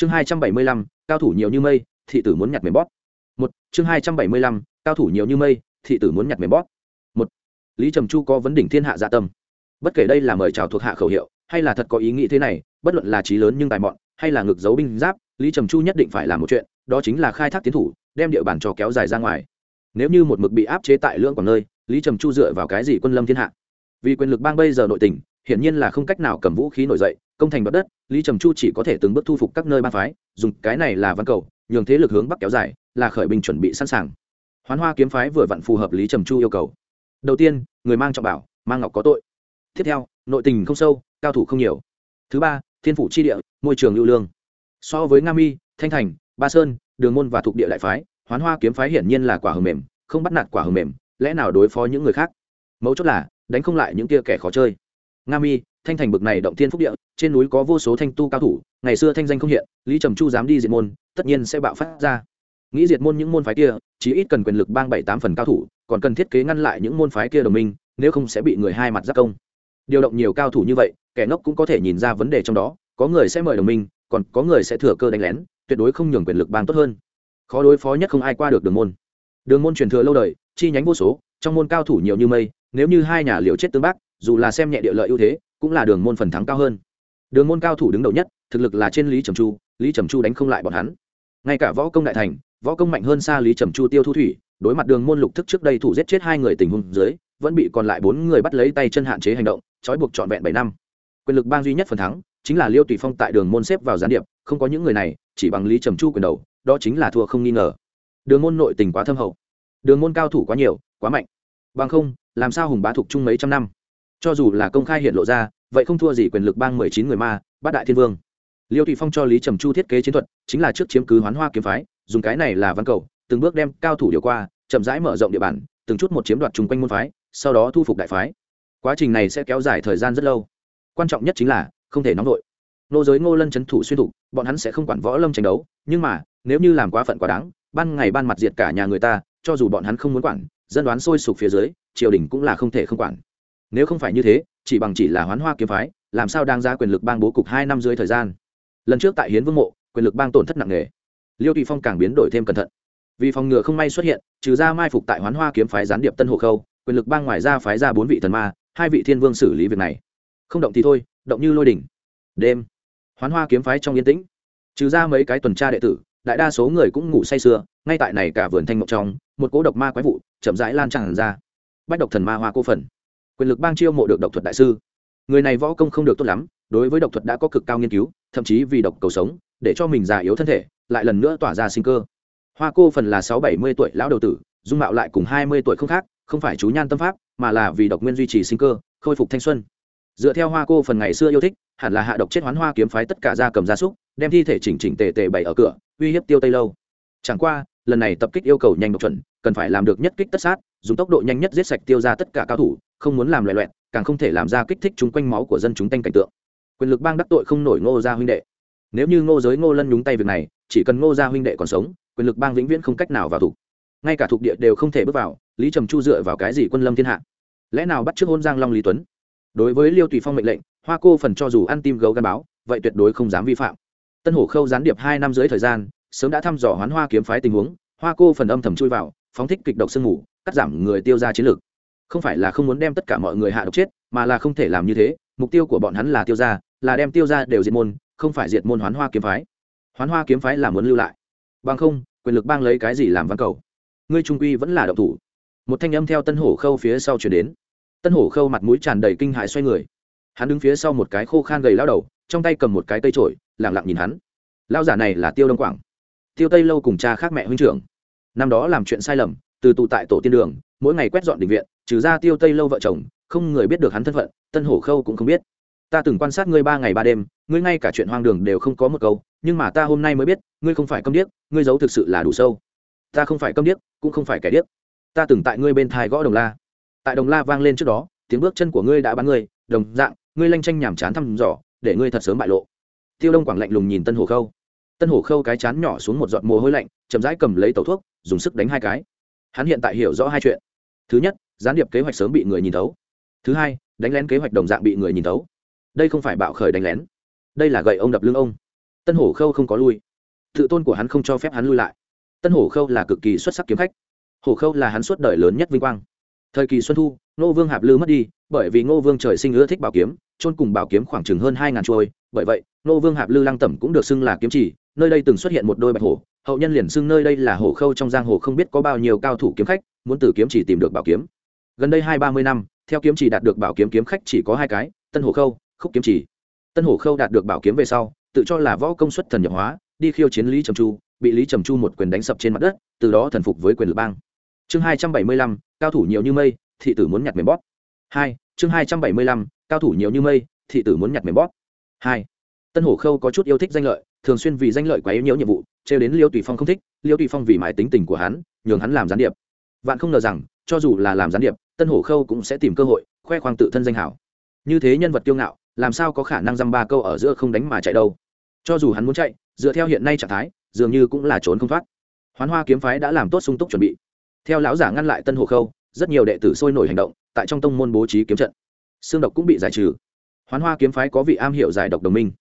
chương hai trăm bảy mươi lăm, cao thủ nhiều như mây, thị tử muốn nhặt mềm bóp. Một, chương hai trăm bảy mươi lăm, cao thủ nhiều như mây, thị tử muốn nhặt mềm bóp. Một, lý trầm chu có vấn đỉnh thiên hạ dạ tâm. Bất kể đây là mời chào thuộc hạ khẩu hiệu, hay là thật có ý nghĩ thế này, bất luận là trí lớn nhưng tài mọn, hay là ngực giấu binh giáp, lý trầm chu nhất định phải làm một chuyện, đó chính là khai thác tiến thủ, đem địa bàn cho kéo dài ra ngoài. Nếu như một mực bị áp chế tại lưỡng quảng nơi, lý trầm chu dựa vào cái gì quân lâm thiên hạ? Vì quyền lực bang bây giờ nội tình, hiển nhiên là không cách nào cầm vũ khí nổi dậy công thành đoạt đất, lý trầm chu chỉ có thể từng bước thu phục các nơi ba phái, dùng cái này là văn cầu, nhường thế lực hướng bắc kéo dài, là khởi binh chuẩn bị sẵn sàng. Hoán hoa kiếm phái vừa vặn phù hợp lý trầm chu yêu cầu. Đầu tiên, người mang trọng bảo, mang ngọc có tội. Tiếp theo, nội tình không sâu, cao thủ không nhiều. Thứ ba, thiên phủ chi địa, môi trường lưu lương. So với nga mi, thanh thành, ba sơn, đường môn và thuộc địa đại phái, hoán hoa kiếm phái hiển nhiên là quả hầm mềm, không bắt nạt quả hầm mềm, lẽ nào đối phó những người khác? Mấu chốt là, đánh không lại những kia kẻ khó chơi. Nga mi thanh thành bực này động thiên phúc địa, trên núi có vô số thanh tu cao thủ, ngày xưa thanh danh không hiện, lý trầm chu dám đi diệt môn, tất nhiên sẽ bạo phát ra. Nghĩ diệt môn những môn phái kia chỉ ít cần quyền lực bang bảy tám phần cao thủ, còn cần thiết kế ngăn lại những môn phái kia đồng minh, nếu không sẽ bị người hai mặt giác công. Điều động nhiều cao thủ như vậy, kẻ ngốc cũng có thể nhìn ra vấn đề trong đó, có người sẽ mời đồng minh, còn có người sẽ thừa cơ đánh lén, tuyệt đối không nhường quyền lực bang tốt hơn. Khó đối phó nhất không ai qua được đường môn. Đường môn truyền thừa lâu đời, chi nhánh vô số, trong môn cao thủ nhiều như mây, nếu như hai nhà liều chết tương bác, dù là xem nhẹ địa lợi ưu thế cũng là đường môn phần thắng cao hơn. Đường môn cao thủ đứng đầu nhất, thực lực là trên lý trầm chu, lý trầm chu đánh không lại bọn hắn. Ngay cả võ công đại thành, võ công mạnh hơn xa lý trầm chu tiêu thu thủy, đối mặt đường môn lục thức trước đây thủ giết chết hai người tình huống dưới, vẫn bị còn lại bốn người bắt lấy tay chân hạn chế hành động, trói buộc trọn vẹn bảy năm. Quyền lực bang duy nhất phần thắng, chính là liêu tùy phong tại đường môn xếp vào gián điệp, không có những người này, chỉ bằng lý trầm chu quyền đầu, đó chính là thua không nghi ngờ. Đường môn nội tình quá thâm hậu. Đường môn cao thủ quá nhiều, quá mạnh. Bằng không, làm sao hùng bá thục chung mấy trăm năm? Cho dù là công khai hiện lộ ra, vậy không thua gì quyền lực bang mười chín người ma, bát đại thiên vương. Liêu thụy phong cho lý trầm chu thiết kế chiến thuật, chính là trước chiếm cứ hoán hoa kiếm phái, dùng cái này là văn cầu, từng bước đem cao thủ điều qua, chậm rãi mở rộng địa bàn, từng chút một chiếm đoạt chung quanh môn phái, sau đó thu phục đại phái. Quá trình này sẽ kéo dài thời gian rất lâu. Quan trọng nhất chính là, không thể nóng vội nô giới ngô lân c h ấ n thủ xuyên thục, bọn hắn sẽ không quản võ lâm tranh đấu, nhưng mà, nếu như làm quá phận quá đáng, ban ngày ban mặt diệt cả nhà người ta, cho dù bọn hắn không muốn quản, dân đoán sôi sục phía dưới, triều đình cũng là không thể không quản nếu không phải như thế, chỉ bằng chỉ là hoán hoa kiếm phái, làm sao đang ra quyền lực bang bố cục hai năm dưới thời gian? Lần trước tại hiến vương mộ, quyền lực bang tổn thất nặng nề. Liêu tùy phong càng biến đổi thêm cẩn thận. Vì phòng ngừa không may xuất hiện, trừ ra mai phục tại hoán hoa kiếm phái gián điệp tân hộ khâu, quyền lực bang ngoài ra phái ra bốn vị thần ma, hai vị thiên vương xử lý việc này. Không động thì thôi, động như lôi đỉnh. Đêm, hoán hoa kiếm phái trong yên tĩnh. Trừ ra mấy cái tuần tra đệ tử, đại đa số người cũng ngủ say sưa, ngay tại này cả vườn thanh mộng trong, một cỗ độc ma quái vụ chậm rãi lan tràn ra. Bách độc thần ma hoa cô phần quyền lực bang chiêu mộ được độc thuật đại sư. Người này võ công không được tốt lắm, đối với độc thuật đã có cực cao nghiên cứu, thậm chí vì độc cầu sống, để cho mình già yếu thân thể, lại lần nữa tỏa ra sinh cơ. Hoa cô phần là sáu bảy mươi tuổi lão đầu tử, dung mạo lại cùng hai mươi tuổi không khác, không phải chú nhan tâm pháp, mà là vì độc nguyên duy trì sinh cơ, khôi phục thanh xuân. Dựa theo hoa cô phần ngày xưa yêu thích, hẳn là hạ độc chết hoán hoa kiếm phái tất cả da cầm gia súc, đem thi thể chỉnh chỉnh tề tề bày ở cửa, uy hiếp tiêu tây lâu. Chẳng qua, lần này tập kích yêu cầu nhanh độc chuẩn cần phải làm được nhất kích tất sát, dùng tốc độ nhanh nhất giết sạch tiêu ra tất cả cao thủ, không muốn làm loẹ loẹt, càng không thể làm ra kích thích chúng quanh máu của dân chúng tanh cảnh tượng. Quyền lực bang đắc tội không nổi ngô gia huynh đệ. Nếu như ngô giới ngô lân nhúng tay việc này, chỉ cần ngô gia huynh đệ còn sống, quyền lực bang vĩnh viễn không cách nào vào thủ. Ngay cả thuộc địa đều không thể bước vào, lý trầm chu dựa vào cái gì quân lâm thiên hạ? Lẽ nào bắt trước hôn giang long lý tuấn? Đối với liêu tùy phong mệnh lệnh, hoa cô phần cho dù ăn tim gấu gắn báo, vậy tuyệt đối không dám vi phạm. Tân hổ khâu gián điệp hai năm dưới thời gian, sớm đã thăm dò hoán hoa kiếm phái tình huống, hoa cô phần âm thầm chui vào phóng thích kịch độc sương mù, cắt giảm người tiêu ra chiến lược. Không phải là không muốn đem tất cả mọi người hạ độc chết, mà là không thể làm như thế, mục tiêu của bọn hắn là tiêu ra là đem tiêu ra đều diệt môn, không phải diệt môn hoán hoa kiếm phái. Hoán hoa kiếm phái là muốn lưu lại. Bằng không, quyền lực bang lấy cái gì làm văn cầu? Ngươi trung quy vẫn là động thủ. Một thanh âm theo tân hổ khâu phía sau chuyển đến. Tân hổ khâu mặt mũi tràn đầy kinh hại xoay người. Hắn đứng phía sau một cái khô khan gầy lao đầu, trong tay cầm một cái cây trổi lẳng lặng nhìn hắn. Lao giả này là tiêu đông quảng. Tiêu tây lâu cùng cha khác mẹ huynh trưởng năm đó làm chuyện sai lầm, từ tụ tại tổ tiên đường, mỗi ngày quét dọn định viện, trừ ra tiêu tây lâu vợ chồng, không người biết được hắn thân phận, tân hổ khâu cũng không biết. Ta từng quan sát ngươi ba ngày ba đêm, ngươi ngay cả chuyện hoang đường đều không có một câu, nhưng mà ta hôm nay mới biết, ngươi không phải câm điếc, ngươi giấu thực sự là đủ sâu. Ta không phải câm điếc, cũng không phải kẻ điếc. Ta từng tại ngươi bên thai gõ đồng la. Tại đồng la vang lên trước đó, tiếng bước chân của ngươi đã bắn ngươi, đồng dạng, ngươi lanh tranh nhàm chán thăm dò, để ngươi thật sớm bại lộ. Tiêu đông quảng lạnh lùng nhìn tân hồ khâu tân Hổ khâu cái chán nhỏ xuống một giọt mồ hôi lạnh, chậm rãi cầm lấy tẩu thuốc, dùng sức đánh hai cái. Hắn hiện tại hiểu rõ hai chuyện. Thứ nhất, gián điệp kế hoạch sớm bị người nhìn thấu. Thứ hai, đánh lén kế hoạch đồng dạng bị người nhìn thấu. Đây không phải bạo khởi đánh lén. Đây là gậy ông đập lưng ông. Tân hổ khâu không có lui. Tự tôn của hắn không cho phép hắn lui lại. Tân hổ khâu là cực kỳ xuất sắc kiếm khách. Hổ khâu là hắn suốt đời lớn nhất vinh quang. Thời kỳ xuân thu, ngô vương hạp lư mất đi, bởi vì ngô vương trời sinh ưa thích bảo kiếm trôn cùng bảo kiếm khoảng chừng hơn hai ngàn trôi bởi vậy, ngô vương hạp lư lăng tẩm cũng được xưng là kiếm chỉ nơi đây từng xuất hiện một đôi bạch hổ, hậu nhân liền xưng nơi đây là hổ khâu trong giang hồ không biết có bao nhiêu cao thủ kiếm khách, muốn từ kiếm chỉ tìm được bảo kiếm. Gần đây hai ba mươi năm, theo kiếm chỉ đạt được bảo kiếm kiếm khách chỉ có hai cái, tân hổ khâu, khúc kiếm chỉ. Tân hổ khâu đạt được bảo kiếm về sau, tự cho là võ công suất thần nhập hóa, đi khiêu chiến lý trầm chu, bị lý trầm chu một quyền đánh sập trên mặt đất, từ đó thần phục với quyền lực bang. Chương hai trăm bảy mươi lăm, cao thủ nhiều như mây, thị tử muốn nhặt mềm bóp. Hai, chương hai trăm bảy mươi lăm, cao thủ nhiều như mây, thị tử muốn nhặt mềm bóp. Hai, tân hổ khâu có chút yêu thích danh lợi thường xuyên vì danh lợi quá yếu nhiễu nhiệm vụ, trêu đến liêu tùy phong không thích, liêu tùy phong vì mãi tính tình của hắn, nhường hắn làm gián điệp. Vạn không ngờ rằng, cho dù là làm gián điệp, tân hổ khâu cũng sẽ tìm cơ hội, khoe khoang tự thân danh hảo. Như thế nhân vật kiêu ngạo, làm sao có khả năng dăm ba câu ở giữa không đánh mà chạy đâu? Cho dù hắn muốn chạy, dựa theo hiện nay trạng thái, dường như cũng là trốn không thoát. Hoán hoa kiếm phái đã làm tốt sung túc chuẩn bị. Theo lão giả ngăn lại tân hồ khâu, rất nhiều đệ tử sôi nổi hành động, tại trong tông môn bố trí kiếm trận. Xương độc cũng bị giải trừ. Hoán hoa kiếm phái có vị am hiểu giải độc đồng minh.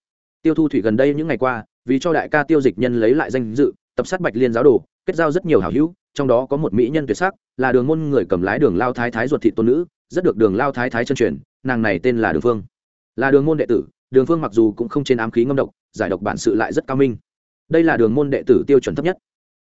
Tiêu thu thủy gần đây những ngày qua vì cho đại ca tiêu dịch nhân lấy lại danh dự, tập sát bạch liên giáo đồ, kết giao rất nhiều hảo hữu, trong đó có một mỹ nhân tuyệt sắc, là đường môn người cầm lái đường lao thái thái ruột thị tôn nữ, rất được đường lao thái thái chân truyền, nàng này tên là đường phương. Là đường môn đệ tử, đường phương mặc dù cũng không trên ám khí ngâm độc, giải độc bản sự lại rất cao minh. Đây là đường môn đệ tử tiêu chuẩn thấp nhất.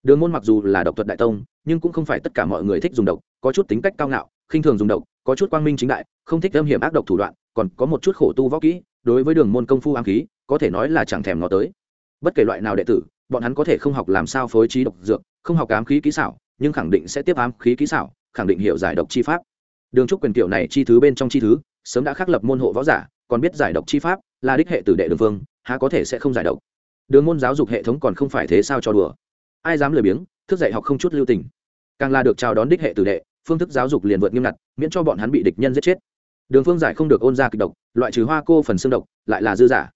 Đường môn mặc dù là độc thuật đại tông, nhưng cũng không phải tất cả mọi người thích dùng độc, có chút tính cách cao ngạo, khinh thường dùng độc, có chút quang minh chính đại, không thích âm hiểm ác độc thủ đoạn, còn có một chút khổ tu võ kỹ, đối với đường môn công phu ám khí, có thể nói là chẳng thèm ngó tới bất kể loại nào đệ tử, bọn hắn có thể không học làm sao phối trí độc dược, không học ám khí kỹ xảo, nhưng khẳng định sẽ tiếp ám khí kỹ xảo, khẳng định hiểu giải độc chi pháp. Đường trúc quyền kiểu này chi thứ bên trong chi thứ, sớm đã khắc lập môn hộ võ giả, còn biết giải độc chi pháp, là đích hệ tử đệ đường vương, há có thể sẽ không giải độc. Đường môn giáo dục hệ thống còn không phải thế sao cho đùa. Ai dám lười biếng, thức dạy học không chút lưu tình. Càng là được chào đón đích hệ tử đệ, phương thức giáo dục liền vượt nghiêm ngặt, miễn cho bọn hắn bị địch nhân giết chết. Đường phương giải không được ôn ra kịch độc, loại trừ hoa cô phần xương độc, lại là dư giả.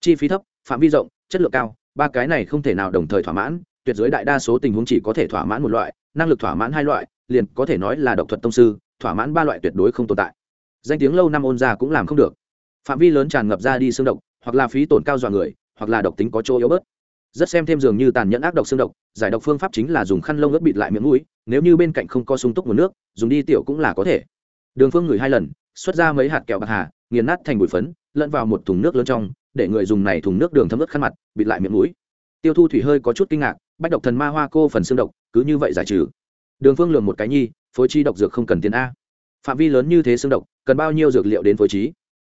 Chi phí thấp, phạm vi rộng chất lượng cao, ba cái này không thể nào đồng thời thỏa mãn, tuyệt giới đại đa số tình huống chỉ có thể thỏa mãn một loại, năng lực thỏa mãn hai loại, liền có thể nói là độc thuật tông sư, thỏa mãn ba loại tuyệt đối không tồn tại. Danh tiếng lâu năm ôn ra cũng làm không được. Phạm vi lớn tràn ngập ra đi xương độc, hoặc là phí tổn cao dọa người, hoặc là độc tính có chỗ yếu bớt. Rất xem thêm dường như tàn nhẫn ác độc xương độc, giải độc phương pháp chính là dùng khăn lông ướt bịt lại miệng mũi, nếu như bên cạnh không có sung túc nguồn nước, dùng đi tiểu cũng là có thể. Đường phương ngửi hai lần, xuất ra mấy hạt kẹo bạc hà, nghiền nát thành bụi phấn, lẫn vào một thùng nước lớn trong để người dùng này thùng nước đường thấm ướt khăn mặt, bịt lại miệng mũi. Tiêu thu thủy hơi có chút kinh ngạc, bách độc thần ma hoa cô phần xương độc, cứ như vậy giải trừ. Đường phương lường một cái nhi, phối chi độc dược không cần tiền a. Phạm vi lớn như thế xương độc, cần bao nhiêu dược liệu đến phối trí?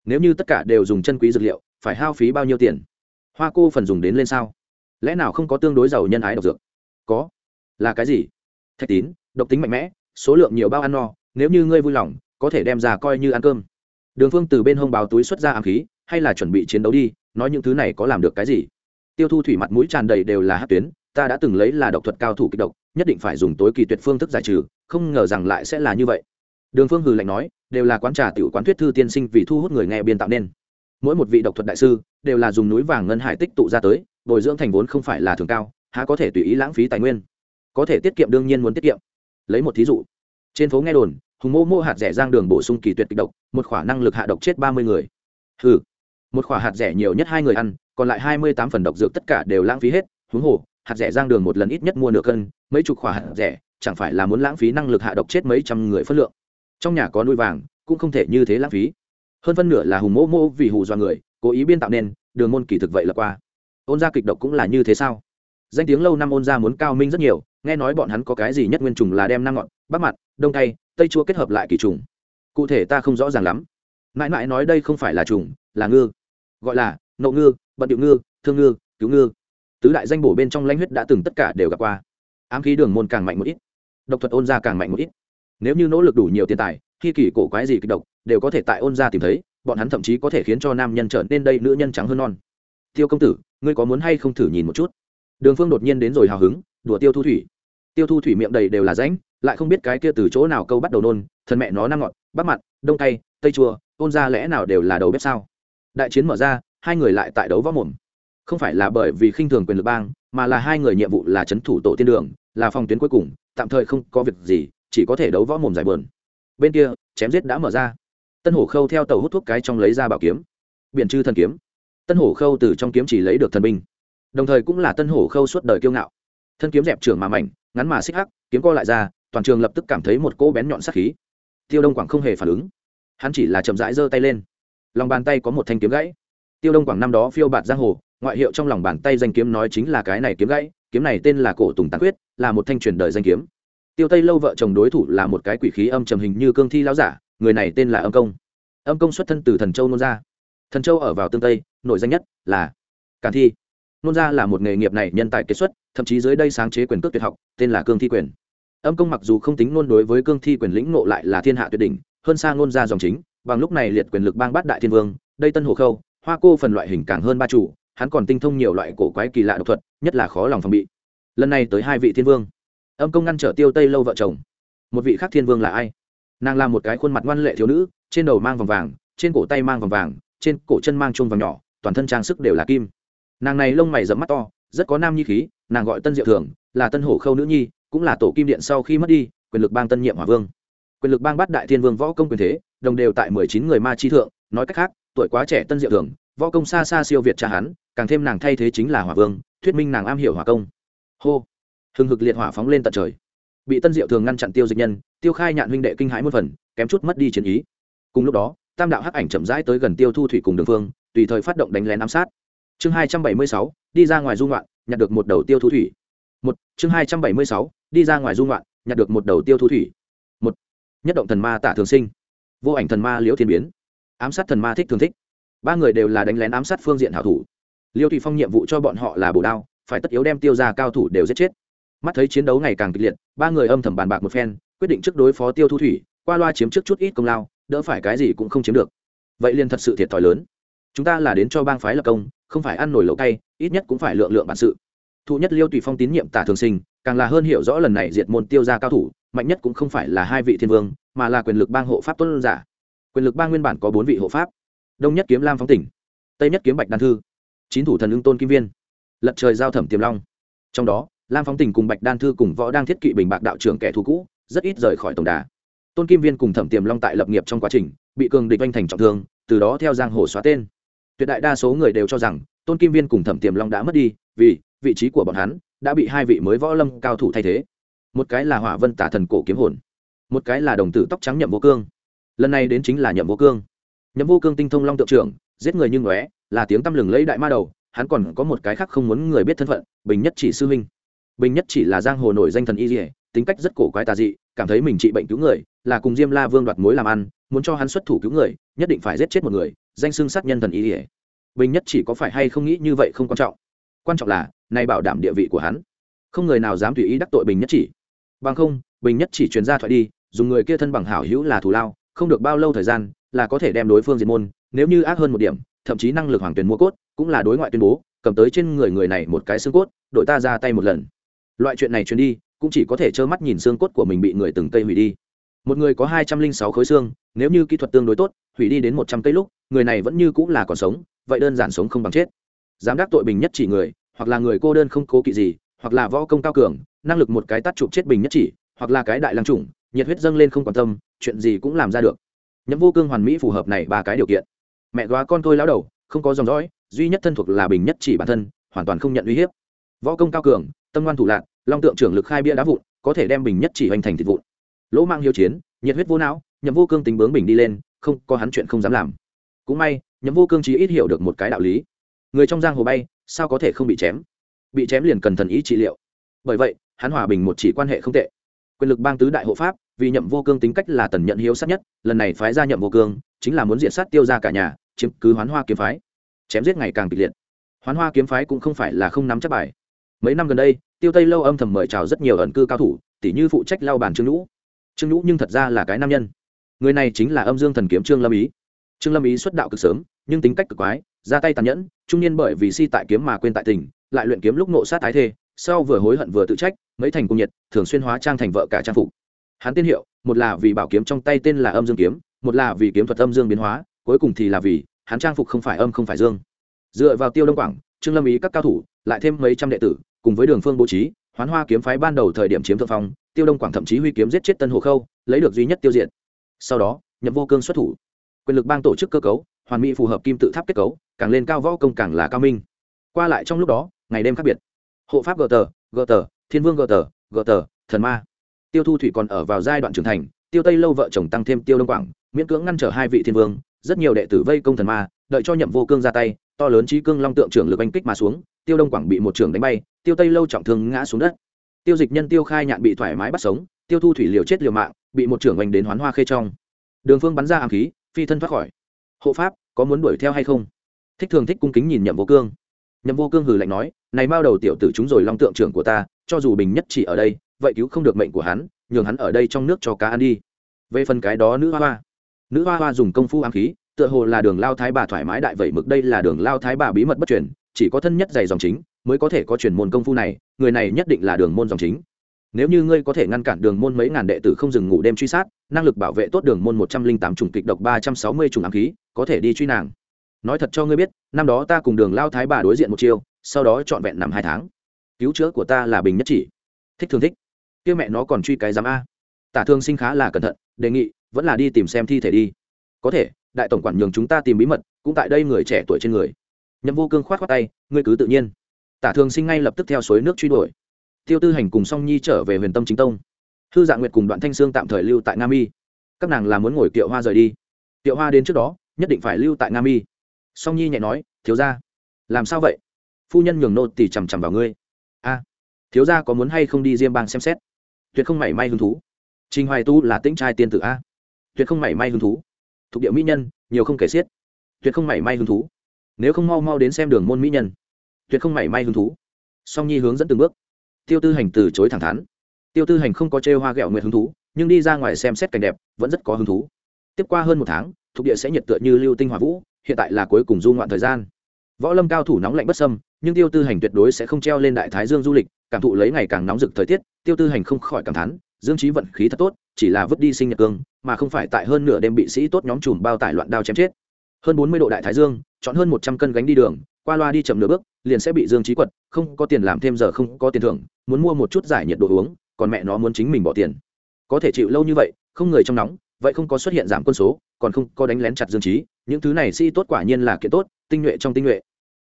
Nếu như tất cả đều dùng chân quý dược liệu, phải hao phí bao nhiêu tiền? Hoa cô phần dùng đến lên sao? Lẽ nào không có tương đối giàu nhân ái độc dược? Có. Là cái gì? Thạch tín, độc tính mạnh mẽ, số lượng nhiều bao ăn no, nếu như ngươi vui lòng, có thể đem ra coi như ăn cơm. Đường phương từ bên hông báo túi xuất ra ám khí hay là chuẩn bị chiến đấu đi, nói những thứ này có làm được cái gì? Tiêu thu thủy mặt mũi tràn đầy đều là hát tuyến, ta đã từng lấy là độc thuật cao thủ kịch độc, nhất định phải dùng tối kỳ tuyệt phương thức giải trừ, không ngờ rằng lại sẽ là như vậy. Đường phương hừ lạnh nói, đều là quán trà tiểu quán thuyết thư tiên sinh vì thu hút người nghe biên tạo nên. Mỗi một vị độc thuật đại sư, đều là dùng núi vàng ngân hải tích tụ ra tới, bồi dưỡng thành vốn không phải là thường cao, há có thể tùy ý lãng phí tài nguyên. Có thể tiết kiệm đương nhiên muốn tiết kiệm. Lấy một thí dụ. Trên phố nghe đồn, hùng mô mô hạt rẻ giang đường bổ sung kỳ tuyệt kịch độc, một khỏa năng lực hạ độc chết ba mươi người. Ừ một quả hạt rẻ nhiều nhất hai người ăn, còn lại hai mươi tám phần độc dược tất cả đều lãng phí hết. Huống hồ, hạt rẻ giang đường một lần ít nhất mua nửa cân, mấy chục quả hạt rẻ, chẳng phải là muốn lãng phí năng lực hạ độc chết mấy trăm người phân lượng. Trong nhà có nuôi vàng, cũng không thể như thế lãng phí. Hơn phân nửa là hùng mô mô vì hù do người, cố ý biên tạo nên, đường môn kỳ thực vậy là qua. Ôn gia kịch độc cũng là như thế sao? Danh tiếng lâu năm ôn gia muốn cao minh rất nhiều, nghe nói bọn hắn có cái gì nhất nguyên trùng là đem năng ngọn bắc mặt, đông tay tây chua kết hợp lại kỳ trùng. Cụ thể ta không rõ ràng lắm. Mãi mãi nói đây không phải là trùng là ngư, gọi là nậu ngư, bận điệu ngư, thương ngư, cứu ngư. Tứ đại danh bổ bên trong lãnh huyết đã từng tất cả đều gặp qua. Ám khí đường môn càng mạnh một ít, độc thuật ôn gia càng mạnh một ít. Nếu như nỗ lực đủ nhiều tiền tài, khi kỳ cổ quái gì kịch độc, đều có thể tại ôn gia tìm thấy, bọn hắn thậm chí có thể khiến cho nam nhân trở nên đây nữ nhân trắng hơn non. Tiêu công tử, ngươi có muốn hay không thử nhìn một chút? Đường phương đột nhiên đến rồi hào hứng, đùa tiêu thu thủy. Tiêu thu thủy miệng đầy đều là rãnh, lại không biết cái kia từ chỗ nào câu bắt đầu nôn thần mẹ nó năng ngọt bắc mặn đông tay, tây chua, ôn ra lẽ nào đều là đầu bếp sao? Đại chiến mở ra, hai người lại tại đấu võ mồm. Không phải là bởi vì khinh thường quyền lực bang, mà là hai người nhiệm vụ là c h ấ n thủ tổ tiên đường, là phòng tuyến cuối cùng, tạm thời không có việc gì, chỉ có thể đấu võ mồm giải bờn bên kia, chém giết đã mở ra. Tân hổ khâu theo tàu hút thuốc cái trong lấy ra bảo kiếm. Biển chư thần kiếm. Tân hổ khâu từ trong kiếm chỉ lấy được thần binh. Đồng thời cũng là tân hổ khâu suốt đời kiêu ngạo. Thân kiếm dẹp trường mà mảnh, ngắn mà xích hắc, kiếm co lại ra, toàn trường lập tức cảm thấy một cỗ bén nhọn sắc khí. Tiêu đông quảng không hề phản ứng. Hắn chỉ là chậm rãi giơ tay lên lòng bàn tay có một thanh kiếm gãy. Tiêu đông quảng năm đó phiêu bạt giang hồ, ngoại hiệu trong lòng bàn tay danh kiếm nói chính là cái này kiếm gãy, kiếm này tên là cổ tùng tàn quyết là một thanh truyền đời danh kiếm. Tiêu tây lâu vợ chồng đối thủ là một cái quỷ khí âm trầm hình như cương thi lão giả, người này tên là âm công. Âm công xuất thân từ thần châu nôn gia. Thần châu ở vào tương tây, nổi danh nhất là càn thi. Nôn gia là một nghề nghiệp này nhân tài kết xuất, thậm chí dưới đây sáng chế quyền cước tuyệt học, tên là cương thi quyền. Âm công mặc dù không tính nôn đối với cương thi quyền lĩnh ngộ lại là thiên hạ tuyệt đỉnh, hơn xa Nôn gia dòng chính bằng lúc này liệt quyền lực bang bát đại thiên vương, đây tân hồ khâu, hoa cô phần loại hình càng hơn ba chủ, hắn còn tinh thông nhiều loại cổ quái kỳ lạ độc thuật, nhất là khó lòng phòng bị. Lần này tới hai vị thiên vương. Âm công ngăn trở tiêu tây lâu vợ chồng. Một vị khác thiên vương là ai? Nàng là một cái khuôn mặt ngoan lệ thiếu nữ, trên đầu mang vòng vàng, trên cổ tay mang vòng vàng, trên cổ chân mang chuông vàng nhỏ, toàn thân trang sức đều là kim. Nàng này lông mày dẫm mắt to, rất có nam nhi khí, nàng gọi tân diệu thường, là tân hổ khâu nữ nhi, cũng là tổ kim điện sau khi mất đi, quyền lực bang tân nhiệm hỏa vương. Quyền lực bang bắt đại thiên vương võ công quyền thế đồng đều tại mười chín người ma chi thượng, nói cách khác, tuổi quá trẻ tân diệu thường, võ công xa xa siêu việt cha hắn, càng thêm nàng thay thế chính là hỏa vương, thuyết minh nàng am hiểu hỏa công. Hô! Hừng hực liệt hỏa phóng lên tận trời. Bị tân diệu thường ngăn chặn tiêu dịch nhân, tiêu khai nhạn huynh đệ kinh hãi một phần, kém chút mất đi chiến ý. Cùng lúc đó, tam đạo hắc ảnh chậm rãi tới gần tiêu thu thủy cùng đường phương, tùy thời phát động đánh lén ám sát. Chương hai trăm bảy mươi sáu, đi ra ngoài dung loạn nhặt được một đầu tiêu thu thủy. Một, chương hai trăm bảy mươi sáu, đi ra ngoài dung loạn nhặt được một đầu tiêu thu thủy. Một, nhất động thần ma tả thường sinh vô ảnh thần ma liễu thiên biến. Ám sát thần ma thích thường thích. Ba người đều là đánh lén ám sát phương diện hảo thủ. Liêu thủy phong nhiệm vụ cho bọn họ là bổ đao, phải tất yếu đem tiêu ra cao thủ đều giết chết. Mắt thấy chiến đấu ngày càng kịch liệt, ba người âm thầm bàn bạc một phen, quyết định trước đối phó tiêu thu thủy, qua loa chiếm trước chút ít công lao, đỡ phải cái gì cũng không chiếm được. Vậy liền thật sự thiệt thòi lớn. Chúng ta là đến cho bang phái lập công, không phải ăn nổi lẩu cay, ít nhất cũng phải lượng lượng bản sự. Thụ nhất liêu tùy phong tín nhiệm tả thường sinh, càng là hơn hiểu rõ lần này diệt môn tiêu ra cao thủ, mạnh nhất cũng không phải là hai vị thiên vương mà là quyền lực bang hộ pháp tuân giả. Quyền lực bang nguyên bản có bốn vị hộ pháp. Đông nhất kiếm lam phóng tỉnh, tây nhất kiếm bạch đan thư, chín thủ thần ưng tôn kim viên, lật trời giao thẩm tiềm long. Trong đó, lam phóng tỉnh cùng bạch đan thư cùng võ đang thiết kỵ bình bạc đạo trưởng kẻ thù cũ, rất ít rời khỏi tổng đà. Tôn kim viên cùng thẩm tiềm long tại lập nghiệp trong quá trình, bị cường địch oanh thành trọng thương, từ đó theo giang hồ xóa tên. Tuyệt đại đa số người đều cho rằng, tôn kim viên cùng thẩm tiềm long đã mất đi, vì vị trí của bọn hắn, đã bị hai vị mới võ lâm cao thủ thay thế. Một cái là hỏa vân tả thần cổ kiếm hồn một cái là đồng tử tóc trắng nhậm vô cương. Lần này đến chính là nhậm vô cương. Nhậm vô cương tinh thông long tượng trưởng, giết người như ngóe, là tiếng tăm lừng lấy đại ma đầu, hắn còn có một cái khác không muốn người biết thân phận, bình nhất chỉ sư huynh. Bình nhất chỉ là giang hồ nổi danh thần y dỉa tính cách rất cổ quái tà dị, cảm thấy mình trị bệnh cứu người, là cùng diêm la vương đoạt mối làm ăn, muốn cho hắn xuất thủ cứu người, nhất định phải giết chết một người, danh xưng sát nhân thần y dỉa bình nhất chỉ có phải hay không nghĩ như vậy không quan trọng. Quan trọng là nay bảo đảm địa vị của hắn. Không người nào dám tùy ý đắc tội bình nhất chỉ. Bằng không, bình nhất chỉ truyền ra thoại đi dùng người kia thân bằng hảo hữu là thù lao, không được bao lâu thời gian là có thể đem đối phương diệt môn, nếu như ác hơn một điểm, thậm chí năng lực hoàng tuyển mua cốt cũng là đối ngoại tuyên bố, cầm tới trên người người này một cái xương cốt, đội ta ra tay một lần. Loại chuyện này truyền đi, cũng chỉ có thể trơ mắt nhìn xương cốt của mình bị người từng cây hủy đi. Một người có hai trăm linh sáu khối xương, nếu như kỹ thuật tương đối tốt, hủy đi đến một trăm cây lúc, người này vẫn như cũng là còn sống, vậy đơn giản sống không bằng chết. Giám đắc tội bình nhất chỉ người, hoặc là người cô đơn không cố kỵ gì, hoặc là võ công cao cường, năng lực một cái tắt chụp chết bình nhất chỉ, hoặc là cái đại lang chủng nhiệt huyết dâng lên không quan tâm, chuyện gì cũng làm ra được. Nhậm vô cương hoàn mỹ phù hợp này ba cái điều kiện. Mẹ góa con tôi lão đầu, không có dòng dõi, duy nhất thân thuộc là bình nhất chỉ bản thân, hoàn toàn không nhận uy hiếp. Võ công cao cường, tâm ngoan thủ lạc long tượng trưởng lực khai bia đá vụn, có thể đem bình nhất chỉ hoành thành thịt vụn. Lỗ mang hiếu chiến, nhiệt huyết vô não nhậm vô cương tính bướng bình đi lên, không, có hắn chuyện không dám làm. Cũng may nhậm vô cương chỉ ít hiểu được một cái đạo lý. Người trong giang hồ bay, sao có thể không bị chém? Bị chém liền cần thần ý trị liệu. Bởi vậy, hắn hòa bình một chỉ quan hệ không tệ quyền lực bang tứ đại hộ pháp, vì nhậm vô cương tính cách là tần nhận hiếu sát nhất, lần này phái ra nhậm vô cương, chính là muốn diện sát tiêu ra cả nhà, chiếm cứ hoán hoa kiếm phái. Chém giết ngày càng kịch liệt. Hoán hoa kiếm phái cũng không phải là không nắm chắc bài. Mấy năm gần đây, tiêu tây lâu âm thầm mời chào rất nhiều ẩn cư cao thủ tỷ như phụ trách lao bàn trương nhũ. Trương nhũ nhưng thật ra là cái nam nhân. Người này chính là âm dương thần kiếm trương lâm ý. Trương lâm ý xuất đạo cực sớm, nhưng tính cách cực quái, ra tay tàn nhẫn, trung niên bởi vì si tại kiếm mà quên tại tình lại luyện kiếm lúc nộ sát tái thê sau vừa hối hận vừa tự trách, mấy thành cung nhiệt, thường xuyên hóa trang thành vợ cả trang phục. Hắn tiên hiệu, một là vì bảo kiếm trong tay tên là âm dương kiếm, một là vì kiếm thuật âm dương biến hóa, cuối cùng thì là vì hắn trang phục không phải âm không phải dương. Dựa vào tiêu đông quảng, trương lâm ý các cao thủ, lại thêm mấy trăm đệ tử, cùng với đường phương bố trí, hoán hoa kiếm phái ban đầu thời điểm chiếm thượng phong, tiêu đông quảng thậm chí huy kiếm giết chết tân hồ khâu, lấy được duy nhất tiêu diện sau đó, nhậm vô cương xuất thủ. Quyền lực bang tổ chức cơ cấu, hoàn mỹ phù hợp kim tự tháp kết cấu, càng lên cao võ công càng là cao minh. Qua lại trong lúc đó, ngày đêm khác biệt hộ pháp gờ tờ gờ tờ, thiên vương gờ tờ gờ tờ, thần ma. Tiêu thu thủy còn ở vào giai đoạn trưởng thành, tiêu tây lâu vợ chồng tăng thêm tiêu đông quảng, miễn cưỡng ngăn trở hai vị thiên vương, rất nhiều đệ tử vây công thần ma, đợi cho nhậm vô cương ra tay, to lớn trí cương long tượng trưởng lực oanh kích mà xuống, tiêu đông quảng bị một trưởng đánh bay, tiêu tây lâu trọng thương ngã xuống đất. Tiêu dịch nhân tiêu khai nhạn bị thoải mái bắt sống, tiêu thu thủy liều chết liều mạng, bị một trưởng oanh đến hoán hoa khê trong. Đường phương bắn ra ám khí, phi thân thoát khỏi. Hộ pháp, có muốn đuổi theo hay không? Thích thường thích cung kính nhìn nhậm vô cương nhậm vô cương hừ lạnh nói, này bao đầu tiểu tử chúng rồi long tượng trưởng của ta, cho dù bình nhất chỉ ở đây, vậy cứu không được mệnh của hắn, nhường hắn ở đây trong nước cho cá ăn đi. Về phần cái đó nữ hoa hoa, nữ hoa hoa dùng công phu ám khí, tựa hồ là đường lao thái bà thoải mái đại vậy mực đây là đường lao thái bà bí mật bất truyền, chỉ có thân nhất dày dòng chính mới có thể có truyền môn công phu này, người này nhất định là đường môn dòng chính. Nếu như ngươi có thể ngăn cản đường môn mấy ngàn đệ tử không dừng ngủ đêm truy sát, năng lực bảo vệ tốt đường môn một trăm linh tám chủng kịch độc ba trăm sáu mươi chủng ám khí, có thể đi truy nàng nói thật cho ngươi biết, năm đó ta cùng đường lao thái bà đối diện một chiêu, sau đó trọn vẹn nằm hai tháng. Cứu chữa của ta là bình nhất chỉ. Thích thường thích. Kia mẹ nó còn truy cái giám a. Tả thương sinh khá là cẩn thận, đề nghị, vẫn là đi tìm xem thi thể đi. Có thể, đại tổng quản nhường chúng ta tìm bí mật, cũng tại đây người trẻ tuổi trên người. Nhậm vô cương khoát khoát tay, ngươi cứ tự nhiên. Tả thường sinh ngay lập tức theo suối nước truy đuổi. Tiêu tư hành cùng song nhi trở về huyền tâm chính tông. Thư dạng nguyệt cùng đoạn thanh sương tạm thời lưu tại nga mi. Các nàng là muốn ngồi kiệu hoa rời đi. Kiệu hoa đến trước đó, nhất định phải lưu tại nga mi song nhi nhẹ nói, thiếu ra làm sao vậy? Phu nhân nhường nô tỉ chằm chằm vào ngươi. A, thiếu ra có muốn hay không đi diêm bang xem xét? Tuyệt không mảy may hứng thú. Trình hoài tu là tĩnh trai tiên tử a. Tuyệt không mảy may hứng thú. Thuộc địa mỹ nhân, nhiều không kể xiết. Tuyệt không mảy may hứng thú. Nếu không mau mau đến xem đường môn mỹ nhân. Tuyệt không mảy may hứng thú. Song nhi hướng dẫn từng bước. Tiêu tư hành từ chối thẳng thắn. Tiêu tư hành không có trêu hoa ghẹo nguyệt hứng thú, nhưng đi ra ngoài xem xét cảnh đẹp, vẫn rất có hứng thú. Tiếp qua hơn một tháng thuộc địa sẽ nhiệt tựa như lưu tinh hỏa vũ hiện tại là cuối cùng du ngoạn thời gian. Võ lâm cao thủ nóng lạnh bất sâm nhưng tiêu tư hành tuyệt đối sẽ không treo lên đại thái dương du lịch, cảm thụ lấy ngày càng nóng rực thời tiết, tiêu tư hành không khỏi cảm thán, dương trí vận khí thật tốt, chỉ là vứt đi sinh nhật cương, mà không phải tại hơn nửa đêm bị sĩ tốt nhóm chùm bao tải loạn đao chém chết. Hơn bốn mươi độ đại thái dương, chọn hơn một trăm cân gánh đi đường, qua loa đi chậm nửa bước, liền sẽ bị dương trí quật, không có tiền làm thêm giờ không có tiền thưởng, muốn mua một chút giải nhiệt đồ uống, còn mẹ nó muốn chính mình bỏ tiền. Có thể chịu lâu như vậy, không người trong nóng, vậy không có xuất hiện giảm quân số, còn không có đánh lén chặt dương trí những thứ này sĩ tốt quả nhiên là kiện tốt, tinh nhuệ trong tinh nhuệ.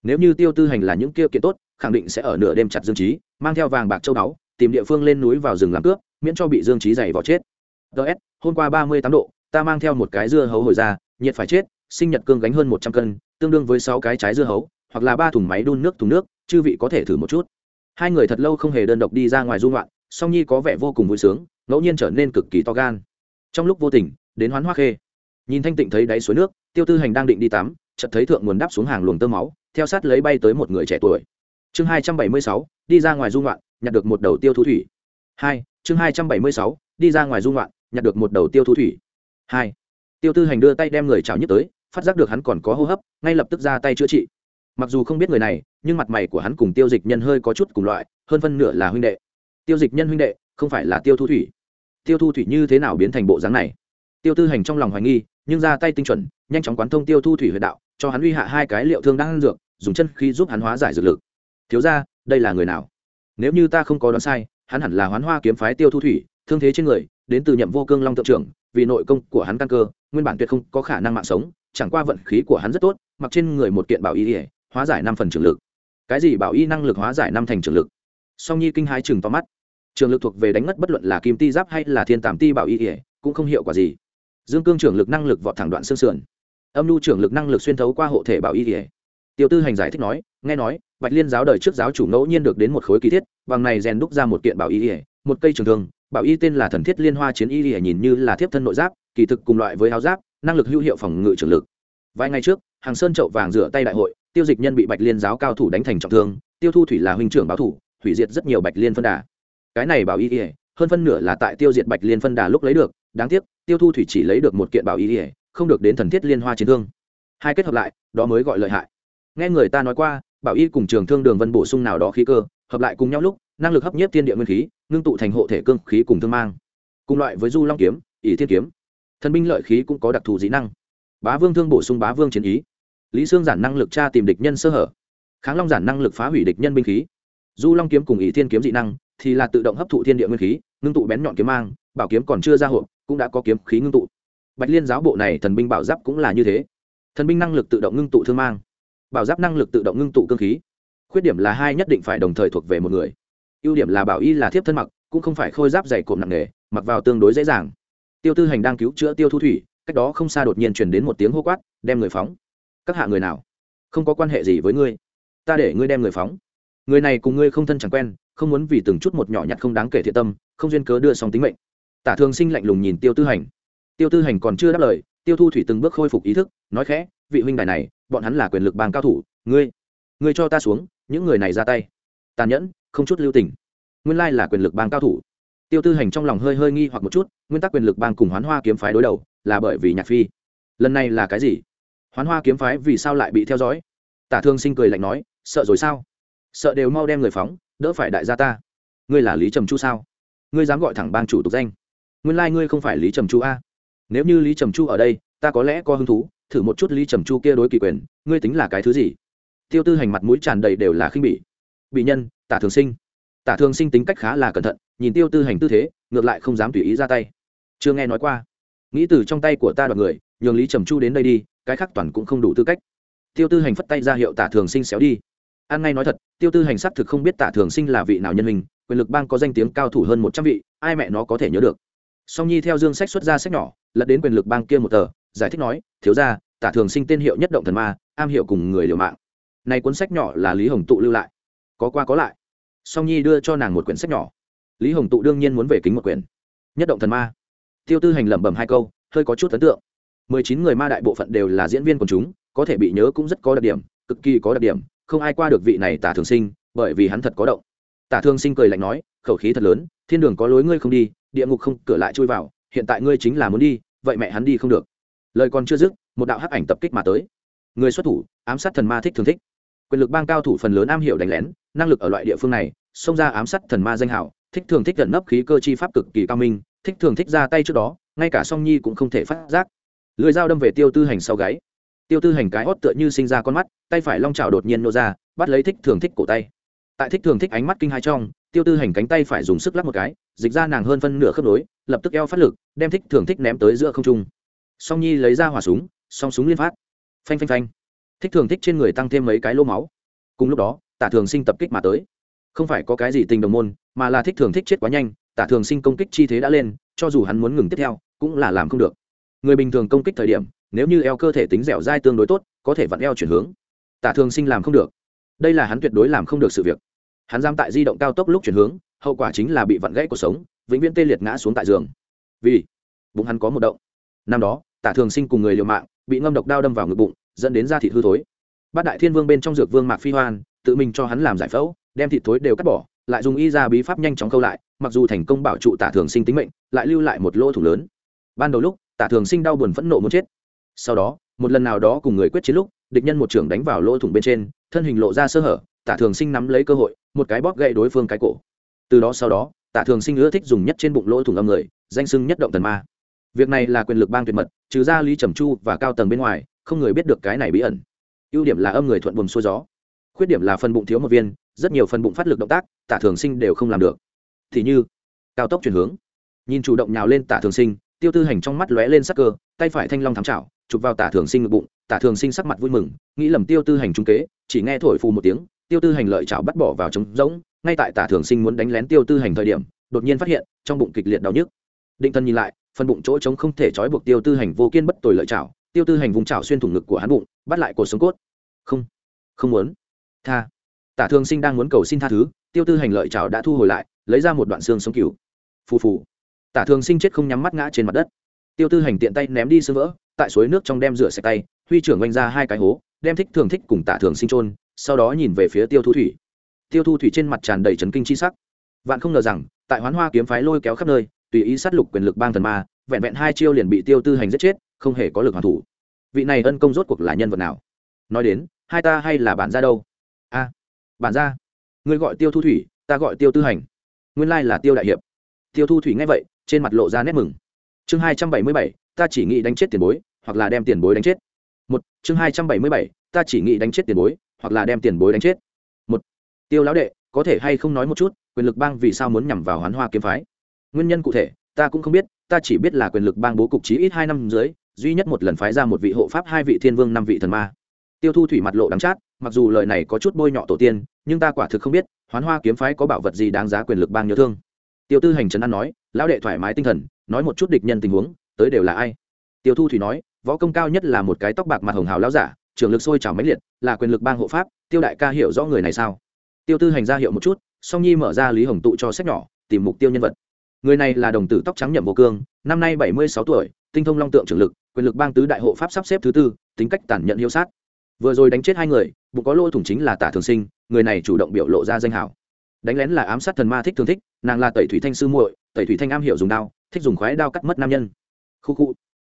Nếu như tiêu tư hành là những kia kiện tốt, khẳng định sẽ ở nửa đêm chặt dương trí mang theo vàng bạc châu báu, tìm địa phương lên núi vào rừng làm cướp, miễn cho bị dương trí dày vào chết. Ts hôm qua ba mươi tám độ, ta mang theo một cái dưa hấu hồi ra, nhiệt phải chết, sinh nhật cương gánh hơn một trăm cân, tương đương với sáu cái trái dưa hấu, hoặc là ba thùng máy đun nước thùng nước, chư vị có thể thử một chút. Hai người thật lâu không hề đơn độc đi ra ngoài dung loạn song nhi có vẻ vô cùng vui sướng, ngẫu nhiên trở nên cực kỳ to gan. Trong lúc vô tình, đến hoán hoa khê, nhìn thanh tịnh thấy đáy suối nước tiêu tư hành đang định đi tắm, chợt thấy thượng nguồn đáp xuống hàng luồng tơ máu, theo sát lấy bay tới một người trẻ tuổi. Chương hai trăm bảy mươi sáu, đi ra ngoài dung loạn nhặt được một đầu tiêu thu thủy. Hai, chương hai trăm bảy mươi sáu, đi ra ngoài dung loạn nhặt được một đầu tiêu thu thủy. Hai, tiêu tư hành đưa tay đem người chào nhất tới, phát giác được hắn còn có hô hấp, ngay lập tức ra tay chữa trị. Mặc dù không biết người này, nhưng mặt mày của hắn cùng tiêu dịch nhân hơi có chút cùng loại, hơn phân nửa là huynh đệ. Tiêu dịch nhân huynh đệ, không phải là tiêu thu thủy. Tiêu thu thủy như thế nào biến thành bộ dáng này? Tiêu tư hành trong lòng hoài nghi, nhưng ra tay tinh chuẩn, nhanh chóng quán thông tiêu thu thủy huyệt đạo, cho hắn uy hạ hai cái liệu thương đang ăn dược, dùng chân khi giúp hắn hóa giải dược lực. Thiếu ra đây là người nào? Nếu như ta không có đoán sai, hắn hẳn là hoán hoa kiếm phái tiêu thu thủy, thương thế trên người, đến từ nhậm vô cương long tượng trưởng, vì nội công của hắn căn cơ, nguyên bản tuyệt không có khả năng mạng sống, chẳng qua vận khí của hắn rất tốt, mặc trên người một kiện bảo y ỉa hóa giải năm phần trường lực. Cái gì bảo y năng lực hóa giải năm thành trường lực? Song nhi kinh hai chừng to mắt. Trường lực thuộc về đánh ngất bất luận là kim ti giáp hay là thiên tàm ti bảo y ỉa cũng không hiệu quả gì dương cương trưởng lực năng lực vọt thẳng đoạn xương sườn. Âm lưu trưởng lực năng lực xuyên thấu qua hộ thể bảo y ỉa tiêu tư hành giải thích nói, nghe nói, bạch liên giáo đời trước giáo chủ ngẫu nhiên được đến một khối ký thiết, bằng này rèn đúc ra một kiện bảo y ỉa một cây trường thương, bảo y tên là thần thiết liên hoa chiến y ỉa nhìn như là thiếp thân nội giáp, kỳ thực cùng loại với áo giáp, năng lực hữu hiệu phòng ngự trưởng lực. Vài ngày trước, hàng sơn chậu vàng rửa tay đại hội, tiêu dịch nhân bị bạch liên giáo cao thủ đánh thành trọng thương, tiêu thu thủy là huynh trưởng báo thủ, hủy diệt rất nhiều bạch liên phân đà. Cái này bảo y ỉa hơn phân nửa là tại tiêu diệt bạch liên phân đà lúc lấy được đáng tiếc, tiêu thu thủy chỉ lấy được một kiện bảo y ỉa không được đến thần thiết liên hoa chiến thương. Hai kết hợp lại, đó mới gọi lợi hại. Nghe người ta nói qua, bảo y cùng trường thương đường vân bổ sung nào đó khí cơ, hợp lại cùng nhau lúc, năng lực hấp nhiếp thiên địa nguyên khí, ngưng tụ thành hộ thể cương khí cùng thương mang. Cùng loại với du long kiếm, ỷ thiên kiếm. Thần binh lợi khí cũng có đặc thù dĩ năng. Bá vương thương bổ sung bá vương chiến ý. Lý sương giản năng lực tra tìm địch nhân sơ hở. Kháng long giản năng lực phá hủy địch nhân binh khí. Du long kiếm cùng ỷ thiên kiếm dị năng, thì là tự động hấp thụ thiên địa nguyên khí, ngưng tụ bén nhọn kiếm mang bảo kiếm còn chưa ra hộp, cũng đã có kiếm khí ngưng tụ. Bạch liên giáo bộ này thần binh bảo giáp cũng là như thế. Thần binh năng lực tự động ngưng tụ thương mang. Bảo giáp năng lực tự động ngưng tụ cơ khí. Khuyết điểm là hai nhất định phải đồng thời thuộc về một người. Ưu điểm là bảo y là thiếp thân mặc, cũng không phải khôi giáp dày cộm nặng nề, mặc vào tương đối dễ dàng. Tiêu tư hành đang cứu chữa tiêu thu thủy, cách đó không xa đột nhiên truyền đến một tiếng hô quát, đem người phóng. Các hạ người nào? Không có quan hệ gì với ngươi. Ta để ngươi đem người phóng. Người này cùng ngươi không thân chẳng quen, không muốn vì từng chút một nhỏ nhặt không đáng kể thiện tâm, không duyên cớ đưa xong tính mệnh tả thường sinh lạnh lùng nhìn tiêu tư hành. Tiêu tư hành còn chưa đáp lời, tiêu thu thủy từng bước khôi phục ý thức, nói khẽ, vị huynh đài này, bọn hắn là quyền lực bang cao thủ, ngươi ngươi cho ta xuống, những người này ra tay. Tàn nhẫn, không chút lưu tình. Nguyên lai là quyền lực bang cao thủ. Tiêu tư hành trong lòng hơi hơi nghi hoặc một chút, nguyên tắc quyền lực bang cùng hoán hoa kiếm phái đối đầu, là bởi vì nhạc phi. Lần này là cái gì? Hoán hoa kiếm phái vì sao lại bị theo dõi? Tả thương sinh cười lạnh nói, sợ rồi sao? Sợ đều mau đem người phóng, đỡ phải đại gia ta. Ngươi là lý trầm chu sao? Ngươi dám gọi thẳng bang chủ tục danh nguyên lai、like、ngươi không phải lý trầm chu a. Nếu như lý trầm chu ở đây, ta có lẽ có hứng thú, thử một chút lý trầm chu kia đối kỳ quyền, ngươi tính là cái thứ gì? Tiêu tư hành mặt mũi tràn đầy đều là khinh bỉ. Bị nhân, tả thường sinh. Tả thường sinh tính cách khá là cẩn thận, nhìn tiêu tư hành tư thế, ngược lại không dám tùy ý ra tay. Chưa nghe nói qua. Nghĩ từ trong tay của ta đoạt người, nhường lý trầm chu đến đây đi, cái khác toàn cũng không đủ tư cách. Tiêu tư hành phất tay ra hiệu tả thường sinh xéo đi. An ngay nói thật, tiêu tư hành xác thực không biết tả thường sinh là vị nào nhân hình, quyền lực bang có danh tiếng cao thủ hơn một trăm vị, ai mẹ nó có thể nhớ được song nhi theo dương sách xuất ra sách nhỏ, lật đến quyền lực bang kia một tờ, giải thích nói, thiếu ra tả thường sinh tên hiệu nhất động thần ma, am hiểu cùng người liều mạng. Này cuốn sách nhỏ là lý hồng tụ lưu lại. Có qua có lại. Song nhi đưa cho nàng một quyển sách nhỏ. Lý hồng tụ đương nhiên muốn về kính một quyển. Nhất động thần ma. Tiêu tư hành lẩm bẩm hai câu, hơi có chút ấn tượng. Mười chín người ma đại bộ phận đều là diễn viên quần chúng, có thể bị nhớ cũng rất có đặc điểm, cực kỳ có đặc điểm, không ai qua được vị này tả thường sinh, bởi vì hắn thật có động. Tả thường sinh cười lạnh nói, khẩu khí thật lớn, thiên đường có lối ngươi không đi địa ngục không, cửa lại chui vào, hiện tại ngươi chính là muốn đi, vậy mẹ hắn đi không được. Lời còn chưa dứt, một đạo hắc ảnh tập kích mà tới. Người xuất thủ, ám sát thần ma thích thường thích. Quyền lực bang cao thủ phần lớn am hiểu đánh lén, năng lực ở loại địa phương này, xông ra ám sát thần ma danh hảo thích thường thích gần nấp khí cơ chi pháp cực kỳ cao minh, thích thường thích ra tay trước đó, ngay cả song nhi cũng không thể phát giác. Lưỡi dao đâm về tiêu tư hành sau gáy. Tiêu tư hành cái hót tựa như sinh ra con mắt, tay phải long trào đột nhiên nô ra, bắt lấy thích thường thích cổ tay. Tại thích thường thích ánh mắt kinh hai trong tiêu tư hành cánh tay phải dùng sức lắc một cái, dịch ra nàng hơn phân nửa khớp nối, lập tức eo phát lực, đem thích thường thích ném tới giữa không trung. Song nhi lấy ra hỏa súng, song súng liên phát. Phanh phanh phanh. Thích thường thích trên người tăng thêm mấy cái lô máu. Cùng lúc đó, tả thường sinh tập kích mà tới. Không phải có cái gì tình đồng môn, mà là thích thường thích chết quá nhanh, tả thường sinh công kích chi thế đã lên, cho dù hắn muốn ngừng tiếp theo, cũng là làm không được. Người bình thường công kích thời điểm, nếu như eo cơ thể tính dẻo dai tương đối tốt, có thể vặn eo chuyển hướng. Tả thường sinh làm không được. Đây là hắn tuyệt đối làm không được sự việc hắn giam tại di động cao tốc lúc chuyển hướng, hậu quả chính là bị vặn gãy cuộc sống, vĩnh viễn tê liệt ngã xuống tại giường. Vì bụng hắn có một động. Năm đó, tả thường sinh cùng người liều mạng, bị ngâm độc đao đâm vào ngực bụng, dẫn đến da thịt hư thối. Bát đại thiên vương bên trong dược vương mạc phi hoan, tự mình cho hắn làm giải phẫu, đem thịt thối đều cắt bỏ, lại dùng y ra bí pháp nhanh chóng câu lại, mặc dù thành công bảo trụ tả thường sinh tính mệnh, lại lưu lại một lỗ thủ lớn. Ban đầu lúc, tả thường sinh đau buồn phẫn nộ muốn chết. Sau đó, một lần nào đó cùng người quyết chiến lúc, địch nhân một trưởng đánh vào lỗ thủng bên trên, thân hình lộ ra sơ hở tả thường sinh nắm lấy cơ hội, một cái bóp gậy đối phương cái cổ. Từ đó sau đó, tả thường sinh ưa thích dùng nhất trên bụng lỗ thủng âm người, danh sưng nhất động thần ma. Việc này là quyền lực bang tuyệt mật, trừ ra lý trầm chu và cao tầng bên ngoài, không người biết được cái này bí ẩn. Ưu điểm là âm người thuận buồm xuôi gió. Khuyết điểm là phần bụng thiếu một viên, rất nhiều phần bụng phát lực động tác, tả thường sinh đều không làm được. Thì như, cao tốc chuyển hướng. Nhìn chủ động nhào lên tả thường sinh tiêu tư hành trong mắt lóe lên sắc cơ, tay phải thanh long thám trảo chụp vào tả thường sinh ngực bụng, tả thường sinh sắc mặt vui mừng, nghĩ lầm tiêu tư hành trung kế, chỉ nghe thổi phù một tiếng, tiêu tư hành lợi chảo bắt bỏ vào trống rỗng, ngay tại tả thường sinh muốn đánh lén tiêu tư hành thời điểm, đột nhiên phát hiện, trong bụng kịch liệt đau nhức. Định thân nhìn lại, phần bụng chỗ trống không thể trói buộc tiêu tư hành vô kiên bất tồi lợi chảo, tiêu tư hành vùng chảo xuyên thủng ngực của hắn bụng, bắt lại cột sống cốt. Không không muốn. Tha. Tả thường sinh đang muốn cầu xin tha thứ, tiêu tư hành lợi chảo đã thu hồi lại, lấy ra một đoạn xương sống cừu. Phù phù tả thường sinh chết không nhắm mắt ngã trên mặt đất. Tiêu tư hành tiện tay ném đi sơ vỡ, tại suối nước trong đem rửa sạch tay, huy trưởng oanh ra hai cái hố, đem thích thường thích cùng tả thường sinh trôn sau đó nhìn về phía tiêu thu thủy. Tiêu thu thủy trên mặt tràn đầy trấn kinh c h i sắc. Vạn không ngờ rằng, tại hoán hoa kiếm phái lôi kéo khắp nơi, tùy ý sát lục quyền lực bang thần ma, vẹn vẹn hai chiêu liền bị tiêu tư hành giết chết, không hề có lực hoàn thủ. Vị này ân công rốt cuộc là nhân vật nào? Nói đến, hai ta hay là bản ra đâu? A, bản ra ngươi gọi tiêu thu thủy, ta gọi tiêu tư hành. Nguyên lai là tiêu đại hiệp. Tiêu thu thủy nghe vậy trên mặt lộ ra nét mừng. Chương hai trăm bảy mươi bảy, ta chỉ nghĩ đánh chết tiền bối, hoặc là đem tiền bối đánh chết. Một, chương hai trăm bảy mươi bảy, ta chỉ nghĩ đánh chết tiền bối, hoặc là đem tiền bối đánh chết. Một, tiêu lão đệ, có thể hay không nói một chút, quyền lực bang vì sao muốn nhằm vào hoán hoa kiếm phái? Nguyên nhân cụ thể, ta cũng không biết, ta chỉ biết là quyền lực bang bố cục chí ít hai năm dưới, duy nhất một lần phái ra một vị hộ pháp, hai vị thiên vương, năm vị thần ma. Tiêu thu thủy mặt lộ đắng chát, mặc dù lời này có chút bôi nhọ tổ tiên, nhưng ta quả thực không biết, hoán hoa kiếm phái có bảo vật gì đáng giá quyền lực bang nhớ thương tiêu tư hành trấn an nói, lão đệ thoải mái tinh thần, nói một chút địch nhân tình huống, tới đều là ai? Tiêu thu thủy nói, võ công cao nhất là một cái tóc bạc mặt hồng hào lão giả, trường lực sôi trào máy liệt, là quyền lực bang hộ pháp, tiêu đại ca hiểu rõ người này sao? Tiêu tư hành ra hiệu một chút, song nhi mở ra lý hồng tụ cho sách nhỏ, tìm mục tiêu nhân vật. Người này là đồng tử tóc trắng nhậm vô cương, năm nay bảy mươi sáu tuổi, tinh thông long tượng trưởng lực, quyền lực bang tứ đại hộ pháp sắp xếp thứ tư, tính cách tàn nhẫn hiếu sát. Vừa rồi đánh chết hai người, bụng có lỗ thủng chính là tả thường sinh, người này chủ động biểu lộ ra danh hảo đánh lén là ám sát thần ma thích thường thích, nàng là tẩy thủy thanh sư muội, tẩy thủy thanh am hiểu dùng đao, thích dùng khoái đao cắt mất nam nhân. Khu khu.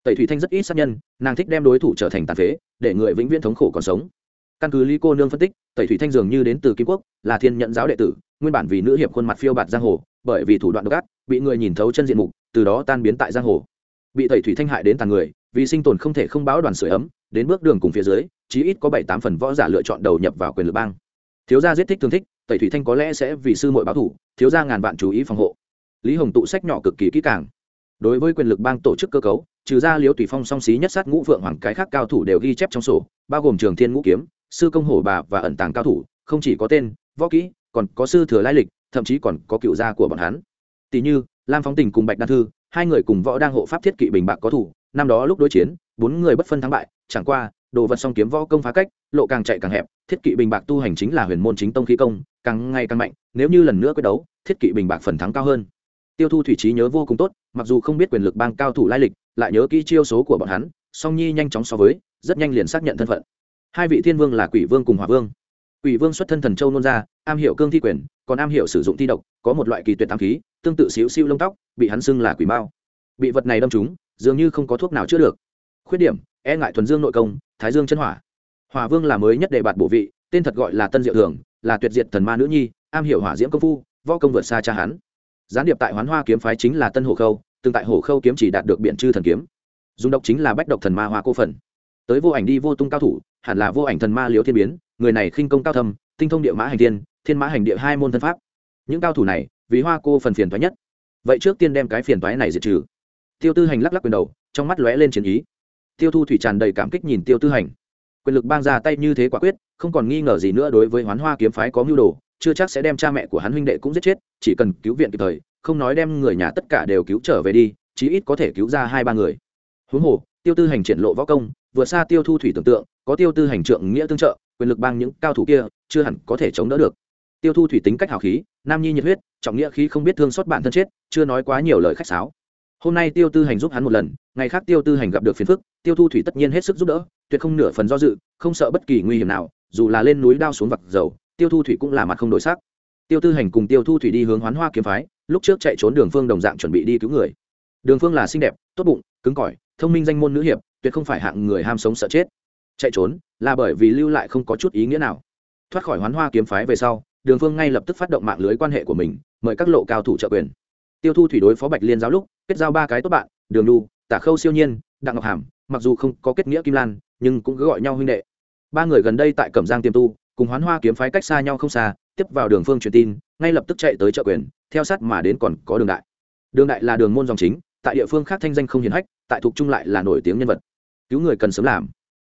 Tẩy thủy thanh rất ít sát nhân, nàng thích đem đối thủ trở thành tàn phế, để người vĩnh viễn thống khổ còn sống. Căn cứ lý cô nương phân tích, tẩy thủy thanh dường như đến từ kim quốc, là thiên nhận giáo đệ tử, nguyên bản vì nữ hiệp khuôn mặt phiêu bạt giang hồ, bởi vì thủ đoạn độc ác, bị người nhìn thấu chân diện mục, từ đó tan biến tại giang hồ. Bị tẩy thủy thanh hại đến tàn người, vì sinh tồn không thể không báo đoàn sửa ấm, đến bước đường cùng phía dưới, chí ít có bảy tám phần võ giả lựa chọn đầu nhập vào quyền lực bang thiếu gia giết thích thương thích, tẩy thủy thanh có lẽ sẽ vì sư mội báo thủ, thiếu gia ngàn vạn chú ý phòng hộ. Lý hồng tụ sách nhỏ cực kỳ kỹ càng. Đối với quyền lực bang tổ chức cơ cấu, trừ ra liễu tùy phong song xí nhất sát ngũ vượng hoàng cái khác cao thủ đều ghi chép trong sổ, bao gồm trường thiên ngũ kiếm, sư công hổ bà và ẩn tàng cao thủ, không chỉ có tên, võ kỹ, còn có sư thừa lai lịch, thậm chí còn có cựu gia của bọn hắn. Tỷ như, lam phóng tình cùng bạch đan thư, hai người cùng võ đang hộ pháp thiết kỵ bình bạc có thủ, năm đó lúc đối chiến, bốn người bất phân thắng bại, chẳng qua đồ vật song kiếm võ công phá cách, lộ càng chạy càng hẹp, thiết kỵ bình bạc tu hành chính là huyền môn chính tông khí công, càng ngày càng mạnh, nếu như lần nữa quyết đấu, thiết kỵ bình bạc phần thắng cao hơn. Tiêu thu thủy trí nhớ vô cùng tốt, mặc dù không biết quyền lực bang cao thủ lai lịch, lại nhớ kỹ chiêu số của bọn hắn, song nhi nhanh chóng so với, rất nhanh liền xác nhận thân phận. Hai vị thiên vương là quỷ vương cùng hòa vương. Quỷ vương xuất thân thần châu nôn ra, am hiểu cương thi quyền, còn am hiểu sử dụng thi độc, có một loại kỳ tuyệt tam khí, tương tự xíu siêu lông tóc, bị hắn xưng là quỷ mao. Bị vật này đâm trúng, dường như không có thuốc nào chữa được. Khuyết điểm e ngại thuần dương nội công, thái dương chân hỏa. Hỏa vương là mới nhất đề bạt bổ vị, tên thật gọi là tân diệu thường, là tuyệt diệt thần ma nữ nhi, am hiểu hỏa diễm công phu, võ công vượt xa cha hắn. Gián điệp tại hoán hoa kiếm phái chính là tân hồ khâu, từng tại hồ khâu kiếm chỉ đạt được biện chư thần kiếm. Dùng độc chính là bách độc thần ma hoa cô phần. Tới vô ảnh đi vô tung cao thủ, hẳn là vô ảnh thần ma liễu thiên biến, người này khinh công cao thâm, tinh thông địa mã hành tiên, thiên mã hành địa hai môn thân pháp. Những cao thủ này, vì hoa cô phần phiền toái nhất. Vậy trước tiên đem cái phiền toái này diệt trừ. Tiêu tư hành lắc lắc quyền đầu, trong mắt lóe lên chiến ý tiêu thu thủy tràn đầy cảm kích nhìn tiêu tư hành. Quyền lực bang ra tay như thế quả quyết, không còn nghi ngờ gì nữa đối với hoán hoa kiếm phái có mưu đồ, chưa chắc sẽ đem cha mẹ của hắn huynh đệ cũng giết chết, chỉ cần cứu viện kịp thời, không nói đem người nhà tất cả đều cứu trở về đi, chí ít có thể cứu ra hai ba người. Huống hồ, tiêu tư hành triển lộ võ công, vượt xa tiêu thu thủy tưởng tượng, có tiêu tư hành trượng nghĩa tương trợ, quyền lực bang những cao thủ kia, chưa hẳn có thể chống đỡ được. Tiêu thu thủy tính cách hào khí, nam nhi nhiệt huyết, trọng nghĩa khí không biết thương xót bản thân chết, chưa nói quá nhiều lời khách sáo. Hôm nay tiêu tư hành giúp hắn một lần ngày khác tiêu tư hành gặp được phiền phức, tiêu thu thủy tất nhiên hết sức giúp đỡ, tuyệt không nửa phần do dự, không sợ bất kỳ nguy hiểm nào, dù là lên núi đao xuống vặt dầu, tiêu thu thủy cũng là mặt không đổi sắc. Tiêu tư hành cùng tiêu thu thủy đi hướng hoán hoa kiếm phái, lúc trước chạy trốn đường phương đồng dạng chuẩn bị đi cứu người. Đường phương là xinh đẹp, tốt bụng, cứng cỏi, thông minh danh môn nữ hiệp, tuyệt không phải hạng người ham sống sợ chết. Chạy trốn là bởi vì lưu lại không có chút ý nghĩa nào. Thoát khỏi hoán hoa kiếm phái về sau, đường phương ngay lập tức phát động mạng lưới quan hệ của mình, mời các lộ cao thủ trợ quyền. Tiêu thu thủy đối phó bạch liên giáo lúc, kết giao ba cái tốt bạn, đường lu tả khâu siêu nhiên, đặng ngọc hàm, mặc dù không có kết nghĩa kim lan, nhưng cũng cứ gọi nhau huynh đệ. Ba người gần đây tại cẩm giang Tiêm tu, cùng hoán hoa kiếm phái cách xa nhau không xa, tiếp vào đường phương truyền tin, ngay lập tức chạy tới trợ quyền, theo sát mà đến còn có đường đại. Đường đại là đường môn dòng chính, tại địa phương khác thanh danh không hiển hách, tại thuộc trung lại là nổi tiếng nhân vật. Cứu người cần sớm làm.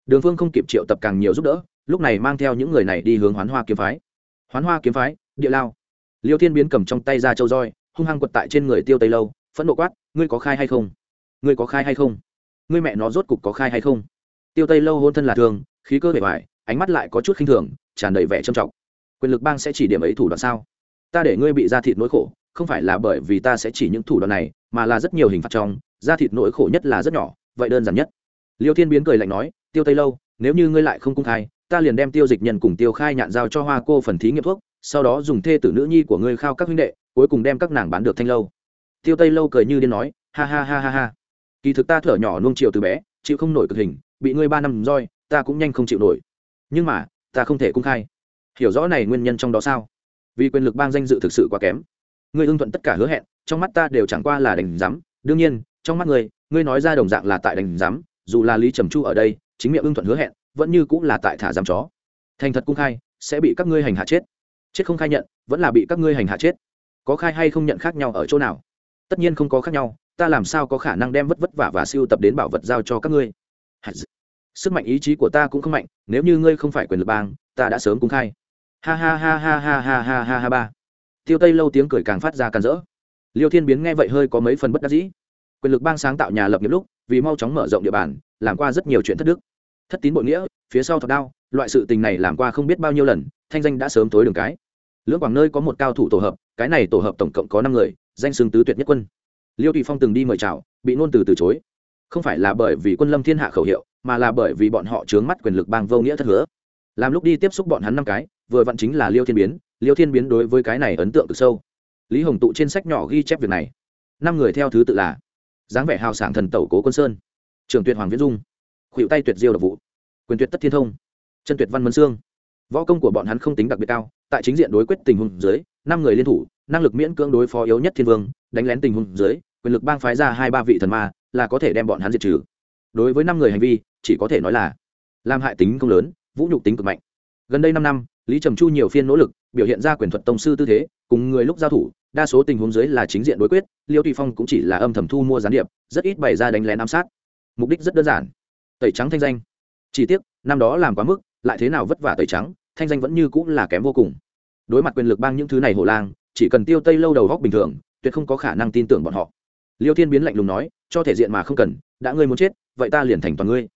Đường phương không kịp triệu tập càng nhiều giúp đỡ, lúc này mang theo những người này đi hướng hoán hoa kiếm phái. Hoán hoa kiếm phái, địa lao. Liêu thiên biến cầm trong tay ra châu roi, hung hăng quật tại trên người tiêu tây lâu, phẫn nộ quát, ngươi có khai hay không? Ngươi có khai hay không? Ngươi mẹ nó rốt cục có khai hay không? Tiêu tây lâu hôn thân là thường, khí cơ bề ngoài, ánh mắt lại có chút khinh thường, tràn đầy vẻ trầm trọng. Quyền lực bang sẽ chỉ điểm ấy thủ đoạn sao? Ta để ngươi bị ra thịt nỗi khổ, không phải là bởi vì ta sẽ chỉ những thủ đoạn này, mà là rất nhiều hình phạt trong, ra thịt nỗi khổ nhất là rất nhỏ, vậy đơn giản nhất. Liêu thiên biến cười lạnh nói, tiêu tây lâu, nếu như ngươi lại không cung khai, ta liền đem tiêu dịch nhân cùng tiêu khai nhạn giao cho hoa cô phần thí nghiệm thuốc, sau đó dùng thê tử nữ nhi của ngươi khao các huynh đệ, cuối cùng đem các nàng bán được thanh lâu. Tiêu tây lâu cười như điên nói, ha ha ha ha ha kỳ thực ta thở nhỏ nuông chiều từ bé, chịu không nổi cực hình, bị ngươi ba năm roi, ta cũng nhanh không chịu nổi. Nhưng mà, ta không thể cung khai. Hiểu rõ này nguyên nhân trong đó sao? Vì quyền lực bang danh dự thực sự quá kém. Ngươi ưng thuận tất cả hứa hẹn, trong mắt ta đều chẳng qua là đành rắm đương nhiên, trong mắt ngươi ngươi nói ra đồng dạng là tại đành rắm dù là lý trầm chu ở đây, chính miệng ưng thuận hứa hẹn, vẫn như cũng là tại thả giam chó. Thành thật cung khai, sẽ bị các ngươi hành hạ chết. Chết không khai nhận, vẫn là bị các ngươi hành hạ chết. Có khai hay không nhận khác nhau ở chỗ nào? Tất nhiên không có khác nhau ta làm sao có khả năng đem vất vất vả và siêu tập đến bảo vật giao cho các ngươi? Sức mạnh ý chí của ta cũng không mạnh, nếu như ngươi không phải quyền lực bang, ta đã sớm cung khai. Ha ha ha ha ha ha ha ha ha ba. Tiêu tây lâu tiếng cười càng phát ra càng rỡ. Liêu thiên biến nghe vậy hơi có mấy phần bất đắc dĩ. Quyền lực bang sáng tạo nhà lập nghiệp lúc, vì mau chóng mở rộng địa bàn, làm qua rất nhiều chuyện thất đức. Thất tín bội nghĩa, phía sau thọc đao, loại sự tình này làm qua không biết bao nhiêu lần, thanh danh đã sớm tối đường cái. Lưỡng quảng nơi có một cao thủ tổ hợp, cái này tổ hợp tổng cộng có năm người, danh xưng tứ tuyệt nhất quân liêu tùy phong từng đi mời chào, bị nôn từ từ chối. Không phải là bởi vì quân lâm thiên hạ khẩu hiệu, mà là bởi vì bọn họ chướng mắt quyền lực bang vô nghĩa thất hứa. Làm lúc đi tiếp xúc bọn hắn năm cái, vừa vặn chính là liêu thiên biến, liêu thiên biến đối với cái này ấn tượng cực sâu. Lý hồng tụ trên sách nhỏ ghi chép việc này. Năm người theo thứ tự là dáng vẻ hào sảng thần tẩu cố quân sơn, trường tuyệt hoàng viễn dung, khuỵu tay tuyệt diêu độc vụ quyền tuyệt tất thiên thông, chân tuyệt văn mân sương võ công của bọn hắn không tính đặc biệt cao, tại chính diện đối quyết tình huống dưới, năm người liên thủ, năng lực miễn cưỡng đối phó yếu nhất thiên vương, đánh lén tình huống dưới, quyền lực bang phái ra hai ba vị thần ma, là có thể đem bọn hắn diệt trừ. Đối với năm người hành vi, chỉ có thể nói là làm hại tính không lớn, vũ nhục tính cực mạnh. Gần đây năm năm, lý trầm chu nhiều phiên nỗ lực, biểu hiện ra quyền thuật tông sư tư thế, cùng người lúc giao thủ, đa số tình huống dưới là chính diện đối quyết, liêu tùy phong cũng chỉ là âm thầm thu mua gián điệp, rất ít bày ra đánh lén ám sát. Mục đích rất đơn giản. Tẩy trắng thanh danh. Chỉ tiếc, năm đó làm quá mức lại thế nào vất vả tẩy trắng, thanh danh vẫn như cũng là kém vô cùng. Đối mặt quyền lực bang những thứ này hổ lang, chỉ cần tiêu tây lâu đầu góc bình thường, tuyệt không có khả năng tin tưởng bọn họ. Liêu thiên biến lạnh lùng nói, cho thể diện mà không cần, đã ngươi muốn chết, vậy ta liền thành toàn ngươi.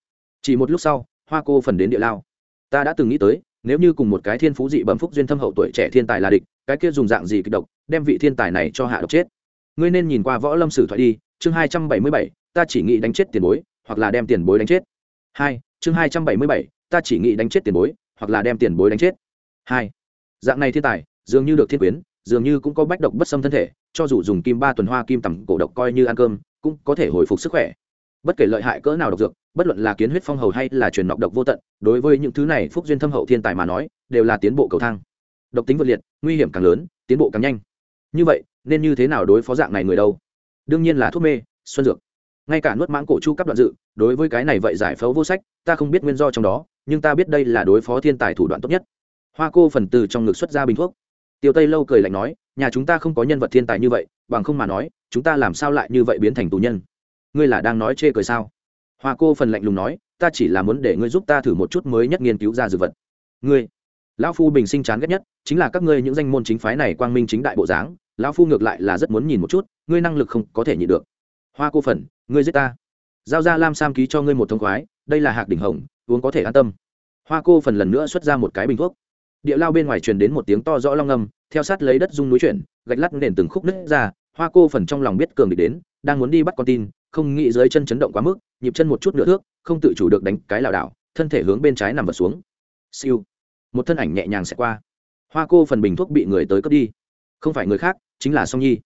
Chỉ một lúc sau, hoa cô phần đến địa lao. Ta đã từng nghĩ tới, nếu như cùng một cái thiên phú dị bẩm phúc duyên thâm hậu tuổi trẻ thiên tài là địch, cái kia dùng dạng gì kịch độc, đem vị thiên tài này cho hạ độc chết. Ngươi nên nhìn qua võ lâm sử thoại đi, chương hai trăm bảy mươi bảy, ta chỉ nghĩ đánh chết tiền bối, hoặc là đem tiền bối đánh chết. Hai, chương hai trăm bảy mươi bảy ta chỉ nghĩ đánh chết tiền bối, hoặc là đem tiền bối đánh chết. Hai, dạng này thiên tài, dường như được thiên quyến, dường như cũng có bách độc bất xâm thân thể, cho dù dùng kim ba tuần hoa kim tầm cổ độc coi như ăn cơm, cũng có thể hồi phục sức khỏe. Bất kể lợi hại cỡ nào độc dược, bất luận là kiến huyết phong hầu hay là truyền nọc độc vô tận, đối với những thứ này phúc duyên thâm hậu thiên tài mà nói, đều là tiến bộ cầu thang. Độc tính vật liệt, nguy hiểm càng lớn, tiến bộ càng nhanh. Như vậy, nên như thế nào đối phó dạng này người đâu? Đương nhiên là thuốc mê, xuân dược ngay cả nuốt mãng cổ chu cấp đoạn dự, đối với cái này vậy giải phẫu vô sách, ta không biết nguyên do trong đó, nhưng ta biết đây là đối phó thiên tài thủ đoạn tốt nhất. Hoa cô phần từ trong ngực xuất ra bình thuốc. Tiêu tây lâu cười lạnh nói, nhà chúng ta không có nhân vật thiên tài như vậy, bằng không mà nói, chúng ta làm sao lại như vậy biến thành tù nhân? Ngươi là đang nói chê cười sao? Hoa cô phần lạnh lùng nói, ta chỉ là muốn để ngươi giúp ta thử một chút mới nhất nghiên cứu ra dược vật. Ngươi, lão phu bình sinh chán ghét nhất, chính là các ngươi những danh môn chính phái này quang minh chính đại bộ dáng, lão phu ngược lại là rất muốn nhìn một chút, ngươi năng lực không có thể nhị được. Hoa cô phần ngươi giết ta. Giao ra lam sam ký cho ngươi một thông khoái, đây là hạc đỉnh hồng, uống có thể an tâm. Hoa cô phần lần nữa xuất ra một cái bình thuốc. Địa lao bên ngoài truyền đến một tiếng to rõ long âm, theo sát lấy đất dung núi chuyển, gạch lắt nền từng khúc nứt ra, hoa cô phần trong lòng biết cường địch đến, đang muốn đi bắt con tin, không nghĩ dưới chân chấn động quá mức, nhịp chân một chút nửa thước, không tự chủ được đánh cái lảo đảo, thân thể hướng bên trái nằm vật xuống. Siêu. Một thân ảnh nhẹ nhàng sẽ qua. Hoa cô phần bình thuốc bị người tới cướp đi. Không phải người khác, chính là song nhi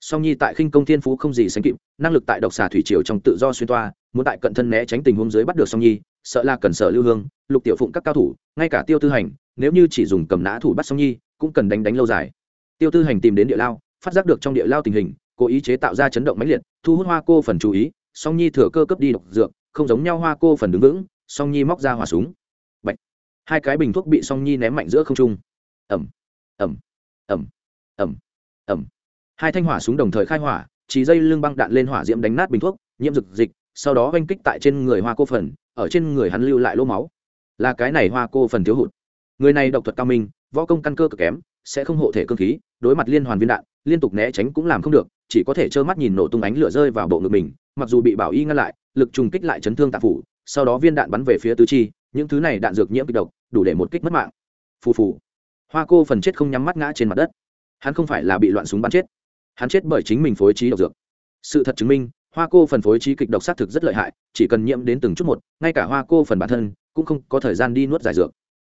song nhi tại khinh công thiên phú không gì sánh kịp, năng lực tại độc xà thủy triều trong tự do xuyên toa, muốn tại cận thân né tránh tình huống dưới bắt được song nhi, sợ là cần sở lưu hương, lục tiểu phụng các cao thủ, ngay cả tiêu tư hành, nếu như chỉ dùng cầm nã thủ bắt song nhi, cũng cần đánh đánh lâu dài. Tiêu tư hành tìm đến địa lao, phát giác được trong địa lao tình hình, cố ý chế tạo ra chấn động mãnh liệt, thu hút hoa cô phần chú ý, song nhi thừa cơ cấp đi độc dược, không giống nhau hoa cô phần đứng vững, song nhi móc ra hỏa súng. Bạch. hai cái bình thuốc bị song nhi ném mạnh giữa không trung. Ẩm ẩm ẩm ẩm ẩm hai thanh hỏa súng đồng thời khai hỏa, chỉ dây lưng băng đạn lên hỏa diễm đánh nát bình thuốc, nhiễm dực dịch, sau đó oanh kích tại trên người hoa cô phần, ở trên người hắn lưu lại lỗ máu. Là cái này hoa cô phần thiếu hụt. Người này độc thuật cao minh, võ công căn cơ cực kém, sẽ không hộ thể cơ khí, đối mặt liên hoàn viên đạn, liên tục né tránh cũng làm không được, chỉ có thể trơ mắt nhìn nổ tung ánh lửa rơi vào bộ ngực mình, mặc dù bị bảo y ngăn lại, lực trùng kích lại chấn thương tạp phủ, sau đó viên đạn bắn về phía tứ chi, những thứ này đạn dược nhiễm kịch độc, đủ để một kích mất mạng. Phù phù. Hoa cô phần chết không nhắm mắt ngã trên mặt đất. Hắn không phải là bị loạn súng bắn chết hắn chết bởi chính mình phối trí độc dược. Sự thật chứng minh, hoa cô phần phối trí kịch độc xác thực rất lợi hại, chỉ cần nhiễm đến từng chút một, ngay cả hoa cô phần bản thân cũng không có thời gian đi nuốt giải dược.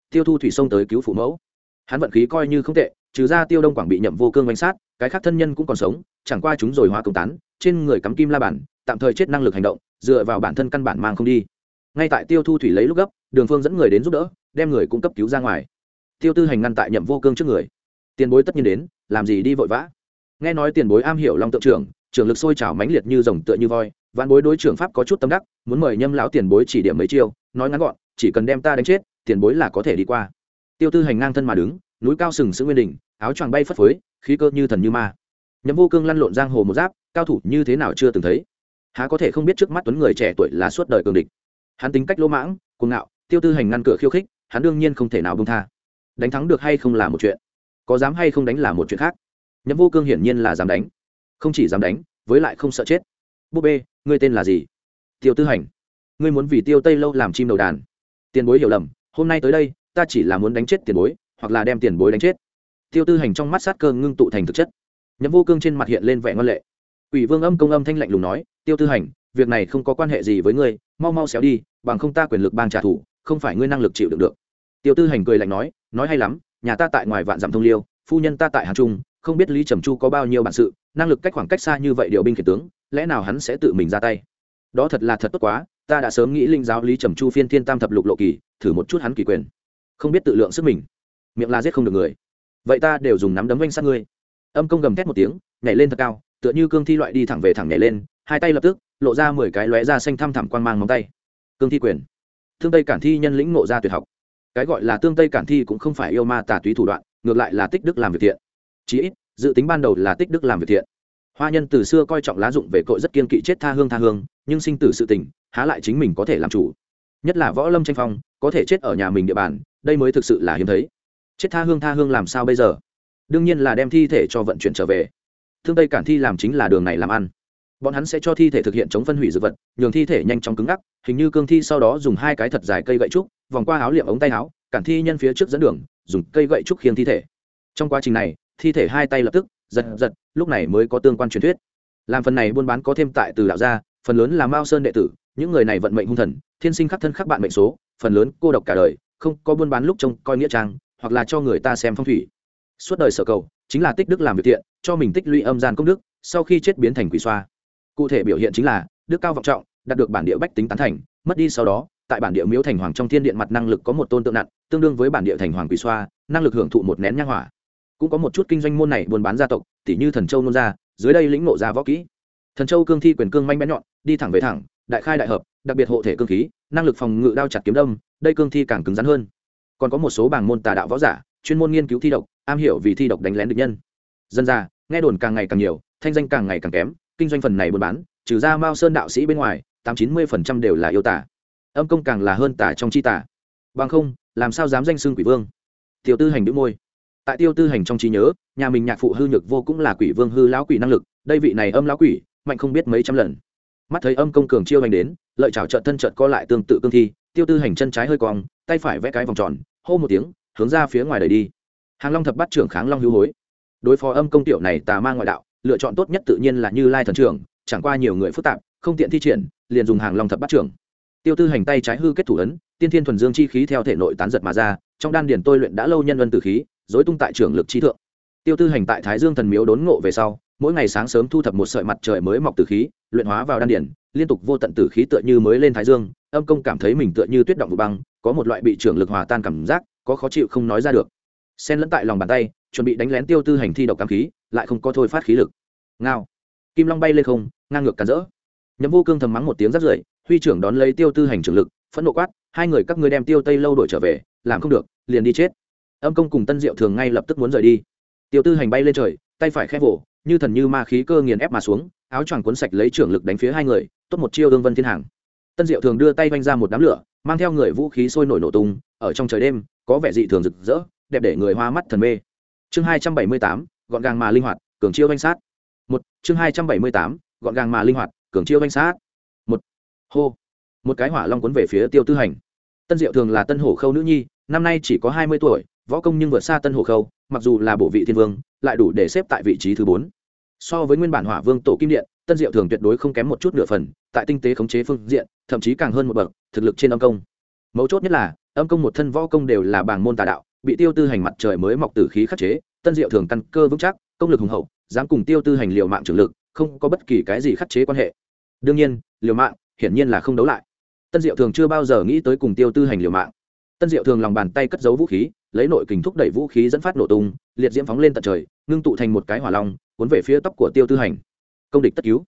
Tiêu thu thủy sông tới cứu phụ mẫu. Hắn vận khí coi như không tệ, trừ ra tiêu đông quảng bị nhậm vô cương bánh sát, cái khác thân nhân cũng còn sống, chẳng qua chúng rồi hóa công tán, trên người cắm kim la bản, tạm thời chết năng lực hành động, dựa vào bản thân căn bản mang không đi. Ngay tại tiêu thu thủy lấy lúc gấp, đường phương dẫn người đến giúp đỡ, đem người cung cấp cứu ra ngoài. Tiêu tư hành ngăn tại nhậm vô cương trước người. Tiền bối tất nhiên đến, làm gì đi vội vã? Nghe nói tiền bối am hiểu long tượng trưởng trưởng lực sôi trào mãnh liệt như rồng tựa như voi. Vạn bối đối trưởng pháp có chút tâm đắc, muốn mời nhâm lão tiền bối chỉ điểm mấy chiêu, nói ngắn gọn, chỉ cần đem ta đánh chết, tiền bối là có thể đi qua. Tiêu tư hành ngang thân mà đứng, núi cao sừng sững nguyên đỉnh, áo choàng bay phất phới, khí cơ như thần như ma. Nhâm vô cương lăn lộn giang hồ một giáp, cao thủ như thế nào chưa từng thấy. Há có thể không biết trước mắt tuấn người trẻ tuổi là suốt đời cường địch. Hắn tính cách lỗ mãng, cuồng ngạo, tiêu tư hành ngăn cửa khiêu khích, hắn đương nhiên không thể nào bông tha. Đánh thắng được hay không là một chuyện, có dám hay không đánh là một chuyện khác nhậm vô cương hiển nhiên là dám đánh. Không chỉ dám đánh, với lại không sợ chết. Búp bê, ngươi tên là gì? Tiêu tư hành. Ngươi muốn vì tiêu tây lâu làm chim đầu đàn. Tiền bối hiểu lầm, hôm nay tới đây, ta chỉ là muốn đánh chết tiền bối, hoặc là đem tiền bối đánh chết. Tiêu tư hành trong mắt sát cơ ngưng tụ thành thực chất. Nhậm vô cương trên mặt hiện lên vẻ ngân lệ. Ủy vương âm công âm thanh lạnh lùng nói, tiêu tư hành, việc này không có quan hệ gì với ngươi, mau mau xéo đi, bằng không ta quyền lực bang trả thù, không phải ngươi năng lực chịu đựng được. Tiêu tư hành cười lạnh nói nói hay lắm, nhà ta tại ngoài vạn dặm thông liêu, phu nhân ta tại Hà trung không biết lý trầm chu có bao nhiêu bản sự, năng lực cách khoảng cách xa như vậy điều binh khiển tướng, lẽ nào hắn sẽ tự mình ra tay? Đó thật là thật tốt quá, ta đã sớm nghĩ linh giáo lý trầm chu phiên thiên tam thập lục lộ kỳ, thử một chút hắn kỳ quyền. Không biết tự lượng sức mình. Miệng la giết không được người. Vậy ta đều dùng nắm đấm vanh sát ngươi. Âm công gầm thét một tiếng, nhảy lên thật cao, tựa như cương thi loại đi thẳng về thẳng nhảy lên, hai tay lập tức, lộ ra mười cái lóe ra xanh thăm thẳm quang mang móng tay. Cương thi quyền. Thương tây cản thi nhân lĩnh ngộ ra tuyệt học. Cái gọi là tương tây cản thi cũng không phải yêu ma tà túy thủ đoạn, ngược lại là tích đức làm việc thiện chí ít, dự tính ban đầu là tích đức làm việc thiện. Hoa nhân từ xưa coi trọng lá dụng về cội rất kiên kỵ chết tha hương tha hương, nhưng sinh tử sự tình, há lại chính mình có thể làm chủ. Nhất là võ lâm tranh phong, có thể chết ở nhà mình địa bàn, đây mới thực sự là hiếm thấy. Chết tha hương tha hương làm sao bây giờ? Đương nhiên là đem thi thể cho vận chuyển trở về. Thương tây cản thi làm chính là đường này làm ăn. Bọn hắn sẽ cho thi thể thực hiện chống phân hủy dược vật, nhường thi thể nhanh chóng cứng ngắc, hình như cương thi sau đó dùng hai cái thật dài cây gậy trúc, vòng qua áo liệm ống tay áo, cản thi nhân phía trước dẫn đường, dùng cây gậy trúc khiêng thi thể. Trong quá trình này thi thể hai tay lập tức, giật giật, lúc này mới có tương quan truyền thuyết. Làm phần này buôn bán có thêm tại từ đạo gia, phần lớn là mao sơn đệ tử, những người này vận mệnh hung thần, thiên sinh khắc thân khắc bạn mệnh số, phần lớn cô độc cả đời, không có buôn bán lúc trông coi nghĩa trang, hoặc là cho người ta xem phong thủy. Suốt đời sở cầu, chính là tích đức làm việc thiện, cho mình tích lũy âm gian công đức, sau khi chết biến thành quỷ xoa. Cụ thể biểu hiện chính là, đức cao vọng trọng, đạt được bản địa bách tính tán thành, mất đi sau đó, tại bản địa miếu thành hoàng trong thiên điện mặt năng lực có một tôn tượng nặng, tương đương với bản địa thành hoàng quỷ xoa, năng lực hưởng thụ một nén nhang hỏa cũng có một chút kinh doanh môn này buôn bán gia tộc tỷ như thần châu nôn ra. dưới đây lĩnh nộ ra võ kỹ. Thần châu cương thi quyền cương manh bén nhọn, đi thẳng về thẳng, đại khai đại hợp, đặc biệt hộ thể cương khí, năng lực phòng ngự đao chặt kiếm đâm, đây cương thi càng cứng rắn hơn. Còn có một số bảng môn tà đạo võ giả, chuyên môn nghiên cứu thi độc, am hiểu vì thi độc đánh lén địch nhân. Dân ra nghe đồn càng ngày càng nhiều, thanh danh càng ngày càng kém, kinh doanh phần này buôn bán, trừ ra mao sơn đạo sĩ bên ngoài, tám chín mươi phần trăm đều là yêu tả âm công càng là hơn tả trong chi tả bằng không, làm sao dám danh xưng quỷ vương? Tiểu tư hành đĩu môi tại tiêu tư hành trong trí nhớ, nhà mình nhạc phụ hư nhược vô cũng là quỷ vương hư lão quỷ năng lực, đây vị này âm lão quỷ, mạnh không biết mấy trăm lần. Mắt thấy âm công cường chiêu hành đến, lợi chảo trợn thân trợn co lại tương tự cương thi, tiêu tư hành chân trái hơi cong, tay phải vẽ cái vòng tròn, hô một tiếng, hướng ra phía ngoài đầy đi. Hàng long thập bắt trưởng kháng long hữu hối. Đối phó âm công tiểu này tà ma ngoại đạo, lựa chọn tốt nhất tự nhiên là như lai thần trưởng, chẳng qua nhiều người phức tạp, không tiện thi triển, liền dùng hàng long thập bắt trưởng. Tiêu tư hành tay trái hư kết thủ ấn, tiên thiên thuần dương chi khí theo thể nội tán giật mà ra, trong đan điền tôi luyện đã lâu nhân vân tử khí dối tung tại trường lực chi thượng. Tiêu tư hành tại thái dương thần miếu đốn ngộ về sau, mỗi ngày sáng sớm thu thập một sợi mặt trời mới mọc từ khí, luyện hóa vào đan điển, liên tục vô tận tử khí tựa như mới lên thái dương, âm công cảm thấy mình tựa như tuyết động vụ băng, có một loại bị trưởng lực hòa tan cảm giác, có khó chịu không nói ra được. Sen lẫn tại lòng bàn tay, chuẩn bị đánh lén tiêu tư hành thi độc cảm khí, lại không có thôi phát khí lực. Ngao. Kim long bay lên không, ngang ngược cắn rỡ. Nhậm vô cương thầm mắng một tiếng rắt rưởi, huy trưởng đón lấy tiêu tư hành trưởng lực, phẫn nộ quát, hai người các ngươi đem tiêu tây lâu đổi trở về, làm không được, liền đi chết âm công cùng tân diệu thường ngay lập tức muốn rời đi. Tiêu tư hành bay lên trời, tay phải khép vỗ như thần như ma khí cơ nghiền ép mà xuống, áo choàng cuốn sạch lấy trưởng lực đánh phía hai người, tốt một chiêu đương vân thiên hàng. Tân diệu thường đưa tay vanh ra một đám lửa, mang theo người vũ khí sôi nổi nổ tung, ở trong trời đêm, có vẻ dị thường rực rỡ, đẹp để người hoa mắt thần mê. Chương hai trăm bảy mươi tám, gọn gàng mà linh hoạt, cường chiêu vanh sát. Một, chương hai trăm bảy mươi tám, gọn gàng mà linh hoạt, cường chiêu vanh sát. Một, hô, một cái hỏa long cuốn về phía tiêu tư hành. Tân diệu thường là tân hổ khâu nữ nhi, năm nay chỉ có hai mươi tuổi võ công nhưng vượt xa tân hổ khâu, mặc dù là bộ vị thiên vương, lại đủ để xếp tại vị trí thứ bốn. So với nguyên bản hỏa vương tổ kim điện, tân diệu thường tuyệt đối không kém một chút nửa phần, tại tinh tế khống chế phương diện, thậm chí càng hơn một bậc, thực lực trên âm công. Mấu chốt nhất là, âm công một thân võ công đều là bảng môn tà đạo, bị tiêu tư hành mặt trời mới mọc từ khí khắc chế, tân diệu thường căn cơ vững chắc, công lực hùng hậu, dám cùng tiêu tư hành liều mạng trưởng lực, không có bất kỳ cái gì khắc chế quan hệ. Đương nhiên, liều mạng hiển nhiên là không đấu lại. Tân diệu thường chưa bao giờ nghĩ tới cùng tiêu tư hành liều mạng. Tân diệu thường lòng bàn tay cất giấu vũ khí lấy nội kình thúc đẩy vũ khí dẫn phát nổ tung, liệt diễm phóng lên tận trời, ngưng tụ thành một cái hỏa long, cuốn về phía tóc của tiêu tư hành. Công địch tất cứu.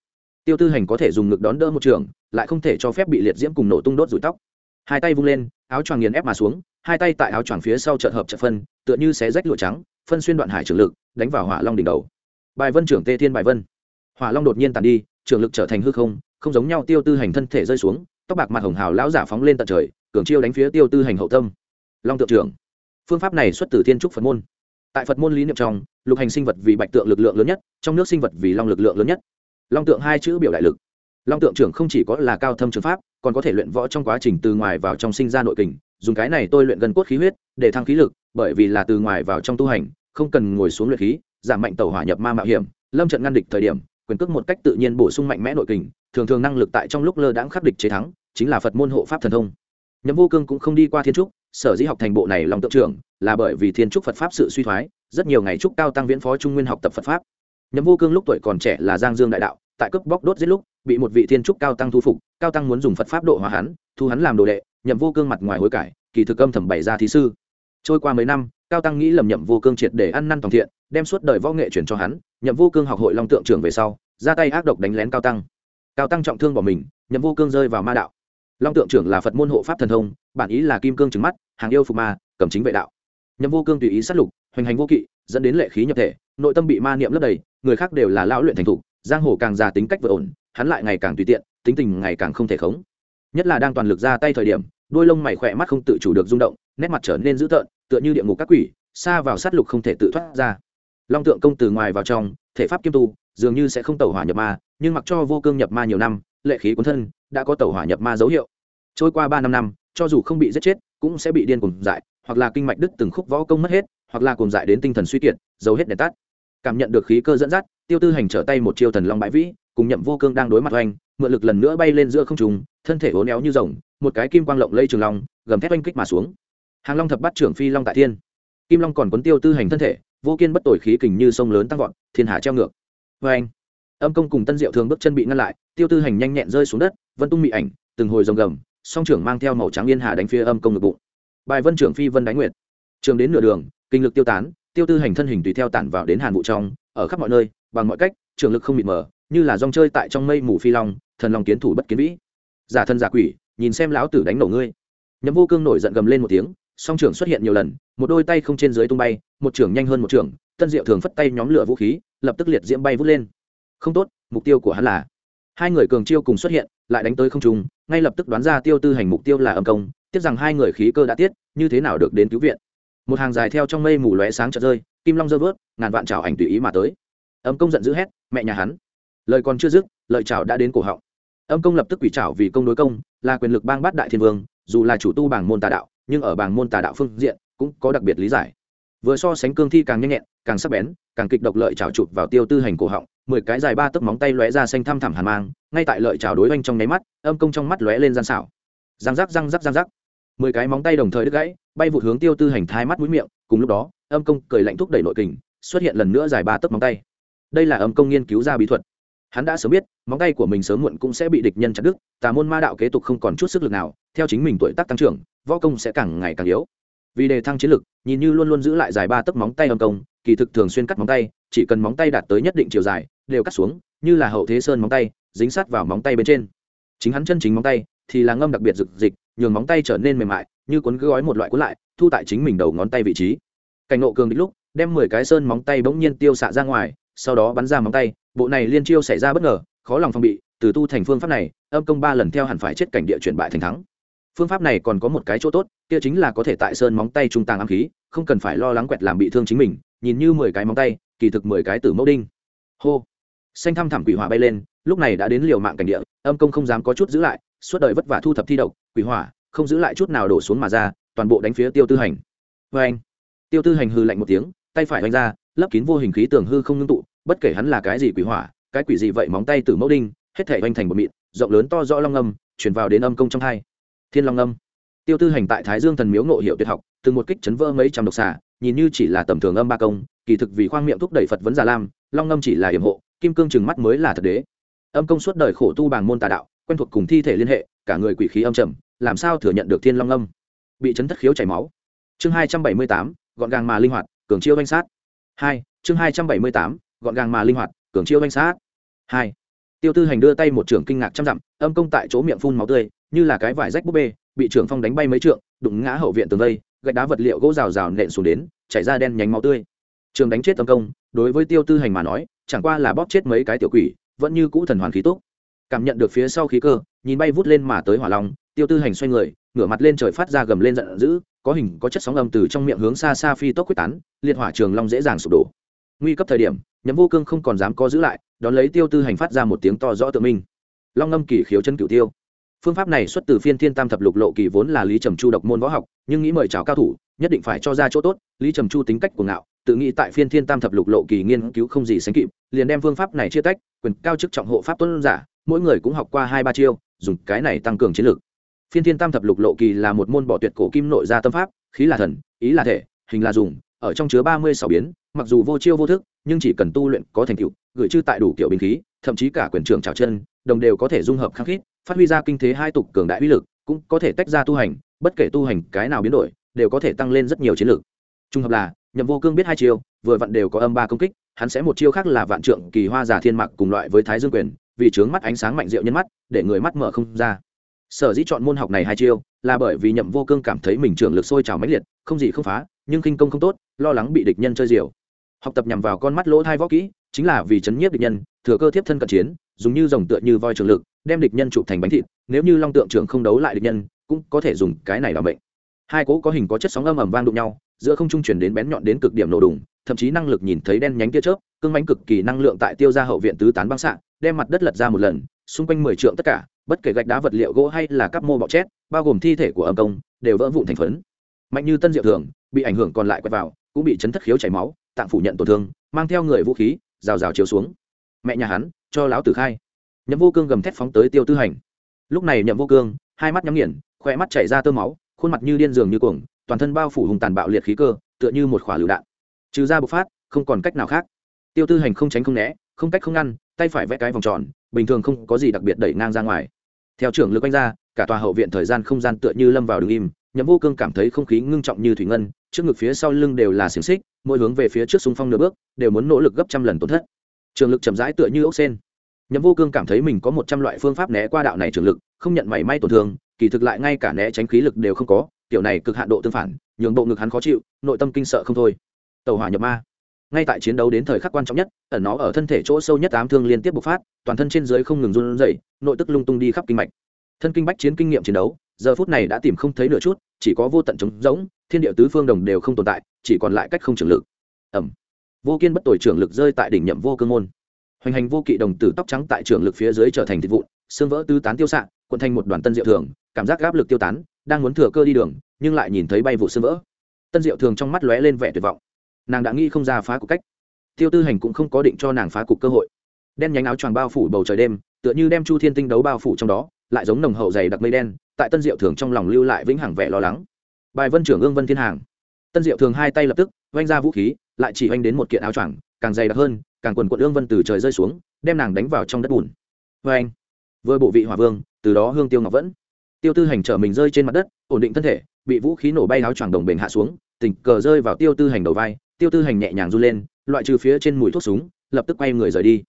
Tiêu tư hành có thể dùng ngực đón đỡ một trường, lại không thể cho phép bị liệt diễm cùng nổ tung đốt rủi tóc. Hai tay vung lên, áo choàng nghiền ép mà xuống, hai tay tại áo choàng phía sau trợt hợp trận phân, tựa như xé rách lụa trắng, phân xuyên đoạn hải trường lực, đánh vào hỏa long đỉnh đầu. Bài vân trưởng tê thiên bài vân. Hỏa long đột nhiên tàn đi, trường lực trở thành hư không không giống nhau tiêu tư hành thân thể rơi xuống, tóc bạc mặt hồng hào lão giả phóng lên tận trời, cường chiêu đánh phía tiêu tư hành hậu tâm. Long tượng trưởng phương pháp này xuất từ thiên trúc phật môn. Tại phật môn lý niệm trong, lục hành sinh vật vì bạch tượng lực lượng lớn nhất, trong nước sinh vật vì long lực lượng lớn nhất. Long tượng hai chữ biểu đại lực. Long tượng trưởng không chỉ có là cao thâm trường pháp, còn có thể luyện võ trong quá trình từ ngoài vào trong sinh ra nội kình. Dùng cái này tôi luyện gần cốt khí huyết để thăng khí lực, bởi vì là từ ngoài vào trong tu hành, không cần ngồi xuống luyện khí, giảm mạnh tàu hỏa nhập ma mạo hiểm, lâm trận ngăn địch thời điểm, quyền cước một cách tự nhiên bổ sung mạnh mẽ nội kình, thường thường năng lực tại trong lúc lơ đãng khắc địch chế thắng, chính là phật môn hộ pháp thần thông nhậm vô cương cũng không đi qua thiên trúc, sở dĩ học thành bộ này lòng tượng trưởng, là bởi vì thiên trúc phật pháp sự suy thoái, rất nhiều ngày trúc cao tăng viễn phó trung nguyên học tập phật pháp. Nhậm vô cương lúc tuổi còn trẻ là giang dương đại đạo, tại cướp bóc đốt giết lúc, bị một vị thiên trúc cao tăng thu phục, cao tăng muốn dùng phật pháp độ hóa hắn, thu hắn làm đồ đệ, nhậm vô cương mặt ngoài hối cải, kỳ thực âm thầm bày ra thí sư. Trôi qua mấy năm, cao tăng nghĩ lầm nhậm vô cương triệt để ăn năn tòng thiện, đem suốt đời võ nghệ chuyển cho hắn, nhậm vô cương học hội long tượng trưởng về sau, ra tay ác độc đánh lén cao tăng. Cao tăng trọng thương bỏ mình, nhậm vô cương rơi vào ma đạo long tượng trưởng là phật môn hộ pháp thần thông, bản ý là kim cương trứng mắt, hàng yêu phục ma, cầm chính vệ đạo. Nhậm vô cương tùy ý sát lục, hoành hành vô kỵ, dẫn đến lệ khí nhập thể, nội tâm bị ma niệm lấp đầy, người khác đều là lão luyện thành thục giang hồ càng già tính cách vợ ổn, hắn lại ngày càng tùy tiện, tính tình ngày càng không thể khống. Nhất là đang toàn lực ra tay thời điểm, đôi lông mày khỏe mắt không tự chủ được rung động, nét mặt trở nên dữ tợn, tựa như địa ngục các quỷ, xa vào sát lục không thể tự thoát ra. Long tượng công từ ngoài vào trong, thể pháp kiêm tu, dường như sẽ không tẩu hỏa nhập ma, nhưng mặc cho vô cương nhập ma nhiều năm lệ khí cuốn thân, đã có tẩu hỏa nhập ma dấu hiệu. Trôi qua ba năm năm, cho dù không bị giết chết, cũng sẽ bị điên cùng dại, hoặc là kinh mạch đứt từng khúc võ công mất hết, hoặc là cùng dại đến tinh thần suy kiệt dầu hết đèn tắt. Cảm nhận được khí cơ dẫn dắt, tiêu tư hành trở tay một chiêu thần long bãi vĩ, cùng nhậm vô cương đang đối mặt oanh, mượn lực lần nữa bay lên giữa không trùng thân thể hố néo như rồng, một cái kim quang lộng lây trường long, gầm thép oanh kích mà xuống. Hàng long thập bắt trưởng phi long tại thiên. Kim long còn quấn tiêu tư hành thân thể, vô kiên bất tội khí kình như sông lớn tăng vọt, thiên hạ treo ngược. Vê anh âm công cùng tân diệu thường bước chân bị ngăn lại, tiêu tư hành nhanh nhẹn rơi xuống đất, vân tung mị ảnh, từng hồi rồng gầm, song trưởng mang theo màu trắng yên hà đánh phía âm công ngực bụng. Bài vân trưởng phi vân đánh nguyệt. Trường đến nửa đường, kinh lực tiêu tán, tiêu tư hành thân hình tùy theo tản vào đến hàn vụ trong, ở khắp mọi nơi, bằng mọi cách, trường lực không mịt mờ, như là dòng chơi tại trong mây mù phi long, thần long kiến thủ bất kiến vĩ. Giả thân giả quỷ, nhìn xem lão tử đánh nổ ngươi. Nhấm vô cương nổi giận gầm lên một tiếng, song trưởng xuất hiện nhiều lần, một đôi tay không trên dưới tung bay, một trưởng nhanh hơn một trưởng, tân diệu thường phất tay nhóm lửa vũ khí, lập tức liệt diễm bay vút lên không tốt, mục tiêu của hắn là. Hai người cường chiêu cùng xuất hiện, lại đánh tới không trung, ngay lập tức đoán ra tiêu tư hành mục tiêu là âm công, tiếc rằng hai người khí cơ đã tiết, như thế nào được đến cứu viện. Một hàng dài theo trong mây mù lóe sáng chợt rơi, kim long dơ vớt, ngàn vạn trào ảnh tùy ý mà tới. Âm công giận dữ hét, mẹ nhà hắn! Lời còn chưa dứt, lợi trào đã đến cổ họng. Âm công lập tức quỷ trào vì công đối công, là quyền lực bang bát đại thiên vương, dù là chủ tu bảng môn tà đạo, nhưng ở bảng môn tà đạo phương diện, cũng có đặc biệt lý giải. Vừa so sánh cương thi càng nhanh nhẹn, càng sắc bén, càng kịch độc lợi trào chụp vào tiêu tư hành cổ họng mười cái dài ba tấc móng tay lóe ra xanh thăm thẳm hàn mang, ngay tại lợi trào đối oanh trong nháy mắt, âm công trong mắt lóe lên gian xảo. Răng rắc răng rắc răng rắc. Mười cái móng tay đồng thời đứt gãy, bay vụt hướng tiêu tư hành thai mắt mũi miệng, cùng lúc đó, âm công cười lạnh thúc đẩy nội kình, xuất hiện lần nữa dài ba tấc móng tay. Đây là âm công nghiên cứu ra bí thuật. Hắn đã sớm biết, móng tay của mình sớm muộn cũng sẽ bị địch nhân chặt đứt, tà môn ma đạo kế tục không còn chút sức lực nào, theo chính mình tuổi tác tăng trưởng, võ công sẽ càng ngày càng yếu. Vì đề thăng chiến lực, nhìn như luôn luôn giữ lại dài ba tấc móng tay âm công, kỳ thực thường xuyên cắt móng tay, chỉ cần móng tay đạt tới nhất định chiều dài đều cắt xuống, như là hậu thế sơn móng tay, dính sát vào móng tay bên trên. Chính hắn chân chính móng tay thì là ngâm đặc biệt rực dịch nhường móng tay trở nên mềm mại, như cuốn gói một loại cuốn lại, thu tại chính mình đầu ngón tay vị trí. Cảnh nộ cường đích lúc, đem mười cái sơn móng tay bỗng nhiên tiêu xạ ra ngoài, sau đó bắn ra móng tay, bộ này liên chiêu xảy ra bất ngờ, khó lòng phòng bị, từ tu thành phương pháp này, âm công ba lần theo hẳn phải chết cảnh địa chuyển bại thành thắng. Phương pháp này còn có một cái chỗ tốt, kia chính là có thể tại sơn móng tay trung tàng âm khí, không cần phải lo lắng quẹt làm bị thương chính mình, nhìn như mười cái móng tay, kỳ thực mười cái tử mẫu đinh. Hô xanh thăm thẳm quỷ hỏa bay lên, lúc này đã đến liều mạng cảnh địa, âm công không dám có chút giữ lại, suốt đời vất vả thu thập thi độc, quỷ hỏa, không giữ lại chút nào đổ xuống mà ra, toàn bộ đánh phía tiêu tư hành. Vê anh, tiêu tư hành hư lạnh một tiếng, tay phải đánh ra, lấp kín vô hình khí tường hư không ngưng tụ, bất kể hắn là cái gì quỷ hỏa, cái quỷ gì vậy móng tay từ mẫu đinh, hết thể oanh thành một mịn, rộng lớn to rõ long âm, chuyển vào đến âm công trong hai. Thiên long âm. Tiêu tư hành tại thái dương thần miếu ngộ hiệu tuyệt học, từng một kích chấn vỡ mấy trăm độc xà, nhìn như chỉ là tầm thường âm ba công, kỳ thực vì khoang miệng thúc đẩy phật vấn già lam, long âm chỉ là hiểm hộ kim cương chừng mắt mới là thật đế. Âm công suốt đời khổ tu bằng môn tà đạo, quen thuộc cùng thi thể liên hệ, cả người quỷ khí âm trầm, làm sao thừa nhận được thiên long âm? Bị chấn thất khiếu chảy máu. Chương hai trăm bảy mươi tám, gọn gàng mà linh hoạt, cường chiêu danh sát. Hai, chương hai trăm bảy mươi tám, gọn gàng mà linh hoạt, cường chiêu danh sát. Hai, tiêu tư hành đưa tay một trưởng kinh ngạc trăm dặm, âm công tại chỗ miệng phun máu tươi, như là cái vải rách búp bê, bị trưởng phong đánh bay mấy trượng, đụng ngã hậu viện tường vây, gạch đá vật liệu gỗ rào rào nện xuống đến, chảy ra đen nhánh máu tươi. Trường đánh chết âm công, đối với tiêu tư hành mà nói chẳng qua là bóp chết mấy cái tiểu quỷ, vẫn như cũ thần hoàn khí tốt cảm nhận được phía sau khí cơ, nhìn bay vút lên mà tới hỏa long, tiêu tư hành xoay người, ngửa mặt lên trời phát ra gầm lên giận dữ, có hình có chất sóng âm từ trong miệng hướng xa xa phi tốc quyết tán, liệt hỏa trường long dễ dàng sụp đổ. Nguy cấp thời điểm nhóm vô cương không còn dám co giữ lại, đón lấy tiêu tư hành phát ra một tiếng to rõ tự minh. Long ngâm kỳ khiếu chân cửu tiêu. Phương pháp này xuất từ phiên thiên tam thập lục lộ kỳ vốn là lý trầm chu độc môn võ học, nhưng nghĩ mời chào cao thủ, nhất định phải cho ra chỗ tốt, lý trầm chu tính cách của ngạo tự nghĩ tại phiên thiên tam thập lục lộ kỳ nghiên cứu không gì sánh kịp, liền đem phương pháp này chia tách, quyền cao chức trọng hộ pháp tuân giả, mỗi người cũng học qua hai ba chiêu, dùng cái này tăng cường chiến lược. Phiên thiên tam thập lục lộ kỳ là một môn bỏ tuyệt cổ kim nội gia tâm pháp, khí là thần, ý là thể, hình là dùng, ở trong chứa ba mươi sáu biến, mặc dù vô chiêu vô thức, nhưng chỉ cần tu luyện có thành tựu, gửi chư tại đủ kiểu binh khí, thậm chí cả quyền trưởng trào chân, đồng đều có thể dung hợp khắc khít, phát huy ra kinh thế hai tục cường đại uy lực, cũng có thể tách ra tu hành, bất kể tu hành cái nào biến đổi, đều có thể tăng lên rất nhiều chiến lược. Trung hợp là nhậm vô cương biết hai chiêu, vừa vặn đều có âm ba công kích, hắn sẽ một chiêu khác là vạn trượng kỳ hoa giả thiên mặc cùng loại với thái dương quyền, vì trướng mắt ánh sáng mạnh rượu nhân mắt, để người mắt mở không ra. Sở dĩ chọn môn học này hai chiêu, là bởi vì nhậm vô cương cảm thấy mình trưởng lực sôi trào mãnh liệt, không gì không phá, nhưng kinh công không tốt, lo lắng bị địch nhân chơi diều. Học tập nhằm vào con mắt lỗ thai võ kỹ, chính là vì chấn nhiếp địch nhân, thừa cơ tiếp thân cận chiến, dùng như dòng tựa như voi trường lực, đem địch nhân chụp thành bánh thịt, nếu như long tượng trưởng không đấu lại địch nhân, cũng có thể dùng cái này làm bệnh hai cỗ có hình có chất sóng âm ầm vang đụng nhau giữa không trung chuyển đến bén nhọn đến cực điểm nổ đùng, thậm chí năng lực nhìn thấy đen nhánh tia chớp, cương mánh cực kỳ năng lượng tại tiêu ra hậu viện tứ tán băng xạ, đem mặt đất lật ra một lần, xung quanh mười trượng tất cả, bất kể gạch đá vật liệu gỗ hay là các mô bọ chét, bao gồm thi thể của âm công, đều vỡ vụn thành phấn. Mạnh như tân diệu thường, bị ảnh hưởng còn lại quẹt vào, cũng bị chấn thất khiếu chảy máu tạm phủ nhận tổn thương, mang theo người vũ khí, rào rào chiếu xuống. Mẹ nhà hắn, cho lão tử khai. Nhậm vô cương gầm thét phóng tới tiêu tư hành. Lúc này nhậm vô cương, hai mắt nhắm nghiền khoe mắt chảy ra tơ máu, khuôn mặt như điên giường như cuồng toàn thân bao phủ hùng tàn bạo liệt khí cơ, tựa như một khỏa lựu đạn. Trừ ra bộc phát, không còn cách nào khác. Tiêu tư hành không tránh không né, không cách không ngăn, tay phải vẽ cái vòng tròn, bình thường không có gì đặc biệt đẩy ngang ra ngoài. Theo trưởng lực anh ra, cả tòa hậu viện thời gian không gian tựa như lâm vào đường im, nhậm vô cương cảm thấy không khí ngưng trọng như thủy ngân, trước ngực phía sau lưng đều là xiềng xích, mỗi hướng về phía trước xung phong nửa bước, đều muốn nỗ lực gấp trăm lần tổn thất. Trường lực chậm rãi tựa như ốc sen. Nhậm vô cương cảm thấy mình có một trăm loại phương pháp né qua đạo này trường lực, không nhận mảy may tổn thương, kỳ thực lại ngay cả né tránh khí lực đều không có kiểu này cực hạn độ tương phản, nhường bộ ngực hắn khó chịu, nội tâm kinh sợ không thôi. Tàu hỏa nhập ma. Ngay tại chiến đấu đến thời khắc quan trọng nhất, ẩn nó ở thân thể chỗ sâu nhất ám thương liên tiếp bộc phát, toàn thân trên dưới không ngừng run rẩy, nội tức lung tung đi khắp kinh mạch. Thân kinh bách chiến kinh nghiệm chiến đấu, giờ phút này đã tìm không thấy nửa chút, chỉ có vô tận trống rỗng, thiên địa tứ phương đồng đều không tồn tại, chỉ còn lại cách không trường lực. Ẩm vô kiên bất tội trưởng lực rơi tại đỉnh nhậm vô cương môn. Hoành hành vô kỵ đồng tử tóc trắng tại trưởng lực phía dưới trở thành thịt vụn, xương vỡ tứ tán tiêu xạ quận thành một đoàn tân diệu thường, cảm giác áp lực tiêu tán đang muốn thừa cơ đi đường, nhưng lại nhìn thấy bay vụ xương vỡ. Tân diệu thường trong mắt lóe lên vẻ tuyệt vọng. Nàng đã nghĩ không ra phá cục cách. Tiêu tư hành cũng không có định cho nàng phá cục cơ hội. Đen nhánh áo choàng bao phủ bầu trời đêm, tựa như đem chu thiên tinh đấu bao phủ trong đó, lại giống nồng hậu dày đặc mây đen, tại tân diệu thường trong lòng lưu lại vĩnh hằng vẻ lo lắng. Bài vân trưởng ương vân thiên hàng. Tân diệu thường hai tay lập tức oanh ra vũ khí, lại chỉ oanh đến một kiện áo choàng, càng dày đặc hơn, càng quần quận ương vân từ trời rơi xuống, đem nàng đánh vào trong đất bùn. Vê anh vừa bộ vị hỏa vương, từ đó hương tiêu ngọc vẫn tiêu tư hành trở mình rơi trên mặt đất, ổn định thân thể, bị vũ khí nổ bay áo choàng đồng bền hạ xuống, tình cờ rơi vào tiêu tư hành đầu vai, tiêu tư hành nhẹ nhàng run lên, loại trừ phía trên mùi thuốc súng, lập tức quay người rời đi.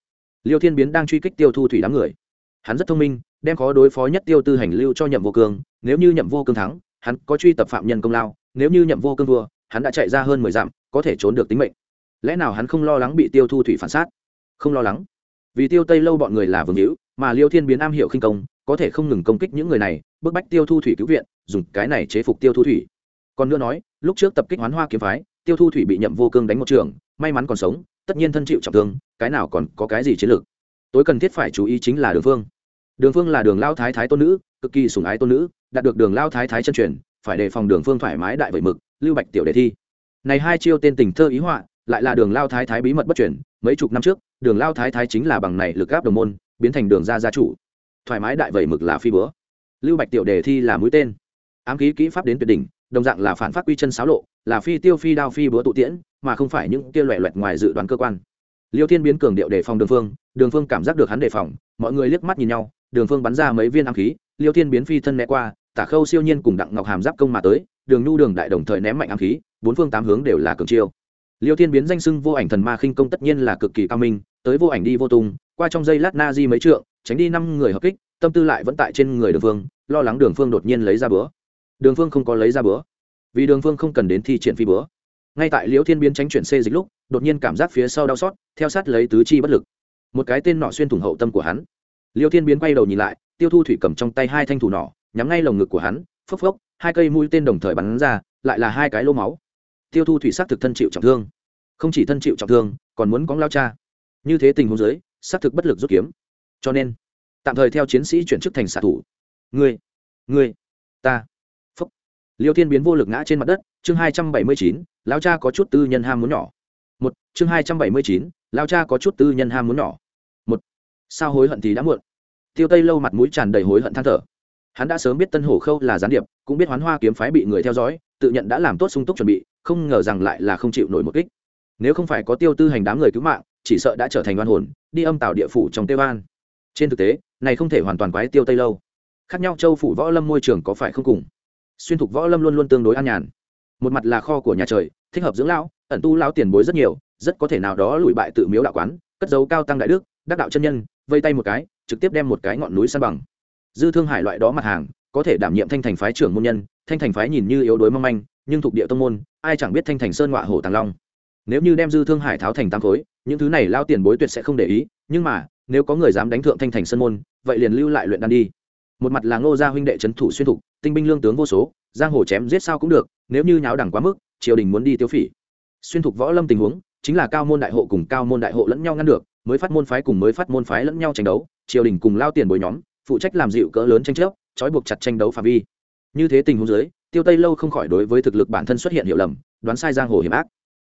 Liêu thiên biến đang truy kích tiêu thu thủy đám người. Hắn rất thông minh, đem khó đối phó nhất tiêu tư hành lưu cho nhậm vô cương, nếu như nhậm vô cương thắng, hắn có truy tập phạm nhân công lao, nếu như nhậm vô cương thua, hắn đã chạy ra hơn mười dặm, có thể trốn được tính mệnh. Lẽ nào hắn không lo lắng bị tiêu thu thủy phản sát? Không lo lắng. Vì tiêu tây lâu bọn người là vương hữu, mà liêu thiên biến am hiểu khinh công, có thể không ngừng công kích những người này bức bách tiêu thu thủy cứu viện, dùng cái này chế phục tiêu thu thủy. Còn nữa nói, lúc trước tập kích hoán hoa kiếm phái, tiêu thu thủy bị nhậm vô cương đánh một trường, may mắn còn sống, tất nhiên thân chịu trọng thương, cái nào còn có cái gì chiến lược. Tối cần thiết phải chú ý chính là đường phương. Đường phương là đường lao thái thái tôn nữ, cực kỳ sủng ái tôn nữ, đạt được đường lao thái thái chân truyền, phải đề phòng đường phương thoải mái đại vẩy mực, lưu bạch tiểu đề thi. Này hai chiêu tên tình thơ ý họa, lại là đường lao thái thái bí mật bất chuyển mấy chục năm trước, đường lao thái thái chính là bằng này lực gáp đồng môn, biến thành đường gia gia chủ. Thoải mái đại vẩy mực là phi bữa lưu bạch tiểu đề thi là mũi tên. Ám khí kỹ pháp đến tuyệt đỉnh, đồng dạng là phản phát quy chân xáo lộ, là phi tiêu phi đao phi búa tụ tiễn, mà không phải những kia loẹ loẹt ngoài dự đoán cơ quan. Liêu thiên biến cường điệu đề phòng đường phương đường phương cảm giác được hắn đề phòng, mọi người liếc mắt nhìn nhau, đường phương bắn ra mấy viên ám khí, liêu thiên biến phi thân né qua, tả khâu siêu nhiên cùng đặng ngọc hàm giáp công mà tới, đường nhu đường đại đồng thời ném mạnh ám khí, bốn phương tám hướng đều là cường chiêu. Liêu thiên biến danh sưng vô ảnh thần ma khinh công tất nhiên là cực kỳ cao minh, tới vô ảnh đi vô tung, qua trong giây lát na di mấy trượng, tránh đi năm người hợp kích tâm tư lại vẫn tại trên người đường phương, lo lắng đường phương đột nhiên lấy ra bữa. Đường phương không có lấy ra bữa, vì đường phương không cần đến thi triển phi bữa. Ngay tại liễu thiên biến tránh chuyển xê dịch lúc, đột nhiên cảm giác phía sau đau xót, theo sát lấy tứ chi bất lực. Một cái tên nọ xuyên thủng hậu tâm của hắn. Liễu thiên biến quay đầu nhìn lại, tiêu thu thủy cầm trong tay hai thanh thủ nỏ, nhắm ngay lồng ngực của hắn, phốc phốc, hai cây mũi tên đồng thời bắn ra, lại là hai cái lô máu. Tiêu thu thủy xác thực thân chịu trọng thương. Không chỉ thân chịu trọng thương, còn muốn cóng lao cha. Như thế tình huống dưới, xác thực bất lực rút kiếm. Cho nên tạm thời theo chiến sĩ chuyển chức thành xạ thủ. Ngươi ngươi, ta. Phúc. Liêu thiên biến vô lực ngã trên mặt đất, chương hai trăm bảy mươi chín lao cha có chút tư nhân ham muốn nhỏ. Một, chương hai trăm bảy mươi chín lao cha có chút tư nhân ham muốn nhỏ. Một, sao hối hận thì đã muộn? Tiêu tây lâu mặt mũi tràn đầy hối hận than thở. Hắn đã sớm biết tân hổ khâu là gián điệp, cũng biết hoán hoa kiếm phái bị người theo dõi, tự nhận đã làm tốt sung túc chuẩn bị, không ngờ rằng lại là không chịu nổi một kích. Nếu không phải có tiêu tư hành đám người cứu mạng, chỉ sợ đã trở thành oan hồn, đi âm tạo địa phủ trong tây an trên thực tế này không thể hoàn toàn quái tiêu tây lâu. Khác nhau châu phủ võ lâm môi trường có phải không cùng? Xuyên thục võ lâm luôn luôn tương đối an nhàn. Một mặt là kho của nhà trời, thích hợp dưỡng lão, ẩn tu lão tiền bối rất nhiều, rất có thể nào đó lùi bại tự miếu đạo quán, cất dấu cao tăng đại đức, đắc đạo chân nhân, vây tay một cái, trực tiếp đem một cái ngọn núi san bằng. Dư thương hải loại đó mặt hàng, có thể đảm nhiệm thanh thành phái trưởng môn nhân, thanh thành phái nhìn như yếu đuối mong manh, nhưng thuộc địa tông môn, ai chẳng biết thanh thành sơn ngọa hổ tàng long. Nếu như đem dư thương hải tháo thành tam khối, những thứ này lao tiền bối tuyệt sẽ không để ý nhưng mà, nếu có người dám đánh thượng thanh thành sân môn, vậy liền lưu lại luyện đan đi. Một mặt là ngô gia huynh đệ trấn thủ xuyên thục, tinh binh lương tướng vô số, giang hồ chém giết sao cũng được, nếu như nháo đẳng quá mức, triều đình muốn đi tiêu phỉ. Xuyên thục võ lâm tình huống, chính là cao môn đại hộ cùng cao môn đại hộ lẫn nhau ngăn được, mới phát môn phái cùng mới phát môn phái lẫn nhau tranh đấu, triều đình cùng lao tiền bồi nhóm, phụ trách làm dịu cỡ lớn tranh chấp, trói buộc chặt tranh đấu phạm vi. Như thế tình huống dưới, tiêu tây lâu không khỏi đối với thực lực bản thân xuất hiện hiểu lầm, đoán sai giang hồ hiểm ác.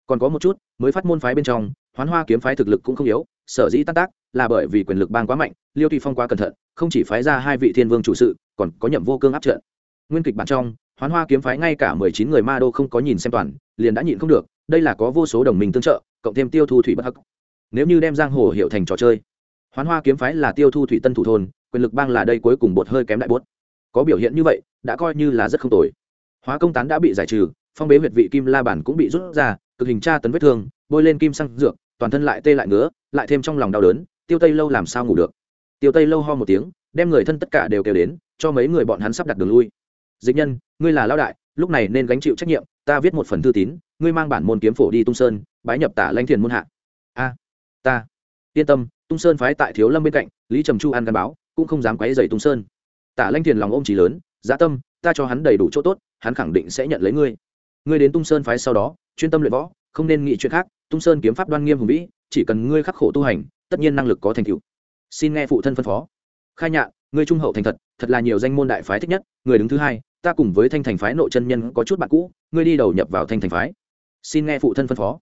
Còn có một chút, mới phát môn phái bên trong hoán hoa kiếm phái thực lực cũng không yếu, sở dĩ tan tác là bởi vì quyền lực bang quá mạnh, liêu tùy phong quá cẩn thận, không chỉ phái ra hai vị thiên vương chủ sự, còn có nhậm vô cương áp trận. Nguyên kịch bản trong, hoán hoa kiếm phái ngay cả mười chín người ma đô không có nhìn xem toàn, liền đã nhịn không được, đây là có vô số đồng minh tương trợ, cộng thêm tiêu thu thủy bất hắc. Nếu như đem giang hồ hiệu thành trò chơi, hoán hoa kiếm phái là tiêu thu thủy tân thủ thôn, quyền lực bang là đây cuối cùng bột hơi kém đại bốt có biểu hiện như vậy, đã coi như là rất không tồi. Hóa công tán đã bị giải trừ, phong bế huyệt vị kim la bản cũng bị rút ra, cực hình tra tấn vết thương, bôi lên kim xăng dược toàn thân lại tê lại ngứa, lại thêm trong lòng đau đớn, tiêu tây lâu làm sao ngủ được? Tiêu tây lâu ho một tiếng, đem người thân tất cả đều kêu đến, cho mấy người bọn hắn sắp đặt đường lui. Dịch nhân, ngươi là lao đại, lúc này nên gánh chịu trách nhiệm, ta viết một phần thư tín, ngươi mang bản môn kiếm phổ đi tung sơn, bái nhập tả lanh thiền môn hạ. A, ta, yên tâm, tung sơn phái tại thiếu lâm bên cạnh, lý trầm chu an gắn báo, cũng không dám quấy dày tung sơn. Tả lanh thiền lòng ôm trí lớn dã tâm, ta cho hắn đầy đủ chỗ tốt, hắn khẳng định sẽ nhận lấy ngươi. Ngươi đến tung sơn phái sau đó, chuyên tâm luyện võ, không nên nghĩ chuyện khác tung sơn kiếm pháp đoan nghiêm hùng vĩ, chỉ cần ngươi khắc khổ tu hành, tất nhiên năng lực có thành tựu. Xin nghe phụ thân phân phó. Khai nhạ, ngươi trung hậu thành thật thật là nhiều danh môn đại phái thích nhất, người đứng thứ hai, ta cùng với thanh thành phái nội chân nhân có chút bạn cũ, ngươi đi đầu nhập vào thanh thành phái. Xin nghe phụ thân phân phó.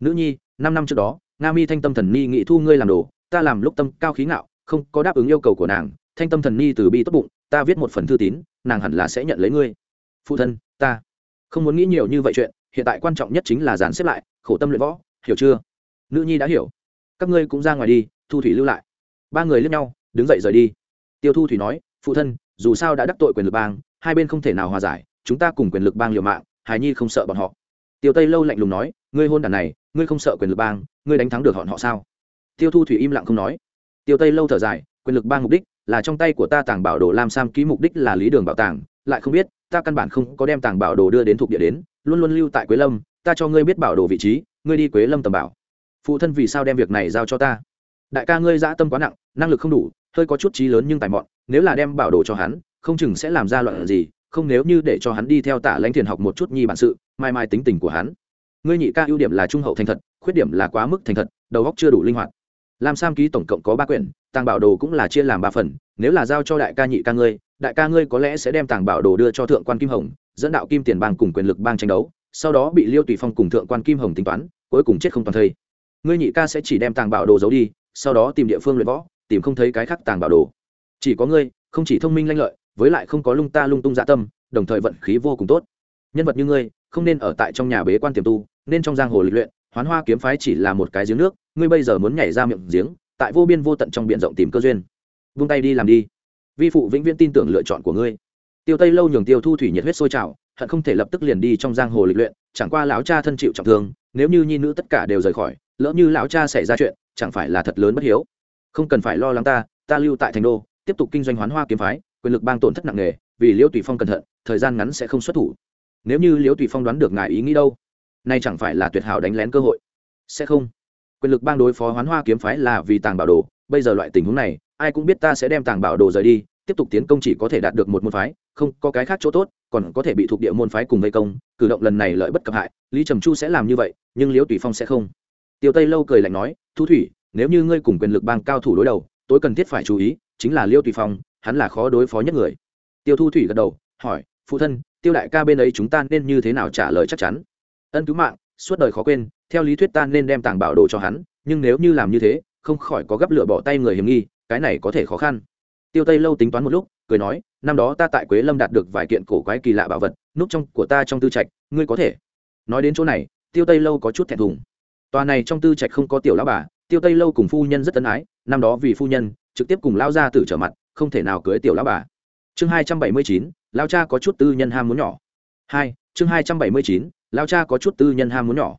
Nữ nhi, năm năm trước đó, nga mi thanh tâm thần ni nghị thu ngươi làm đồ, ta làm lúc tâm cao khí ngạo, không có đáp ứng yêu cầu của nàng, thanh tâm thần ni từ bi tốt bụng, ta viết một phần thư tín, nàng hẳn là sẽ nhận lấy ngươi. Phụ thân, ta không muốn nghĩ nhiều như vậy chuyện, hiện tại quan trọng nhất chính là dàn xếp lại, khổ tâm luyện võ hiểu chưa? Nữ nhi đã hiểu. Các ngươi cũng ra ngoài đi, thu thủy lưu lại. Ba người lướt nhau, đứng dậy rời đi. Tiêu thu thủy nói, phụ thân, dù sao đã đắc tội quyền lực bang, hai bên không thể nào hòa giải, chúng ta cùng quyền lực bang liều mạng hài nhi không sợ bọn họ. Tiêu tây lâu lạnh lùng nói, ngươi hôn đàn này, ngươi không sợ quyền lực bang, ngươi đánh thắng được họ họ sao? Tiêu thu thủy im lặng không nói. Tiêu tây lâu thở dài, quyền lực bang mục đích là trong tay của ta tàng bảo đồ lam sam ký mục đích là lý đường bảo tàng, lại không biết, ta căn bản không có đem tàng bảo đồ đưa đến thuộc địa đến, luôn luôn lưu tại quế lâm, ta cho ngươi biết bảo đồ vị trí ngươi đi quế lâm tầm bảo. Phụ thân vì sao đem việc này giao cho ta? Đại ca ngươi dã tâm quá nặng, năng lực không đủ, hơi có chút trí lớn nhưng tài mọn, nếu là đem bảo đồ cho hắn, không chừng sẽ làm ra loạn gì, không nếu như để cho hắn đi theo tả lãnh thiền học một chút nhi bản sự, mai mai tính tình của hắn. Ngươi nhị ca ưu điểm là trung hậu thành thật, khuyết điểm là quá mức thành thật, đầu óc chưa đủ linh hoạt. Lam sam ký tổng cộng có ba quyển, tàng bảo đồ cũng là chia làm ba phần, nếu là giao cho đại ca nhị ca ngươi, đại ca ngươi có lẽ sẽ đem tàng bảo đồ đưa cho thượng quan kim hồng, dẫn đạo kim tiền bang cùng quyền lực bang tranh đấu, sau đó bị liêu tùy phong cùng thượng quan kim hồng tính toán cuối cùng chết không toàn thây. Ngươi nhị ca sẽ chỉ đem tàng bảo đồ giấu đi, sau đó tìm địa phương luyện võ, tìm không thấy cái khác tàng bảo đồ. Chỉ có ngươi, không chỉ thông minh lanh lợi, với lại không có lung ta lung tung dạ tâm, đồng thời vận khí vô cùng tốt. Nhân vật như ngươi, không nên ở tại trong nhà bế quan tiềm tu, nên trong giang hồ lịch luyện, hoán hoa kiếm phái chỉ là một cái giếng nước, ngươi bây giờ muốn nhảy ra miệng giếng, tại vô biên vô tận trong biển rộng tìm cơ duyên. Vung tay đi làm đi. Vi phụ vĩnh viễn tin tưởng lựa chọn của ngươi. Tiêu tây lâu nhường tiêu thu thủy nhiệt huyết sôi trào, hận không thể lập tức liền đi trong giang hồ lịch luyện, chẳng qua lão cha thân chịu trọng thương nếu như nhi nữ tất cả đều rời khỏi, lỡ như lão cha xảy ra chuyện, chẳng phải là thật lớn bất hiếu. Không cần phải lo lắng ta ta lưu tại thành đô, tiếp tục kinh doanh hoán hoa kiếm phái, quyền lực bang tổn thất nặng nề, vì liễu tùy phong cẩn thận, thời gian ngắn sẽ không xuất thủ. Nếu như liễu tùy phong đoán được ngài ý nghĩ đâu, nay chẳng phải là tuyệt hảo đánh lén cơ hội. Sẽ không. Quyền lực bang đối phó hoán hoa kiếm phái là vì tàng bảo đồ, bây giờ loại tình huống này, ai cũng biết ta sẽ đem tàng bảo đồ rời đi, tiếp tục tiến công chỉ có thể đạt được một môn phái, không có cái khác chỗ tốt còn có thể bị thuộc địa môn phái cùng vây công, cử động lần này lợi bất cập hại, lý trầm chu sẽ làm như vậy, nhưng liễu tùy phong sẽ không. Tiêu tây lâu cười lạnh nói, thu thủy, nếu như ngươi cùng quyền lực bang cao thủ đối đầu, tối cần thiết phải chú ý, chính là liêu tùy phong, hắn là khó đối phó nhất người. Tiêu thu thủy gật đầu, hỏi, phụ thân, tiêu đại ca bên ấy chúng ta nên như thế nào trả lời chắc chắn? Ân cứu mạng, suốt đời khó quên, theo lý thuyết ta nên đem tàng bảo đồ cho hắn, nhưng nếu như làm như thế, không khỏi có gấp lửa bỏ tay người hiểm nghi, cái này có thể khó khăn. Tiêu tây lâu tính toán một lúc cười nói, năm đó ta tại quế lâm đạt được vài kiện cổ quái kỳ lạ bảo vật, núp trong của ta trong tư trạch, ngươi có thể. Nói đến chỗ này, tiêu tây lâu có chút thẹn thùng. Tòa này trong tư trạch không có tiểu lão bà, tiêu tây lâu cùng phu nhân rất tân ái, năm đó vì phu nhân, trực tiếp cùng lao ra tử trở mặt, không thể nào cưới tiểu lão bà. Chương hai trăm bảy mươi chín lao cha có chút tư nhân ham muốn nhỏ. Hai, chương hai trăm bảy mươi chín lao cha có chút tư nhân ham muốn nhỏ.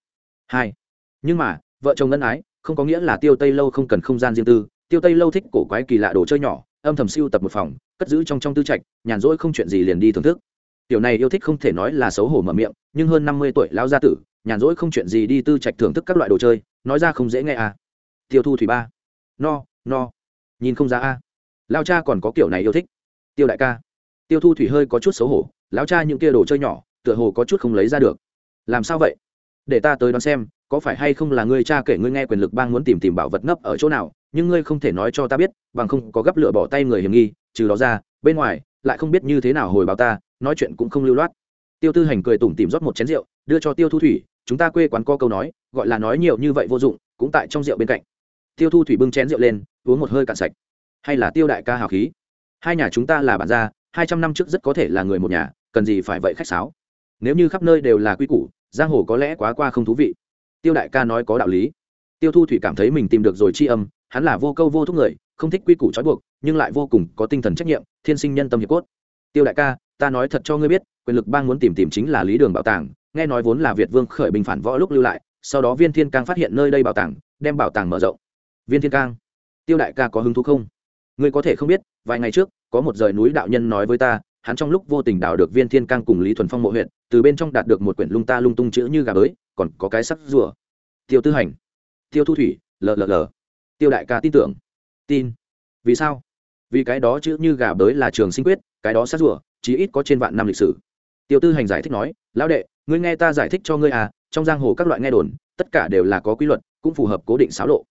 Hai, nhưng mà, vợ chồng ân ái, không có nghĩa là tiêu tây lâu không cần không gian riêng tư, tiêu tây lâu thích cổ quái kỳ lạ đồ chơi nhỏ âm thầm siêu tập một phòng, cất giữ trong trong tư trạch, nhàn rỗi không chuyện gì liền đi thưởng thức. Tiểu này yêu thích không thể nói là xấu hổ mở miệng, nhưng hơn năm mươi tuổi lao gia tử, nhàn rỗi không chuyện gì đi tư trạch thưởng thức các loại đồ chơi, nói ra không dễ nghe à. Tiêu thu thủy ba. No no. Nhìn không ra a. Lao cha còn có kiểu này yêu thích. Tiêu đại ca. Tiêu thu thủy hơi có chút xấu hổ lao cha những kia đồ chơi nhỏ, tựa hồ có chút không lấy ra được. Làm sao vậy? Để ta tới đón xem, có phải hay không là ngươi cha kể ngươi nghe quyền lực bang muốn tìm tìm bảo vật ngấp ở chỗ nào nhưng ngươi không thể nói cho ta biết, bằng không có gấp lựa bỏ tay người hiểm nghi, trừ đó ra, bên ngoài, lại không biết như thế nào hồi báo ta, nói chuyện cũng không lưu loát. Tiêu tư hành cười tủm tìm rót một chén rượu, đưa cho tiêu thu thủy, chúng ta quê quán có câu nói, gọi là nói nhiều như vậy vô dụng, cũng tại trong rượu bên cạnh. Tiêu thu thủy bưng chén rượu lên, uống một hơi cạn sạch. Hay là tiêu đại ca hào khí? Hai nhà chúng ta là bạn gia, hai trăm năm trước rất có thể là người một nhà, cần gì phải vậy khách sáo? Nếu như khắp nơi đều là quy củ, giang hồ có lẽ quá qua không thú vị. Tiêu đại ca nói có đạo lý. Tiêu thu thủy cảm thấy mình tìm được rồi tri âm hắn là vô câu vô thúc người, không thích quy củ trói buộc, nhưng lại vô cùng có tinh thần trách nhiệm, thiên sinh nhân tâm hiệp cốt. Tiêu đại ca, ta nói thật cho ngươi biết, quyền lực bang muốn tìm tìm chính là lý đường bảo tàng, nghe nói vốn là việt vương khởi bình phản võ lúc lưu lại, sau đó viên thiên cang phát hiện nơi đây bảo tàng, đem bảo tàng mở rộng. Viên thiên cang, tiêu đại ca có hứng thú không? Ngươi có thể không biết, vài ngày trước, có một rời núi đạo nhân nói với ta, hắn trong lúc vô tình đào được viên thiên cang cùng lý thuần phong mộ huyện từ bên trong đạt được một quyển lung ta lung tung chữ như gà bới, còn có cái sắc rùa. Tiêu tư hành, tiêu thu thủy lll tiêu đại ca tin tưởng. Tin. Vì sao? Vì cái đó chữ như gà bới là trường sinh quyết, cái đó sát rùa, chí ít có trên vạn năm lịch sử. Tiêu tư hành giải thích nói, lão đệ, ngươi nghe ta giải thích cho ngươi à trong giang hồ các loại nghe đồn, tất cả đều là có quy luật, cũng phù hợp cố định xáo lộ.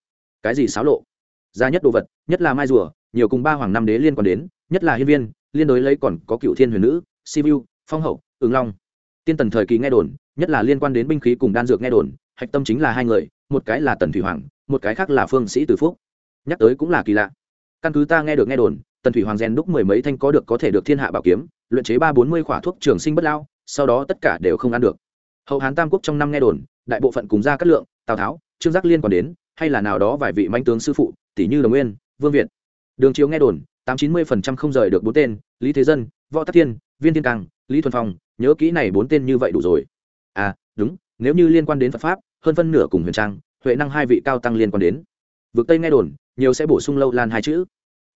Cái gì xáo lộ? Ra nhất đồ vật, nhất là mai rùa, nhiều cùng ba hoàng năm đế liên quan đến, nhất là hiên viên, liên đối lấy còn có cựu thiên huyền nữ sivu phong hậu, ứng long. Tiên tần thời kỳ nghe đồn, nhất là liên quan đến binh khí cùng đan dược nghe đồn, hạch tâm chính là hai người, một cái là tần thủy hoàng một cái khác là phương sĩ từ phúc. Nhắc tới cũng là kỳ lạ. Căn cứ ta nghe được nghe đồn, tần thủy hoàng rèn đúc mười mấy thanh có được có thể được thiên hạ bảo kiếm, luyện chế ba bốn mươi khỏa thuốc trường sinh bất lao, sau đó tất cả đều không ăn được. Hậu hán tam quốc trong năm nghe đồn, đại bộ phận cùng ra cát lượng, tào tháo, trương giác liên còn đến, hay là nào đó vài vị manh tướng sư phụ, tỷ như đồng nguyên, vương việt. Đường chiếu nghe đồn, tám chín mươi phần trăm không rời được bốn tên, lý thế dân, võ tắc thiên, viên thiên cang, lý thuần phong, nhớ kỹ này bốn tên như vậy đủ rồi. À đúng, nếu như liên quan đến phật pháp, hơn phân nửa cùng huyền trang huệ năng hai vị cao tăng liên quan đến. Vực tây nghe đồn, nhiều sẽ bổ sung lâu lan hai chữ.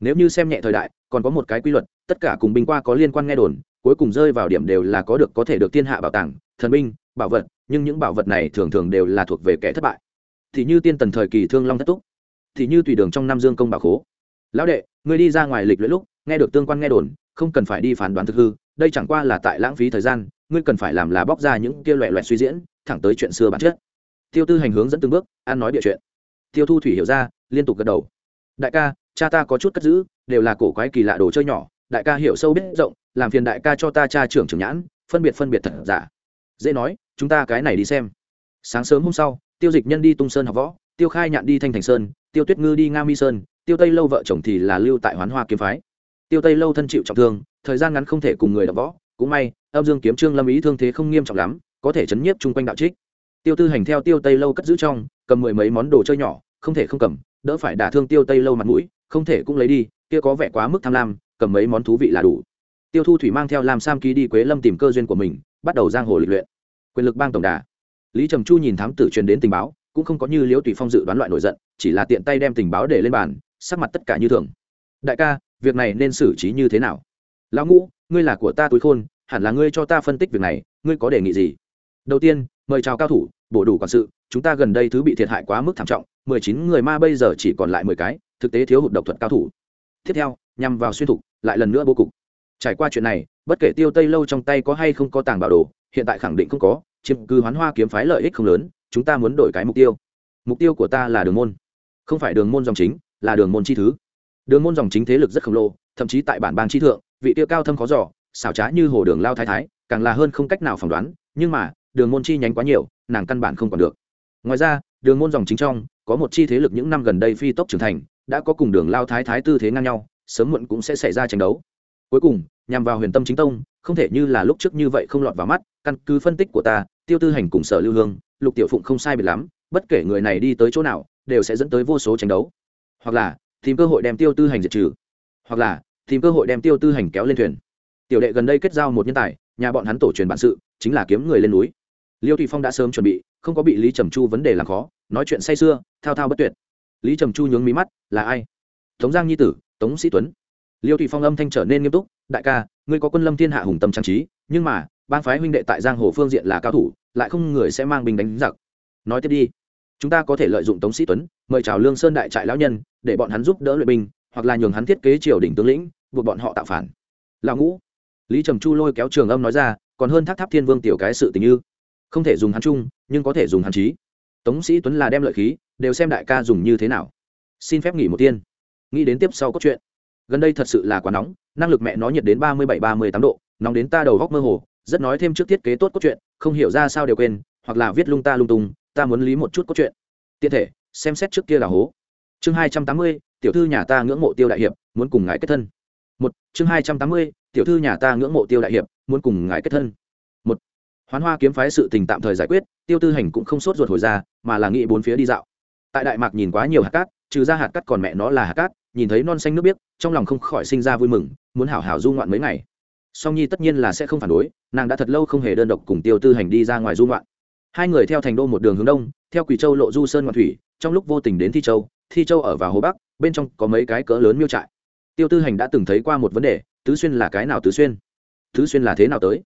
Nếu như xem nhẹ thời đại, còn có một cái quy luật, tất cả cùng binh qua có liên quan nghe đồn, cuối cùng rơi vào điểm đều là có được có thể được thiên hạ bảo tàng, thần binh, bảo vật, nhưng những bảo vật này thường thường đều là thuộc về kẻ thất bại. Thì như tiên tần thời kỳ thương long thất túc, thì như tùy đường trong nam dương công bảo khố. Lão đệ người đi ra ngoài lịch lũy lúc, nghe được tương quan nghe đồn, không cần phải đi phán đoán thực hư, đây chẳng qua là tại lãng phí thời gian, ngươi cần phải làm là bóc ra những kia loẹ loẹt suy diễn, thẳng tới chuyện xưa bản chất tiêu tư hành hướng dẫn từng bước, an nói địa chuyện. Tiêu thu thủy hiểu ra, liên tục gật đầu. Đại ca, cha ta có chút cất giữ, đều là cổ quái kỳ lạ đồ chơi nhỏ, đại ca hiểu sâu biết rộng, làm phiền đại ca cho ta cha trưởng trưởng nhãn, phân biệt phân biệt thật giả. Dễ nói, chúng ta cái này đi xem. Sáng sớm hôm sau, tiêu dịch nhân đi tung sơn học võ, tiêu khai nhạn đi thanh thành sơn, tiêu tuyết ngư đi nga mi sơn, tiêu tây lâu vợ chồng thì là lưu tại hoán hoa kiếm phái. Tiêu tây lâu thân chịu trọng thương, thời gian ngắn không thể cùng người đọc võ, cũng may, âm dương kiếm trương lâm ý thương thế không nghiêm trọng lắm, có thể chấn nhiếp chung quanh đạo trích tiêu tư hành theo tiêu tây lâu cất giữ trong, cầm mười mấy món đồ chơi nhỏ, không thể không cầm, đỡ phải đả thương tiêu tây lâu mặt mũi, không thể cũng lấy đi, kia có vẻ quá mức tham lam, cầm mấy món thú vị là đủ. Tiêu thu thủy mang theo làm sam ký đi quế lâm tìm cơ duyên của mình, bắt đầu giang hồ lịch luyện. Quyền lực bang tổng đà. Lý trầm chu nhìn thám tử truyền đến tình báo, cũng không có như liễu tùy phong dự đoán loại nổi giận, chỉ là tiện tay đem tình báo để lên bàn, sắc mặt tất cả như thường. Đại ca, việc này nên xử trí như thế nào? Lão ngũ, ngươi là của ta túi khôn, hẳn là ngươi cho ta phân tích việc này, ngươi có đề nghị gì? Đầu tiên mời chào cao thủ, bổ đủ quản sự, chúng ta gần đây thứ bị thiệt hại quá mức thảm trọng, mười chín người ma bây giờ chỉ còn lại mười cái, thực tế thiếu hụt độc thuật cao thủ. Tiếp theo, nhằm vào xuyên thục, lại lần nữa bố cục. Trải qua chuyện này, bất kể tiêu tây lâu trong tay có hay không có tàng bảo đồ, hiện tại khẳng định không có, chiếm cứ hoán hoa kiếm phái lợi ích không lớn, chúng ta muốn đổi cái mục tiêu. Mục tiêu của ta là đường môn. Không phải đường môn dòng chính, là đường môn chi thứ. Đường môn dòng chính thế lực rất khổng lồ, thậm chí tại bản bang chi thượng, vị tiêu cao thâm khó giỏ xảo trá như hồ đường lao thái thái, càng là hơn không cách nào phỏng đoán, nhưng mà đường môn chi nhánh quá nhiều, nàng căn bản không còn được. Ngoài ra, đường môn dòng chính trong, có một chi thế lực những năm gần đây phi tốc trưởng thành, đã có cùng đường lao thái thái tư thế ngang nhau, sớm muộn cũng sẽ xảy ra tranh đấu. Cuối cùng, nhằm vào huyền tâm chính tông, không thể như là lúc trước như vậy không lọt vào mắt, căn cứ phân tích của ta, tiêu tư hành cùng sở lưu hương, lục tiểu phụng không sai biệt lắm, bất kể người này đi tới chỗ nào, đều sẽ dẫn tới vô số tranh đấu. Hoặc là, tìm cơ hội đem tiêu tư hành diệt trừ. Hoặc là, tìm cơ hội đem tiêu tư hành kéo lên thuyền. Tiểu đệ gần đây kết giao một nhân tài, nhà bọn hắn tổ truyền bản sự, chính là kiếm người lên núi liêu thụy phong đã sớm chuẩn bị, không có bị lý trầm chu vấn đề làm khó, nói chuyện say sưa, thao thao bất tuyệt. Lý trầm chu nhướng mí mắt, là ai? Tống giang nhi tử, tống sĩ tuấn. Liêu thụy phong âm thanh trở nên nghiêm túc, đại ca, ngươi có quân lâm thiên hạ hùng tâm trang trí, nhưng mà, bang phái huynh đệ tại giang hồ phương diện là cao thủ, lại không người sẽ mang binh đánh giặc. Nói tiếp đi, chúng ta có thể lợi dụng tống sĩ tuấn, mời chào lương sơn đại trại lão nhân, để bọn hắn giúp đỡ luyện binh, hoặc là nhường hắn thiết kế triều đỉnh tướng lĩnh, buộc bọn họ tạo phản. Lão ngũ. Lý trầm chu lôi kéo trường âm nói ra, còn hơn thác tháp thiên vương tiểu cái sự tình như không thể dùng hắn chung, nhưng có thể dùng hắn trí. Tống sĩ tuấn là đem lợi khí, đều xem đại ca dùng như thế nào. Xin phép nghỉ một tiên. Nghĩ đến tiếp sau cốt truyện. Gần đây thật sự là quá nóng, năng lực mẹ nó nhiệt đến ba mươi bảy, ba mươi tám độ, nóng đến ta đầu góc mơ hồ, rất nói thêm trước thiết kế tốt cốt truyện, không hiểu ra sao đều quên, hoặc là viết lung ta lung tung, ta muốn lý một chút cốt truyện. Tiện thể, xem xét trước kia là hố. Chương hai trăm tám mươi, tiểu thư nhà ta ngưỡng mộ tiêu đại hiệp, muốn cùng ngài kết thân. Một, chương hai trăm tám mươi, tiểu thư nhà ta ngưỡng mộ tiêu đại hiệp, muốn cùng ngài kết thân hoán hoa kiếm phái sự tình tạm thời giải quyết, tiêu tư hành cũng không sốt ruột hồi ra, mà là nghĩ bốn phía đi dạo. Tại đại mạc nhìn quá nhiều hạt cát, trừ ra hạt cát còn mẹ nó là hạt cát, nhìn thấy non xanh nước biếc, trong lòng không khỏi sinh ra vui mừng, muốn hảo hảo du ngoạn mấy ngày. Song nhi tất nhiên là sẽ không phản đối, nàng đã thật lâu không hề đơn độc cùng tiêu tư hành đi ra ngoài du ngoạn. Hai người theo thành đô một đường hướng đông, theo quỳ châu lộ du sơn ngoạn thủy, trong lúc vô tình đến thi châu thi châu ở vào hồ bắc, bên trong có mấy cái cỡ lớn miêu trại. Tiêu tư hành đã từng thấy qua một vấn đề, tứ xuyên là cái nào tứ xuyên? Tứ xuyên là thế nào tới?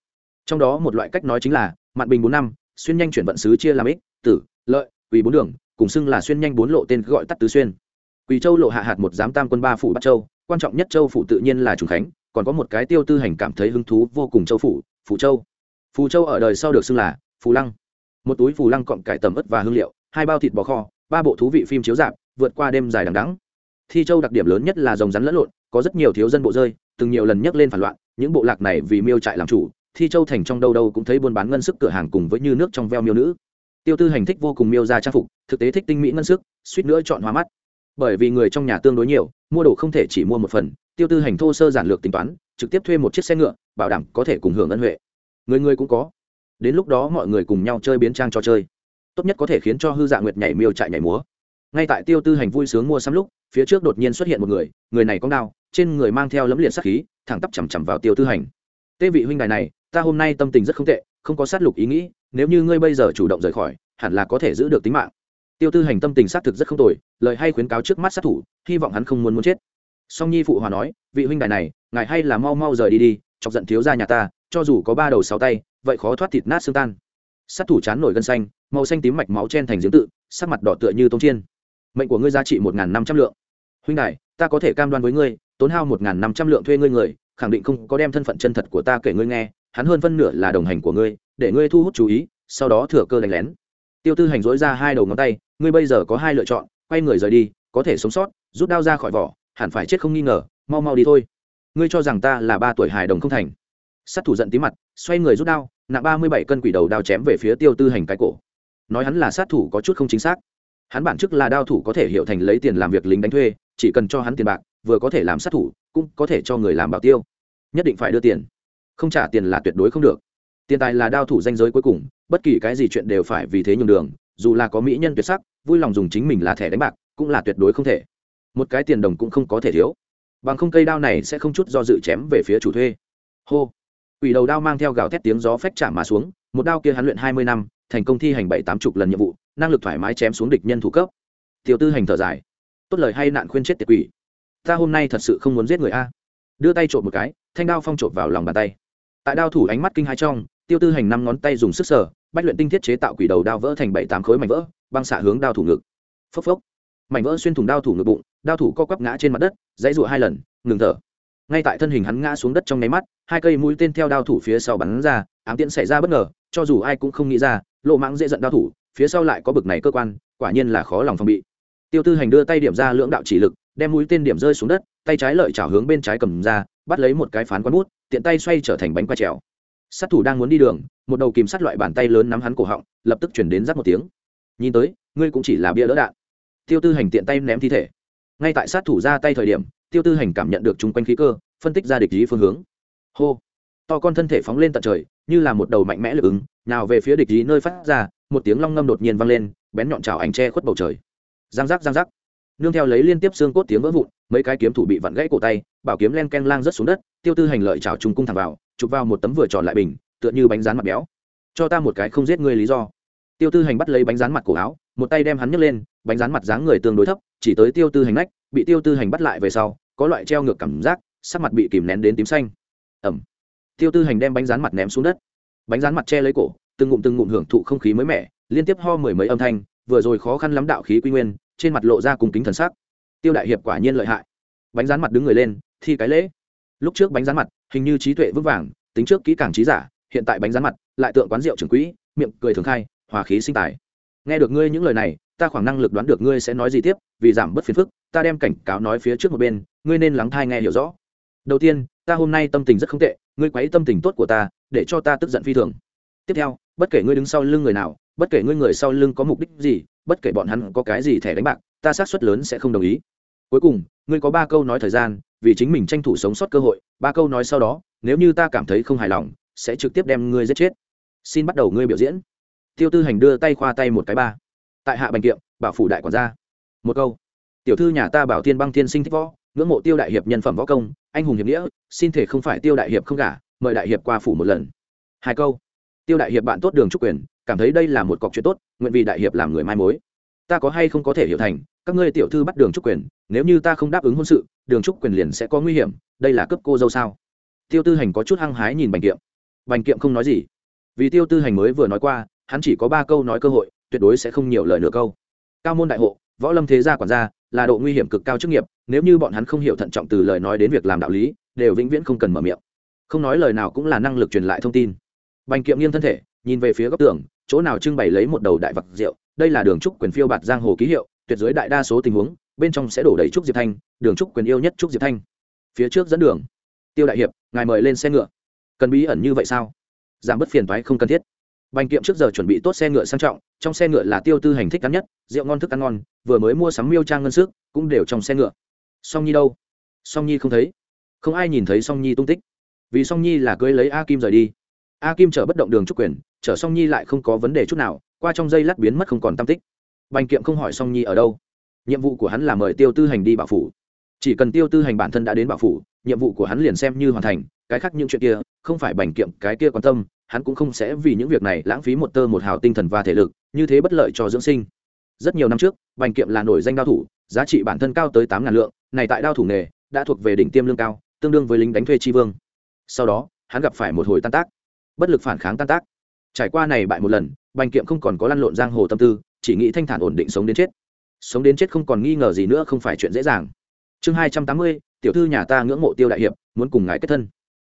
Trong đó một loại cách nói chính là, mạn bình bốn năm, xuyên nhanh chuyển vận sứ chia làm ích tử, lợi, quỳ bốn đường, cùng xưng là xuyên nhanh bốn lộ tên gọi tắt tứ xuyên. Quỳ châu lộ hạ hạt một giám tam quân ba phủ bắc châu, quan trọng nhất châu phủ tự nhiên là trùng khánh, còn có một cái tiêu tư hành cảm thấy hứng thú vô cùng châu phủ phủ châu. Phù châu ở đời sau được xưng là phù lăng. Một túi phù lăng cọng cải tầm ớt và hương liệu, hai bao thịt bò kho, ba bộ thú vị phim chiếu dạp vượt qua đêm dài đằng đắng thi châu đặc điểm lớn nhất là dòng rắn lẫn lộn, có rất nhiều thiếu dân bộ rơi, từng nhiều lần nhắc lên phản loạn, những bộ lạc này vì miêu trại làm chủ thi châu thành trong đâu đâu cũng thấy buôn bán ngân sức cửa hàng cùng với như nước trong veo miêu nữ. Tiêu tư hành thích vô cùng miêu ra trang phục, thực tế thích tinh mỹ ngân sức, suýt nữa chọn hoa mắt. Bởi vì người trong nhà tương đối nhiều, mua đồ không thể chỉ mua một phần, tiêu tư hành thô sơ giản lược tính toán, trực tiếp thuê một chiếc xe ngựa, bảo đảm có thể cùng hưởng ân huệ. Người người cũng có. Đến lúc đó mọi người cùng nhau chơi biến trang cho chơi. Tốt nhất có thể khiến cho hư dạ nguyệt nhảy miêu chạy nhảy múa. Ngay tại tiêu tư hành vui sướng mua sắm lúc, phía trước đột nhiên xuất hiện một người người này có đao, trên người mang theo lấm liệt sắc khí, thẳng tắp chằm chằm vào tiêu tư hành tê vị huynh đài này, ta hôm nay tâm tình rất không tệ, không có sát lục ý nghĩ, nếu như ngươi bây giờ chủ động rời khỏi, hẳn là có thể giữ được tính mạng. Tiêu tư hành tâm tình xác thực rất không tồi, lời hay khuyến cáo trước mắt sát thủ, hy vọng hắn không muốn muốn chết. Song nhi phụ hòa nói, vị huynh đài này, ngài hay là mau mau rời đi đi, chọc giận thiếu ra nhà ta, cho dù có ba đầu sáu tay, vậy khó thoát thịt nát xương tan. Sát thủ chán nổi gân xanh, màu xanh tím mạch máu chen thành giếng tự, sắc mặt đỏ tựa như tông chiên. Mệnh của ngươi giá trị một n g h n năm trăm lượng. Huynh đài, ta có thể cam đoan với ngươi, tốn hao một n g h n năm trăm lượng thuê ngươi người khẳng định không có đem thân phận chân thật của ta kể ngươi nghe, hắn hơn phân nửa là đồng hành của ngươi, để ngươi thu hút chú ý, sau đó thừa cơ đánh lén. Tiêu tư hành dối ra hai đầu ngón tay, ngươi bây giờ có hai lựa chọn, quay người rời đi, có thể sống sót, rút đao ra khỏi vỏ, hẳn phải chết không nghi ngờ, mau mau đi thôi. Ngươi cho rằng ta là ba tuổi hài đồng không thành. Sát thủ giận tí mặt, xoay người rút đao, nặng ba mươi bảy cân quỷ đầu đao chém về phía tiêu tư hành cái cổ. Nói hắn là sát thủ có chút không chính xác. Hắn bản chức là đao thủ có thể hiểu thành lấy tiền làm việc lính đánh thuê, chỉ cần cho hắn tiền bạc, vừa có thể làm sát thủ cũng có thể cho người làm bảo tiêu. Nhất định phải đưa tiền. Không trả tiền là tuyệt đối không được. Tiền tài là đao thủ danh giới cuối cùng, bất kỳ cái gì chuyện đều phải vì thế nhường đường, dù là có mỹ nhân tuyệt sắc, vui lòng dùng chính mình là thẻ đánh bạc, cũng là tuyệt đối không thể. Một cái tiền đồng cũng không có thể thiếu. Bằng không cây đao này sẽ không chút do dự chém về phía chủ thuê. Hô. Ủy đầu đao mang theo gào thét tiếng gió phách chạm mà xuống, một đao kia hắn luyện hai mươi năm, thành công thi hành bảy tám chục lần nhiệm vụ, năng lực thoải mái chém xuống địch nhân thủ cấp. Tiểu tư hành thở dài. Tốt lời hay nạn khuyên chết tiệt quỷ ta hôm nay thật sự không muốn giết người a. Đưa tay trộm một cái, thanh đao phong trộm vào lòng bàn tay. Tại đao thủ ánh mắt kinh hai trong, tiêu tư hành năm ngón tay dùng sức sở bách luyện tinh thiết chế tạo quỷ đầu đao vỡ thành bảy tám khối mảnh vỡ, băng xạ hướng đao thủ ngực. Phốc phốc. Mảnh vỡ xuyên thủng đao thủ ngực bụng, đao thủ co quắp ngã trên mặt đất, dãy rụa hai lần, ngừng thở. Ngay tại thân hình hắn ngã xuống đất trong nháy mắt, hai cây mũi tên theo đao thủ phía sau bắn ra, ám tiễn xảy ra bất ngờ, cho dù ai cũng không nghĩ ra, lộ mãng dễ giận đao thủ, phía sau lại có bực này cơ quan, quả nhiên là khó lòng phòng bị. Tiêu tư hành đưa tay điểm ra lưỡng đạo chỉ lực đem mũi tên điểm rơi xuống đất, tay trái lợi chảo hướng bên trái cầm ra, bắt lấy một cái phán quán bút, tiện tay xoay trở thành bánh quay trèo. Sát thủ đang muốn đi đường, một đầu kìm sắt loại bàn tay lớn nắm hắn cổ họng, lập tức chuyển đến rắc một tiếng. Nhìn tới, ngươi cũng chỉ là bia đỡ đạn. Tiêu tư hành tiện tay ném thi thể. Ngay tại sát thủ ra tay thời điểm, tiêu tư hành cảm nhận được chung quanh khí cơ, phân tích ra địch lý phương hướng. Hô! To con thân thể phóng lên tận trời, như là một đầu mạnh mẽ lực ứng, nào về phía địch lý nơi phát ra, một tiếng long ngâm đột nhiên vang lên, bén nhọn trào ảnh che khuất bầu trời. Giang giác giang giác nương theo lấy liên tiếp xương cốt tiếng vỡ vụn, mấy cái kiếm thủ bị vặn gãy cổ tay, bảo kiếm len ken lang rớt xuống đất, tiêu tư hành lợi trào trung cung thẳng vào, chụp vào một tấm vừa tròn lại bình, tựa như bánh rán mặt béo. Cho ta một cái không giết ngươi lý do. Tiêu tư hành bắt lấy bánh rán mặt cổ áo, một tay đem hắn nhấc lên, bánh rán mặt dáng người tương đối thấp, chỉ tới tiêu tư hành nách, bị tiêu tư hành bắt lại về sau, có loại treo ngược cảm giác, sắc mặt bị kìm nén đến tím xanh. Ẩm. Tiêu tư hành đem bánh rán mặt ném xuống đất. Bánh rán mặt che lấy cổ, từng ngụm từng ngụm hưởng thụ không khí mới mẻ, liên tiếp ho mười mấy âm thanh, vừa rồi khó khăn lắm đạo khí quy nguyên trên mặt lộ ra cùng kính thần sắc. Tiêu đại hiệp quả nhiên lợi hại. Bánh rán mặt đứng người lên, thi cái lễ. Lúc trước bánh rán mặt, hình như trí tuệ vững vàng, tính trước kỹ càng trí giả, hiện tại bánh rán mặt, lại tượng quán rượu trưởng quỹ, miệng cười thường khai, hòa khí sinh tài. Nghe được ngươi những lời này, ta khoảng năng lực đoán được ngươi sẽ nói gì tiếp, vì giảm bớt phiền phức, ta đem cảnh cáo nói phía trước một bên, ngươi nên lắng thai nghe hiểu rõ. Đầu tiên, ta hôm nay tâm tình rất không tệ, ngươi quấy tâm tình tốt của ta, để cho ta tức giận phi thường. Tiếp theo bất kể ngươi đứng sau lưng người nào, bất kể ngươi người sau lưng có mục đích gì, bất kể bọn hắn có cái gì thẻ đánh bạc, ta xác suất lớn sẽ không đồng ý. Cuối cùng, ngươi có ba câu nói thời gian, vì chính mình tranh thủ sống sót cơ hội, ba câu nói sau đó, nếu như ta cảm thấy không hài lòng, sẽ trực tiếp đem ngươi giết chết. Xin bắt đầu ngươi biểu diễn. Tiêu tư hành đưa tay khoa tay một cái ba. Tại hạ bành kiệm, bảo phủ đại quản gia. Một câu. Tiểu thư nhà ta bảo tiên băng tiên sinh thích võ, ngưỡng mộ tiêu đại hiệp nhân phẩm võ công, anh hùng hiệp nghĩa, xin thể không phải tiêu đại hiệp không cả mời đại hiệp qua phủ một lần. Hai câu tiêu đại hiệp bạn tốt đường trúc quyền, cảm thấy đây là một cọc chuyện tốt, nguyện vì đại hiệp làm người mai mối. Ta có hay không có thể hiểu thành, các ngươi tiểu thư bắt đường trúc quyền, nếu như ta không đáp ứng hôn sự, đường trúc quyền liền sẽ có nguy hiểm, đây là cấp cô dâu sao? Tiêu tư hành có chút hăng hái nhìn bành kiệm. Bành kiệm không nói gì. Vì tiêu tư hành mới vừa nói qua, hắn chỉ có ba câu nói cơ hội, tuyệt đối sẽ không nhiều lời nửa câu. Cao môn đại hộ, võ lâm thế gia quản gia, là độ nguy hiểm cực cao chức nghiệp, nếu như bọn hắn không hiểu thận trọng từ lời nói đến việc làm đạo lý, đều vĩnh viễn không cần mở miệng. Không nói lời nào cũng là năng lực truyền lại thông tin bành kiệm nghiêng thân thể, nhìn về phía góc tường, chỗ nào trưng bày lấy một đầu đại vật rượu. Đây là đường trúc quyền phiêu bạt giang hồ ký hiệu, tuyệt dưới đại đa số tình huống, bên trong sẽ đổ đầy trúc diệp thanh, đường trúc quyền yêu nhất trúc diệp thanh. Phía trước dẫn đường. Tiêu đại hiệp, ngài mời lên xe ngựa. Cần bí ẩn như vậy sao? Giảm bớt phiền thoái không cần thiết. Bành kiệm trước giờ chuẩn bị tốt xe ngựa sang trọng, trong xe ngựa là tiêu tư hành thích cắn nhất, rượu ngon thức ăn ngon, vừa mới mua sắm miêu trang ngân sức, cũng đều trong xe ngựa. Song nhi đâu? Song nhi không thấy. Không ai nhìn thấy song nhi tung tích. Vì song nhi là cưới lấy a kim rời đi a kim chở bất động đường trúc quyền, chở song nhi lại không có vấn đề chút nào, qua trong dây lát biến mất không còn tam tích. Bành kiệm không hỏi song nhi ở đâu. Nhiệm vụ của hắn là mời tiêu tư hành đi bảo phủ. Chỉ cần tiêu tư hành bản thân đã đến bảo phủ, nhiệm vụ của hắn liền xem như hoàn thành, cái khác những chuyện kia, không phải bành kiệm, cái kia quan tâm, hắn cũng không sẽ vì những việc này lãng phí một tơ một hào tinh thần và thể lực, như thế bất lợi cho dưỡng sinh. Rất nhiều năm trước, bành kiệm là nổi danh đao thủ, giá trị bản thân cao tới tám ngàn lượng, này tại đao thủ nghề, đã thuộc về đỉnh tiêm lương cao, tương đương với lính đánh thuê tri vương. Sau đó, hắn gặp phải một hồi tan tác bất lực phản kháng tan tác. Trải qua này bại một lần, bành kiệm không còn có lăn lộn giang hồ tâm tư, chỉ nghĩ thanh thản ổn định sống đến chết. Sống đến chết không còn nghi ngờ gì nữa không phải chuyện dễ dàng. Chương hai trăm tám mươi, tiểu thư nhà ta ngưỡng mộ tiêu đại hiệp, muốn cùng ngài kết thân.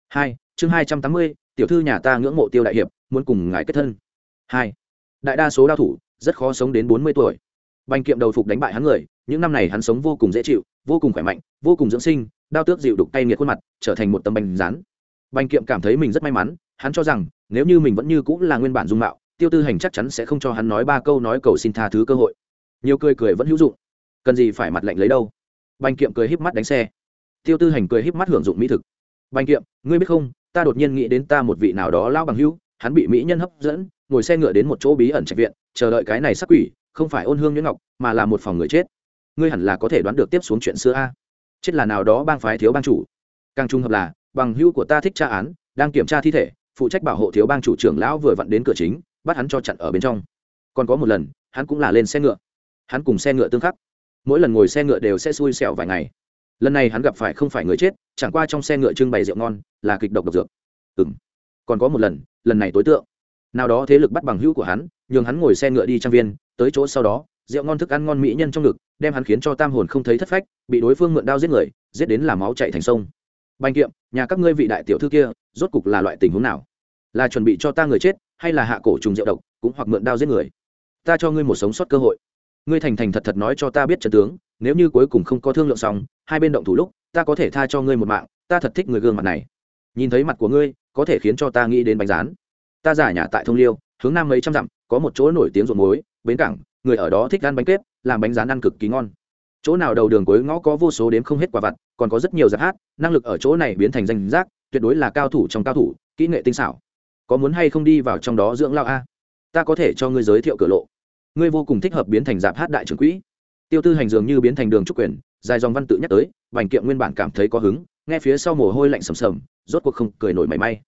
Hai, chương hai trăm tám mươi, tiểu thư nhà ta ngưỡng mộ tiêu đại hiệp, muốn cùng ngài kết thân. Hai, đại đa số đao thủ, rất khó sống đến bốn mươi tuổi. Bành kiệm đầu phục đánh bại hắn người, những năm này hắn sống vô cùng dễ chịu, vô cùng khỏe mạnh, vô cùng dưỡng sinh, đao tước dịu đục tay nghiệt khuôn mặt, trở thành một tấm bành rán. Bành kiệm cảm thấy mình rất may mắn hắn cho rằng, nếu như mình vẫn như cũng là nguyên bản dung mạo, tiêu tư hành chắc chắn sẽ không cho hắn nói ba câu nói cầu xin tha thứ cơ hội. Nhiều cười cười vẫn hữu dụng. Cần gì phải mặt lạnh lấy đâu? Bành kiệm cười híp mắt đánh xe. Tiêu tư hành cười híp mắt hưởng dụng mỹ thực. Bành kiệm, ngươi biết không, ta đột nhiên nghĩ đến ta một vị nào đó lao bằng hữu, hắn bị mỹ nhân hấp dẫn, ngồi xe ngựa đến một chỗ bí ẩn trạch viện, chờ đợi cái này sắc quỷ, không phải ôn hương nhuyễn ngọc, mà là một phòng người chết. Ngươi hẳn là có thể đoán được tiếp xuống chuyện xưa a. Chết là nào đó bang phái thiếu bang chủ. Càng trung hợp là, bằng hữu của ta thích tra án, đang kiểm tra thi thể phụ trách bảo hộ thiếu bang chủ trưởng lão vừa vặn đến cửa chính, bắt hắn cho chặn ở bên trong. Còn có một lần, hắn cũng là lên xe ngựa. Hắn cùng xe ngựa tương khắc. Mỗi lần ngồi xe ngựa đều sẽ xui xẻo vài ngày. Lần này hắn gặp phải không phải người chết, chẳng qua trong xe ngựa trưng bày rượu ngon, là kịch độc độc dược. Ừ m còn có một lần lần này tối tượng. Nào đó thế lực bắt bằng hữu của hắn, nhường hắn ngồi xe ngựa đi trang viên, tới chỗ sau đó, rượu ngon thức ăn ngon mỹ nhân trong ngực, đem hắn khiến cho tam hồn không thấy thất phách, bị đối phương mượn đao giết người, giết đến làm máu chạy thành sông. Banh kiệm, nhà các ngươi vị đại tiểu thư kia, rốt cục là loại tình huống nào? Là chuẩn bị cho ta người chết, hay là hạ cổ trùng rượu độc, cũng hoặc mượn đao giết người. Ta cho ngươi một sống sót cơ hội. Ngươi thành thành thật thật nói cho ta biết trận tướng, nếu như cuối cùng không có thương lượng xong, hai bên động thủ lúc, ta có thể tha cho ngươi một mạng, ta thật thích người gương mặt này. Nhìn thấy mặt của ngươi, có thể khiến cho ta nghĩ đến bánh rán. Ta giả nhà tại thông liêu, hướng nam mấy trăm dặm, có một chỗ nổi tiếng ruộng muối, bến cảng, người ở đó thích ăn bánh kết làm bánh rán ăn cực kỳ ngon. Chỗ nào đầu đường cuối ngõ có vô số đếm không hết quả vặt, còn có rất nhiều giặc hát, năng lực ở chỗ này biến thành danh giác tuyệt đối là cao thủ trong cao thủ, kỹ nghệ tinh xảo có muốn hay không đi vào trong đó dưỡng lao a? Ta có thể cho ngươi giới thiệu cửa lộ. Ngươi vô cùng thích hợp biến thành dạp hát đại trưởng quỹ. Tiêu tư hành dường như biến thành đường trúc quyền, dài dòng văn tự nhắc tới, vành kiệm nguyên bản cảm thấy có hứng, nghe phía sau mồ hôi lạnh sầm sầm, rốt cuộc không cười nổi mảy may.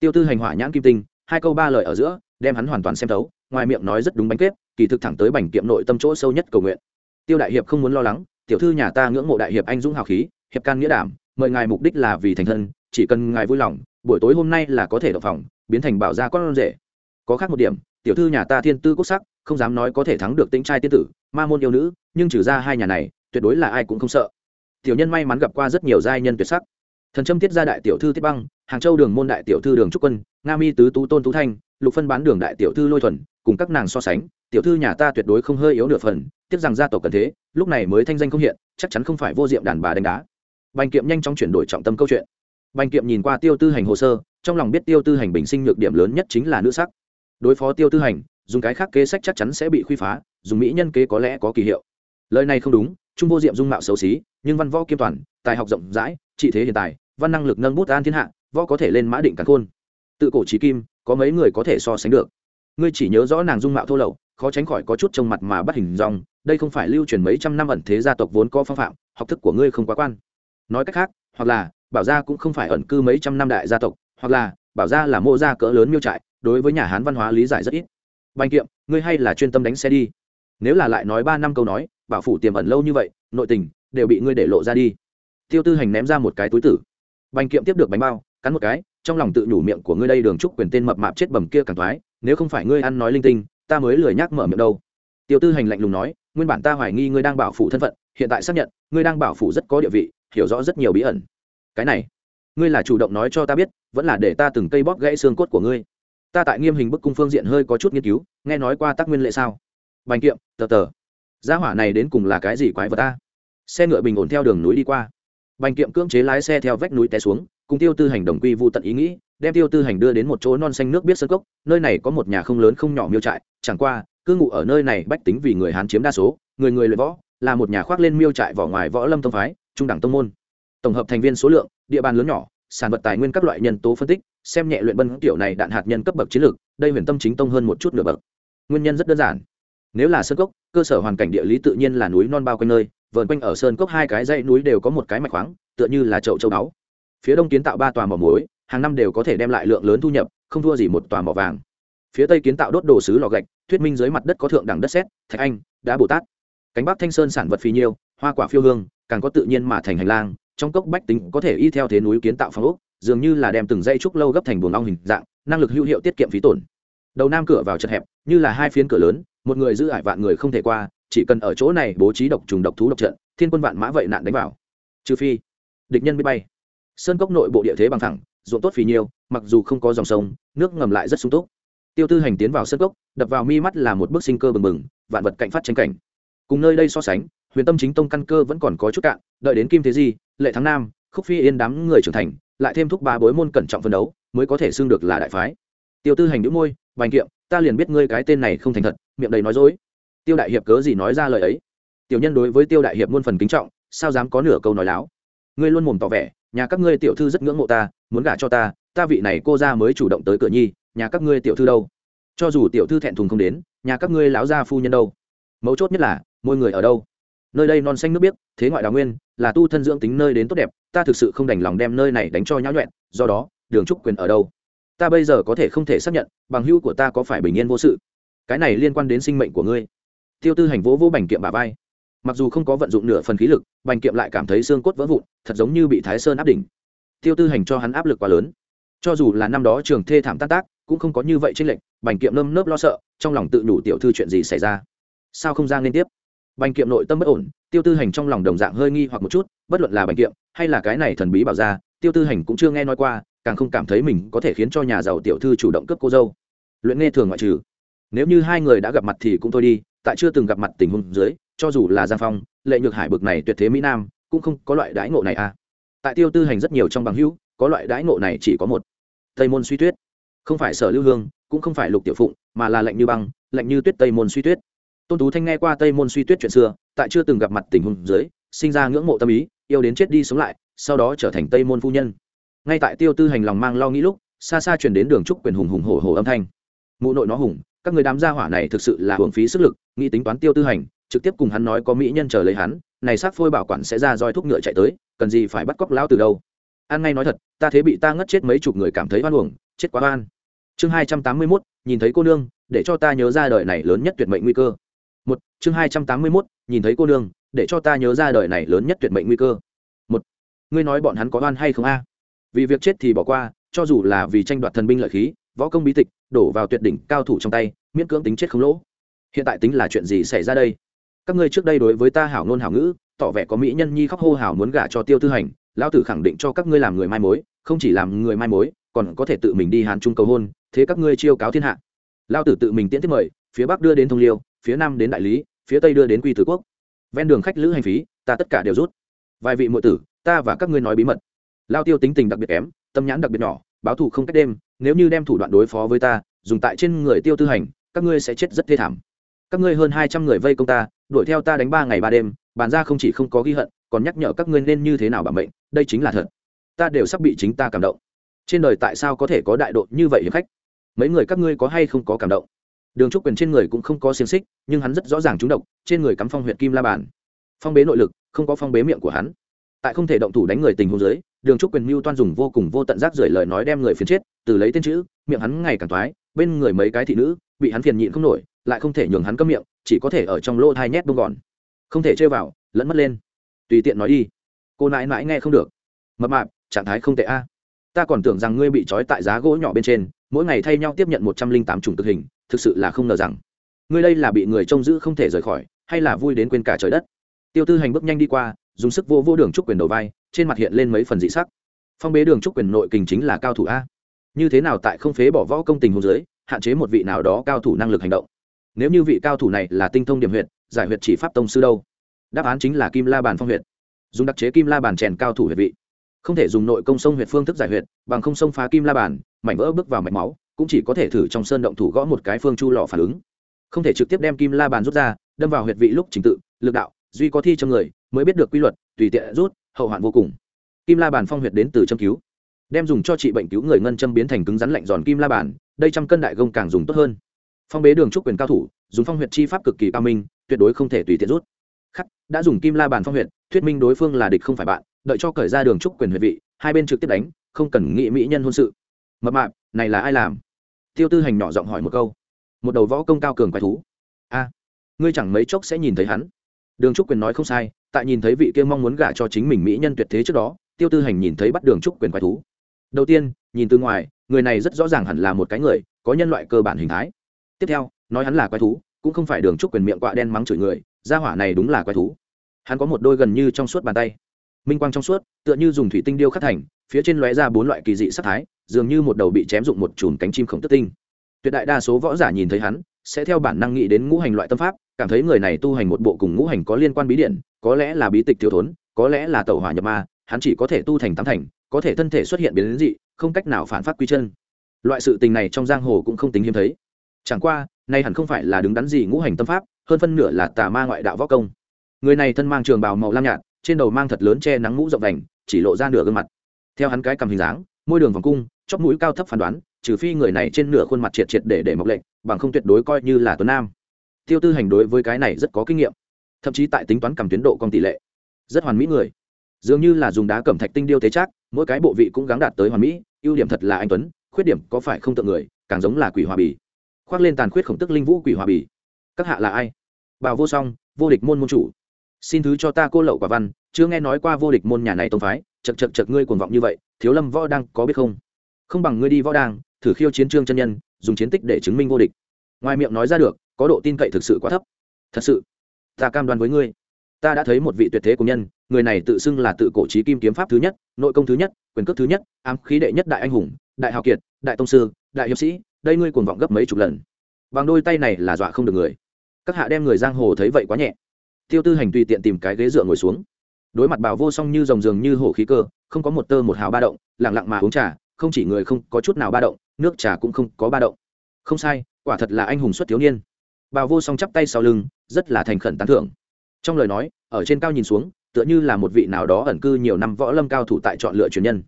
Tiêu tư hành hỏa nhãn kim tinh, hai câu ba lời ở giữa, đem hắn hoàn toàn xem thấu, ngoài miệng nói rất đúng bánh kết kỳ thực thẳng tới bành kiệm nội tâm chỗ sâu nhất cầu nguyện. Tiêu đại hiệp không muốn lo lắng, tiểu thư nhà ta ngưỡng mộ đại hiệp anh dũng hào khí, hiệp can nghĩa đảm, mời ngài mục đích là vì thành thân, chỉ cần ngài vui lòng, buổi tối hôm nay là có thể đậu phòng biến thành bảo gia con rể. Có khác một điểm, tiểu thư nhà ta thiên tư quốc sắc, không dám nói có thể thắng được tính trai tiên tử, ma môn yêu nữ, nhưng trừ ra hai nhà này, tuyệt đối là ai cũng không sợ. Tiểu nhân may mắn gặp qua rất nhiều giai nhân tuyệt sắc. Thần trâm tiết gia đại tiểu thư tiết băng, hàng châu đường môn đại tiểu thư đường trúc quân, nga mi tứ tú tôn tú thanh, lục phân bán đường đại tiểu thư lôi thuần, cùng các nàng so sánh, tiểu thư nhà ta tuyệt đối không hơi yếu nửa phần, tiếc rằng gia tộc cần thế, lúc này mới thanh danh không hiện, chắc chắn không phải vô diệm đàn bà đánh đá. Bành kiệm nhanh chóng chuyển đổi trọng tâm câu chuyện bành kiệm nhìn qua tiêu tư hành hồ sơ, trong lòng biết tiêu tư hành bình sinh nhược điểm lớn nhất chính là nữ sắc. Đối phó tiêu tư hành, dùng cái khác kế sách chắc chắn sẽ bị khuy phá, dùng mỹ nhân kế có lẽ có kỳ hiệu. Lời này không đúng, trung vô diệm dung mạo xấu xí, nhưng văn võ kiêm toàn, tài học rộng rãi, trị thế hiện tài, văn năng lực nâng bút an thiên hạ, võ có thể lên mã định cắn khôn. Tự cổ trí kim, có mấy người có thể so sánh được. Ngươi chỉ nhớ rõ nàng dung mạo thô lậu, khó tránh khỏi có chút trông mặt mà bắt hình dong, đây không phải lưu truyền mấy trăm năm ẩn thế gia tộc vốn có phong phạm, học thức của ngươi không quá quan. Nói cách khác, hoặc là bảo gia cũng không phải ẩn cư mấy trăm năm đại gia tộc, hoặc là, bảo gia là mô gia cỡ lớn miêu trại, đối với nhà hán văn hóa lý giải rất ít. Bành kiệm, ngươi hay là chuyên tâm đánh xe đi. Nếu là lại nói ba năm câu nói, bảo phủ tiềm ẩn lâu như vậy, nội tình, đều bị ngươi để lộ ra đi. Tiêu tư hành ném ra một cái túi tử. Bành kiệm tiếp được bánh bao, cắn một cái, trong lòng tự nhủ miệng của ngươi đây đường trúc quyền tên mập mạp chết bầm kia càng thoái, nếu không phải ngươi ăn nói linh tinh, ta mới lười nhắc mở miệng đâu. Tiêu tư hành lạnh lùng nói, nguyên bản ta hoài nghi ngươi đang bảo phủ thân phận, hiện tại xác nhận, ngươi đang bảo phủ rất có địa vị, hiểu rõ rất nhiều bí ẩn cái này, ngươi là chủ động nói cho ta biết, vẫn là để ta từng cây bóp gãy xương cốt của ngươi. Ta tại nghiêm hình bức cung phương diện hơi có chút nghiên cứu, nghe nói qua tác nguyên lệ sao? Bành kiệm, tờ tờ. Gia hỏa này đến cùng là cái gì quái vật ta? Xe ngựa bình ổn theo đường núi đi qua. Bành kiệm cưỡng chế lái xe theo vách núi té xuống, cùng tiêu tư hành đồng quy vô tận ý nghĩ, đem tiêu tư hành đưa đến một chỗ non xanh nước biết sơ cốc, nơi này có một nhà không lớn không nhỏ miêu trại, chẳng qua, cư ngụ ở nơi này bách tính vì người hán chiếm đa số, người người luyện võ, là một nhà khoác lên miêu trại vỏ ngoài võ lâm tông phái, trung đẳng tông môn tổng hợp thành viên số lượng, địa bàn lớn nhỏ, sản vật tài nguyên các loại nhân tố phân tích, xem nhẹ luyện bân tiểu này đạn hạt nhân cấp bậc chiến lược, đây huyền tâm chính tông hơn một chút nửa bậc. Nguyên nhân rất đơn giản. Nếu là sơn cốc, cơ sở hoàn cảnh địa lý tự nhiên là núi non bao quanh nơi vườn quanh ở sơn cốc hai cái dãy núi đều có một cái mạch khoáng, tựa như là chậu châu báu. Phía đông kiến tạo ba tòa mỏ muối, hàng năm đều có thể đem lại lượng lớn thu nhập, không thua gì một tòa mỏ vàng. Phía tây kiến tạo đốt đồ sứ lò gạch, thuyết minh dưới mặt đất có thượng đẳng đất sét, thạch anh, đá bồ tát. Cánh bắc thanh sơn sản vật phì nhiêu, hoa quả phiêu hương, càng có tự nhiên mà thành hành lang trong cốc bách tính có thể y theo thế núi kiến tạo phong ốc, dường như là đem từng dây trúc lâu gấp thành buồng ong hình dạng, năng lực hữu hiệu tiết kiệm phí tổn. Đầu nam cửa vào chật hẹp, như là hai phiến cửa lớn, một người giữ ải vạn người không thể qua, chỉ cần ở chỗ này bố trí độc trùng độc thú độc trận, thiên quân vạn mã vậy nạn đánh vào. Trừ phi, địch nhân biết bay. Sơn cốc nội bộ địa thế bằng thẳng ruộng tốt phì nhiêu mặc dù không có dòng sông, nước ngầm lại rất sung túc. Tiêu tư hành tiến vào sơn cốc, đập vào mi mắt là một bức sinh cơ bừng bừng, vạn vật cạnh phát tranh cảnh. Cùng nơi đây so sánh huyền tâm chính tông căn cơ vẫn còn có chút cạn, đợi đến kim thế di, lệ thắng nam, khúc phi yên đám người trưởng thành, lại thêm thúc ba bối môn cẩn trọng phân đấu, mới có thể xưng được là đại phái. Tiêu tư hành đĩu môi, bành kiệm, ta liền biết ngươi cái tên này không thành thật, miệng đầy nói dối. Tiêu đại hiệp cớ gì nói ra lời ấy? Tiểu nhân đối với tiêu đại hiệp muôn phần kính trọng, sao dám có nửa câu nói láo? Ngươi luôn mồm tỏ vẻ, nhà các ngươi tiểu thư rất ngưỡng mộ ta, muốn gả cho ta ta vị này cô ra mới chủ động tới cửa nhi, nhà các ngươi tiểu thư đâu? Cho dù tiểu thư thẹn thùng không đến, nhà các ngươi láo gia phu nhân đâu? Mấu chốt nhất là, mỗi người ở đâu? Nơi đây non xanh nước biếc, thế ngoại đào nguyên, là tu thân dưỡng tính nơi đến tốt đẹp, ta thực sự không đành lòng đem nơi này đánh cho nhão nhuẹn, do đó, đường trúc quyền ở đâu? Ta bây giờ có thể không thể xác nhận, bằng hữu của ta có phải bình yên vô sự? Cái này liên quan đến sinh mệnh của ngươi. Tiêu tư hành vỗ vỗ bành kiệm bà vai. Mặc dù không có vận dụng nửa phần khí lực, bành kiệm lại cảm thấy xương cốt vỡ vụn, thật giống như bị thái sơn áp đỉnh. Tiêu tư hành cho hắn áp lực quá lớn. Cho dù là năm đó trường thê thảm tác tác, cũng không có như vậy tranh lệch, bành kiệm nơm nớp lo sợ, trong lòng tự đủ tiểu thư chuyện gì xảy ra? Sao không ra liên tiếp? Bành kiệm nội tâm bất ổn, tiêu tư hành trong lòng đồng dạng hơi nghi hoặc một chút, bất luận là bành kiệm hay là cái này thần bí bảo ra tiêu tư hành cũng chưa nghe nói qua, càng không cảm thấy mình có thể khiến cho nhà giàu tiểu thư chủ động cướp cô dâu. Luyện nghe thường ngoại trừ. Nếu như hai người đã gặp mặt thì cũng thôi đi, tại chưa từng gặp mặt tình huống dưới, cho dù là giang phong, lệ nhược hải bực này tuyệt thế mỹ nam, cũng không có loại đãi ngộ này à. Tại tiêu tư hành rất nhiều trong bằng hữu, có loại đãi ngộ này chỉ có một. Tây môn suy tuyết. Không phải sở lưu hương, cũng không phải lục tiểu phụng, mà là lệnh như băng lệnh như tuyết tây môn suy tuyết tôn tú thanh nghe qua tây môn suy tuyết chuyện xưa, tại chưa từng gặp mặt tình huống dưới, sinh ra ngưỡng mộ tâm ý, yêu đến chết đi sống lại, sau đó trở thành tây môn phu nhân. Ngay tại tiêu tư hành lòng mang lo nghĩ lúc, xa xa chuyển đến đường trúc quyền hùng hùng hổ hổ âm thanh. Mụ nội nó hùng, các người đám gia hỏa này thực sự là hưởng phí sức lực, nghĩ tính toán tiêu tư hành, trực tiếp cùng hắn nói có mỹ nhân chờ lấy hắn, này sát phôi bảo quản sẽ ra roi thuốc ngựa chạy tới, cần gì phải bắt cóc lão từ đâu. An ngay nói thật, ta thế bị ta ngất chết mấy chục người cảm thấy oan uổng, chết quá oan. Chương hai trăm tám mươi mốt, nhìn thấy cô nương, để cho ta nhớ ra đời này lớn nhất tuyệt mệnh nguy cơ một, chương hai trăm tám mươi mốt, nhìn thấy cô nương, để cho ta nhớ ra đời này lớn nhất tuyệt mệnh nguy cơ. Một, ngươi nói bọn hắn có oan hay không a? Vì việc chết thì bỏ qua, cho dù là vì tranh đoạt thần binh lợi khí, võ công bí tịch, đổ vào tuyệt đỉnh cao thủ trong tay, miễn cưỡng tính chết không lỗ. Hiện tại tính là chuyện gì xảy ra đây? Các ngươi trước đây đối với ta hảo ngôn hảo ngữ, tỏ vẻ có mỹ nhân nhi khóc hô hào muốn gả cho tiêu tư hành, lão tử khẳng định cho các ngươi làm người mai mối, không chỉ làm người mai mối, còn có thể tự mình đi hàn trung cầu hôn, thế các ngươi chiêu cáo thiên hạ. Lão tử tự mình tiễn tiếp mời, phía bắc đưa đến thông liêu phía nam đến đại lý, phía tây đưa đến quy tử quốc. Ven đường khách lữ hành phí, ta tất cả đều rút. Vài vị muội tử, ta và các ngươi nói bí mật. Lao tiêu tính tình đặc biệt kém, tâm nhãn đặc biệt nhỏ, báo thù không cách đêm, nếu như đem thủ đoạn đối phó với ta, dùng tại trên người tiêu tư hành, các ngươi sẽ chết rất thê thảm. Các ngươi hơn hai trăm người vây công ta, đuổi theo ta đánh ba ngày ba đêm, bàn ra không chỉ không có ghi hận, còn nhắc nhở các ngươi nên như thế nào bảo mệnh, đây chính là thật. Ta đều sắp bị chính ta cảm động. Trên đời tại sao có thể có đại độ như vậy hiệp khách? Mấy người các ngươi có hay không có cảm động? Đường trúc quyền trên người cũng không có xiềng xích, nhưng hắn rất rõ ràng trúng độc, trên người cắm phong huyện kim la bàn. Phong bế nội lực, không có phong bế miệng của hắn. Tại không thể động thủ đánh người tình hôn giới đường trúc quyền mưu toan dùng vô cùng vô tận rác rưởi lời nói đem người phiền chết, từ lấy tên chữ, miệng hắn ngày càng toái, bên người mấy cái thị nữ, bị hắn phiền nhịn không nổi, lại không thể nhường hắn cấm miệng, chỉ có thể ở trong lỗ thai nhét bông gòn. Không thể chơi vào, lẫn mất lên. Tùy tiện nói đi. Cô nãi mãi nghe không được. Mập mạp, trạng thái không tệ a. Ta còn tưởng rằng ngươi bị trói tại giá gỗ nhỏ bên trên, mỗi ngày thay nhau tiếp nhận một trăm linh tám chủng cực hình thực sự là không ngờ rằng ngươi đây là bị người trông giữ không thể rời khỏi, hay là vui đến quên cả trời đất. Tiêu tư hành bước nhanh đi qua, dùng sức vô vô đường trúc quyền đầu vai, trên mặt hiện lên mấy phần dị sắc. Phong bế đường trúc quyền nội kình chính là cao thủ a. Như thế nào tại không phế bỏ võ công tình hồ dưới, hạn chế một vị nào đó cao thủ năng lực hành động? Nếu như vị cao thủ này là tinh thông điểm huyện giải huyệt chỉ pháp tông sư đâu? Đáp án chính là kim la bàn phong huyệt. Dùng đặc chế kim la bàn chèn cao thủ huyệt vị. Không thể dùng nội công sông huyệt phương thức giải huyệt, bằng không sông phá kim la bàn, mảnh vỡ bước vào mạch máu cũng chỉ có thể thử trong sơn động thủ gõ một cái phương chu lò phản ứng. Không thể trực tiếp đem kim la bàn rút ra, đâm vào huyệt vị lúc trình tự, lực đạo, duy có thi trong người, mới biết được quy luật, tùy tiện rút, hậu hoạn vô cùng. Kim la bàn phong huyệt đến từ châm cứu. Đem dùng cho trị bệnh cứu người ngân châm biến thành cứng rắn lạnh giòn kim la bàn, đây trăm cân đại gông càng dùng tốt hơn. Phong bế đường trúc quyền cao thủ, dùng phong huyệt chi pháp cực kỳ cao minh, tuyệt đối không thể tùy tiện rút. Khắc, đã dùng kim la bàn phong huyệt, thuyết minh đối phương là địch không phải bạn, đợi cho cởi ra đường trúc quyền huyệt vị, hai bên trực tiếp đánh, không cần nghị mỹ nhân hôn sự. Mập mạp, này là ai làm? Tiêu tư hành nhỏ giọng hỏi một câu. Một đầu võ công cao cường quái thú. A, ngươi chẳng mấy chốc sẽ nhìn thấy hắn. Đường trúc quyền nói không sai, tại nhìn thấy vị kia mong muốn gả cho chính mình mỹ nhân tuyệt thế trước đó, tiêu tư hành nhìn thấy bắt đường trúc quyền quái thú. Đầu tiên, nhìn từ ngoài, người này rất rõ ràng hẳn là một cái người, có nhân loại cơ bản hình thái. Tiếp theo, nói hắn là quái thú, cũng không phải đường trúc quyền miệng quạ đen mắng chửi người, gia hỏa này đúng là quái thú. Hắn có một đôi gần như trong suốt bàn tay. Minh quang trong suốt, tựa như dùng thủy tinh điêu khắc thành, phía trên lóe ra bốn loại kỳ dị sắc thái dường như một đầu bị chém dụng một chùm cánh chim khổng tức tinh. Tuyệt đại đa số võ giả nhìn thấy hắn, sẽ theo bản năng nghĩ đến ngũ hành loại tâm pháp, cảm thấy người này tu hành một bộ cùng ngũ hành có liên quan bí điện, có lẽ là bí tịch thiếu thốn, có lẽ là tẩu hỏa nhập ma, hắn chỉ có thể tu thành tám thành, có thể thân thể xuất hiện biến dị, không cách nào phản phát quy chân. Loại sự tình này trong giang hồ cũng không tính hiếm thấy. Chẳng qua, nay hẳn không phải là đứng đắn gì ngũ hành tâm pháp, hơn phân nửa là tà ma ngoại đạo võ công. Người này thân mang trường bào màu lam nhạt, trên đầu mang thật lớn che nắng mũ rộng đành chỉ lộ ra nửa gương mặt. Theo hắn cái cầm hình dáng môi đường vòng cung, chóp mũi cao thấp phán đoán, trừ phi người này trên nửa khuôn mặt triệt triệt để để mọc lệnh, bằng không tuyệt đối coi như là tuấn nam. Tiêu tư hành đối với cái này rất có kinh nghiệm, thậm chí tại tính toán cầm tiến độ con tỷ lệ. Rất hoàn mỹ người. Dường như là dùng đá cẩm thạch tinh điêu thế chắc, mỗi cái bộ vị cũng gắng đạt tới hoàn mỹ, ưu điểm thật là anh tuấn, khuyết điểm có phải không tượng người, càng giống là quỷ hòa bì. Khoác lên tàn khuyết khổng tức linh vũ quỷ hòa bì. Các hạ là ai? Bảo vô song, vô địch môn môn chủ. Xin thứ cho ta cô lậu quả văn, chưa nghe nói qua vô địch môn nhà này tông phái chật chật chật ngươi cuồng vọng như vậy, thiếu lâm võ đang có biết không? Không bằng ngươi đi võ đang, thử khiêu chiến trương chân nhân, dùng chiến tích để chứng minh vô địch. Ngoài miệng nói ra được, có độ tin cậy thực sự quá thấp. Thật sự, ta cam đoan với ngươi, ta đã thấy một vị tuyệt thế của nhân, người này tự xưng là tự cổ trí kim kiếm pháp thứ nhất, nội công thứ nhất, quyền cước thứ nhất, ám khí đệ nhất đại anh hùng, đại hào kiệt, đại tông sư, đại hiệp sĩ, đây ngươi cuồng vọng gấp mấy chục lần. Bằng đôi tay này là dọa không được người. Các hạ đem người giang hồ thấy vậy quá nhẹ. Tiêu tư hành tùy tiện tìm cái ghế dựa ngồi xuống đối mặt bảo vô song như rồng rường như hổ khí cơ, không có một tơ một hào ba động lẳng lặng mà uống trà, không chỉ người không có chút nào ba động, nước trà cũng không có ba động. Không sai, quả thật là anh hùng xuất thiếu niên. Bảo vô song chắp tay sau lưng, rất là thành khẩn tán thưởng. Trong lời nói, ở trên cao nhìn xuống, tựa như là một vị nào đó ẩn cư nhiều năm võ lâm cao thủ tại chọn lựa truyền nhân.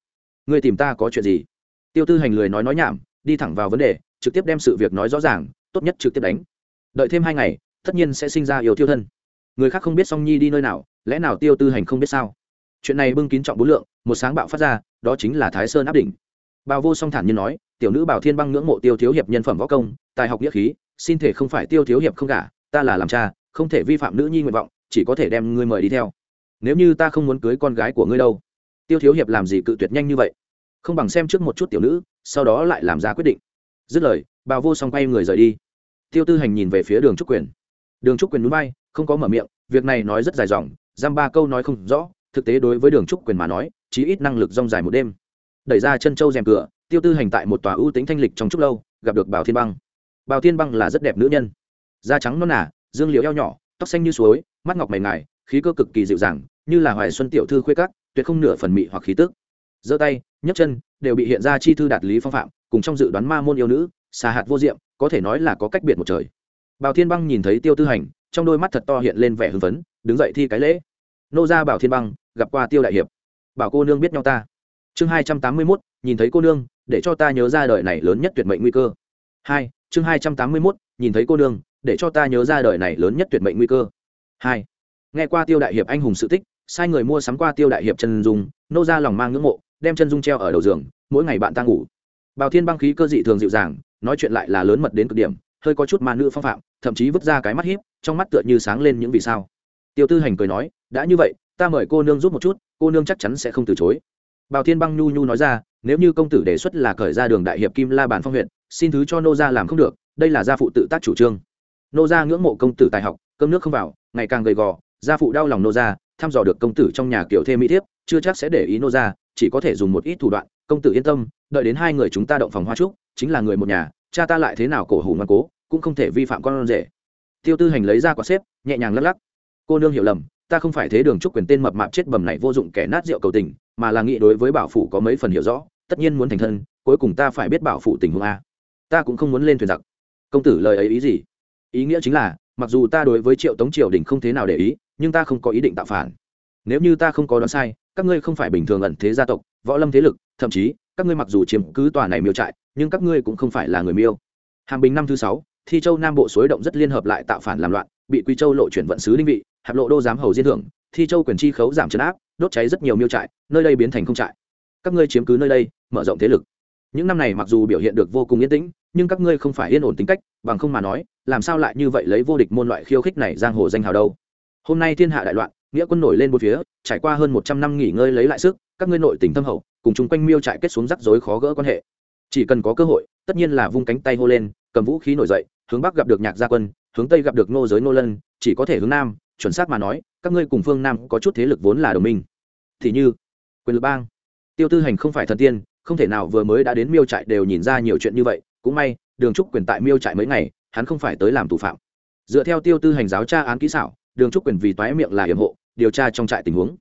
Người tìm ta có chuyện gì? Tiêu tư hành lười nói nói nhảm, đi thẳng vào vấn đề, trực tiếp đem sự việc nói rõ ràng, tốt nhất trực tiếp đánh. Đợi thêm hai ngày, tất nhiên sẽ sinh ra yêu tiêu thân. Người khác không biết song nhi đi nơi nào lẽ nào tiêu tư hành không biết sao? Chuyện này bưng kín trọng bốn lượng, một sáng bạo phát ra, đó chính là thái sơn áp đỉnh. Bào vô song thản nhiên nói, tiểu nữ bảo thiên băng ngưỡng mộ tiêu thiếu hiệp nhân phẩm võ công, tài học nghĩa khí, xin thể không phải tiêu thiếu hiệp không cả ta là làm cha, không thể vi phạm nữ nhi nguyện vọng, chỉ có thể đem ngươi mời đi theo. Nếu như ta không muốn cưới con gái của ngươi đâu? Tiêu thiếu hiệp làm gì cự tuyệt nhanh như vậy? Không bằng xem trước một chút tiểu nữ, sau đó lại làm ra quyết định. Dứt lời, bào vô song quay người rời đi. Tiêu tư hành nhìn về phía đường trúc quyền. Đường trúc quyền núi bay, không có mở miệng, việc này nói rất dài dòng giam ba câu nói không rõ, thực tế đối với đường trúc quyền mà nói, chí ít năng lực rong dài một đêm. Đẩy ra chân châu rèm cửa, tiêu tư hành tại một tòa ưu tính thanh lịch trong chúc lâu, gặp được bảo thiên băng. Bảo thiên băng là rất đẹp nữ nhân. Da trắng non nả dương liễu eo nhỏ, tóc xanh như suối, mắt ngọc mày ngài, khí cơ cực kỳ dịu dàng, như là hoài xuân tiểu thư khuê cát tuyệt không nửa phần mị hoặc khí tức. Giơ tay, nhấc chân, đều bị hiện ra chi thư đạt lý phong phạm, cùng trong dự đoán ma môn yêu nữ, xà hạt vô diệm, có thể nói là có cách biệt một trời. Bảo thiên băng nhìn thấy tiêu tư hành, trong đôi mắt thật to hiện lên vẻ hưng phấn, đứng dậy thi cái lễ nô gia bảo thiên băng, gặp qua tiêu đại hiệp. Bảo cô nương biết nhau ta. Chương hai trăm tám mươi mốt, nhìn thấy cô nương, để cho ta nhớ ra đời này lớn nhất tuyệt mệnh nguy cơ. Hai, chương hai trăm tám mươi mốt, nhìn thấy cô nương, để cho ta nhớ ra đời này lớn nhất tuyệt mệnh nguy cơ. Hai, nghe qua tiêu đại hiệp anh hùng sự tích, sai người mua sắm qua tiêu đại hiệp chân dung, nô ra lòng mang ngưỡng mộ, đem chân dung treo ở đầu giường, mỗi ngày bạn ta ngủ. Bào thiên băng khí cơ dị thường dịu dàng, nói chuyện lại là lớn mật đến cực điểm, hơi có chút ma nữ phong phạm, thậm chí vứt ra cái mắt hiếp, trong mắt tựa như sáng lên những vì sao. Tiêu tư hành cười nói đã như vậy, ta mời cô nương giúp một chút, cô nương chắc chắn sẽ không từ chối. Bào thiên băng nhu nhu nói ra, nếu như công tử đề xuất là khởi ra đường đại hiệp kim la bản phong huyện, xin thứ cho nô gia làm không được, đây là gia phụ tự tác chủ trương. Nô gia ngưỡng mộ công tử tài học, cơm nước không vào, ngày càng gầy gò, gia phụ đau lòng nô gia, thăm dò được công tử trong nhà kiểu thêm mỹ thiếp, chưa chắc sẽ để ý nô gia, chỉ có thể dùng một ít thủ đoạn, công tử yên tâm, đợi đến hai người chúng ta động phòng hoa trúc, chính là người một nhà, cha ta lại thế nào cổ hủ ngoan cố, cũng không thể vi phạm con rể. Tiêu tư hành lấy ra quả xếp, nhẹ nhàng lắc lắc. Cô nương hiểu lầm ta không phải thế đường trúc quyền tên mập mạp chết bầm này vô dụng kẻ nát rượu cầu tình, mà là nghĩ đối với bảo phủ có mấy phần hiểu rõ, tất nhiên muốn thành thân, cuối cùng ta phải biết bảo phủ tình huống a. Ta cũng không muốn lên thuyền giặc. Công tử lời ấy ý gì? Ý nghĩa chính là, mặc dù ta đối với triệu tống triều đình không thế nào để ý, nhưng ta không có ý định tạo phản. Nếu như ta không có đoán sai, các ngươi không phải bình thường ẩn thế gia tộc, võ lâm thế lực, thậm chí, các ngươi mặc dù chiếm cứ tòa này miêu trại, nhưng các ngươi cũng không phải là người miêu. Hàm bình năm thứ sáu, thi châu nam bộ suối động rất liên hợp lại tạo phản làm loạn, bị quy châu lộ chuyển vận sứ đinh vị hạp lộ đô giám hầu diên thưởng, thi châu quyền chi khấu giảm trấn áp, đốt cháy rất nhiều miêu trại, nơi đây biến thành không trại. Các ngươi chiếm cứ nơi đây, mở rộng thế lực. Những năm này mặc dù biểu hiện được vô cùng yên tĩnh, nhưng các ngươi không phải yên ổn tính cách, bằng không mà nói, làm sao lại như vậy lấy vô địch môn loại khiêu khích này giang hồ danh hào đâu? Hôm nay thiên hạ đại loạn, nghĩa quân nổi lên một phía, trải qua hơn một trăm năm nghỉ ngơi lấy lại sức, các ngươi nội tình thâm hậu, cùng chung quanh miêu trại kết xuống rắc rối khó gỡ quan hệ. Chỉ cần có cơ hội, tất nhiên là vung cánh tay hô lên, cầm vũ khí nổi dậy, hướng bắc gặp được nhạc gia quân, hướng tây gặp được nô giới nô lân, chỉ có thể hướng nam chuẩn xác mà nói, các ngươi cùng phương nam có chút thế lực vốn là đồng minh. Thì như, quyền lực bang. Tiêu tư hành không phải thần tiên, không thể nào vừa mới đã đến miêu trại đều nhìn ra nhiều chuyện như vậy. Cũng may, đường trúc quyền tại miêu trại mấy ngày, hắn không phải tới làm thủ phạm. Dựa theo tiêu tư hành giáo tra án kỹ xảo, đường trúc quyền vì toái miệng là hiểm hộ, điều tra trong trại tình huống.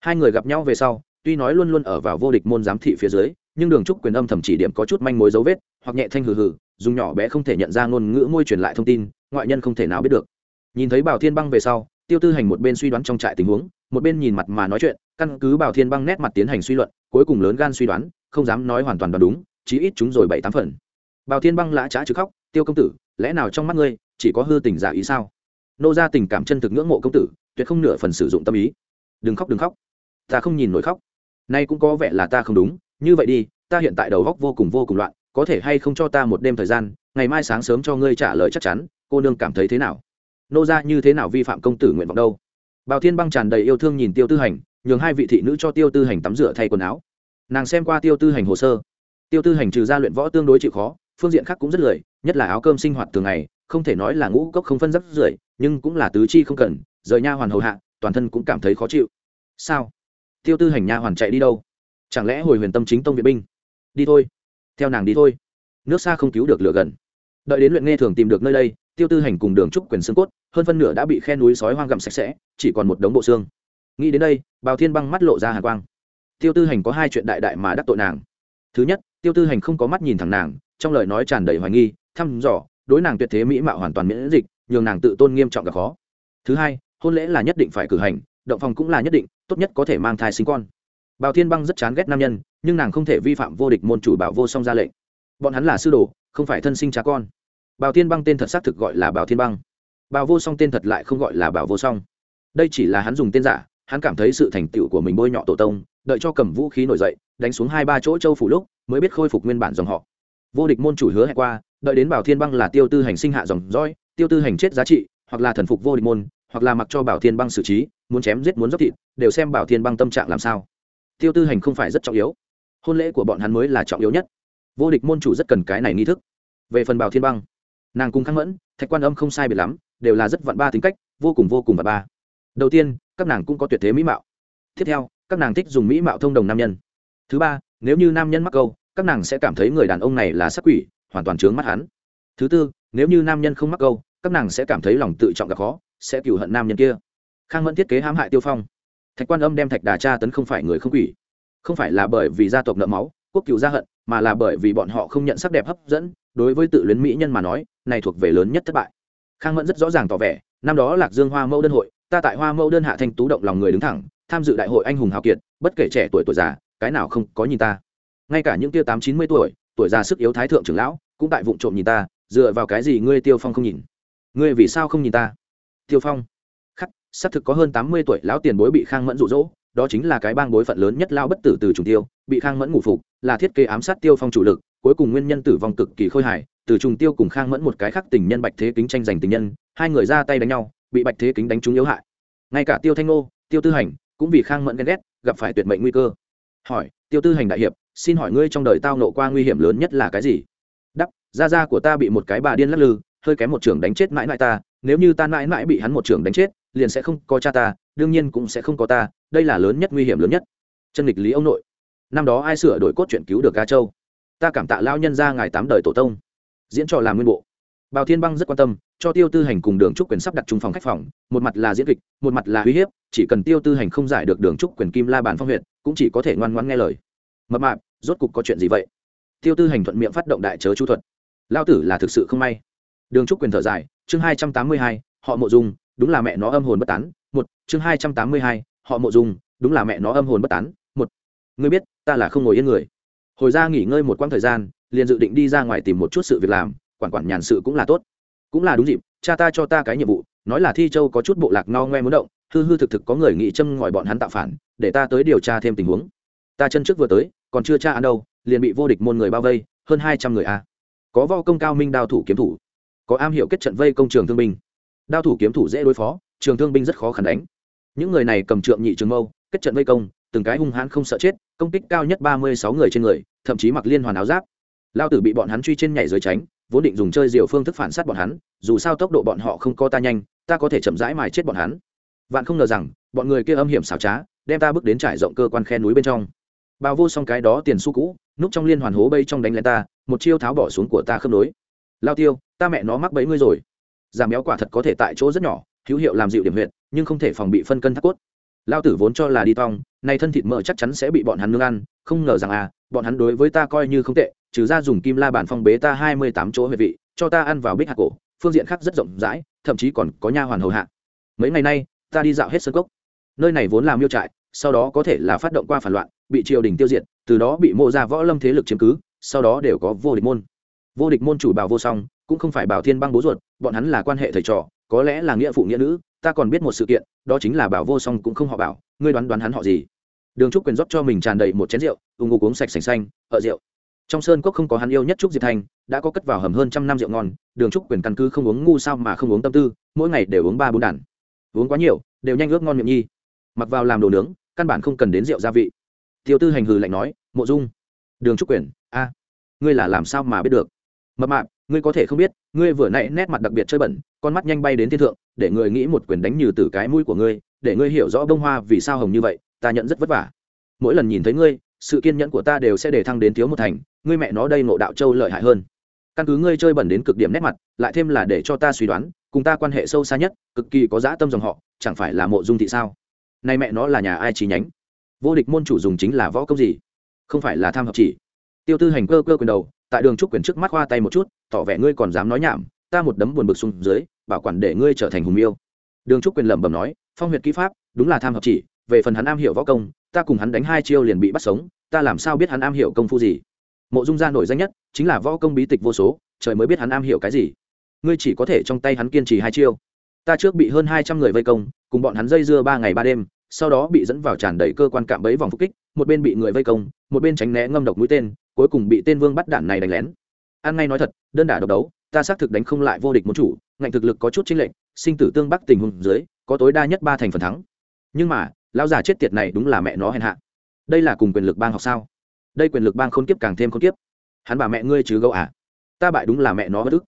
Hai người gặp nhau về sau, tuy nói luôn luôn ở vào vô địch môn giám thị phía dưới, nhưng đường trúc quyền âm thầm chỉ điểm có chút manh mối dấu vết, hoặc nhẹ thanh hừ hừ, dùng nhỏ bé không thể nhận ra ngôn ngữ môi truyền lại thông tin, ngoại nhân không thể nào biết được. Nhìn thấy bảo thiên băng về sau tiêu tư hành một bên suy đoán trong trại tình huống, một bên nhìn mặt mà nói chuyện, căn cứ bảo thiên băng nét mặt tiến hành suy luận, cuối cùng lớn gan suy đoán, không dám nói hoàn toàn đoán đúng, chí ít chúng rồi bảy tám phần. Bảo thiên băng lã trá chứ khóc, tiêu công tử, lẽ nào trong mắt ngươi chỉ có hư tình giả ý sao? Nô ra tình cảm chân thực ngưỡng mộ công tử, tuyệt không nửa phần sử dụng tâm ý. Đừng khóc đừng khóc. Ta không nhìn nổi khóc. Nay cũng có vẻ là ta không đúng. Như vậy đi, ta hiện tại đầu góc vô cùng vô cùng loạn, có thể hay không cho ta một đêm thời gian, ngày mai sáng sớm cho ngươi trả lời chắc chắn, cô nương cảm thấy thế nào? Nô ra như thế nào vi phạm công tử nguyện vọng đâu? Bào thiên băng tràn đầy yêu thương nhìn tiêu tư hành, nhường hai vị thị nữ cho tiêu tư hành tắm rửa thay quần áo. Nàng xem qua tiêu tư hành hồ sơ. Tiêu tư hành trừ ra luyện võ tương đối chịu khó, phương diện khác cũng rất lười, nhất là áo cơm sinh hoạt thường ngày, không thể nói là ngũ cốc không phân rắc rưởi, nhưng cũng là tứ chi không cần, rời nha hoàn hầu hạ, toàn thân cũng cảm thấy khó chịu. Sao? Tiêu tư hành nha hoàn chạy đi đâu? Chẳng lẽ hồi huyền tâm chính tông viện binh? Đi thôi. Theo nàng đi thôi. Nước xa không cứu được lửa gần đợi đến luyện nghe thường tìm được nơi đây, tiêu tư hành cùng đường trúc quyền xương cốt, hơn phân nửa đã bị khe núi sói hoang gặm sạch sẽ, chỉ còn một đống bộ xương. Nghĩ đến đây, bào thiên băng mắt lộ ra hàn quang. Tiêu tư hành có hai chuyện đại đại mà đắc tội nàng. Thứ nhất, tiêu tư hành không có mắt nhìn thẳng nàng, trong lời nói tràn đầy hoài nghi, thăm dò, đối nàng tuyệt thế mỹ mạo hoàn toàn miễn dịch, nhường nàng tự tôn nghiêm trọng gặp khó. Thứ hai, hôn lễ là nhất định phải cử hành, động phòng cũng là nhất định, tốt nhất có thể mang thai sinh con. Bào thiên băng rất chán ghét nam nhân, nhưng nàng không thể vi phạm vô địch môn chủ bảo vô song ra lệnh. Bọn hắn là sư đồ không phải thân sinh cha con. Bào thiên băng tên thật xác thực gọi là bào thiên băng. Bào vô song tên thật lại không gọi là bảo vô song. Đây chỉ là hắn dùng tên giả, hắn cảm thấy sự thành tựu của mình bôi nhọ tổ tông, đợi cho cầm vũ khí nổi dậy, đánh xuống hai ba chỗ châu phủ lúc, mới biết khôi phục nguyên bản dòng họ. Vô địch môn chủ hứa hẹn qua, đợi đến bảo thiên băng là tiêu tư hành sinh hạ dòng dõi, tiêu tư hành chết giá trị, hoặc là thần phục vô địch môn, hoặc là mặc cho bảo thiên băng xử trí, muốn chém giết muốn dốc thịt, đều xem bảo thiên băng tâm trạng làm sao. Tiêu tư hành không phải rất trọng yếu. Hôn lễ của bọn hắn mới là trọng yếu nhất vô địch môn chủ rất cần cái này nghi thức. Về phần bảo thiên băng, nàng cùng khang mẫn, thạch quan âm không sai biệt lắm, đều là rất vạn ba tính cách, vô cùng vô cùng vạn ba. Đầu tiên, các nàng cũng có tuyệt thế mỹ mạo. Tiếp theo, các nàng thích dùng mỹ mạo thông đồng nam nhân. Thứ ba, nếu như nam nhân mắc câu, các nàng sẽ cảm thấy người đàn ông này là sắc quỷ, hoàn toàn trướng mắt hắn. Thứ tư, nếu như nam nhân không mắc câu, các nàng sẽ cảm thấy lòng tự trọng gặp khó, sẽ cựu hận nam nhân kia. Khang mẫn thiết kế hãm hại tiêu phong. Thạch quan âm đem thạch đà cha tấn không phải người không quỷ. Không phải là bởi vì gia tộc nợ máu, quốc cựu gia hận mà là bởi vì bọn họ không nhận sắc đẹp hấp dẫn, đối với tự luyến mỹ nhân mà nói, này thuộc về lớn nhất thất bại. Khang mẫn rất rõ ràng tỏ vẻ, năm đó lạc dương hoa mẫu đơn hội, ta tại hoa mẫu đơn hạ thanh tú động lòng người đứng thẳng, tham dự đại hội anh hùng hào kiệt, bất kể trẻ tuổi tuổi già, cái nào không có nhìn ta. Ngay cả những tia tám chín mươi tuổi tuổi già sức yếu thái thượng trưởng lão, cũng tại vụ trộm nhìn ta, dựa vào cái gì ngươi tiêu phong không nhìn? Ngươi vì sao không nhìn ta? Tiêu phong? Khắc, xác thực có hơn tám mươi tuổi lão tiền bối bị khang mẫn rụ rỗ đó chính là cái bang bối phận lớn nhất lao bất tử từ trùng tiêu, bị khang mẫn ngủ phục, là thiết kế ám sát tiêu phong chủ lực, cuối cùng nguyên nhân tử vong cực kỳ khôi hài, từ trùng tiêu cùng khang mẫn một cái khác tình nhân bạch thế kính tranh giành tình nhân, hai người ra tay đánh nhau, bị bạch thế kính đánh trúng yếu hại. Ngay cả tiêu thanh ngô, tiêu tư hành cũng vì khang mẫn ghen ghét, gặp phải tuyệt mệnh nguy cơ. Hỏi, tiêu tư hành đại hiệp, xin hỏi ngươi trong đời tao nộ qua nguy hiểm lớn nhất là cái gì? Đắp gia gia của ta bị một cái bà điên lắc lư, hơi kém một trưởng đánh chết mãi mãi ta, nếu như ta mãi mãi bị hắn một trưởng đánh chết, liền sẽ không có cha ta đương nhiên cũng sẽ không có ta, đây là lớn nhất nguy hiểm lớn nhất. Chân lịch lý ông nội. Năm đó ai sửa đổi cốt truyện cứu được ca châu? Ta cảm tạ lao nhân ra ngài tám đời tổ tông. Diễn trò làm nguyên bộ. Bào thiên băng rất quan tâm, cho tiêu tư hành cùng đường trúc quyền sắp đặt trung phòng khách phòng, một mặt là diễn kịch, một mặt là uy hiếp, chỉ cần tiêu tư hành không giải được đường trúc quyền kim la bàn phong huyện cũng chỉ có thể ngoan ngoan nghe lời. Mập mạp, rốt cục có chuyện gì vậy? Tiêu tư hành thuận miệng phát động đại chớ chu thuật. Lao tử là thực sự không may. Đường trúc quyền thở dài, chương hai trăm tám mươi hai, họ mộ dung, đúng là mẹ nó âm hồn bất tán một, chương hai trăm tám mươi hai, họ mộ dung, đúng là mẹ nó âm hồn bất tán, một. Ngươi biết, ta là không ngồi yên người. Hồi ra nghỉ ngơi một quãng thời gian, liền dự định đi ra ngoài tìm một chút sự việc làm, quản quản nhàn sự cũng là tốt. Cũng là đúng dịp, cha ta cho ta cái nhiệm vụ, nói là thi châu có chút bộ lạc no ngoe muốn động, hư hư thực thực có người nghĩ châm ngòi bọn hắn tạo phản, để ta tới điều tra thêm tình huống. Ta chân trước vừa tới, còn chưa tra ăn đâu, liền bị vô địch môn người bao vây, hơn hai trăm người a. Có vo công cao minh đao thủ kiếm thủ, có am hiểu kết trận vây công trường thương binh đao thủ kiếm thủ dễ đối phó, trường thương binh rất khó khăn đánh. Những người này cầm trượng nhị trường mâu, kết trận vây công, từng cái hung hãn không sợ chết, công kích cao nhất ba mươi sáu người trên người, thậm chí mặc liên hoàn áo giáp. Lao tử bị bọn hắn truy trên nhảy dưới tránh, vốn định dùng chơi diều phương thức phản sát bọn hắn, dù sao tốc độ bọn họ không có ta nhanh, ta có thể chậm rãi mài chết bọn hắn. Vạn không ngờ rằng, bọn người kia âm hiểm xảo trá, đem ta bước đến trải rộng cơ quan khe núi bên trong. Bao vô xong cái đó tiền xu cũ, núp trong liên hoàn hố bây trong đánh lên ta, một chiêu tháo bỏ xuống của ta khớp nối. Lao tiêu, ta mẹ nó mắc bẫy ngươi rồi giảm béo quả thật có thể tại chỗ rất nhỏ, hữu hiệu làm dịu điểm huyệt, nhưng không thể phòng bị phân cân thắt cốt. Lao tử vốn cho là đi tong nay thân thịt mỡ chắc chắn sẽ bị bọn hắn nương ăn, không ngờ rằng à bọn hắn đối với ta coi như không tệ, trừ ra dùng kim la bản phong bế ta hai mươi tám chỗ huyệt vị, cho ta ăn vào bích hạt cổ, phương diện khác rất rộng rãi, thậm chí còn có nha hoàn hầu hạ. Mấy ngày nay, ta đi dạo hết sân cốc. Nơi này vốn là miêu trại, sau đó có thể là phát động qua phản loạn, bị triều đình tiêu diệt, từ đó bị mộ ra võ lâm thế lực chiếm cứ, sau đó đều có vô địch môn. Vô địch môn chủ bảo vô song cũng không phải bảo thiên băng bố ruột, bọn hắn là quan hệ thầy trò, có lẽ là nghĩa phụ nghĩa nữ, ta còn biết một sự kiện, đó chính là bảo vô song cũng không họ bảo, ngươi đoán đoán hắn họ gì? Đường trúc quyền rót cho mình tràn đầy một chén rượu ù ngục uống sạch sành xanh, ở rượu. Trong sơn cốc không có hắn yêu nhất trúc diệp thanh đã có cất vào hầm hơn trăm năm rượu ngon, đường trúc quyền căn cứ không uống ngu sao mà không uống tâm tư, mỗi ngày đều uống ba bốn đàn. Uống quá nhiều, đều nhanh ướp ngon miệng nhi. Mặc vào làm đồ nướng, căn bản không cần đến rượu gia vị. Tiêu tư hành hừ lạnh nói, mộ dung, đường trúc quyền, a, ngươi là làm sao mà biết được? Mập mạp ngươi có thể không biết, ngươi vừa nãy nét mặt đặc biệt chơi bẩn, con mắt nhanh bay đến thiên thượng, để người nghĩ một quyền đánh như từ cái mũi của ngươi, để ngươi hiểu rõ bông hoa vì sao hồng như vậy, ta nhận rất vất vả. Mỗi lần nhìn thấy ngươi, sự kiên nhẫn của ta đều sẽ để thăng đến thiếu một thành, ngươi mẹ nó đây ngộ đạo châu lợi hại hơn. Căn cứ ngươi chơi bẩn đến cực điểm nét mặt, lại thêm là để cho ta suy đoán, cùng ta quan hệ sâu xa nhất, cực kỳ có dã tâm dòng họ, chẳng phải là mộ dung thị sao? Nay mẹ nó là nhà ai chi nhánh? Vô địch môn chủ dùng chính là võ công gì? Không phải là tham hợp chỉ. Tiêu tư hành cơ cơ quyền đầu tại đường trúc quyền trước mắt khoa tay một chút, tỏ vẻ ngươi còn dám nói nhảm, ta một đấm buồn bực xuống dưới, bảo quản để ngươi trở thành hùng miêu. Đường trúc quyền lẩm bẩm nói, phong huyệt kỹ pháp, đúng là tham hợp chỉ, về phần hắn am hiểu võ công, ta cùng hắn đánh hai chiêu liền bị bắt sống, ta làm sao biết hắn am hiểu công phu gì? Mộ dung gia nổi danh nhất, chính là võ công bí tịch vô số, trời mới biết hắn am hiểu cái gì. Ngươi chỉ có thể trong tay hắn kiên trì hai chiêu. Ta trước bị hơn hai trăm người vây công, cùng bọn hắn dây dưa ba ngày ba đêm, sau đó bị dẫn vào tràn đầy cơ quan cạm bẫy vòng phục kích, một bên bị người vây công, một bên tránh né ngâm độc mũi tên cuối cùng bị tên vương bắt đạn này đánh lén. An ngay nói thật, đơn đả độc đấu, ta xác thực đánh không lại vô địch môn chủ, ngạnh thực lực có chút chính lệnh sinh tử tương bắc tình hùng dưới, có tối đa nhất ba thành phần thắng. Nhưng mà, lão già chết tiệt này đúng là mẹ nó hèn hạ. Đây là cùng quyền lực bang học sao? Đây quyền lực bang khôn kiếp càng thêm khôn kiếp. Hắn bà mẹ ngươi chứ gấu à? Ta bại đúng là mẹ nó bất ức.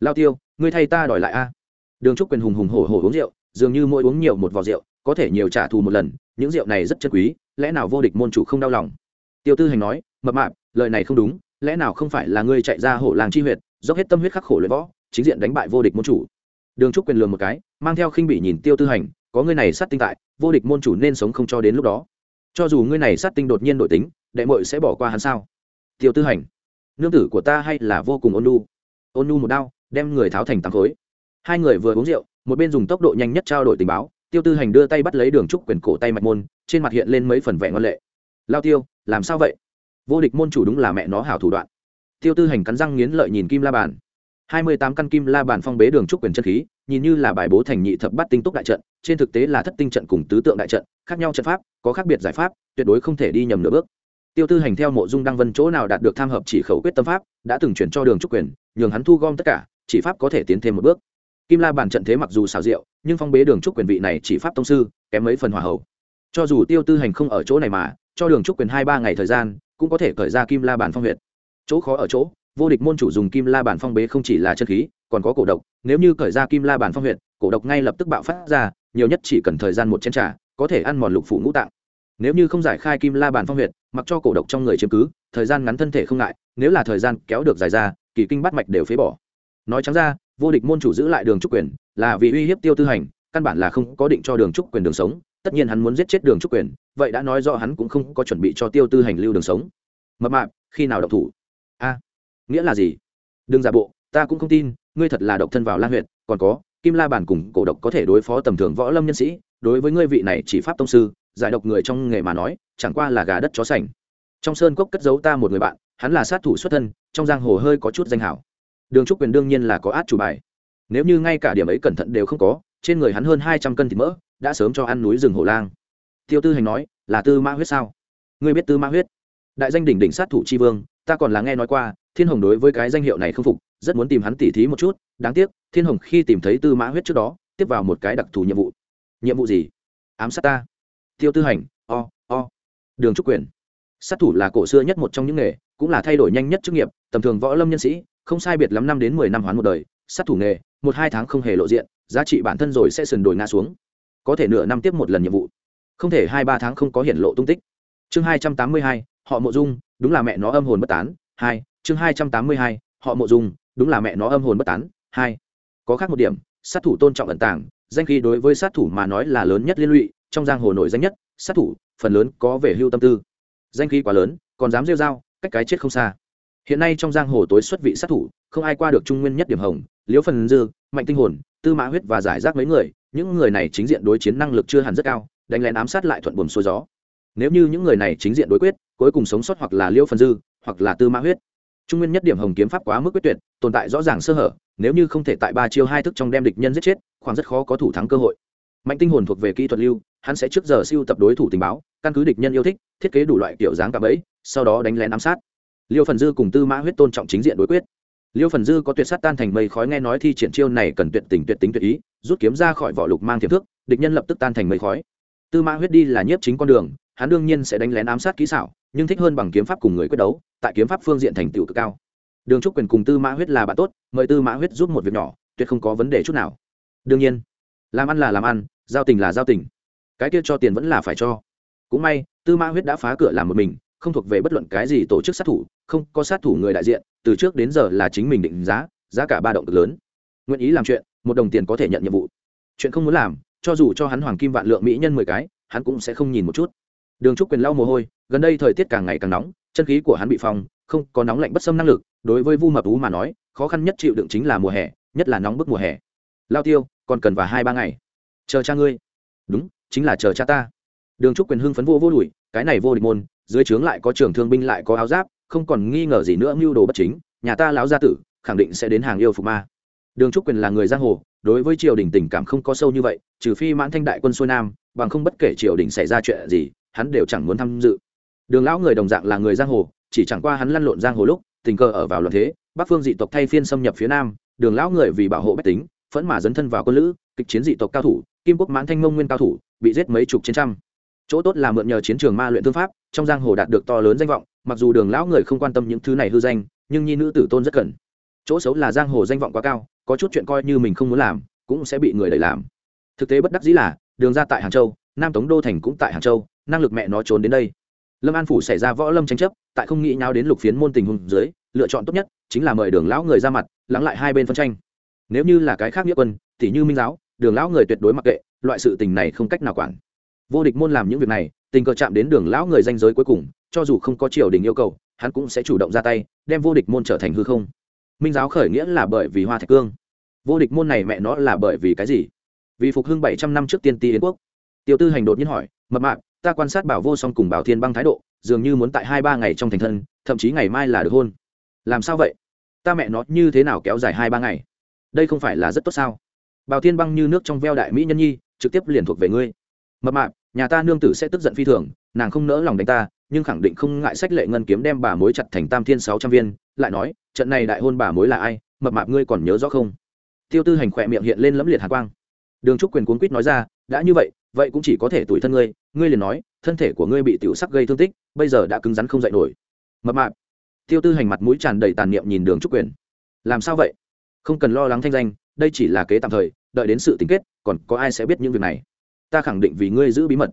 Lao tiêu, ngươi thay ta đòi lại a. Đường trúc quyền hùng hùng hổ hổ uống rượu, dường như mỗi uống nhiều một vò rượu, có thể nhiều trả thù một lần, những rượu này rất chân quý, lẽ nào vô địch môn chủ không đau lòng? Tiêu tư hành nói, mập mạp lời này không đúng, lẽ nào không phải là ngươi chạy ra hổ làng chi huyệt, dốc hết tâm huyết khắc khổ luyện võ, chính diện đánh bại vô địch môn chủ? Đường trúc quyền lường một cái, mang theo khinh bị nhìn tiêu tư hành, có ngươi này sát tinh tại, vô địch môn chủ nên sống không cho đến lúc đó. Cho dù ngươi này sát tinh đột nhiên đổi tính, đệ mội sẽ bỏ qua hắn sao? Tiêu tư hành, nương tử của ta hay là vô cùng ôn nu ôn nu một đao, đem người tháo thành tám khối. Hai người vừa uống rượu, một bên dùng tốc độ nhanh nhất trao đổi tình báo, tiêu tư hành đưa tay bắt lấy đường trúc quyền cổ tay mạch môn, trên mặt hiện lên mấy phần vẻ ngon lệ. Lao tiêu, làm sao vậy? Vô địch môn chủ đúng là mẹ nó hảo thủ đoạn. Tiêu tư hành cắn răng nghiến lợi nhìn kim la bàn. Hai mươi tám căn kim la bàn phong bế đường trúc quyền chân khí, nhìn như là bài bố thành nhị thập bát tinh túc đại trận, trên thực tế là thất tinh trận cùng tứ tượng đại trận, khác nhau trận pháp, có khác biệt giải pháp, tuyệt đối không thể đi nhầm nửa bước. Tiêu tư hành theo mộ dung đăng vân chỗ nào đạt được tham hợp chỉ khẩu quyết tâm pháp, đã từng chuyển cho đường trúc quyền, nhường hắn thu gom tất cả, chỉ pháp có thể tiến thêm một bước. Kim la Bàn trận thế mặc dù xào rượu nhưng phong bế đường trúc quyền vị này chỉ pháp tông sư, kém mấy phần hòa hậu. Cho dù tiêu tư hành không ở chỗ này mà, cho đường trúc quyền hai ba ngày thời gian cũng có thể cởi ra kim la bản phong huyệt. chỗ khó ở chỗ vô địch môn chủ dùng kim la bản phong bế không chỉ là chân khí còn có cổ độc. Nếu như cởi ra kim la bản phong huyệt, cổ độc ngay lập tức bạo phát ra nhiều nhất chỉ cần thời gian một chén trà có thể ăn mòn lục phủ ngũ tạng. Nếu như không giải khai kim la bản phong huyệt mặc cho cổ độc trong người chiếm cứ thời gian ngắn thân thể không ngại nếu là thời gian kéo được dài ra kỳ kinh bắt mạch đều phế bỏ. Nói trắng ra vô địch môn chủ giữ lại đường trúc quyền là vì uy hiếp tiêu tư hành căn bản là không có định cho đường trúc quyền đường sống tất nhiên hắn muốn giết chết đường trúc quyền vậy đã nói rõ hắn cũng không có chuẩn bị cho tiêu tư hành lưu đường sống. Mập mạp, khi nào độc thủ? A, nghĩa là gì? Đừng giả bộ, ta cũng không tin, ngươi thật là độc thân vào lan huyện còn có, kim la bản cùng cổ độc có thể đối phó tầm thường võ lâm nhân sĩ, đối với ngươi vị này chỉ pháp tông sư, giải độc người trong nghề mà nói, chẳng qua là gà đất chó sành. Trong sơn cốc cất giấu ta một người bạn, hắn là sát thủ xuất thân, trong giang hồ hơi có chút danh hảo. Đường trúc quyền đương nhiên là có át chủ bài. Nếu như ngay cả điểm ấy cẩn thận đều không có, trên người hắn hơn hai trăm cân thịt mỡ, đã sớm cho ăn núi rừng hổ lang tiêu tư hành nói, là tư mã huyết sao? Ngươi biết tư mã huyết? Đại danh đỉnh đỉnh sát thủ tri vương, ta còn là nghe nói qua, thiên hồng đối với cái danh hiệu này không phục, rất muốn tìm hắn tỉ thí một chút, đáng tiếc, thiên hồng khi tìm thấy tư mã huyết trước đó, tiếp vào một cái đặc thù nhiệm vụ. Nhiệm vụ gì? Ám sát ta. Tiêu tư hành, o o. Đường trúc quyền. Sát thủ là cổ xưa nhất một trong những nghề, cũng là thay đổi nhanh nhất chức nghiệp, tầm thường võ lâm nhân sĩ, không sai biệt lắm năm đến mười năm hoán một đời, sát thủ nghề, một hai tháng không hề lộ diện, giá trị bản thân rồi sẽ sườn đổi ngã xuống. Có thể nửa năm tiếp một lần nhiệm vụ không thể hai ba tháng không có hiện lộ tung tích. Chương hai trăm tám mươi hai, họ mộ dung, đúng là mẹ nó âm hồn bất tán. Hai, chương hai trăm tám mươi hai, họ mộ dung, đúng là mẹ nó âm hồn bất tán. Hai, có khác một điểm, sát thủ tôn trọng ẩn tàng, danh khí đối với sát thủ mà nói là lớn nhất liên lụy, trong giang hồ nổi danh nhất, sát thủ, phần lớn có về hưu tâm tư. Danh khí quá lớn, còn dám rêu r a o cách cái chết không xa. Hiện nay trong giang hồ tối xuất vị sát thủ, không ai qua được trung nguyên nhất điểm hồng, liễu phần dư, mạnh tinh hồn, tư mã huyết và giải rác mấy người, những người này chính diện đối chiến năng lực chưa hẳn rất cao đánh lén ám sát lại thuận buồm xuôi gió. Nếu như những người này chính diện đối quyết, cuối cùng sống sót hoặc là liêu phần dư, hoặc là tư mã huyết. Trung nguyên nhất điểm hồng kiếm pháp quá mức quyết tuyệt, tồn tại rõ ràng sơ hở, nếu như không thể tại ba chiêu hai thức trong đem địch nhân giết chết, khoảng rất khó có thủ thắng cơ hội. Mạnh tinh hồn thuộc về kỹ thuật lưu, hắn sẽ trước giờ siêu tập đối thủ tình báo, căn cứ địch nhân yêu thích, thiết kế đủ loại kiểu dáng cạm bẫy, sau đó đánh lén ám sát. Liêu phần dư cùng tư mã huyết tôn trọng chính diện đối quyết. Liêu phần dư có tuyệt sát tan thành mây khói nghe nói thi triển chiêu này cần tuyệt tình tuyệt tính tuyệt ý, rút kiếm ra khỏi vỏ lục mang thiệp thước, địch nhân lập tức tan thành mây khói tư mã huyết đi là nhiếp chính con đường, hắn đương nhiên sẽ đánh lén ám sát kỹ xảo, nhưng thích hơn bằng kiếm pháp cùng người quyết đấu, tại kiếm pháp phương diện thành tựu cực cao. Đường trúc quyền cùng tư mã huyết là bạn tốt, mời tư mã huyết giúp một việc nhỏ, tuyệt không có vấn đề chút nào. Đương nhiên, làm ăn là làm ăn, giao tình là giao tình. Cái kia cho tiền vẫn là phải cho. Cũng may, tư mã huyết đã phá cửa làm một mình, không thuộc về bất luận cái gì tổ chức sát thủ, không có sát thủ người đại diện, từ trước đến giờ là chính mình định giá giá cả ba động cực lớn. Nguyện ý làm chuyện, một đồng tiền có thể nhận nhiệm vụ. Chuyện không muốn làm cho dù cho hắn hoàng kim vạn lượng mỹ nhân mười cái, hắn cũng sẽ không nhìn một chút. Đường trúc quyền lau mồ hôi, gần đây thời tiết càng ngày càng nóng, chân khí của hắn bị phong, không có nóng lạnh bất xâm năng lực, đối với vu mập ú mà nói, khó khăn nhất chịu đựng chính là mùa hè, nhất là nóng bức mùa hè. Lao tiêu, còn cần vài hai ba ngày. Chờ cha ngươi. Đúng, chính là chờ cha ta. Đường trúc quyền hưng phấn vô vô đùi cái này vô địch môn, dưới trướng lại có trường thương binh lại có áo giáp, không còn nghi ngờ gì nữa mưu đồ bất chính, nhà ta láo gia tử, khẳng định sẽ đến hàng yêu phục ma đường trúc quyền là người giang hồ, đối với triều đình tình cảm không có sâu như vậy, trừ phi mãn thanh đại quân xuôi nam, bằng không bất kể triều đình xảy ra chuyện gì, hắn đều chẳng muốn tham dự. Đường lão người đồng dạng là người giang hồ, chỉ chẳng qua hắn lăn lộn giang hồ lúc, tình cờ ở vào loạn thế, bắc phương dị tộc thay phiên xâm nhập phía nam, đường lão người vì bảo hộ bách tính, phẫn mà dấn thân vào quân lữ, kịch chiến dị tộc cao thủ, kim quốc mãn thanh mông nguyên cao thủ, bị giết mấy chục chiến trăm. Chỗ tốt là mượn nhờ chiến trường ma luyện thương pháp, trong giang hồ đạt được to lớn danh vọng, mặc dù đường lão người không quan tâm những thứ này hư danh, nhưng nhi nữ tử tôn rất cần. Chỗ xấu là giang hồ danh vọng quá cao có chút chuyện coi như mình không muốn làm, cũng sẽ bị người đẩy làm. Thực tế bất đắc dĩ là, đường ra tại hàng châu, nam tống đô thành cũng tại hàng châu, năng lực mẹ nó trốn đến đây. Lâm an phủ xảy ra võ lâm tranh chấp, tại không nghĩ nhau đến lục phiến môn tình hùng dưới, lựa chọn tốt nhất chính là mời đường lão người ra mặt, lắng lại hai bên phân tranh. Nếu như là cái khác nghĩa quân thì như minh giáo, đường lão người tuyệt đối mặc kệ, loại sự tình này không cách nào quản. Vô địch môn làm những việc này, tình cờ chạm đến đường lão người danh giới cuối cùng, cho dù không có triều đình yêu cầu, hắn cũng sẽ chủ động ra tay, đem vô địch môn trở thành hư không. Minh giáo khởi nghĩa là bởi vì hoa thạch cương vô địch môn này mẹ nó là bởi vì cái gì? Vì phục hưng bảy trăm năm trước tiên ti yến quốc. Tiêu tư hành đột nhiên hỏi, mập mạc ta quan sát bảo vô song cùng bảo thiên băng thái độ, dường như muốn tại hai ba ngày trong thành thân, thậm chí ngày mai là được hôn. Làm sao vậy? Ta mẹ nó như thế nào kéo dài hai ba ngày? Đây không phải là rất tốt sao? Bảo thiên băng như nước trong veo đại mỹ nhân nhi, trực tiếp liền thuộc về ngươi. Mập mạc nhà ta nương tử sẽ tức giận phi thường, nàng không nỡ lòng đánh ta, nhưng khẳng định không ngại sách lệ ngân kiếm đem bà mối chặt thành tam thiên sáu trăm viên, lại nói, trận này đại hôn bà mối là ai? Mập mạp ngươi còn nhớ rõ không? Tiêu tư hành khỏe miệng hiện lên lẫm liệt hạ quang. Đường trúc quyền cuốn quýt nói ra, đã như vậy vậy cũng chỉ có thể tuổi thân ngươi ngươi liền nói, thân thể của ngươi bị tiểu sắc gây thương tích, bây giờ đã cứng rắn không dậy nổi. Mập mạp. Tiêu tư hành mặt mũi tràn đầy tàn niệm nhìn đường trúc quyền. Làm sao vậy? Không cần lo lắng thanh danh, đây chỉ là kế tạm thời, đợi đến sự tính kết, còn có ai sẽ biết những việc này? Ta khẳng định vì ngươi giữ bí mật.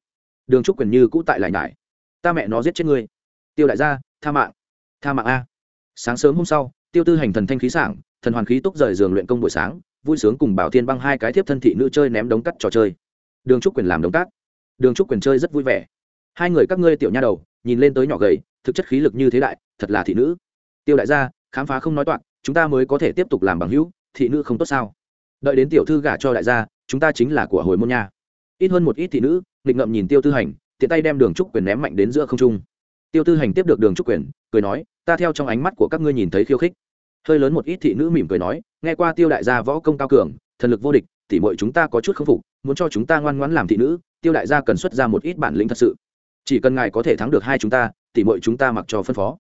Đường trúc quyền như cũ tại lại nhải. Ta mẹ nó giết chết ngươi. Tiêu đại gia, tha mạng. Tha mạng a. Sáng sớm hôm sau, tiêu tư hành thần thanh khí sảng thần hoàn khí túc rời giường luyện công buổi sáng, vui sướng cùng bảo thiên băng hai cái thiếp thân thị nữ chơi ném đống cắt trò chơi. Đường trúc quyền làm đống cát đường trúc quyền chơi rất vui vẻ. Hai người các ngươi tiểu nha đầu, nhìn lên tới nhỏ gầy, thực chất khí lực như thế đại, thật là thị nữ. Tiêu đại gia, khám phá không nói toạc, chúng ta mới có thể tiếp tục làm bằng hữu, thị nữ không tốt sao? Đợi đến tiểu thư gả cho đại gia, chúng ta chính là của hồi môn nha. Ít hơn một ít thị nữ, nghịch ngậm nhìn tiêu tư hành, tiện tay đem đường trúc quyền ném mạnh đến giữa không trung. Tiêu tư hành tiếp được đường trúc quyền, cười nói, ta theo trong ánh mắt của các ngươi nhìn thấy khiêu khích hơi lớn một ít thị nữ mỉm cười nói, nghe qua tiêu đại gia võ công cao cường, thần lực vô địch, tỉ mọi chúng ta có chút khâm phục, muốn cho chúng ta ngoan ngoãn làm thị nữ, tiêu đại gia cần xuất ra một ít bản lĩnh thật sự. Chỉ cần ngài có thể thắng được hai chúng ta, tỉ mọi chúng ta mặc cho phân phó.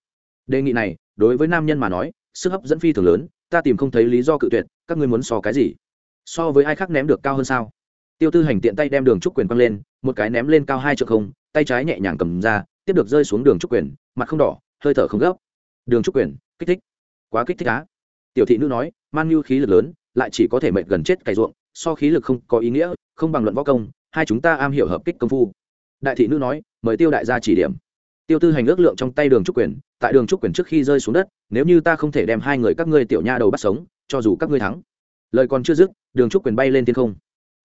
Đề nghị này, đối với nam nhân mà nói, sức hấp dẫn phi thường lớn, ta tìm không thấy lý do cự tuyệt, các ngươi muốn so cái gì? So với ai khác ném được cao hơn sao? Tiêu tư hành tiện tay đem đường trúc quyền quăng lên, một cái ném lên cao hai trượng không, tay trái nhẹ nhàng cầm ra, tiếp được rơi xuống đường trúc quyền, mặt không đỏ, hơi thở không gấp. Đường trúc quyền, kích thích quá kích thích á. Tiểu thị nữ nói man như khí lực lớn, lại chỉ có thể mệnh gần chết cày ruộng, so khí lực không có ý nghĩa, không bằng luận võ công, hai chúng ta am hiểu hợp kích công phu. Đại thị nữ nói, mời tiêu đại gia chỉ điểm. Tiêu tư hành ước lượng trong tay đường trúc quyền, tại đường trúc quyền trước khi rơi xuống đất, nếu như ta không thể đem hai người các ngươi tiểu nha đầu bắt sống, cho dù các ngươi thắng. Lời còn chưa dứt, đường trúc quyền bay lên thiên không.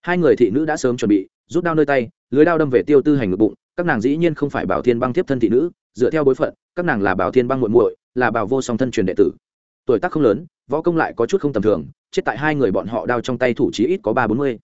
Hai người thị nữ đã sớm chuẩn bị, rút đao nơi tay, lưới đao đâm về tiêu tư hành ngực bụng, các nàng dĩ nhiên không phải bảo thiên băng tiếp thân thị nữ, dựa theo bối phận, các nàng là bảo thiên băng muội muội, là bảo vô song thân truyền đệ tử tuổi tác không lớn, võ công lại có chút không tầm thường, chết tại hai người bọn họ đao trong tay thủ chí ít có ba bốn mươi.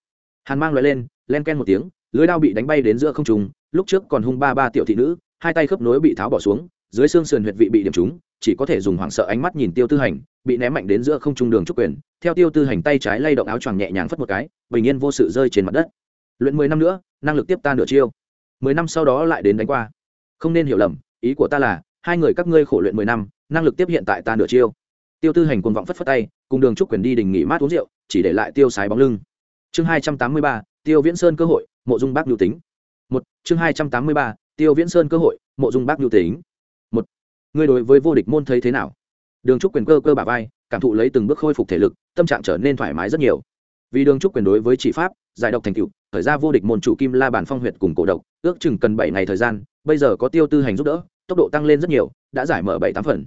Hàn mang loại lên, len ken một tiếng, lưới đao bị đánh bay đến giữa không trùng lúc trước còn hung ba ba tiểu thị nữ, hai tay khớp nối bị tháo bỏ xuống, dưới xương sườn huyệt vị bị điểm trúng, chỉ có thể dùng hoảng sợ ánh mắt nhìn tiêu tư hành, bị ném mạnh đến giữa không trung đường trúc quyền, theo tiêu tư hành tay trái lay động áo choàng nhẹ nhàng phất một cái, bình yên vô sự rơi trên mặt đất. Luyện mười năm nữa, năng lực tiếp ta nửa chiêu. Mười năm sau đó lại đến đánh qua. Không nên hiểu lầm, ý của ta là, hai người các ngươi khổ luyện mười năm, năng lực tiếp hiện tại ta nửa chiêu tiêu tư hành cuồng vọng phất phất tay, cùng đường trúc quyền đi đình nghỉ mát uống rượu, chỉ để lại tiêu sái bóng lưng. Chương hai trăm tám mươi ba, tiêu viễn sơn cơ hội, mộ dung bác nhu tính. Một, chương hai trăm tám mươi ba, tiêu viễn sơn cơ hội, mộ dung bác nhu tính. Một, ngươi đối với vô địch môn thấy thế nào? Đường trúc quyền cơ cơ bà vai, cảm thụ lấy từng bước khôi phục thể lực, tâm trạng trở nên thoải mái rất nhiều. Vì đường trúc quyền đối với chỉ pháp, giải độc thành cựu thời ra vô địch môn chủ kim la bản phong huyệt cùng cổ độc, ước chừng cần bảy ngày thời gian, bây giờ có tiêu tư hành giúp đỡ, tốc độ tăng lên rất nhiều, đã giải mở bảy tám phần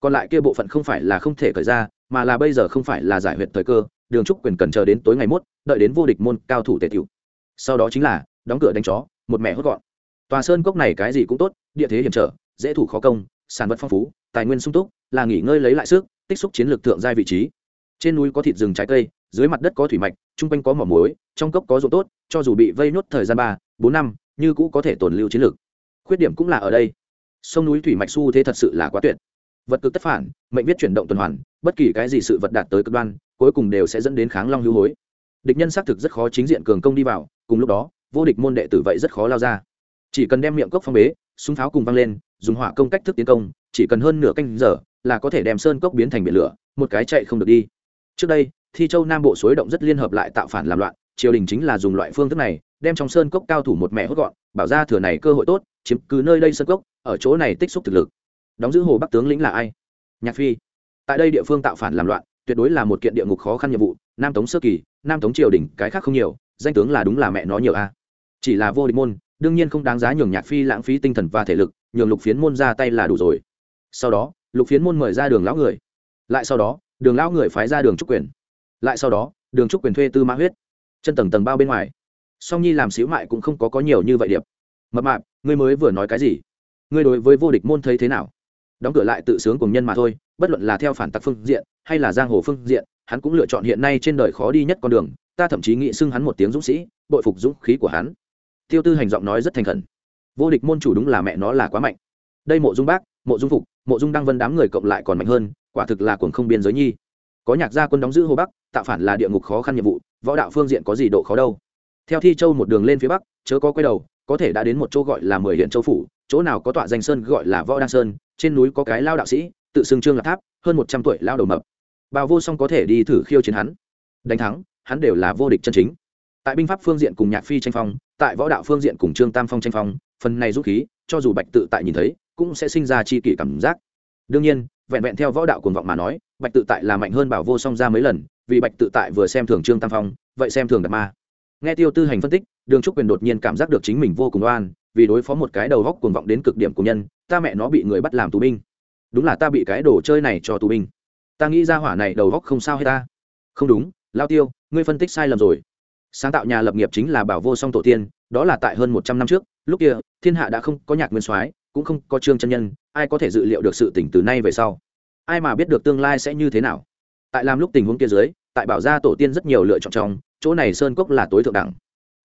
còn lại kia bộ phận không phải là không thể khởi ra, mà là bây giờ không phải là giải huyệt thời cơ, đường trúc quyền cần chờ đến tối ngày mốt, đợi đến vô địch môn cao thủ tề tiểu. Sau đó chính là đóng cửa đánh chó, một mẹ hốt gọn. Tòa sơn cốc này cái gì cũng tốt, địa thế hiểm trở, dễ thủ khó công, sản vật phong phú, tài nguyên sung túc, là nghỉ ngơi lấy lại sức, tích xúc chiến lược thượng giai vị trí. Trên núi có thịt rừng trái cây, dưới mặt đất có thủy mạch, chung quanh có mỏ muối, trong cốc có ruộng tốt, cho dù bị vây nốt thời gian ba, bốn năm, như cũ có thể tồn lưu chiến lược. Khuyết điểm cũng là ở đây. Sông núi thủy mạch su thế thật sự là quá tuyệt vật cực tất phản, mệnh viết chuyển động tuần hoàn, bất kỳ cái gì sự vật đạt tới cực đoan, cuối cùng đều sẽ dẫn đến kháng long hữu hối. Địch nhân xác thực rất khó chính diện cường công đi vào, cùng lúc đó, vô địch môn đệ tử vậy rất khó lao ra. Chỉ cần đem miệng cốc phong bế, súng pháo cùng văng lên, dùng hỏa công cách thức tiến công, chỉ cần hơn nửa canh giờ là có thể đem sơn cốc biến thành biển lửa, một cái chạy không được đi. Trước đây, thi châu nam bộ suối động rất liên hợp lại tạo phản làm loạn, triều đình chính là dùng loại phương thức này, đem trong sơn cốc cao thủ một mẹ hốt gọn, bảo ra thừa này cơ hội tốt, chiếm cứ nơi đây sơn cốc, ở chỗ này tích xúc thực lực đóng giữ hồ bắc tướng lĩnh là ai? Nhạc phi. Tại đây địa phương tạo phản làm loạn, tuyệt đối là một kiện địa ngục khó khăn nhiệm vụ, nam tống sơ kỳ, nam tống triều đình, cái khác không nhiều, danh tướng là đúng là mẹ nó nhiều a. Chỉ là vô địch môn, đương nhiên không đáng giá nhường nhạc phi lãng phí tinh thần và thể lực, nhường lục phiến môn ra tay là đủ rồi. Sau đó, lục phiến môn mời ra đường lão người. Lại sau đó, đường lão người phái ra đường trúc quyền. Lại sau đó, đường trúc quyền thuê tư mã huyết. Chân tầng tầng bao bên ngoài. Song nhi làm xíu mại cũng không có có nhiều như vậy điệp. Mập mạp, ngươi mới vừa nói cái gì? Ngươi đối với vô địch môn thấy thế nào? Đóng cửa lại tự sướng cùng nhân mà thôi, bất luận là theo phản tặc phương diện hay là giang hồ phương diện, hắn cũng lựa chọn hiện nay trên đời khó đi nhất con đường, ta thậm chí nghĩ xưng hắn một tiếng dũng sĩ, bội phục dũng khí của hắn. Tiêu tư hành giọng nói rất thành khẩn. Vô địch môn chủ đúng là mẹ nó là quá mạnh. Đây mộ dung bác, mộ dung phục, mộ dung đăng vân đám người cộng lại còn mạnh hơn, quả thực là cuồng không biên giới nhi. Có nhạc gia quân đóng giữ hồ bắc, tạo phản là địa ngục khó khăn nhiệm vụ, võ đạo phương diện có gì độ khó đâu. Theo thi châu một đường lên phía bắc, chớ có quay đầu, có thể đã đến một chỗ gọi là mười hiện châu phủ chỗ nào có tọa danh sơn gọi là võ đăng sơn, trên núi có cái lao đạo sĩ, tự xưng trương là tháp, hơn một trăm tuổi lao đầu mập. Bào vô song có thể đi thử khiêu chiến hắn. Đánh thắng, hắn đều là vô địch chân chính. Tại binh pháp phương diện cùng nhạc phi tranh phong, tại võ đạo phương diện cùng trương tam phong tranh phong, phần này rút khí, cho dù bạch tự tại nhìn thấy, cũng sẽ sinh ra chi kỷ cảm giác. Đương nhiên, vẹn vẹn theo võ đạo cuồng vọng mà nói, bạch tự tại là mạnh hơn bảo vô song ra mấy lần, vì bạch tự tại vừa xem thường trương tam phong, vậy xem thường đạt ma nghe tiêu tư hành phân tích, đường trúc quyền đột nhiên cảm giác được chính mình vô cùng oan, vì đối phó một cái đầu góc cuồng vọng đến cực điểm của nhân, ta mẹ nó bị người bắt làm tù binh. Đúng là ta bị cái đồ chơi này cho tù binh. Ta nghĩ ra hỏa này đầu góc không sao hay ta. Không đúng, lao tiêu, ngươi phân tích sai lầm rồi. Sáng tạo nhà lập nghiệp chính là bảo vô song tổ tiên, đó là tại hơn một trăm năm trước, lúc kia, thiên hạ đã không có nhạc nguyên soái, cũng không có trương chân nhân, ai có thể dự liệu được sự tỉnh từ nay về sau? Ai mà biết được tương lai sẽ như thế nào? Tại làm lúc tình huống kia dưới tại bảo gia tổ tiên rất nhiều lựa chọn trong, chỗ này sơn cốc là tối thượng đẳng.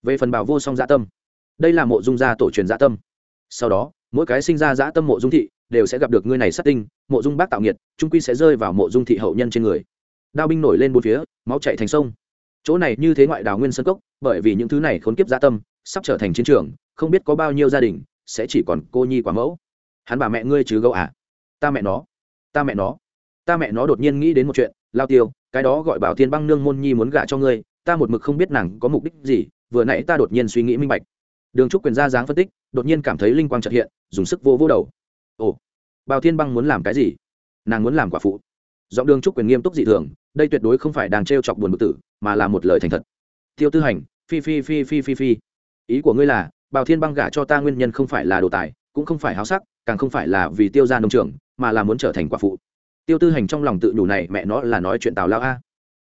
Về phần bảo vô song dạ tâm, đây là mộ dung gia tổ truyền dạ tâm. Sau đó, mỗi cái sinh ra dạ tâm mộ dung thị đều sẽ gặp được ngươi này sát tinh, mộ dung bác tạo nghiệt trung quy sẽ rơi vào mộ dung thị hậu nhân trên người. Đao binh nổi lên bốn phía, máu chạy thành sông. Chỗ này như thế ngoại đào nguyên sơn cốc, bởi vì những thứ này khốn kiếp gia tâm, sắp trở thành chiến trường, không biết có bao nhiêu gia đình sẽ chỉ còn cô nhi quả mẫu. Hắn bà mẹ ngươi chứ gấu à? Ta mẹ nó, ta mẹ nó. Ta mẹ nó đột nhiên nghĩ đến một chuyện lao tiêu, cái đó gọi bảo thiên băng nương môn nhi muốn gả cho ngươi, ta một mực không biết nàng có mục đích gì, vừa nãy ta đột nhiên suy nghĩ minh bạch. Đường trúc quyền ra dáng phân tích, đột nhiên cảm thấy linh quang trật hiện, dùng sức vô vô đầu. Ồ, bảo thiên băng muốn làm cái gì? Nàng muốn làm quả phụ. Giọng đường trúc quyền nghiêm túc dị thường, đây tuyệt đối không phải đang trêu chọc buồn bực tử, mà là một lời thành thật. Tiêu tư hành, phi phi phi phi phi phi. Ý của ngươi là bào thiên băng gả cho ta nguyên nhân không phải là đồ tài, cũng không phải háo sắc, càng không phải là vì tiêu ra nông trường, mà là muốn trở thành quả phụ tiêu tư hành trong lòng tự nhủ này, mẹ nó là nói chuyện tào lao a.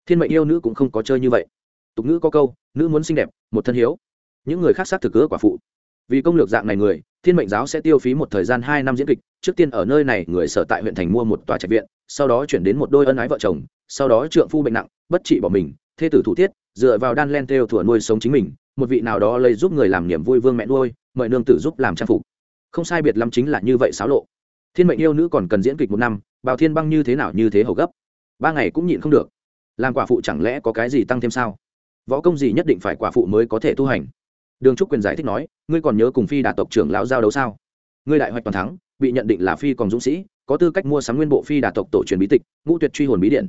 Thiên mệnh yêu nữ cũng không có chơi như vậy. Tục ngữ có câu, nữ muốn xinh đẹp, một thân hiếu. Những người khác xác thực cứa quả phụ. Vì công lược dạng này người, thiên mệnh giáo sẽ tiêu phí một thời gian hai năm diễn kịch. Trước tiên ở nơi này, người sở tại huyện thành mua một tòa trạch viện, sau đó chuyển đến một đôi ân ái vợ chồng, sau đó trượng phu bệnh nặng, bất trị bỏ mình. Thê tử thủ tiết, dựa vào đan len theo thủa nuôi sống chính mình, một vị nào đó lấy giúp người làm niềm vui vương mẹ nuôi, mời nương tử giúp làm trang phục. Không sai biệt lắm chính là như vậy xáo lộ thiên mệnh yêu nữ còn cần diễn kịch một năm, bào thiên băng như thế nào như thế hầu gấp. Ba ngày cũng nhịn không được. Làm quả phụ chẳng lẽ có cái gì tăng thêm sao? Võ công gì nhất định phải quả phụ mới có thể tu hành? Đường trúc quyền giải thích nói, ngươi còn nhớ cùng phi đạt tộc trưởng lão giao đấu sao? Ngươi đại hoạch toàn thắng, bị nhận định là phi còn dũng sĩ, có tư cách mua sắm nguyên bộ phi đạt tộc tổ truyền bí tịch, ngũ tuyệt truy hồn bí điện.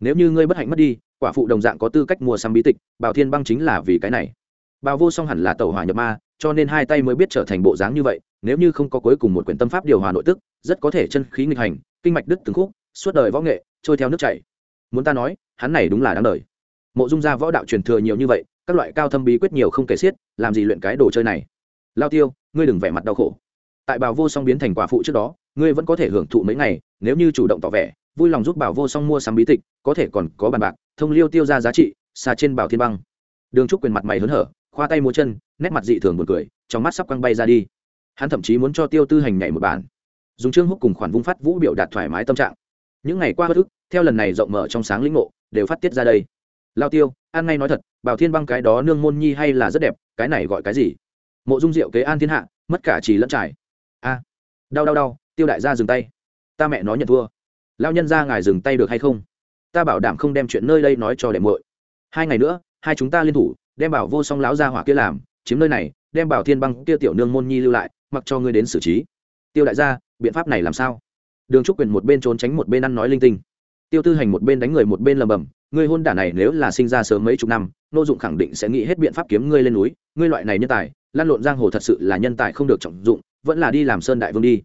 Nếu như ngươi bất hạnh mất đi, quả phụ đồng dạng có tư cách mua sắm bí tịch, bào thiên băng chính là vì cái này. Bào vô song hẳn là tàu hỏa nhập ma cho nên hai tay mới biết trở thành bộ dáng như vậy, nếu như không có cuối cùng một quyển tâm pháp điều hòa nội tức, rất có thể chân khí nghịch hành, kinh mạch đứt từng khúc, suốt đời võ nghệ, trôi theo nước chảy. Muốn ta nói, hắn này đúng là đáng đời. Mộ dung gia võ đạo truyền thừa nhiều như vậy, các loại cao thâm bí quyết nhiều không kể xiết, làm gì luyện cái đồ chơi này? Lao tiêu, ngươi đừng vẻ mặt đau khổ. Tại bảo vô song biến thành quả phụ trước đó, ngươi vẫn có thể hưởng thụ mấy ngày, nếu như chủ động tỏ vẻ, vui lòng giúp bảo vô song mua sắm bí tịch, có thể còn có bàn bạc, thông liêu tiêu ra giá trị, xa trên bảo thiên băng. Đường trúc quyền mặt mày hớn hở khoa tay múa chân, nét mặt dị thường buồn cười, trong mắt sắp quăng bay ra đi. Hắn thậm chí muốn cho tiêu tư hành nhảy một bản dùng trương húc cùng khoản vung phát vũ biểu đạt thoải mái tâm trạng. Những ngày qua bất ức, theo lần này rộng mở trong sáng lĩnh ngộ, đều phát tiết ra đây. Lao tiêu an ngay nói thật, bảo thiên băng cái đó nương môn nhi hay là rất đẹp, cái này gọi cái gì? Mộ dung diệu kế an thiên hạ, mất cả trì lẫn trải. A, đau đau đau, tiêu đại gia dừng tay. Ta mẹ nói nhận thua. Lao nhân ra ngài dừng tay được hay không? Ta bảo đảm không đem chuyện nơi đây nói cho đệm muội. Hai ngày nữa, hai chúng ta liên thủ đem bảo vô song lão gia hỏa kia làm, chiếm nơi này, đem bảo thiên băng kia tiểu nương môn nhi lưu lại, mặc cho ngươi đến xử trí. Tiêu đại gia, biện pháp này làm sao? Đường trúc quyền một bên trốn tránh một bên ăn nói linh tinh. Tiêu tư hành một bên đánh người một bên lầm bầm, ngươi hôn đả này nếu là sinh ra sớm mấy chục năm, nô dụng khẳng định sẽ nghĩ hết biện pháp kiếm ngươi lên núi, ngươi loại này nhân tài, lan lộn giang hồ thật sự là nhân tài không được trọng dụng, vẫn là đi làm sơn đại vương đi.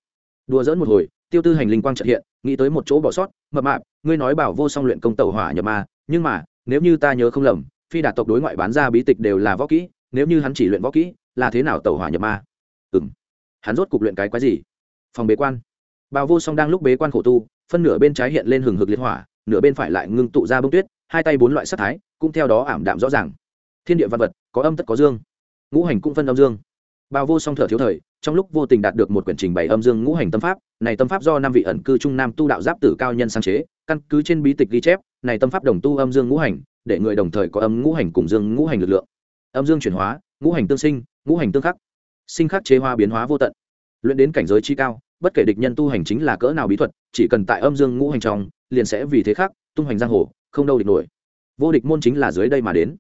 Đùa dỡn một hồi, tiêu tư hành linh quang trợ hiện, nghĩ tới một chỗ bỏ sót, mập mạp, ngươi nói bảo vô song luyện công tẩu hỏa nhập ma, nhưng mà, nếu như ta nhớ không lầm phi đạt tộc đối ngoại bán ra bí tịch đều là võ kỹ, nếu như hắn chỉ luyện võ kỹ, là thế nào tẩu hỏa nhập ma? Ừ m hắn rốt cục luyện cái quái gì? Phòng bế quan. Bào vô song đang lúc bế quan khổ tu, phân nửa bên trái hiện lên hừng hực liệt hỏa, nửa bên phải lại ngưng tụ ra bông tuyết, hai tay bốn loại sắc thái, cũng theo đó ảm đạm rõ ràng. Thiên địa văn vật, có âm tất có dương. Ngũ hành cũng phân âm dương. Bào vô song thở thiếu thời, trong lúc vô tình đạt được một quyển trình bày âm dương ngũ hành tâm pháp, này tâm pháp do năm vị ẩn cư trung nam tu đạo giáp tử cao nhân sáng chế, căn cứ trên bí tịch ghi chép, này tâm pháp đồng tu âm dương ngũ hành để người đồng thời có âm ngũ hành cùng dương ngũ hành lực lượng. Âm dương chuyển hóa, ngũ hành tương sinh, ngũ hành tương khắc. Sinh khắc chế hoa biến hóa vô tận. Luyện đến cảnh giới chi cao, bất kể địch nhân tu hành chính là cỡ nào bí thuật, chỉ cần tại âm dương ngũ hành trong, liền sẽ vì thế khác tung hoành giang hồ, không đâu địch nổi. Vô địch môn chính là dưới đây mà đến.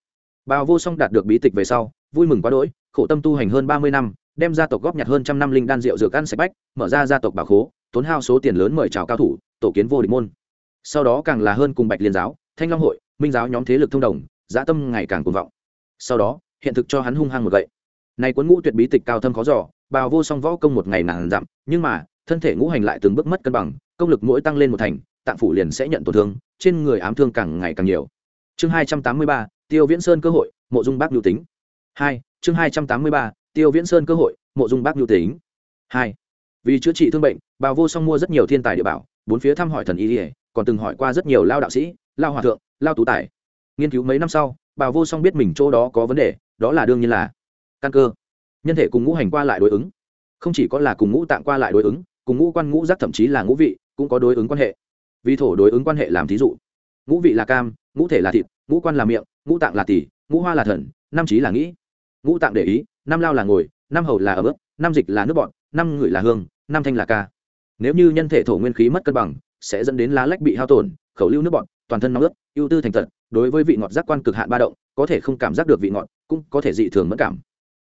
Bào vô song đạt được bí tịch về sau, vui mừng quá đỗi, khổ tâm tu hành hơn ba mươi năm, đem gia tộc góp nhặt hơn trăm năm linh đan rượu dược ăn sạch bách, mở ra gia tộc bà khố, tốn hao số tiền lớn mời chào cao thủ, tổ kiến vô địch môn. Sau đó càng là hơn cùng bạch liên giáo, thanh long hội minh giáo nhóm thế lực thông đồng, dã tâm ngày càng cuồng vọng. Sau đó, hiện thực cho hắn hung hăng một gậy. Này cuốn ngũ tuyệt bí tịch cao thâm khó giỏ bào vô song võ công một ngày nàng dặm, nhưng mà, thân thể ngũ hành lại từng bước mất cân bằng, công lực mỗi tăng lên một thành, tạng phủ liền sẽ nhận tổn thương, trên người ám thương càng ngày càng nhiều. Chương hai trăm tám mươi ba, tiêu viễn sơn cơ hội, mộ dung bác nhu tính. Hai, chương hai trăm tám mươi ba, tiêu viễn sơn cơ hội, mộ dung bác nhu tính. Hai, vì chữa trị thương bệnh, bào vô song mua rất nhiều thiên tài địa bảo, bốn phía thăm hỏi thần y còn từng hỏi qua rất nhiều lao đạo sĩ lao hòa thượng, lao tú tài. Nghiên cứu mấy năm sau bà vô song biết mình chỗ đó có vấn đề, đó là đương nhiên là căn cơ. Nhân thể cùng ngũ hành qua lại đối ứng. Không chỉ có là cùng ngũ tạng qua lại đối ứng, cùng ngũ quan ngũ giác thậm chí là ngũ vị cũng có đối ứng quan hệ. Vì thổ đối ứng quan hệ làm thí dụ. Ngũ vị là cam, ngũ thể là thịt, ngũ quan là miệng, ngũ tạng là tỷ ngũ hoa là thần, năm trí là nghĩ. Ngũ tạng để ý, năm lao là ngồi, năm hầu là ở bước, năm dịch là nước bọn năm ngửi là hương, năm thanh là ca. Nếu như nhân thể thổ nguyên khí mất cân bằng, sẽ dẫn đến lá lách bị hao tổn, khẩu lưu nước bọn toàn thân nóng ướt, ưu tư thành tật đối với vị ngọt giác quan cực hạn ba động, có thể không cảm giác được vị ngọt, cũng có thể dị thường mất cảm.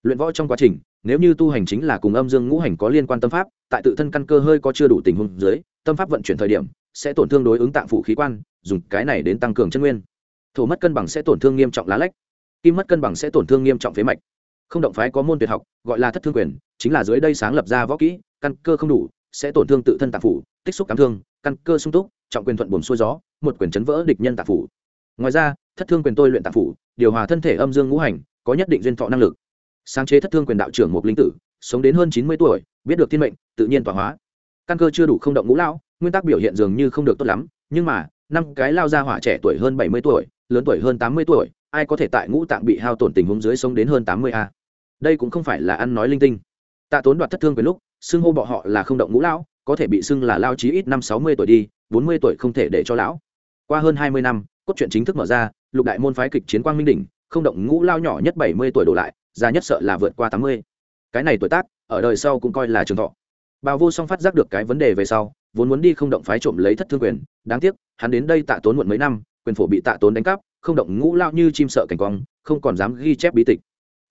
Luyện võ trong quá trình, nếu như tu hành chính là cùng âm dương ngũ hành có liên quan tâm pháp, tại tự thân căn cơ hơi có chưa đủ tình huống dưới, tâm pháp vận chuyển thời điểm, sẽ tổn thương đối ứng tạng phủ khí quan, dùng cái này đến tăng cường chân nguyên. Thổ mất cân bằng sẽ tổn thương nghiêm trọng lá lách, kim mất cân bằng sẽ tổn thương nghiêm trọng phế mạch. Không động phái có môn tuyệt học, gọi là thất thương quyền, chính là dưới đây sáng lập ra võ kỹ, căn cơ không đủ, sẽ tổn thương tự thân tạng phủ, tích xúc cảm thương, căn cơ sung túc trọng quyền thuận buồm xuôi gió, một quyền chấn vỡ địch nhân tạng phủ. Ngoài ra, thất thương quyền tôi luyện tạng phủ, điều hòa thân thể âm dương ngũ hành, có nhất định duyên thọ năng lực. Sáng chế thất thương quyền đạo trưởng một linh tử, sống đến hơn chín mươi tuổi, biết được thiên mệnh, tự nhiên tỏa hóa. Căn cơ chưa đủ không động ngũ lão, nguyên tắc biểu hiện dường như không được tốt lắm, nhưng mà, năm cái lao ra hỏa trẻ tuổi hơn bảy mươi tuổi, lớn tuổi hơn tám mươi tuổi, ai có thể tại ngũ tạng bị hao tổn tình huống dưới sống đến hơn tám mươi a? Đây cũng không phải là ăn nói linh tinh. Tạ tốn đoạt thất thương quyền lúc, xưng hô bọ họ là không động ngũ lão có thể bị xưng là lao chí ít năm sáu mươi tuổi đi, bốn mươi tuổi không thể để cho lão. Qua hơn hai mươi năm, cốt truyện chính thức mở ra, lục đại môn phái kịch chiến quang minh đỉnh, không động ngũ lao nhỏ nhất bảy mươi tuổi đổ lại, già nhất sợ là vượt qua tám mươi. Cái này tuổi tác, ở đời sau cũng coi là trường thọ. Bào vô song phát giác được cái vấn đề về sau, vốn muốn đi không động phái trộm lấy thất thương quyền, đáng tiếc, hắn đến đây tạ tốn muộn mấy năm, quyền phổ bị tạ tốn đánh cắp, không động ngũ lao như chim sợ cảnh quang, không còn dám ghi chép bí tịch.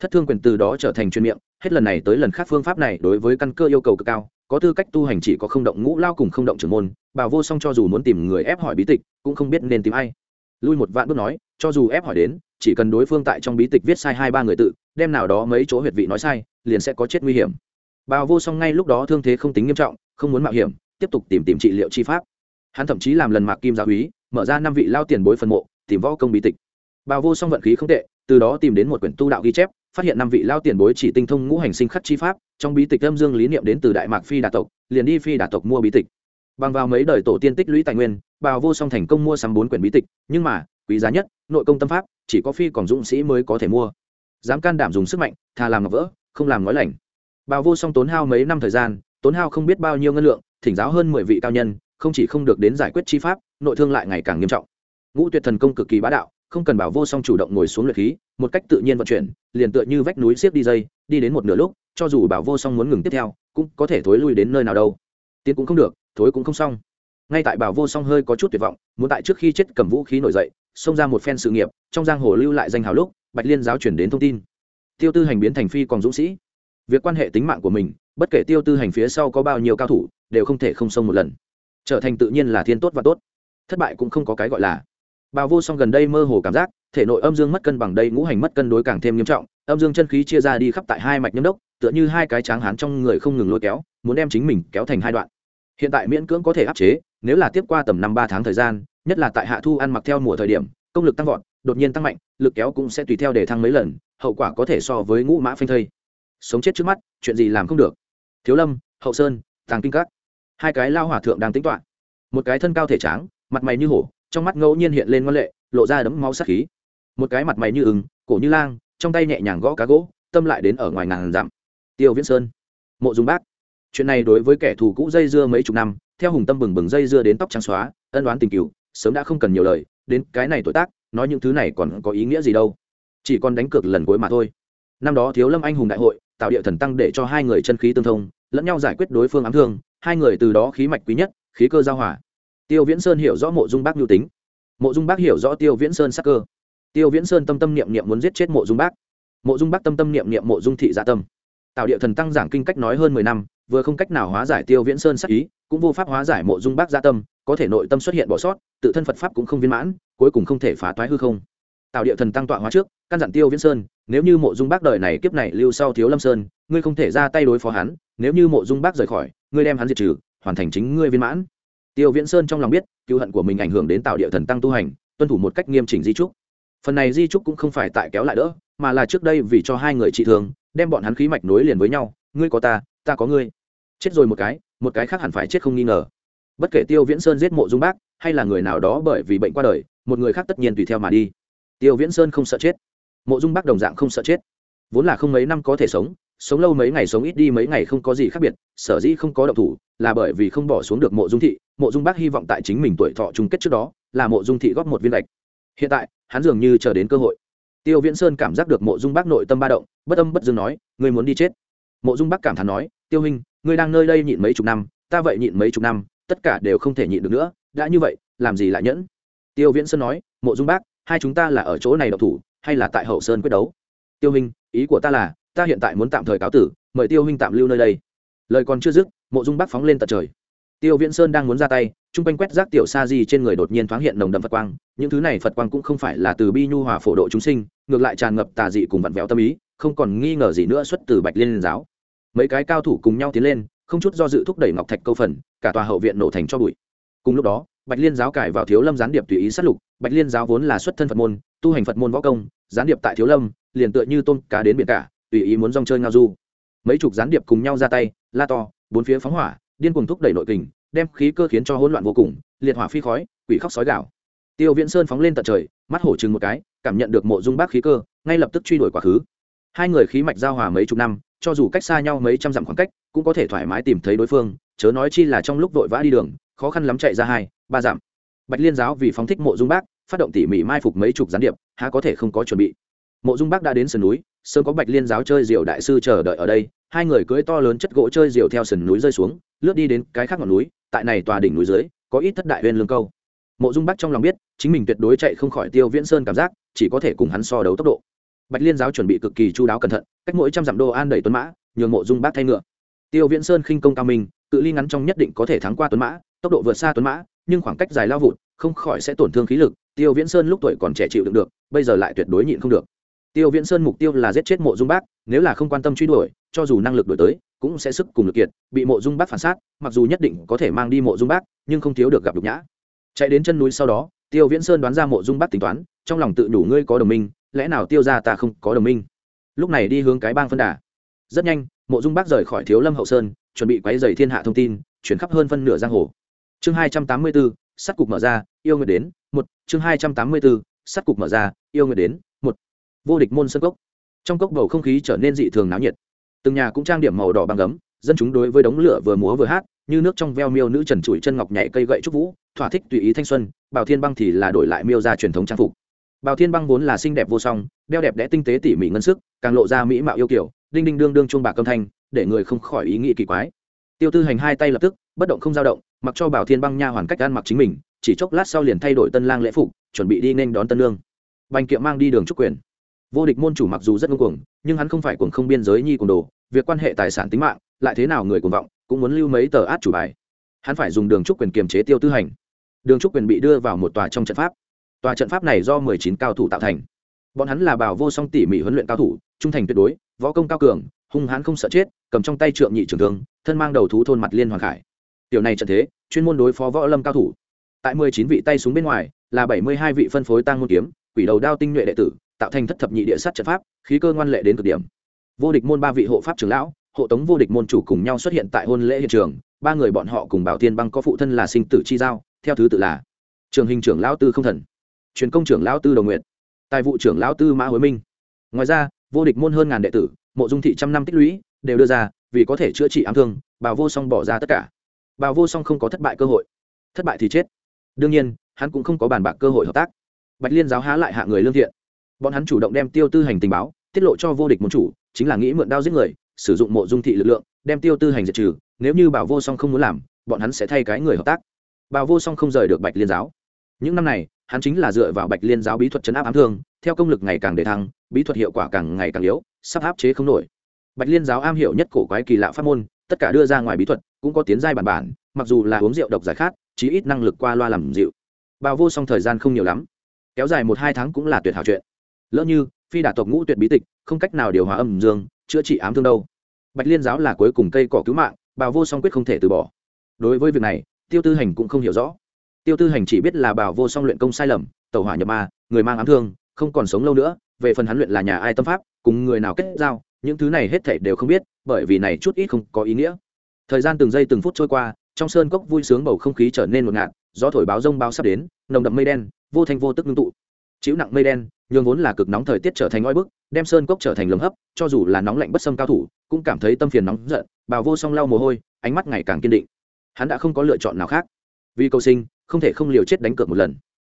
Thất thương quyền từ đó trở thành chuyên miệng, hết lần này tới lần khác phương pháp này đối với căn cơ yêu cầu cực cao có tư cách tu hành chỉ có không động ngũ lao cùng không động trưởng môn bào vô song cho dù muốn tìm người ép hỏi bí tịch, cũng không biết nên tìm ai. Lui một vạn bước nói, cho dù ép hỏi đến, chỉ cần đối phương tại trong bí tịch viết sai hai ba người tự, đem nào đó mấy chỗ huyệt vị nói sai, liền sẽ có chết nguy hiểm. Bào vô song ngay lúc đó thương thế không tính nghiêm trọng, không muốn mạo hiểm, tiếp tục tìm tìm trị liệu chi pháp. Hắn thậm chí làm lần mạc kim gia úy mở ra năm vị lao tiền bối phân mộ, tìm võ công bí tịch. Bào vô song vận khí không tệ từ đó tìm đến một quyển tu đạo ghi chép, phát hiện năm vị lao tiền bối chỉ tinh thông ngũ hành sinh khắc chi pháp, trong bí tịch âm dương lý niệm đến từ đại mạc phi đà tộc, liền đi phi đà tộc mua bí tịch. Bằng vào mấy đời tổ tiên tích lũy tài nguyên, bào vô song thành công mua sắm bốn quyển bí tịch, nhưng mà, quý giá nhất, nội công tâm pháp, chỉ có phi còn dũng sĩ mới có thể mua. Dám can đảm dùng sức mạnh, thà làm ngọc vỡ, không làm nói lành. Bào vô song tốn hao mấy năm thời gian, tốn hao không biết bao nhiêu ngân lượng, thỉnh giáo hơn mười vị cao nhân, không chỉ không được đến giải quyết chi pháp, nội thương lại ngày càng nghiêm trọng. Ngũ tuyệt thần công cực kỳ bá đạo không cần bảo vô song chủ động ngồi xuống luyện khí, một cách tự nhiên vận chuyển, liền tựa như vách núi xiếc đi dây, đi đến một nửa lúc, cho dù bảo vô song muốn ngừng tiếp theo, cũng có thể thối lui đến nơi nào đâu. Tiến cũng không được, thối cũng không xong. Ngay tại bảo vô song hơi có chút tuyệt vọng, muốn tại trước khi chết cầm vũ khí nổi dậy, xông ra một phen sự nghiệp, trong giang hồ lưu lại danh hào lúc, bạch liên giáo chuyển đến thông tin. Tiêu tư hành biến thành phi còn dũng sĩ. Việc quan hệ tính mạng của mình, bất kể tiêu tư hành phía sau có bao nhiêu cao thủ, đều không thể không xông một lần. Trở thành tự nhiên là thiên tốt và tốt. Thất bại cũng không có cái gọi là bào vô song gần đây mơ hồ cảm giác, thể nội âm dương mất cân bằng đây ngũ hành mất cân đối càng thêm nghiêm trọng, âm dương chân khí chia ra đi khắp tại hai mạch nhâm đốc, tựa như hai cái tráng hán trong người không ngừng lôi kéo, muốn đem chính mình kéo thành hai đoạn. Hiện tại miễn cưỡng có thể áp chế, nếu là tiếp qua tầm năm ba tháng thời gian, nhất là tại hạ thu ăn mặc theo mùa thời điểm, công lực tăng vọt, đột nhiên tăng mạnh, lực kéo cũng sẽ tùy theo để thăng mấy lần, hậu quả có thể so với ngũ mã phanh thây. Sống chết trước mắt, chuyện gì làm không được. Thiếu lâm, hậu sơn, tàng kinh các. Hai cái lao hòa thượng đang tính toán. Một cái thân cao thể tráng, mặt mày như hổ trong mắt ngẫu nhiên hiện lên ngoan lệ, lộ ra đấm máu sắc khí. Một cái mặt mày như ừng cổ như lang, trong tay nhẹ nhàng gõ cá gỗ, tâm lại đến ở ngoài ngàn dặm. Tiêu viễn sơn, mộ dung bác. Chuyện này đối với kẻ thù cũ dây dưa mấy chục năm, theo hùng tâm bừng bừng dây dưa đến tóc trắng xóa, ân đoán tình cựu sớm đã không cần nhiều lời, đến cái này tuổi tác, nói những thứ này còn có ý nghĩa gì đâu. Chỉ còn đánh cược lần cuối mà thôi. Năm đó thiếu lâm anh hùng đại hội, tạo địa thần tăng để cho hai người chân khí tương thông, lẫn nhau giải quyết đối phương ám thương, hai người từ đó khí mạch quý nhất, khí cơ giao hòa tiêu viễn sơn hiểu rõ mộ dung bác nhu tính. Mộ dung bác hiểu rõ tiêu viễn sơn sắc cơ. Tiêu viễn sơn tâm tâm niệm niệm muốn giết chết mộ dung bác. Mộ dung bác tâm tâm niệm niệm mộ dung thị dạ tâm. Tạo địa thần tăng giảng kinh cách nói hơn mười năm, vừa không cách nào hóa giải tiêu viễn sơn sắc ý, cũng vô pháp hóa giải mộ dung bác gia dạ tâm, có thể nội tâm xuất hiện bỏ sót, tự thân phật pháp cũng không viên mãn, cuối cùng không thể phá toái hư không. Tạo địa thần tăng tọa hóa trước, căn dặn tiêu viễn sơn, nếu như mộ dung bác đời này kiếp này lưu sau thiếu lâm sơn, ngươi không thể ra tay đối phó hắn, nếu như mộ dung bác rời khỏi, ngươi đem hắn diệt trừ, hoàn thành chính ngươi viên mãn tiêu viễn sơn trong lòng biết cứu hận của mình ảnh hưởng đến tạo địa thần tăng tu hành, tuân thủ một cách nghiêm chỉnh di trúc. Phần này di trúc cũng không phải tại kéo lại đỡ, mà là trước đây vì cho hai người trị thương đem bọn hắn khí mạch nối liền với nhau, ngươi có ta ta có ngươi. Chết rồi một cái một cái khác hẳn phải chết không nghi ngờ. Bất kể tiêu viễn sơn giết mộ dung bác, hay là người nào đó bởi vì bệnh qua đời, một người khác tất nhiên tùy theo mà đi. Tiêu viễn sơn không sợ chết. Mộ dung bác đồng dạng không sợ chết. Vốn là không mấy năm có thể sống sống lâu mấy ngày sống ít đi mấy ngày không có gì khác biệt, sở dĩ không có động thủ, là bởi vì không bỏ xuống được mộ dung thị. Mộ dung bác hy vọng tại chính mình tuổi thọ chung kết trước đó, là mộ dung thị góp một viên gạch. Hiện tại, hắn dường như chờ đến cơ hội. Tiêu viễn sơn cảm giác được mộ dung bác nội tâm ba động, bất âm bất dương nói, ngươi muốn đi chết? Mộ dung bác cảm thán nói, tiêu hình ngươi đang nơi đây nhịn mấy chục năm, ta vậy nhịn mấy chục năm, tất cả đều không thể nhịn được nữa, đã như vậy, làm gì lại nhẫn? Tiêu viễn sơn nói, mộ dung bác, hai chúng ta là ở chỗ này độc thủ, hay là tại hậu sơn quyết đấu? Tiêu hình ý của ta là ta hiện tại muốn tạm thời cáo tử, mời tiêu huynh tạm lưu nơi đây. Lời còn chưa dứt, mộ dung bắc phóng lên tận trời. Tiêu viễn sơn đang muốn ra tay, chung quanh quét rác tiểu sa di trên người đột nhiên thoáng hiện nồng đậm phật quang. Những thứ này phật quang cũng không phải là từ bi nhu hòa phổ độ chúng sinh, ngược lại tràn ngập tà dị cùng vặn vẹo tâm ý, không còn nghi ngờ gì nữa xuất từ bạch liên giáo. Mấy cái cao thủ cùng nhau tiến lên, không chút do dự thúc đẩy ngọc thạch câu phần, cả tòa hậu viện nổ thành cho bụi. Cùng lúc đó, bạch liên giáo cải vào thiếu lâm gián điệp tùy ý sát lục. Bạch liên giáo vốn là xuất thân phật môn, tu hành phật môn võ công, gián điệp tại thiếu lâm, liền tựa như tôm cá đến biển cả tùy ý muốn rong chơi ngao du. Mấy chục gián điệp cùng nhau ra tay, la to, bốn phía phóng hỏa, điên cuồng thúc đẩy nội kình, đem khí cơ khiến cho hỗn loạn vô cùng, liệt hỏa phi khói, quỷ khóc sói gạo tiêu viễn sơn phóng lên tận trời, mắt hổ chừng một cái, cảm nhận được mộ dung bác khí cơ, ngay lập tức truy đuổi quá khứ. Hai người khí mạch giao hòa mấy chục năm, cho dù cách xa nhau mấy trăm dặm khoảng cách, cũng có thể thoải mái tìm thấy đối phương, chớ nói chi là trong lúc vội vã đi đường, khó khăn lắm chạy ra hai, ba dặm. Bạch liên giáo vì phóng thích mộ dung bác, phát động tỉ mỉ mai phục mấy chục gián điệp, há có thể không có chuẩn bị mộ dung bác đã đến sườn núi, sớm có bạch liên giáo chơi diều đại sư chờ đợi ở đây. Hai người cưỡi to lớn chất gỗ chơi diều theo sườn núi rơi xuống, lướt đi đến cái khác ngọn núi, tại này tòa đỉnh núi dưới, có ít thất đại huyên lương câu. Mộ dung bắc trong lòng biết, chính mình tuyệt đối chạy không khỏi tiêu viễn sơn cảm giác, chỉ có thể cùng hắn so đấu tốc độ. Bạch liên giáo chuẩn bị cực kỳ chu đáo cẩn thận, cách mỗi trăm dặm đô an đẩy tuấn mã, nhường mộ dung bác thay ngựa. Tiêu viễn sơn khinh công cao minh, cự ly ngắn trong nhất định có thể thắng qua tuấn mã, tốc độ vượt xa tuấn mã, nhưng khoảng cách dài lao vụt, không khỏi sẽ tổn thương khí lực. Tiêu viễn sơn lúc tuổi còn trẻ chịu đựng được, bây giờ lại tuyệt đối nhịn không được tiêu viễn sơn mục tiêu là giết chết mộ dung bác, nếu là không quan tâm truy đuổi, cho dù năng lực đổi tới, cũng sẽ sức cùng lực kiệt, bị mộ dung bác phản sát, mặc dù nhất định có thể mang đi mộ dung bác, nhưng không thiếu được gặp nhục nhã. Chạy đến chân núi sau đó, tiêu viễn sơn đoán ra mộ dung bác tính toán, trong lòng tự đủ ngươi có đồng minh, lẽ nào tiêu ra ta không có đồng minh? Lúc này đi hướng cái bang phân đà. Rất nhanh, mộ dung bác rời khỏi thiếu lâm hậu sơn, chuẩn bị quấy dày thiên hạ thông tin, chuyển khắp hơn phân nửa giang hồ. Chương hai trăm tám mươi bốn sắt cục mở ra, yêu người đến. Một, chương hai trăm tám mươi bốn sắt cục mở ra, yêu người đến vô địch môn sân cốc. Trong cốc bầu không khí trở nên dị thường náo nhiệt. Từng nhà cũng trang điểm màu đỏ bằng gấm, dân chúng đối với đống lửa vừa múa vừa hát, như nước trong veo miêu nữ trần trụi chân ngọc nhảy cây gậy trúc vũ, thỏa thích tùy ý thanh xuân, bảo thiên băng thì là đổi lại miêu ra truyền thống trang phục. Bảo thiên băng vốn là xinh đẹp vô song, đeo đẹp đẽ tinh tế tỉ mỉ ngân sức, càng lộ ra mỹ mạo yêu kiểu, đinh đinh đương đương chuông bạc âm thanh, để người không khỏi ý nghĩ kỳ quái. Tiêu tư hành hai tay lập tức, bất động không dao động, mặc cho bảo thiên băng nha hoàn cách ăn mặc chính mình, chỉ chốc lát sau liền thay đổi tân lang lễ phục, chuẩn bị đi nên đón tân lương. Bành kiệm mang đi đường trúc quyền vô địch môn chủ mặc dù rất ngông cuồng, nhưng hắn không phải cuồng không biên giới nhi cuồng đồ, việc quan hệ tài sản tính mạng, lại thế nào người cuồng vọng, cũng muốn lưu mấy tờ át chủ bài. Hắn phải dùng đường trúc quyền kiềm chế tiêu tư hành. Đường trúc quyền bị đưa vào một tòa trong trận pháp. Tòa trận pháp này do mười chín cao thủ tạo thành. Bọn hắn là bảo vô song tỉ mỉ huấn luyện cao thủ, trung thành tuyệt đối, võ công cao cường, hung hãn không sợ chết, cầm trong tay trượng nhị trường thương, thân mang đầu thú thôn mặt liên hoàng khải. Tiểu này trận thế, chuyên môn đối phó võ lâm cao thủ. Tại mười chín vị tay súng bên ngoài, là bảy mươi hai vị phân phối tăng môn kiếm, quỷ đầu đao tinh nhuệ đệ tử tạo thành thất thập nhị địa sát trận pháp, khí cơ ngoan lệ đến cực điểm. Vô địch môn ba vị hộ pháp trưởng lão, hộ tống vô địch môn chủ cùng nhau xuất hiện tại hôn lễ hiện trường, ba người bọn họ cùng bảo tiên băng có phụ thân là sinh tử chi giao, theo thứ tự là trường hình trưởng lão tư không thần, truyền công trưởng lão tư đồng nguyện tài vụ trưởng lão tư mã hối minh. Ngoài ra, vô địch môn hơn ngàn đệ tử, mộ dung thị trăm năm tích lũy, đều đưa ra, vì có thể chữa trị ám thương, bảo vô song bỏ ra tất cả. Bảo vô song không có thất bại cơ hội. Thất bại thì chết. Đương nhiên, hắn cũng không có bàn bạc cơ hội hợp tác. Bạch liên giáo há lại hạ người lương thiện bọn hắn chủ động đem tiêu tư hành tình báo, tiết lộ cho vô địch môn chủ, chính là nghĩ mượn đao giết người, sử dụng mộ dung thị lực lượng, đem tiêu tư hành diệt trừ, nếu như bảo vô song không muốn làm, bọn hắn sẽ thay cái người hợp tác. Bảo vô song không rời được bạch liên giáo. Những năm này, hắn chính là dựa vào bạch liên giáo bí thuật chấn áp ám thương, theo công lực ngày càng để thăng, bí thuật hiệu quả càng ngày càng yếu, sắp áp chế không nổi. Bạch liên giáo am hiểu nhất cổ quái kỳ lạ pháp môn, tất cả đưa ra ngoài bí thuật, cũng có tiến giai bản bản, mặc dù là uống rượu độc giải khát, chí ít năng lực qua loa làm dịu. Bào vô song thời gian không nhiều lắm. Kéo dài một hai tháng cũng là tuyệt hảo chuyện lỡ như phi đả tộc ngũ tuyệt bí tịch, không cách nào điều hòa âm dương, chữa trị ám thương đâu. Bạch liên giáo là cuối cùng cây cỏ cứu mạng, bào vô song quyết không thể từ bỏ. Đối với việc này, tiêu tư hành cũng không hiểu rõ. Tiêu tư hành chỉ biết là bào vô song luyện công sai lầm tàu hỏa nhập ma, người mang ám thương, không còn sống lâu nữa, về phần hắn luyện là nhà ai tâm pháp, cùng người nào kết giao, những thứ này hết thảy đều không biết, bởi vì này chút ít không có ý nghĩa. Thời gian từng giây từng phút trôi qua, trong sơn cốc vui sướng bầu không khí trở nên ngột ngạt, gió thổi báo rông báo sắp đến, nồng đậm mây đen, vô thanh vô tức ngưng tụ. Chịu nặng mây đen nhường vốn là cực nóng thời tiết trở thành oi bức, đem sơn cốc trở thành lồng hấp, cho dù là nóng lạnh bất xâm cao thủ, cũng cảm thấy tâm phiền nóng giận, bào vô song lau mồ hôi, ánh mắt ngày càng kiên định. Hắn đã không có lựa chọn nào khác. Vì cầu sinh, không thể không liều chết đánh cược một lần.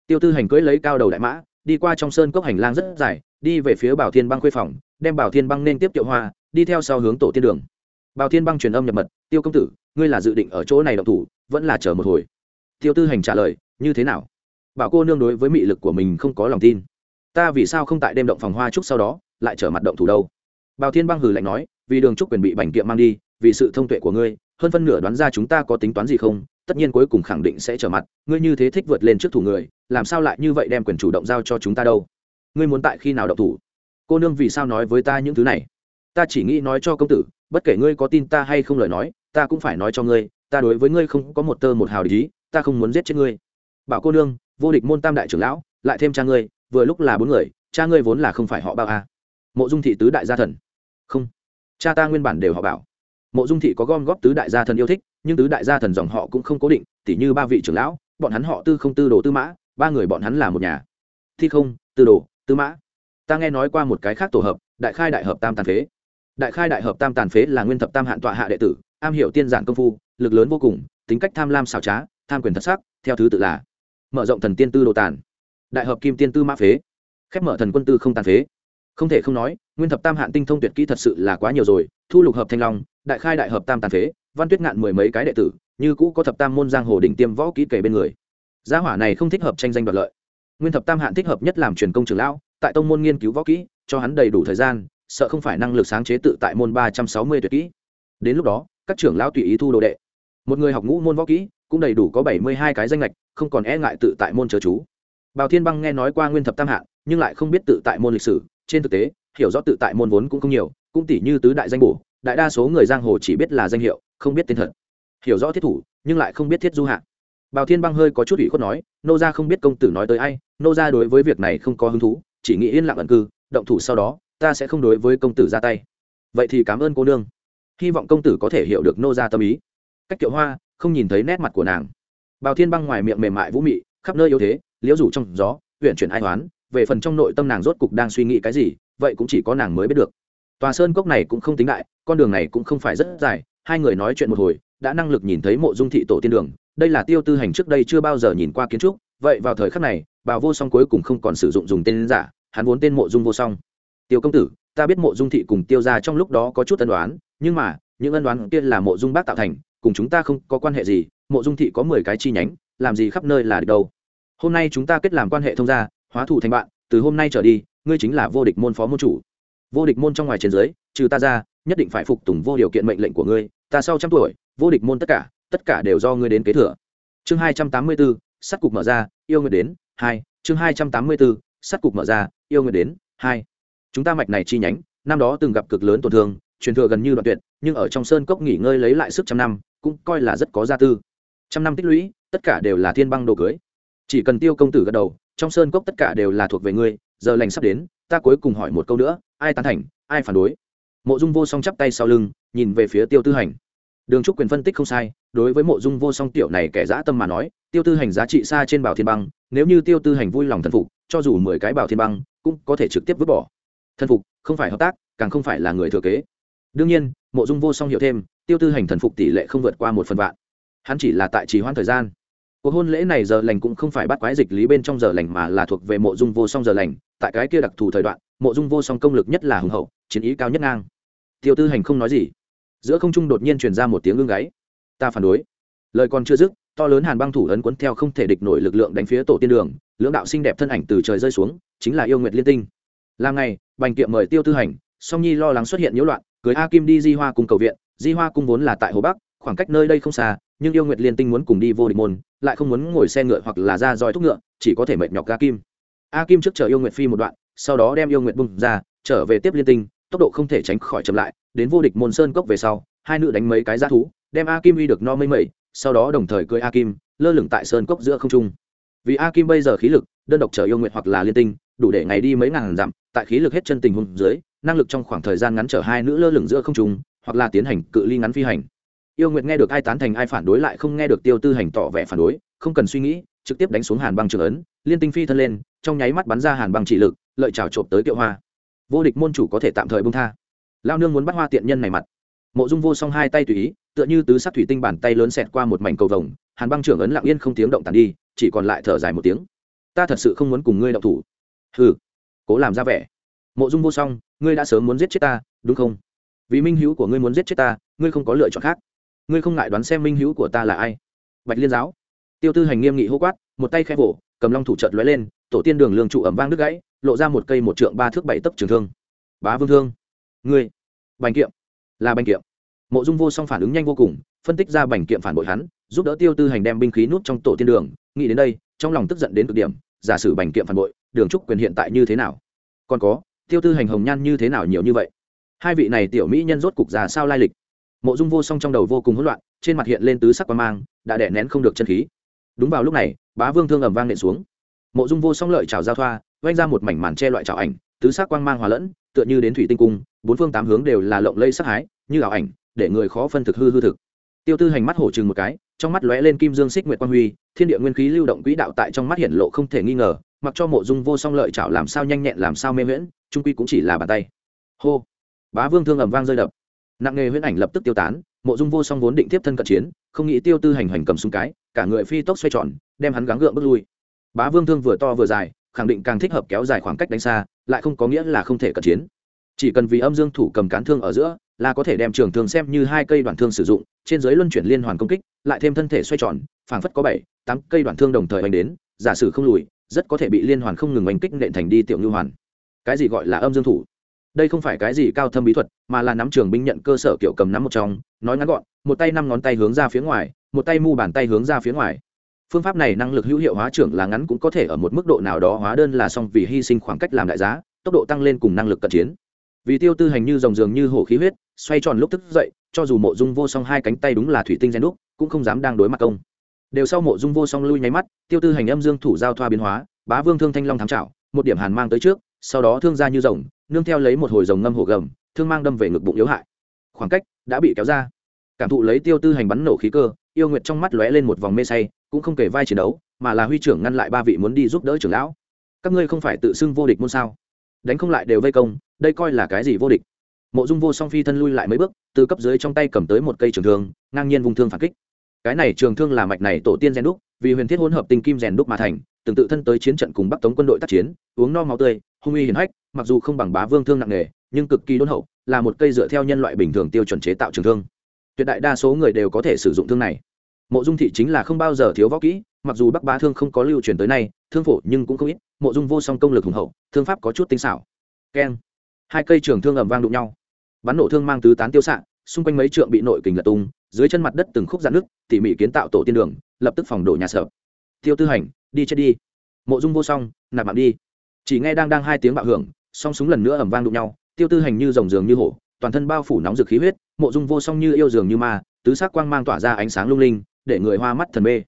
Tiêu tư hành cưỡi lấy cao đầu đại mã, đi qua trong sơn cốc hành lang rất dài, đi về phía bảo thiên băng khuê phòng, đem bảo thiên băng nên tiếp tiệu hoa, đi theo sau hướng tổ tiên đường. Bảo thiên băng truyền âm nhập mật, tiêu công tử, ngươi là dự định ở chỗ này độc thủ, vẫn là chờ một hồi? Tiêu tư hành trả lời, như thế nào? Bảo cô nương đối với mị lực của mình không có lòng tin ta vì sao không tại đêm động phòng hoa trúc sau đó, lại trở mặt động thủ đâu? Bào thiên băng hừ lạnh nói, vì đường trúc quyền bị bành kiệm mang đi, vì sự thông tuệ của ngươi, hơn phân nửa đoán ra chúng ta có tính toán gì không, tất nhiên cuối cùng khẳng định sẽ trở mặt, ngươi như thế thích vượt lên trước thủ người, làm sao lại như vậy đem quyền chủ động giao cho chúng ta đâu? Ngươi muốn tại khi nào động thủ? Cô nương vì sao nói với ta những thứ này? Ta chỉ nghĩ nói cho công tử, bất kể ngươi có tin ta hay không lời nói, ta cũng phải nói cho ngươi, ta đối với ngươi không có một tơ một hào lý ta không muốn giết chết ngươi. Bảo cô nương, vô địch môn tam đại trưởng lão, lại thêm cha ngươi vừa lúc là bốn người, cha ngươi vốn là không phải họ bao a mộ dung thị tứ đại gia thần. Không. Cha ta nguyên bản đều họ bảo. Mộ dung thị có gom góp tứ đại gia thần yêu thích, nhưng tứ đại gia thần dòng họ cũng không cố định, tỉ như ba vị trưởng lão, bọn hắn họ tư không tư đồ tư mã, ba người bọn hắn là một nhà. Thi không, tư đồ, tư mã. Ta nghe nói qua một cái khác tổ hợp, đại khai đại hợp tam tàn phế. Đại khai đại hợp tam tàn phế là nguyên thập tam hạn tọa hạ đệ tử, am hiểu tiên giản công phu, lực lớn vô cùng, tính cách tham lam xảo trá, tham quyền thật sắc, theo thứ tự là mở rộng thần tiên tư đồ tàn đại hợp kim tiên tư mã phế, khép mở thần quân tư không tàn phế. Không thể không nói, nguyên thập tam hạn tinh thông tuyệt kỹ thật sự là quá nhiều rồi, thu lục hợp thanh long, đại khai đại hợp tam tàn phế, văn tuyết ngạn mười mấy cái đệ tử, như cũ có thập tam môn giang hồ đỉnh tiêm võ kỹ kể bên người. Gia hỏa này không thích hợp tranh danh đoạt lợi. Nguyên thập tam hạn thích hợp nhất làm truyền công trường lão, tại tông môn nghiên cứu võ kỹ, cho hắn đầy đủ thời gian, sợ không phải năng lực sáng chế tự tại môn ba trăm sáu mươi tuyệt kỹ. Đến lúc đó, các trưởng lão tùy ý thu đồ đệ. Một người học ngũ môn võ kỹ, cũng đầy đủ có bảy mươi hai cái danh lệch không còn e ngại tự tại môn chờ chú bào thiên băng nghe nói qua nguyên thập tam Hạ, nhưng lại không biết tự tại môn lịch sử. Trên thực tế hiểu rõ tự tại môn vốn cũng không nhiều cũng tỷ như tứ đại danh bổ đại đa số người giang hồ chỉ biết là danh hiệu không biết tên thật. Hiểu rõ thiết thủ nhưng lại không biết thiết du hạ bào thiên băng hơi có chút ủy khuất nói nô gia không biết công tử nói tới ai nô gia đối với việc này không có hứng thú chỉ nghĩ yên lặng ẩn cư động thủ sau đó ta sẽ không đối với công tử ra tay. Vậy thì cảm ơn cô nương. Hy vọng công tử có thể hiểu được nô ra tâm ý. Cách kiệu hoa không nhìn thấy nét mặt của nàng. Bào thiên băng ngoài miệng mềm mại vũ mị khắp nơi yếu thế liễu rủ trong gió, huyện chuyển ai toán về phần trong nội tâm nàng rốt cục đang suy nghĩ cái gì, vậy cũng chỉ có nàng mới biết được. Tòa sơn cốc này cũng không tính đại, con đường này cũng không phải rất dài, hai người nói chuyện một hồi, đã năng lực nhìn thấy mộ dung thị tổ tiên đường, đây là tiêu tư hành trước đây chưa bao giờ nhìn qua kiến trúc, vậy vào thời khắc này bào vô song cuối cùng không còn sử dụng dùng tên giả, hắn vốn tên mộ dung vô song. Tiêu công tử, ta biết mộ dung thị cùng tiêu ra trong lúc đó có chút ân đoán nhưng mà, những ân đoán kia là mộ dung bác tạo thành, cùng chúng ta không có quan hệ gì, mộ dung thị có mười cái chi nhánh, làm gì khắp nơi là được đâu hôm nay chúng ta kết làm quan hệ thông gia, hóa thủ thành bạn, từ hôm nay trở đi, ngươi chính là vô địch môn phó môn chủ. Vô địch môn trong ngoài trên dưới, trừ ta ra, nhất định phải phục tùng vô điều kiện mệnh lệnh của ngươi, ta sau trăm tuổi, vô địch môn tất cả tất cả đều do ngươi đến kế thừa. Chương hai trăm tám mươi bốn, sắt cục mở ra, yêu người đến, hai, chương hai trăm tám mươi bốn, sắt cục mở ra, yêu người đến, hai. Chúng ta mạch này chi nhánh, năm đó từng gặp cực lớn tổn thương, truyền thừa gần như đoạn tuyệt, nhưng ở trong sơn cốc nghỉ ngơi lấy lại sức trăm năm, cũng coi là rất có gia tư. Trăm năm tích lũy, tất cả đều là thiên băng đồ cưới chỉ cần tiêu công tử gật đầu, trong sơn cốc tất cả đều là thuộc về ngươi, giờ lành sắp đến, ta cuối cùng hỏi một câu nữa, ai tán thành, ai phản đối? Mộ dung vô song chắp tay sau lưng, nhìn về phía tiêu tư hành. Đường trúc quyền phân tích không sai, đối với mộ dung vô song tiểu này kẻ dã tâm mà nói, tiêu tư hành giá trị xa trên bảo thiên băng, nếu như tiêu tư hành vui lòng thần phục, cho dù mười cái bảo thiên băng, cũng có thể trực tiếp vứt bỏ. Thần phục, không phải hợp tác, càng không phải là người thừa kế. Đương nhiên, mộ dung vô song hiểu thêm, tiêu tư hành thần phục tỷ lệ không vượt qua một phần vạn. Hắn chỉ là tại trì hoãn thời gian cuộc hôn lễ này giờ lành cũng không phải bắt quái dịch lý bên trong giờ lành mà là thuộc về mộ dung vô song giờ lành, tại cái kia đặc thù thời đoạn, mộ dung vô song công lực nhất là hùng hậu, chiến ý cao nhất ngang. Tiêu tư hành không nói gì. Giữa không trung đột nhiên truyền ra một tiếng gương gáy. Ta phản đối. Lời còn chưa dứt, to lớn hàn băng thủ ấn cuốn theo không thể địch nổi lực lượng đánh phía tổ tiên đường, lưỡng đạo xinh đẹp thân ảnh từ trời rơi xuống, chính là yêu nguyệt liên tinh. Làm ngày, bành kiệm mời tiêu tư hành, song nhi lo lắng xuất hiện nhiễu loạn, cưới a kim đi di hoa cùng cầu viện, di hoa cung vốn là tại hồ bắc, khoảng cách nơi đây không xa, nhưng yêu nguyệt liên tinh muốn cùng đi vô địch môn lại không muốn ngồi xe ngựa hoặc là ra roi thúc ngựa, chỉ có thể mệt nhọc a kim. A kim trước chờ yêu nguyệt phi một đoạn, sau đó đem yêu nguyệt bung ra, trở về tiếp liên tinh, tốc độ không thể tránh khỏi chậm lại, đến vô địch môn sơn cốc về sau, hai nữ đánh mấy cái giá thú, đem a kim uy được no mây mẩy, sau đó đồng thời cưới a kim, lơ lửng tại sơn cốc giữa không trung. Vì a kim bây giờ khí lực, đơn độc chở yêu nguyện hoặc là liên tinh, đủ để ngày đi mấy ngàn dặm, tại khí lực hết chân tình hùng dưới, năng lực trong khoảng thời gian ngắn chở hai nữ lơ lửng giữa không trung, hoặc là tiến hành cự ly ngắn phi hành yêu Nguyệt nghe được ai tán thành ai phản đối lại không nghe được tiêu tư hành tỏ vẻ phản đối, không cần suy nghĩ, trực tiếp đánh xuống hàn băng trường ấn, liên tinh phi thân lên, trong nháy mắt bắn ra hàn băng chỉ lực, lợi trào trộm tới kiệu hoa. Vô địch môn chủ có thể tạm thời bông tha. Lao nương muốn bắt hoa tiện nhân này mặt. Mộ dung vô song hai tay tùy ý, tựa như tứ sắc thủy tinh bàn tay lớn xẹt qua một mảnh cầu vồng, hàn băng trưởng ấn lặng yên không tiếng động tàn đi, chỉ còn lại thở dài một tiếng. Ta thật sự không muốn cùng ngươi động thủ. Hừ, cố làm ra vẻ. Mộ dung vô song, ngươi đã sớm muốn giết chết ta, đúng không? Vì minh hữu của ngươi muốn giết chết ta, ngươi không có lựa chọn khác ngươi không ngại đoán xem minh hữu của ta là ai? Bạch liên giáo. Tiêu tư hành nghiêm nghị hô quát, một tay khẽ vỗ, cầm long thủ trợt lóe lên, tổ tiên đường lương trụ ẩm vang đứt gãy, lộ ra một cây một trượng ba thước bảy tấc trường thương. Bá vương thương. Ngươi. Bành kiệm. Là bành kiệm. Mộ dung vô song phản ứng nhanh vô cùng, phân tích ra bành kiệm phản bội hắn, giúp đỡ tiêu tư hành đem binh khí nút trong tổ tiên đường. Nghĩ đến đây, trong lòng tức giận đến cực điểm, giả sử bành kiệm phản bội, đường trúc quyền hiện tại như thế nào? Còn có, tiêu tư hành hồng nhan như thế nào nhiều như vậy? Hai vị này tiểu mỹ nhân rốt cục già sao lai lịch? Mộ dung vô song trong đầu vô cùng hỗn loạn, trên mặt hiện lên tứ sắc quan mang, đã đẻ nén không được chân khí. Đúng vào lúc này, bá vương thương ầm vang nện xuống. Mộ dung vô song lợi trào giao thoa oanh ra một mảnh màn che loại trào ảnh, tứ sắc quang mang hòa lẫn, tựa như đến thủy tinh cung, bốn phương tám hướng đều là lộng lây sắc hái, như ảo ảnh, để người khó phân thực hư hư thực. Tiêu tư hành mắt hổ chừng một cái, trong mắt lóe lên kim dương xích nguyệt quang huy, thiên địa nguyên khí lưu động quỹ đạo tại trong mắt hiện lộ không thể nghi ngờ, mặc cho mộ dung vô song lợi chảo làm sao nhanh nhẹn, làm sao mê miễn trung quy cũng chỉ là bàn tay. Hô! Bá vương thương ầm vang rơi đập nặng nghề huyễn ảnh lập tức tiêu tán, mộ dung vô song vốn định tiếp thân cận chiến, không nghĩ tiêu tư hành hành cầm súng cái, cả người phi tốc xoay tròn, đem hắn gắng gượng bước lui. Bá vương thương vừa to vừa dài, khẳng định càng thích hợp kéo dài khoảng cách đánh xa, lại không có nghĩa là không thể cận chiến. Chỉ cần vì âm dương thủ cầm cán thương ở giữa, là có thể đem trường thương xem như hai cây đoạn thương sử dụng, trên dưới luân chuyển liên hoàn công kích, lại thêm thân thể xoay tròn, phảng phất có bảy, tám cây đoạn thương đồng thời oanh đến, giả sử không lùi, rất có thể bị liên hoàn không ngừng oanh kích nện thành đi tiểu ngư hoàn. Cái gì gọi là âm dương thủ? Đây không phải cái gì cao thâm bí thuật, mà là nắm trường binh nhận cơ sở kiểu cầm nắm một trong, nói ngắn gọn, một tay năm ngón tay hướng ra phía ngoài, một tay mu bàn tay hướng ra phía ngoài. Phương pháp này năng lực hữu hiệu hóa trưởng là ngắn cũng có thể ở một mức độ nào đó hóa đơn là xong vì hy sinh khoảng cách làm đại giá, tốc độ tăng lên cùng năng lực cận chiến. Vì tiêu tư hành như dòng dường như hổ khí huyết, xoay tròn lúc thức dậy, cho dù mộ dung vô song hai cánh tay đúng là thủy tinh gen đúc, cũng không dám đang đối mặt công. Đều sau mộ dung vô song lui nháy mắt, tiêu tư hành âm dương thủ giao thoa biến hóa, bá vương thương thanh long thám trảo, một điểm hàn mang tới trước, sau đó thương ra như rồng nương theo lấy một hồi rồng ngâm hổ gầm, thương mang đâm về ngực bụng yếu hại. Khoảng cách đã bị kéo ra. Cảm thụ lấy tiêu tư hành bắn nổ khí cơ, yêu nguyệt trong mắt lóe lên một vòng mê say, cũng không kể vai chiến đấu, mà là huy trưởng ngăn lại ba vị muốn đi giúp đỡ trưởng lão. Các ngươi không phải tự xưng vô địch môn sao? Đánh không lại đều vây công, đây coi là cái gì vô địch? Mộ dung vô song phi thân lui lại mấy bước, từ cấp dưới trong tay cầm tới một cây trường thương, ngang nhiên vùng thương phản kích. Cái này trường thương là mạch này tổ tiên rèn đúc, vì huyền thiết hỗn hợp tinh kim rèn đúc mà thành, từng tự thân tới chiến trận cùng bắc tống quân đội tác chiến, uống no máu tươi, hung uy hiển hách mặc dù không bằng bá vương thương nặng nghề nhưng cực kỳ đôn hậu, là một cây dựa theo nhân loại bình thường tiêu chuẩn chế tạo trường thương. Tuyệt đại đa số người đều có thể sử dụng thương này. Mộ dung thị chính là không bao giờ thiếu võ kỹ, mặc dù bắc bá thương không có lưu truyền tới nay, thương phổ nhưng cũng không ít, mộ dung vô song công lực hùng hậu, thương pháp có chút tinh xảo. Keng. Hai cây trường thương ầm vang đụng nhau. Bắn nổ thương mang tứ tán tiêu xạ, xung quanh mấy trượng bị nội kình lật tung, dưới chân mặt đất từng khúc dạn nước tỉ mỉ kiến tạo tổ tiên đường, lập tức phòng đổ nhà sở. Tiêu tư hành, đi chết đi. Mộ dung vô song, nạp mạng đi. Chỉ nghe đang đang hai tiếng bạo hưởng song súng lần nữa ầm vang đụng nhau, tiêu tư hành như rồng giường như hổ, toàn thân bao phủ nóng rực khí huyết, mộ dung vô song như yêu dường như ma, tứ sắc quang mang tỏa ra ánh sáng lung linh, để người hoa mắt thần mê.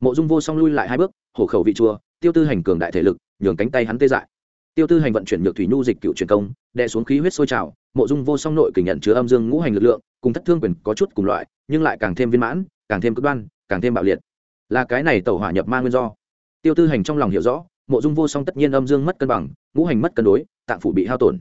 Mộ dung vô song lui lại hai bước, hổ khẩu vị chua, tiêu tư hành cường đại thể lực, nhường cánh tay hắn tê dại. Tiêu tư hành vận chuyển nhược thủy nhu dịch cựu truyền công, đè xuống khí huyết sôi trào, mộ dung vô song nội kình nhận chứa âm dương ngũ hành lực lượng, cùng thất thương quyền có chút cùng loại, nhưng lại càng thêm viên mãn, càng thêm cực đoan, càng thêm bạo liệt. Là cái này tẩu hỏa nhập ma nguyên do. Tiêu tư hành trong lòng hiểu rõ mộ dung vô song tất nhiên âm dương mất cân bằng, ngũ hành mất cân đối, tạng phủ bị hao tổn.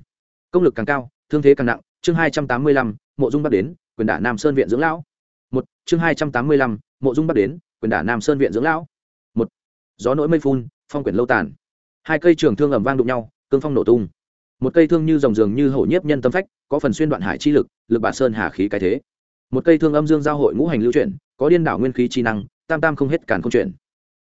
Công lực càng cao, thương thế càng nặng. Chương hai trăm tám mươi lăm, mộ dung bắt đến, quyền đả nam sơn viện dưỡng lão. Một, chương hai trăm tám mươi lăm, mộ dung bắt đến, quyền đả nam sơn viện dưỡng lão. Một, gió nỗi mây phun, phong quyển lâu tàn. Hai cây trường thương ẩm vang đụng nhau, cương phong nổ tung. Một cây thương như dòng dường như hổ nhiếp nhân tâm phách, có phần xuyên đoạn hải chi lực lực bà sơn hà khí cái thế. Một cây thương âm dương giao hội ngũ hành lưu chuyển, có điên đảo nguyên khí chi năng, tam tam không hết càn không chuyển.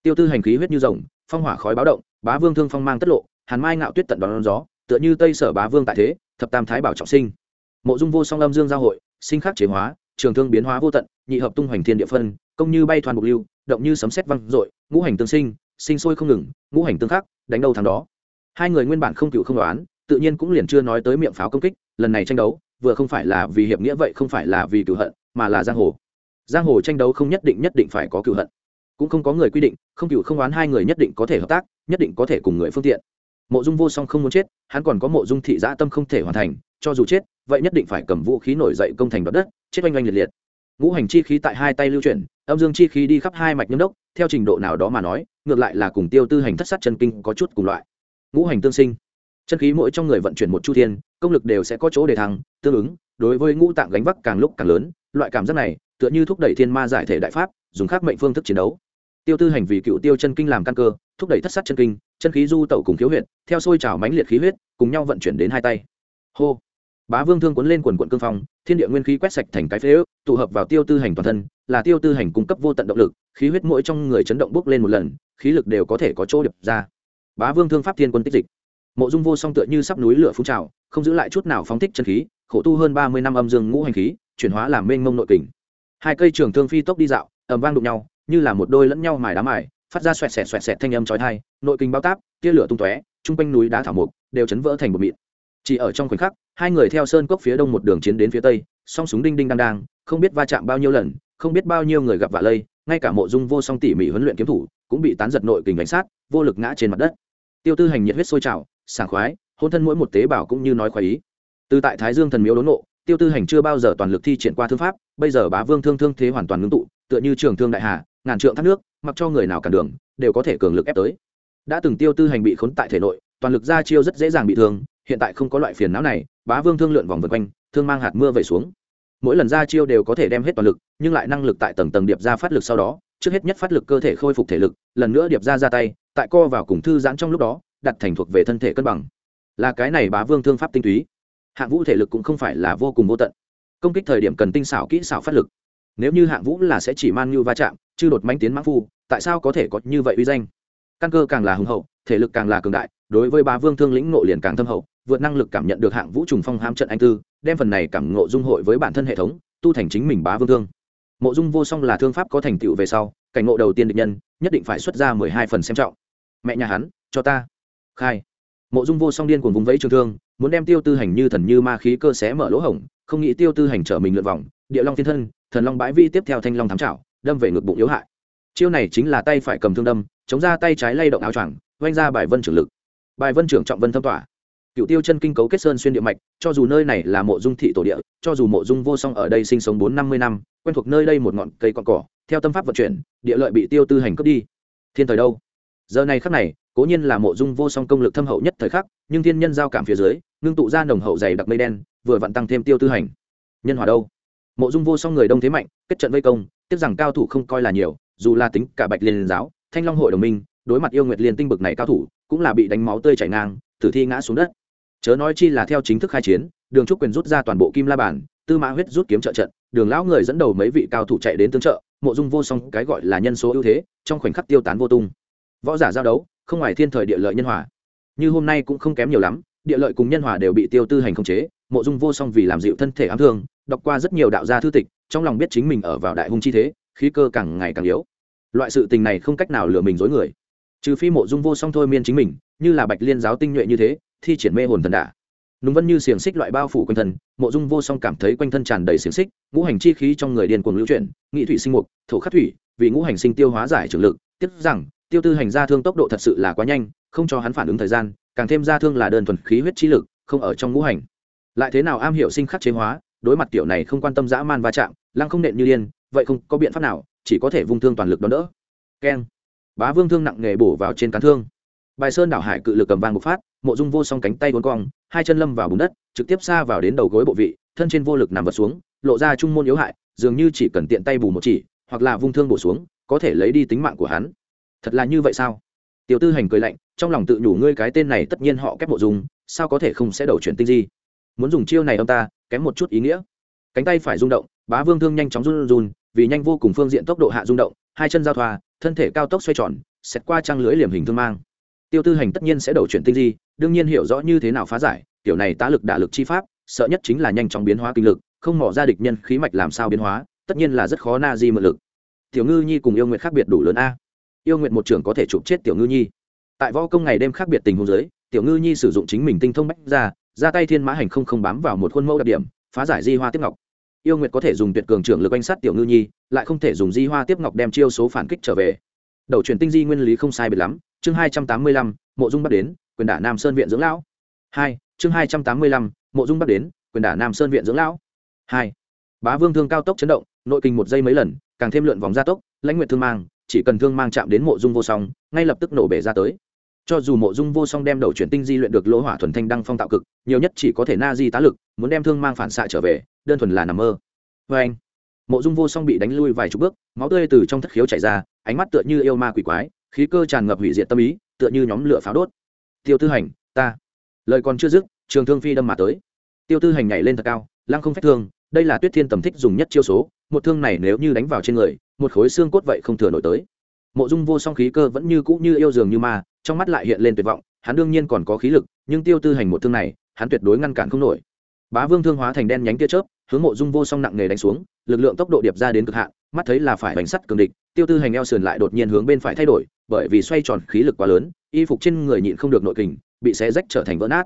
Tiêu tư hành khí huyết như rồng, phong hỏa khói báo động bá vương thương phong mang tất lộ, hàn mai ngạo tuyết tận đón gió, tựa như tây sở bá vương tại thế, thập tam thái bảo trọng sinh. Mộ dung vô song âm dương giao hội, sinh khắc chế hóa, trường thương biến hóa vô tận, nhị hợp tung hoành thiên địa phân, công như bay thoàn bục lưu, động như sấm sét văng dội, ngũ hành tương sinh sinh sôi không ngừng, ngũ hành tương khắc, đánh đầu thằng đó. Hai người nguyên bản không cựu không đoán, tự nhiên cũng liền chưa nói tới miệng pháo công kích, lần này tranh đấu, vừa không phải là vì hiệp nghĩa vậy không phải là vì cựu hận, mà là giang hồ. Giang hồ tranh đấu không nhất định nhất định phải có cựu hận. Cũng không có người quy định, không cựu không oán hai người nhất định có thể hợp tác nhất định có thể cùng người phương tiện. Mộ dung vô song không muốn chết, hắn còn có mộ dung thị giã tâm không thể hoàn thành, cho dù chết, vậy nhất định phải cầm vũ khí nổi dậy công thành đoạt đất, chết oanh oanh liệt liệt. Ngũ hành chi khí tại hai tay lưu chuyển, âm dương chi khí đi khắp hai mạch nhâm đốc, theo trình độ nào đó mà nói, ngược lại là cùng tiêu tư hành thất sát chân kinh có chút cùng loại. Ngũ hành tương sinh. Chân khí mỗi trong người vận chuyển một chu thiên, công lực đều sẽ có chỗ để thăng, tương ứng, đối với ngũ tạng gánh vác càng lúc càng lớn, loại cảm giác này, tựa như thúc đẩy thiên ma giải thể đại pháp, dùng khác mệnh phương thức chiến đấu. Tiêu tư hành vì cựu tiêu chân kinh làm căn cơ thúc đẩy thất sát chân kinh, chân khí du tẩu cùng khiếu huyệt, theo sôi trào mãnh liệt khí huyết, cùng nhau vận chuyển đến hai tay. Hô! Bá vương thương cuốn lên quần quận cương phong, thiên địa nguyên khí quét sạch thành cái phế ước, tụ hợp vào tiêu tư hành toàn thân, là tiêu tư hành cung cấp vô tận động lực, khí huyết mỗi trong người chấn động bốc lên một lần, khí lực đều có thể có chỗ đập ra. Bá vương thương pháp thiên quân tích dịch. Mộ dung vô song tựa như sắp núi lửa phun trào, không giữ lại chút nào phóng thích chân khí, khổ tu hơn ba mươi năm âm dương ngũ hành khí, chuyển hóa làm mênh mông nội kình. Hai cây trường thương phi tốc đi dạo, ầm vang đụng nhau, như là một đôi lẫn nhau mài đá mài phát ra xoẹt xẹt xoẹt xẹt thanh âm chói tai, nội kinh bao táp, tia lửa tung tóe trung quanh núi đá thảo mục đều chấn vỡ thành một mịn. Chỉ ở trong khoảnh khắc, hai người theo sơn cốc phía đông một đường chiến đến phía tây, song súng đinh đinh đang đang, không biết va chạm bao nhiêu lần, không biết bao nhiêu người gặp vạ lây, ngay cả mộ dung vô song tỉ mỉ huấn luyện kiếm thủ cũng bị tán giật nội kình đánh sát, vô lực ngã trên mặt đất. Tiêu tư hành nhiệt huyết sôi trào, sảng khoái, hôn thân mỗi một tế bào cũng như nói khoái ý. Từ tại thái dương thần miếu đốn nộ tiêu tư hành chưa bao giờ toàn lực thi triển qua thương pháp, bây giờ bá vương thương thương thế hoàn toàn ngưng tụ, tựa như trường thương đại hà ngàn trượng thác nước, mặc cho người nào cản đường, đều có thể cường lực ép tới. Đã từng tiêu tư hành bị khốn tại thể nội, toàn lực ra chiêu rất dễ dàng bị thương, hiện tại không có loại phiền não này, bá vương thương lượn vòng vân quanh, thương mang hạt mưa về xuống. Mỗi lần ra chiêu đều có thể đem hết toàn lực, nhưng lại năng lực tại tầng tầng điệp ra phát lực sau đó, trước hết nhất phát lực cơ thể khôi phục thể lực, lần nữa điệp ra ra tay, tại co vào cùng thư giãn trong lúc đó, đặt thành thuộc về thân thể cân bằng. Là cái này bá vương thương pháp tinh túy. Hạng vũ thể lực cũng không phải là vô cùng vô tận. Công kích thời điểm cần tinh xảo kỹ xảo phát lực nếu như hạng vũ là sẽ chỉ man như va chạm, chứ đột manh tiến mãn phu, tại sao có thể có như vậy uy danh? Căn cơ càng là hùng hậu, thể lực càng là cường đại, đối với bá vương thương lĩnh nộ liền càng thâm hậu, vượt năng lực cảm nhận được hạng vũ trùng phong ham trận anh tư, đem phần này cảm ngộ dung hội với bản thân hệ thống, tu thành chính mình bá vương thương. Mộ dung vô song là thương pháp có thành tựu về sau, cảnh ngộ đầu tiên địch nhân, nhất định phải xuất ra mười hai phần xem trọng. Mẹ nhà hắn, cho ta. Khai. Mộ dung vô song điên cuồng vùng vẫy trường thương, muốn đem tiêu tư hành như thần như ma khí cơ xé mở lỗ hổng, không nghĩ tiêu tư hành trở mình lượt vòng, địa long thiên thân thần long bãi vi tiếp theo thanh long thám trảo, đâm về ngực bụng yếu hại. Chiêu này chính là tay phải cầm thương đâm, chống ra tay trái lay động áo choàng oanh ra bài vân trưởng lực. Bài vân trưởng trọng vân thâm tỏa. Cựu tiêu chân kinh cấu kết sơn xuyên địa mạch, cho dù nơi này là mộ dung thị tổ địa, cho dù mộ dung vô song ở đây sinh sống bốn năm mươi năm, quen thuộc nơi đây một ngọn cây con cỏ, theo tâm pháp vận chuyển, địa lợi bị tiêu tư hành cướp đi. Thiên thời đâu? Giờ này khắc này, cố nhiên là mộ dung vô song công lực thâm hậu nhất thời khắc, nhưng thiên nhân giao cảm phía dưới, ngưng tụ ra nồng hậu dày đặc mây đen, vừa vặn tăng thêm tiêu tư hành. Nhân hòa đâu? Mộ dung vô song người đông thế mạnh, kết trận vây công, tiếc rằng cao thủ không coi là nhiều, dù là tính cả bạch liên giáo, thanh long hội đồng minh, đối mặt yêu nguyệt liên tinh bực này cao thủ, cũng là bị đánh máu tươi chảy ngang, tử thi ngã xuống đất. Chớ nói chi là theo chính thức khai chiến, đường trúc quyền rút ra toàn bộ kim la bản, tư mã huyết rút kiếm trợ trận, đường lão người dẫn đầu mấy vị cao thủ chạy đến tương trợ, mộ dung vô song cái gọi là nhân số ưu thế, trong khoảnh khắc tiêu tán vô tung. Võ giả giao đấu, không ngoài thiên thời địa lợi nhân hòa. Như hôm nay cũng không kém nhiều lắm, địa lợi cùng nhân hòa đều bị tiêu tư hành khống chế mộ dung vô song vì làm dịu thân thể ám thương, đọc qua rất nhiều đạo gia thư tịch, trong lòng biết chính mình ở vào đại hung chi thế, khí cơ càng ngày càng yếu. Loại sự tình này không cách nào lừa mình dối người. Trừ phi mộ dung vô song thôi miên chính mình, như là bạch liên giáo tinh nhuệ như thế, thi triển mê hồn thần đả. Núng vân như xiềng xích loại bao phủ quanh thân, mộ dung vô song cảm thấy quanh thân tràn đầy xiềng xích, ngũ hành chi khí trong người điền cuồng lưu chuyển, nghị thủy sinh mục, thổ khắc thủy, vì ngũ hành sinh tiêu hóa giải trường lực, tiếc rằng, tiêu tư hành ra thương tốc độ thật sự là quá nhanh, không cho hắn phản ứng thời gian, càng thêm ra thương là đơn thuần khí huyết chi lực, không ở trong ngũ hành lại thế nào am hiểu sinh khắc chế hóa, đối mặt tiểu này không quan tâm dã man va chạm, lăng không nện như điên, vậy không có biện pháp nào, chỉ có thể vung thương toàn lực đón đỡ. Keng. Bá vương thương nặng nghề bổ vào trên cán thương. Bài sơn đảo hải cự lực cầm vang một phát, mộ dung vô song cánh tay cuốn cong, hai chân lâm vào bùn đất, trực tiếp xa vào đến đầu gối bộ vị, thân trên vô lực nằm vật xuống, lộ ra trung môn yếu hại, dường như chỉ cần tiện tay bù một chỉ, hoặc là vung thương bổ xuống, có thể lấy đi tính mạng của hắn. Thật là như vậy sao? Tiểu tư hành cười lạnh, trong lòng tự nhủ ngươi cái tên này tất nhiên họ kép mộ dung, sao có thể không sẽ đầu chuyển tinh di? Muốn dùng chiêu này ông ta, kém một chút ý nghĩa. Cánh tay phải rung động, bá vương thương nhanh chóng run run, vì nhanh vô cùng phương diện tốc độ hạ rung động, hai chân giao thoa, thân thể cao tốc xoay tròn xét qua trang lưới liềm hình thương mang. Tiêu tư hành tất nhiên sẽ đầu chuyển tinh di, đương nhiên hiểu rõ như thế nào phá giải kiểu này tá lực đả lực chi pháp, sợ nhất chính là nhanh chóng biến hóa kinh lực, không mỏ ra địch nhân khí mạch làm sao biến hóa, tất nhiên là rất khó na di mượn lực. Tiểu ngư nhi cùng yêu nguyện khác biệt đủ lớn a. Yêu nguyện một trưởng có thể chụp chết tiểu ngư nhi. Tại võ công ngày đêm khác biệt tình huống giới tiểu ngư nhi sử dụng chính mình tinh thông bách ra ra tay thiên mã hành không không bám vào một khuôn mẫu đặc điểm, phá giải di hoa tiếp ngọc. Yêu nguyệt có thể dùng tuyệt cường trưởng lực oanh sát tiểu ngư nhi, lại không thể dùng di hoa tiếp ngọc đem chiêu số phản kích trở về. Đầu truyền tinh di nguyên lý không sai biệt lắm, chương hai trăm tám mươi lăm, mộ dung bắt đến, quyền đả nam sơn viện dưỡng lão. Hai, chương hai trăm tám mươi lăm, mộ dung bắt đến, quyền đả nam sơn viện dưỡng lão. Hai, bá vương thương cao tốc chấn động, nội kinh một giây mấy lần, càng thêm lượn vòng gia tốc, lãnh nguyệt thương mang, chỉ cần thương mang chạm đến mộ dung vô song, ngay lập tức nổ bể ra tới cho dù mộ dung vô song đem đầu chuyển tinh di luyện được lỗ hỏa thuần thanh đăng phong tạo cực, nhiều nhất chỉ có thể na di tá lực, muốn đem thương mang phản xạ trở về, đơn thuần là nằm mơ. Vê anh, mộ dung vô song bị đánh lui vài chục bước, máu tươi từ trong thất khiếu chảy ra, ánh mắt tựa như yêu ma quỷ quái, khí cơ tràn ngập hủy diệt tâm ý, tựa như nhóm lửa pháo đốt. Tiêu tư hành, ta. Lời còn chưa dứt, trường thương phi đâm mà tới. Tiêu tư hành nhảy lên thật cao, lăng không phách thương, đây là tuyết thiên tầm thích dùng nhất chiêu số, một thương này nếu như đánh vào trên người, một khối xương cốt vậy không thừa nổi tới. Mộ dung vô song khí cơ vẫn như cũ như yêu dường như ma trong mắt lại hiện lên tuyệt vọng, hắn đương nhiên còn có khí lực, nhưng tiêu tư hành một thương này, hắn tuyệt đối ngăn cản không nổi. Bá vương thương hóa thành đen nhánh tia chớp, hướng mộ dung vô song nặng nề đánh xuống, lực lượng tốc độ điệp ra đến cực hạn, mắt thấy là phải bánh sắt cường địch, tiêu tư hành eo sườn lại đột nhiên hướng bên phải thay đổi, bởi vì xoay tròn khí lực quá lớn, y phục trên người nhịn không được nội kình, bị xé rách trở thành vỡ nát.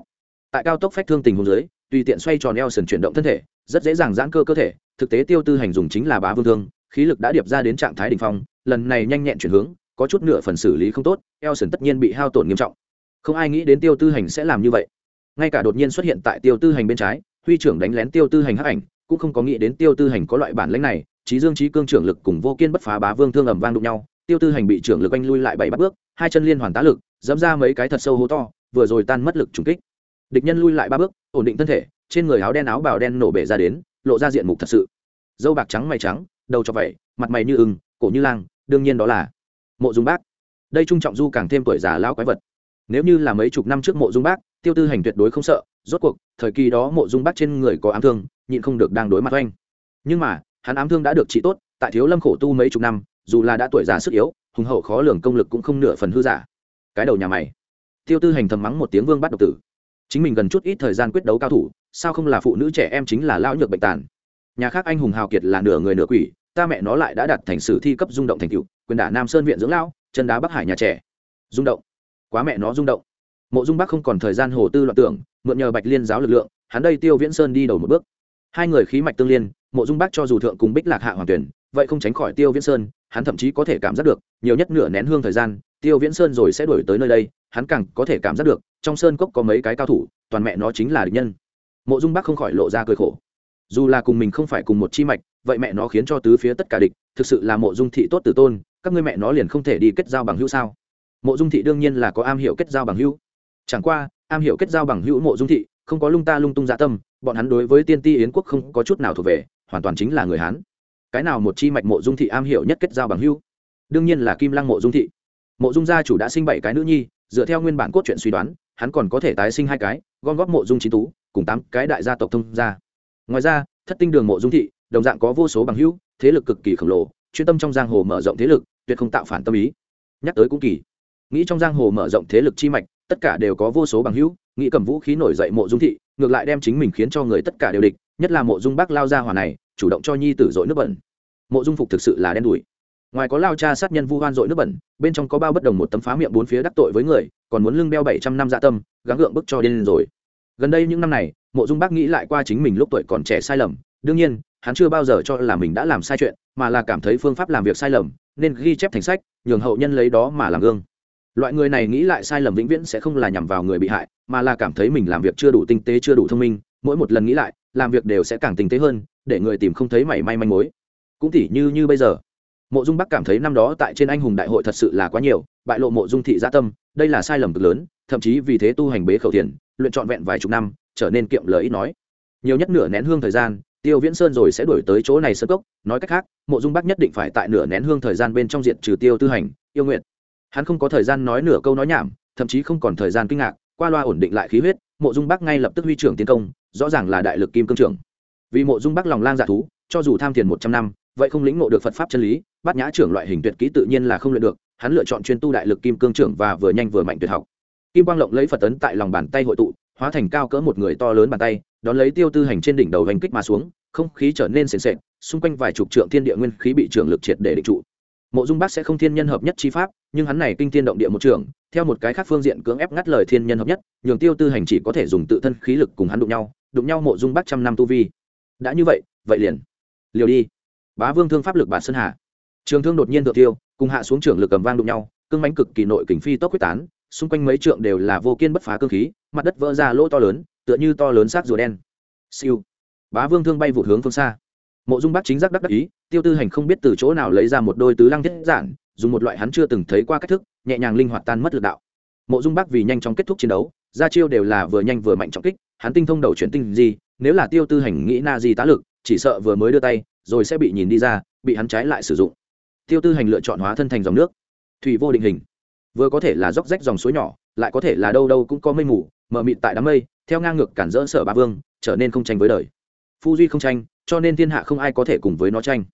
Tại cao tốc phách thương tình huống dưới, tùy tiện xoay tròn eo sườn chuyển động thân thể, rất dễ dàng giãn cơ cơ thể, thực tế tiêu tư hành dùng chính là bá vương thương, khí lực đã điệp ra đến trạng thái đ ỉ n h phong, lần này nhanh nhẹn chuyển hướng có chút nửa phần xử lý không tốt eo tất nhiên bị hao tổn nghiêm trọng. Không ai nghĩ đến tiêu tư hành sẽ làm như vậy. Ngay cả đột nhiên xuất hiện tại tiêu tư hành bên trái, huy trưởng đánh lén tiêu tư hành hắc ảnh, cũng không có nghĩ đến tiêu tư hành có loại bản lãnh này trí dương trí cương trưởng lực cùng vô kiên bất phá bá vương thương ẩm vang đụng nhau, tiêu tư hành bị trưởng lực anh lui lại bảy bắt bước, hai chân liên hoàn tá lực, dẫm ra mấy cái thật sâu hố to, vừa rồi tan mất lực trùng kích. Địch nhân lui lại ba bước, ổn định thân thể, trên người áo đen áo bào đen nổ bể ra đến, lộ ra diện mục thật sự. Dâu bạc trắng mày trắng, đầu cho vẩy, mặt mày như ưng, cổ như lang, đương nhiên đó là mộ dung bác. Đây trung trọng du càng thêm tuổi già lão quái vật. Nếu như là mấy chục năm trước mộ dung bác, tiêu tư hành tuyệt đối không sợ, rốt cuộc, thời kỳ đó mộ dung bác trên người có ám thương, nhịn không được đang đối mặt oanh. Nhưng mà, hắn ám thương đã được trị tốt, tại thiếu lâm khổ tu mấy chục năm, dù là đã tuổi già sức yếu, hùng hậu khó lường công lực cũng không nửa phần hư giả. Cái đầu nhà mày. Tiêu tư hành thầm mắng một tiếng vương bắt độc tử. Chính mình gần chút ít thời gian quyết đấu cao thủ, sao không là phụ nữ trẻ em chính là lão nhược bệnh tàn. Nhà khác anh hùng hào kiệt là nửa người nửa quỷ, ta mẹ nó lại đã đặt thành sử thi cấp rung động thành cựu quyền đả nam sơn viện dưỡng lão, chân đá bắc hải nhà trẻ. Rung động. Quá mẹ nó rung động. Mộ dung bắc không còn thời gian hồ tư loạn tưởng, mượn nhờ bạch liên giáo lực lượng, hắn đây tiêu viễn sơn đi đầu một bước. Hai người khí mạch tương liên, mộ dung bắc cho dù thượng cùng bích lạc hạ hoàng tuyển, vậy không tránh khỏi tiêu viễn sơn, hắn thậm chí có thể cảm giác được, nhiều nhất nửa nén hương thời gian, tiêu viễn sơn rồi sẽ đổi tới nơi đây, hắn càng có thể cảm giác được, trong sơn cốc có mấy cái cao thủ, toàn mẹ nó chính là địch nhân. Mộ dung bắc không khỏi lộ ra cười khổ. Dù là cùng mình không phải cùng một chi mạch, vậy mẹ nó khiến cho tứ phía tất cả địch, thực sự là mộ dung thị tốt từ tôn các ngươi mẹ nó liền không thể đi kết giao bằng hữu sao? Mộ dung thị đương nhiên là có am hiểu kết giao bằng hữu. Chẳng qua, am hiểu kết giao bằng hữu mộ dung thị không có lung ta lung tung dạ tâm, bọn hắn đối với tiên ti yến quốc không có chút nào thuộc về, hoàn toàn chính là người hán. Cái nào một chi mạch mộ dung thị am hiểu nhất kết giao bằng hữu? Đương nhiên là kim lăng mộ dung thị. Mộ dung gia chủ đã sinh bảy cái nữ nhi, dựa theo nguyên bản cốt truyện suy đoán, hắn còn có thể tái sinh hai cái, gom góp mộ dung trí tú, cùng tám cái đại gia tộc thông gia. Ngoài ra, thất tinh đường mộ dung thị, đồng dạng có vô số bằng hữu, thế lực cực kỳ khổng lồ, chuyên tâm trong giang hồ mở rộng thế lực tuyệt không tạo phản tâm ý. Nhắc tới cũng kỳ. Nghĩ trong giang hồ mở rộng thế lực chi mạch, tất cả đều có vô số bằng hữu, nghĩ cầm vũ khí nổi dậy mộ dung thị, ngược lại đem chính mình khiến cho người tất cả đều địch, nhất là mộ dung bác lao ra hòa này, chủ động cho nhi tử dội nước bẩn. Mộ dung phục thực sự là đen đủi. Ngoài có lao cha sát nhân vu hoan dội nước bẩn, bên trong có bao bất đồng một tấm phá miệng bốn phía đắc tội với người, còn muốn lưng đeo bảy trăm năm dạ tâm, gắng gượng bức cho điên rồi. Gần đây những năm này, mộ dung bác nghĩ lại qua chính mình lúc tuổi còn trẻ sai lầm. Đương nhiên hắn chưa bao giờ cho là mình đã làm sai chuyện mà là cảm thấy phương pháp làm việc sai lầm nên ghi chép thành sách nhường hậu nhân lấy đó mà làm gương. Loại người này nghĩ lại sai lầm vĩnh viễn sẽ không là nhằm vào người bị hại mà là cảm thấy mình làm việc chưa đủ tinh tế chưa đủ thông minh mỗi một lần nghĩ lại làm việc đều sẽ càng tinh tế hơn để người tìm không thấy mảy may manh mối. Cũng tỉ như như bây giờ mộ dung bắc cảm thấy năm đó tại trên anh hùng đại hội thật sự là quá nhiều bại lộ mộ dung thị gia tâm đây là sai lầm cực lớn thậm chí vì thế tu hành bế khẩu thiền, luyện trọn vẹn vài chục năm trở nên kiệm lời ít nói. Nhiều nhất nửa nén hương thời gian tiêu viễn sơn rồi sẽ đổi tới chỗ này sơ cốc, nói cách khác, mộ dung bắc nhất định phải tại nửa nén hương thời gian bên trong diện trừ tiêu tư hành yêu nguyện hắn không có thời gian nói nửa câu nói nhảm, thậm chí không còn thời gian kinh ngạc, qua loa ổn định lại khí huyết, mộ dung bắc ngay lập tức huy trưởng tiến công, rõ ràng là đại lực kim cương trưởng. Vì mộ dung bắc lòng lang dạ thú, cho dù tham thiền một trăm năm, vậy không lĩnh ngộ được phật pháp chân lý, bát nhã trưởng loại hình tuyệt kỹ tự nhiên là không luyện được, hắn lựa chọn chuyên tu đại lực kim cương trưởng và vừa nhanh vừa mạnh tuyệt học. Kim quang lộng lấy phật tấn tại lòng bàn tay hội tụ, hóa thành cao cỡ một người to lớn bàn tay đón lấy tiêu tư hành trên đỉnh đầu hành kích mà xuống, không khí trở nên sền sệt, xung quanh vài chục trượng thiên địa nguyên khí bị trường lực triệt để định trụ. Mộ dung bác sẽ không thiên nhân hợp nhất chi pháp, nhưng hắn này kinh thiên động địa một trường, theo một cái khác phương diện cưỡng ép ngắt lời thiên nhân hợp nhất, nhường tiêu tư hành chỉ có thể dùng tự thân khí lực cùng hắn đụng nhau đụng nhau mộ dung bác trăm năm tu vi. Đã như vậy vậy liền. Liều đi. Bá vương thương pháp lực bản sơn hà trường thương đột nhiên tự tiêu, cùng hạ xuống trường lực cầm vang đụng nhau, cương mánh cực kỳ nội kình phi tốc quyết tán, xung quanh mấy trượng đều là vô kiên bất phá cơ khí, mặt đất vỡ ra lỗ to lớn tựa như to lớn xác rùa đen. Siêu. Bá vương thương bay vụt hướng phương xa. Mộ dung bắc chính giác đắc đắc ý, tiêu tư hành không biết từ chỗ nào lấy ra một đôi tứ lăng thiết giản, dùng một loại hắn chưa từng thấy qua cách thức, nhẹ nhàng linh hoạt tan mất lực đạo. Mộ dung bắc vì nhanh chóng kết thúc chiến đấu, ra chiêu đều là vừa nhanh vừa mạnh trọng kích, hắn tinh thông đầu chuyển tinh gì, nếu là tiêu tư hành nghĩ na gì tá lực, chỉ sợ vừa mới đưa tay, rồi sẽ bị nhìn đi ra, bị hắn trái lại sử dụng. Tiêu tư hành lựa chọn hóa thân thành dòng nước. Thủy vô định hình. Vừa có thể là dốc rách dòng suối nhỏ, lại có thể là đâu đâu cũng có mây mù mờ mịt tại đám mây, theo ngang ngược cản rỡ sở ba vương, trở nên không tranh với đời. Phu duy không tranh, cho nên thiên hạ không ai có thể cùng với nó tranh.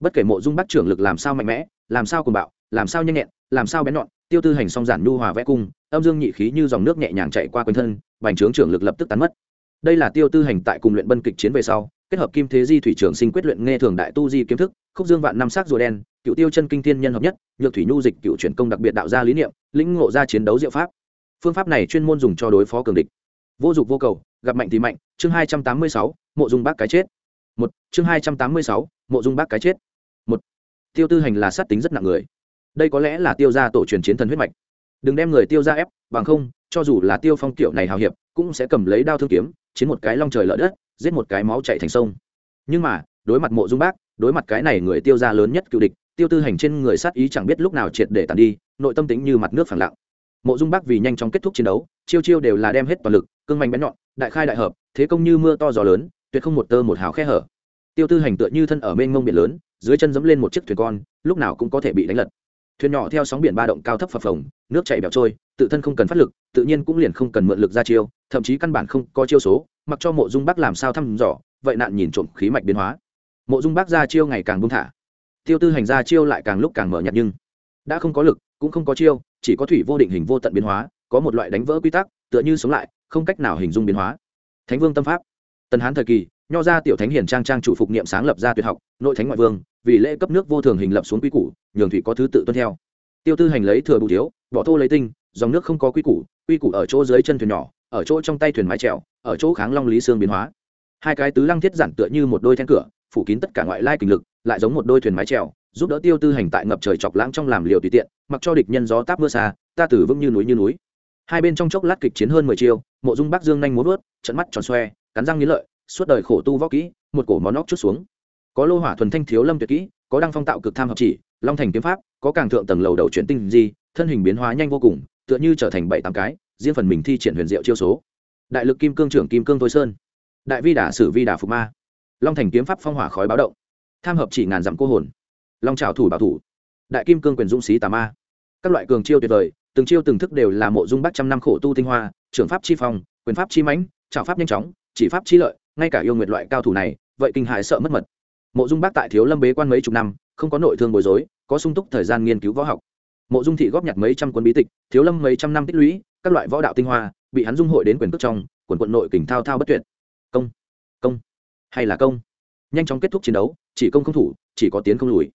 Bất kể mộ dung bắt trưởng lực làm sao mạnh mẽ, làm sao cùng bạo, làm sao nhanh nhẹn, làm sao bén nhọn, tiêu tư hành song giản nhu hòa vẽ cung, âm dương nhị khí như dòng nước nhẹ nhàng chạy qua quanh thân, bành trướng trưởng lực lập tức tán mất. Đây là tiêu tư hành tại cùng luyện bân kịch chiến về sau, kết hợp kim thế di thủy trường sinh quyết luyện nghe thường đại tu di kiếm thức, khúc dương vạn năm sắc rùa đen, cựu tiêu chân kinh thiên nhân hợp nhất, nhược thủy nhu dịch cựu chuyển công đặc biệt đạo gia lý niệm, lĩnh ngộ ra chiến đấu diệu pháp phương pháp này chuyên môn dùng cho đối phó cường địch. Vô dụng vô cầu, gặp mạnh thì mạnh, chương hai trăm tám mươi sáu, mộ dung bác cái chết. Một, chương hai trăm tám mươi sáu, mộ dung bác cái chết. Một, tiêu tư hành là sát tính rất nặng người. Đây có lẽ là tiêu gia tổ truyền chiến thần huyết mạch. Đừng đem người tiêu ra ép, bằng không, cho dù là tiêu phong tiểu này hào hiệp, cũng sẽ cầm lấy đao thương kiếm, chiến một cái long trời lỡ đất, giết một cái máu chạy thành sông. Nhưng mà, đối mặt mộ dung bác, đối mặt cái này người tiêu ra lớn nhất cựu địch, tiêu tư hành trên người sát ý chẳng biết lúc nào triệt để tàn đi, nội tâm tính như mặt nước phẳng lặng mộ dung bác vì nhanh chóng kết thúc chiến đấu, chiêu chiêu đều là đem hết toàn lực, cương mạnh bén nhọn, đại khai đại hợp, thế công như mưa to gió lớn, tuyệt không một tơ một hào khe hở. Tiêu tư hành tựa như thân ở bên ngông biển lớn, dưới chân dẫm lên một chiếc thuyền con, lúc nào cũng có thể bị đánh lật. Thuyền nhỏ theo sóng biển ba động cao thấp phập phồng, nước chảy bẹo trôi, tự thân không cần phát lực, tự nhiên cũng liền không cần mượn lực ra chiêu, thậm chí căn bản không có chiêu số, mặc cho mộ dung bắc làm sao thăm dò, vậy nạn nhìn trộm khí mạch biến hóa. Mộ dung bắc ra chiêu ngày càng buông thả. Tiêu tư hành ra chiêu lại càng lúc càng mở nhạt nhưng đã không có lực cũng không có chiêu, chỉ có thủy vô định hình vô tận biến hóa, có một loại đánh vỡ quy tắc, tựa như sống lại, không cách nào hình dung biến hóa. Thánh vương tâm pháp. Tần hán thời kỳ, nho ra tiểu thánh hiền trang trang chủ phục niệm sáng lập ra tuyệt học, nội thánh ngoại vương, vì lễ cấp nước vô thường hình lập xuống quy củ, nhường thủy có thứ tự tuân theo. Tiêu tư hành lấy thừa bù thiếu, bỏ thô lấy tinh, dòng nước không có quy củ quy củ ở chỗ dưới chân thuyền nhỏ, ở chỗ trong tay thuyền mái trèo ở chỗ kháng long lý xương biến hóa. Hai cái tứ lăng thiết giản tựa như một đôi then cửa, phủ kín tất cả ngoại lai kình lực, lại giống một đôi thuyền mái trèo giúp đỡ tiêu tư hành tại ngập trời chọc lãng trong làm liều tùy tiện, mặc cho địch nhân gió táp mưa xa, ta tử vững như núi như núi. Hai bên trong chốc lát kịch chiến hơn mười chiêu, mộ dung bắc dương nhanh muốn vớt, trận mắt tròn xoe, cắn răng nghĩ lợi, suốt đời khổ tu võ kỹ, một cổ món nóc chút xuống. Có lô hỏa thuần thanh thiếu lâm tuyệt kỹ, có đăng phong tạo cực tham hợp chỉ, long thành kiếm pháp, có càng thượng tầng lầu đầu chuyển tinh di, thân hình biến hóa nhanh vô cùng, tựa như trở thành bảy tám cái, riêng phần mình thi triển huyền diệu chiêu số. Đại lực kim cương trưởng kim cương thôi sơn. Đại vi đả sử vi đả phục ma. Long thành kiếm pháp phong hỏa khói báo động. Tham hợp chỉ ngàn dặm cô hồn long trào thủ bảo thủ, đại kim cương quyền dũng sĩ tà ma. Các loại cường chiêu tuyệt vời, từng chiêu từng thức đều là mộ dung bắc trăm năm khổ tu tinh hoa, trưởng pháp chi phong, quyền pháp chi mãnh trào pháp nhanh chóng, chỉ pháp chi lợi, ngay cả yêu nguyệt loại cao thủ này, vậy kinh hại sợ mất mật. Mộ dung bác tại thiếu lâm bế quan mấy chục năm, không có nội thương bối rối, có sung túc thời gian nghiên cứu võ học. Mộ dung thị góp nhặt mấy trăm cuốn bí tịch, thiếu lâm mấy trăm năm tích lũy, các loại võ đạo tinh hoa, bị hắn dung hội đến quyền cước trong, quần quận nội kình thao thao bất tuyệt. Công công, hay là công? Nhanh chóng kết thúc chiến đấu, chỉ công không thủ, chỉ có tiến không lùi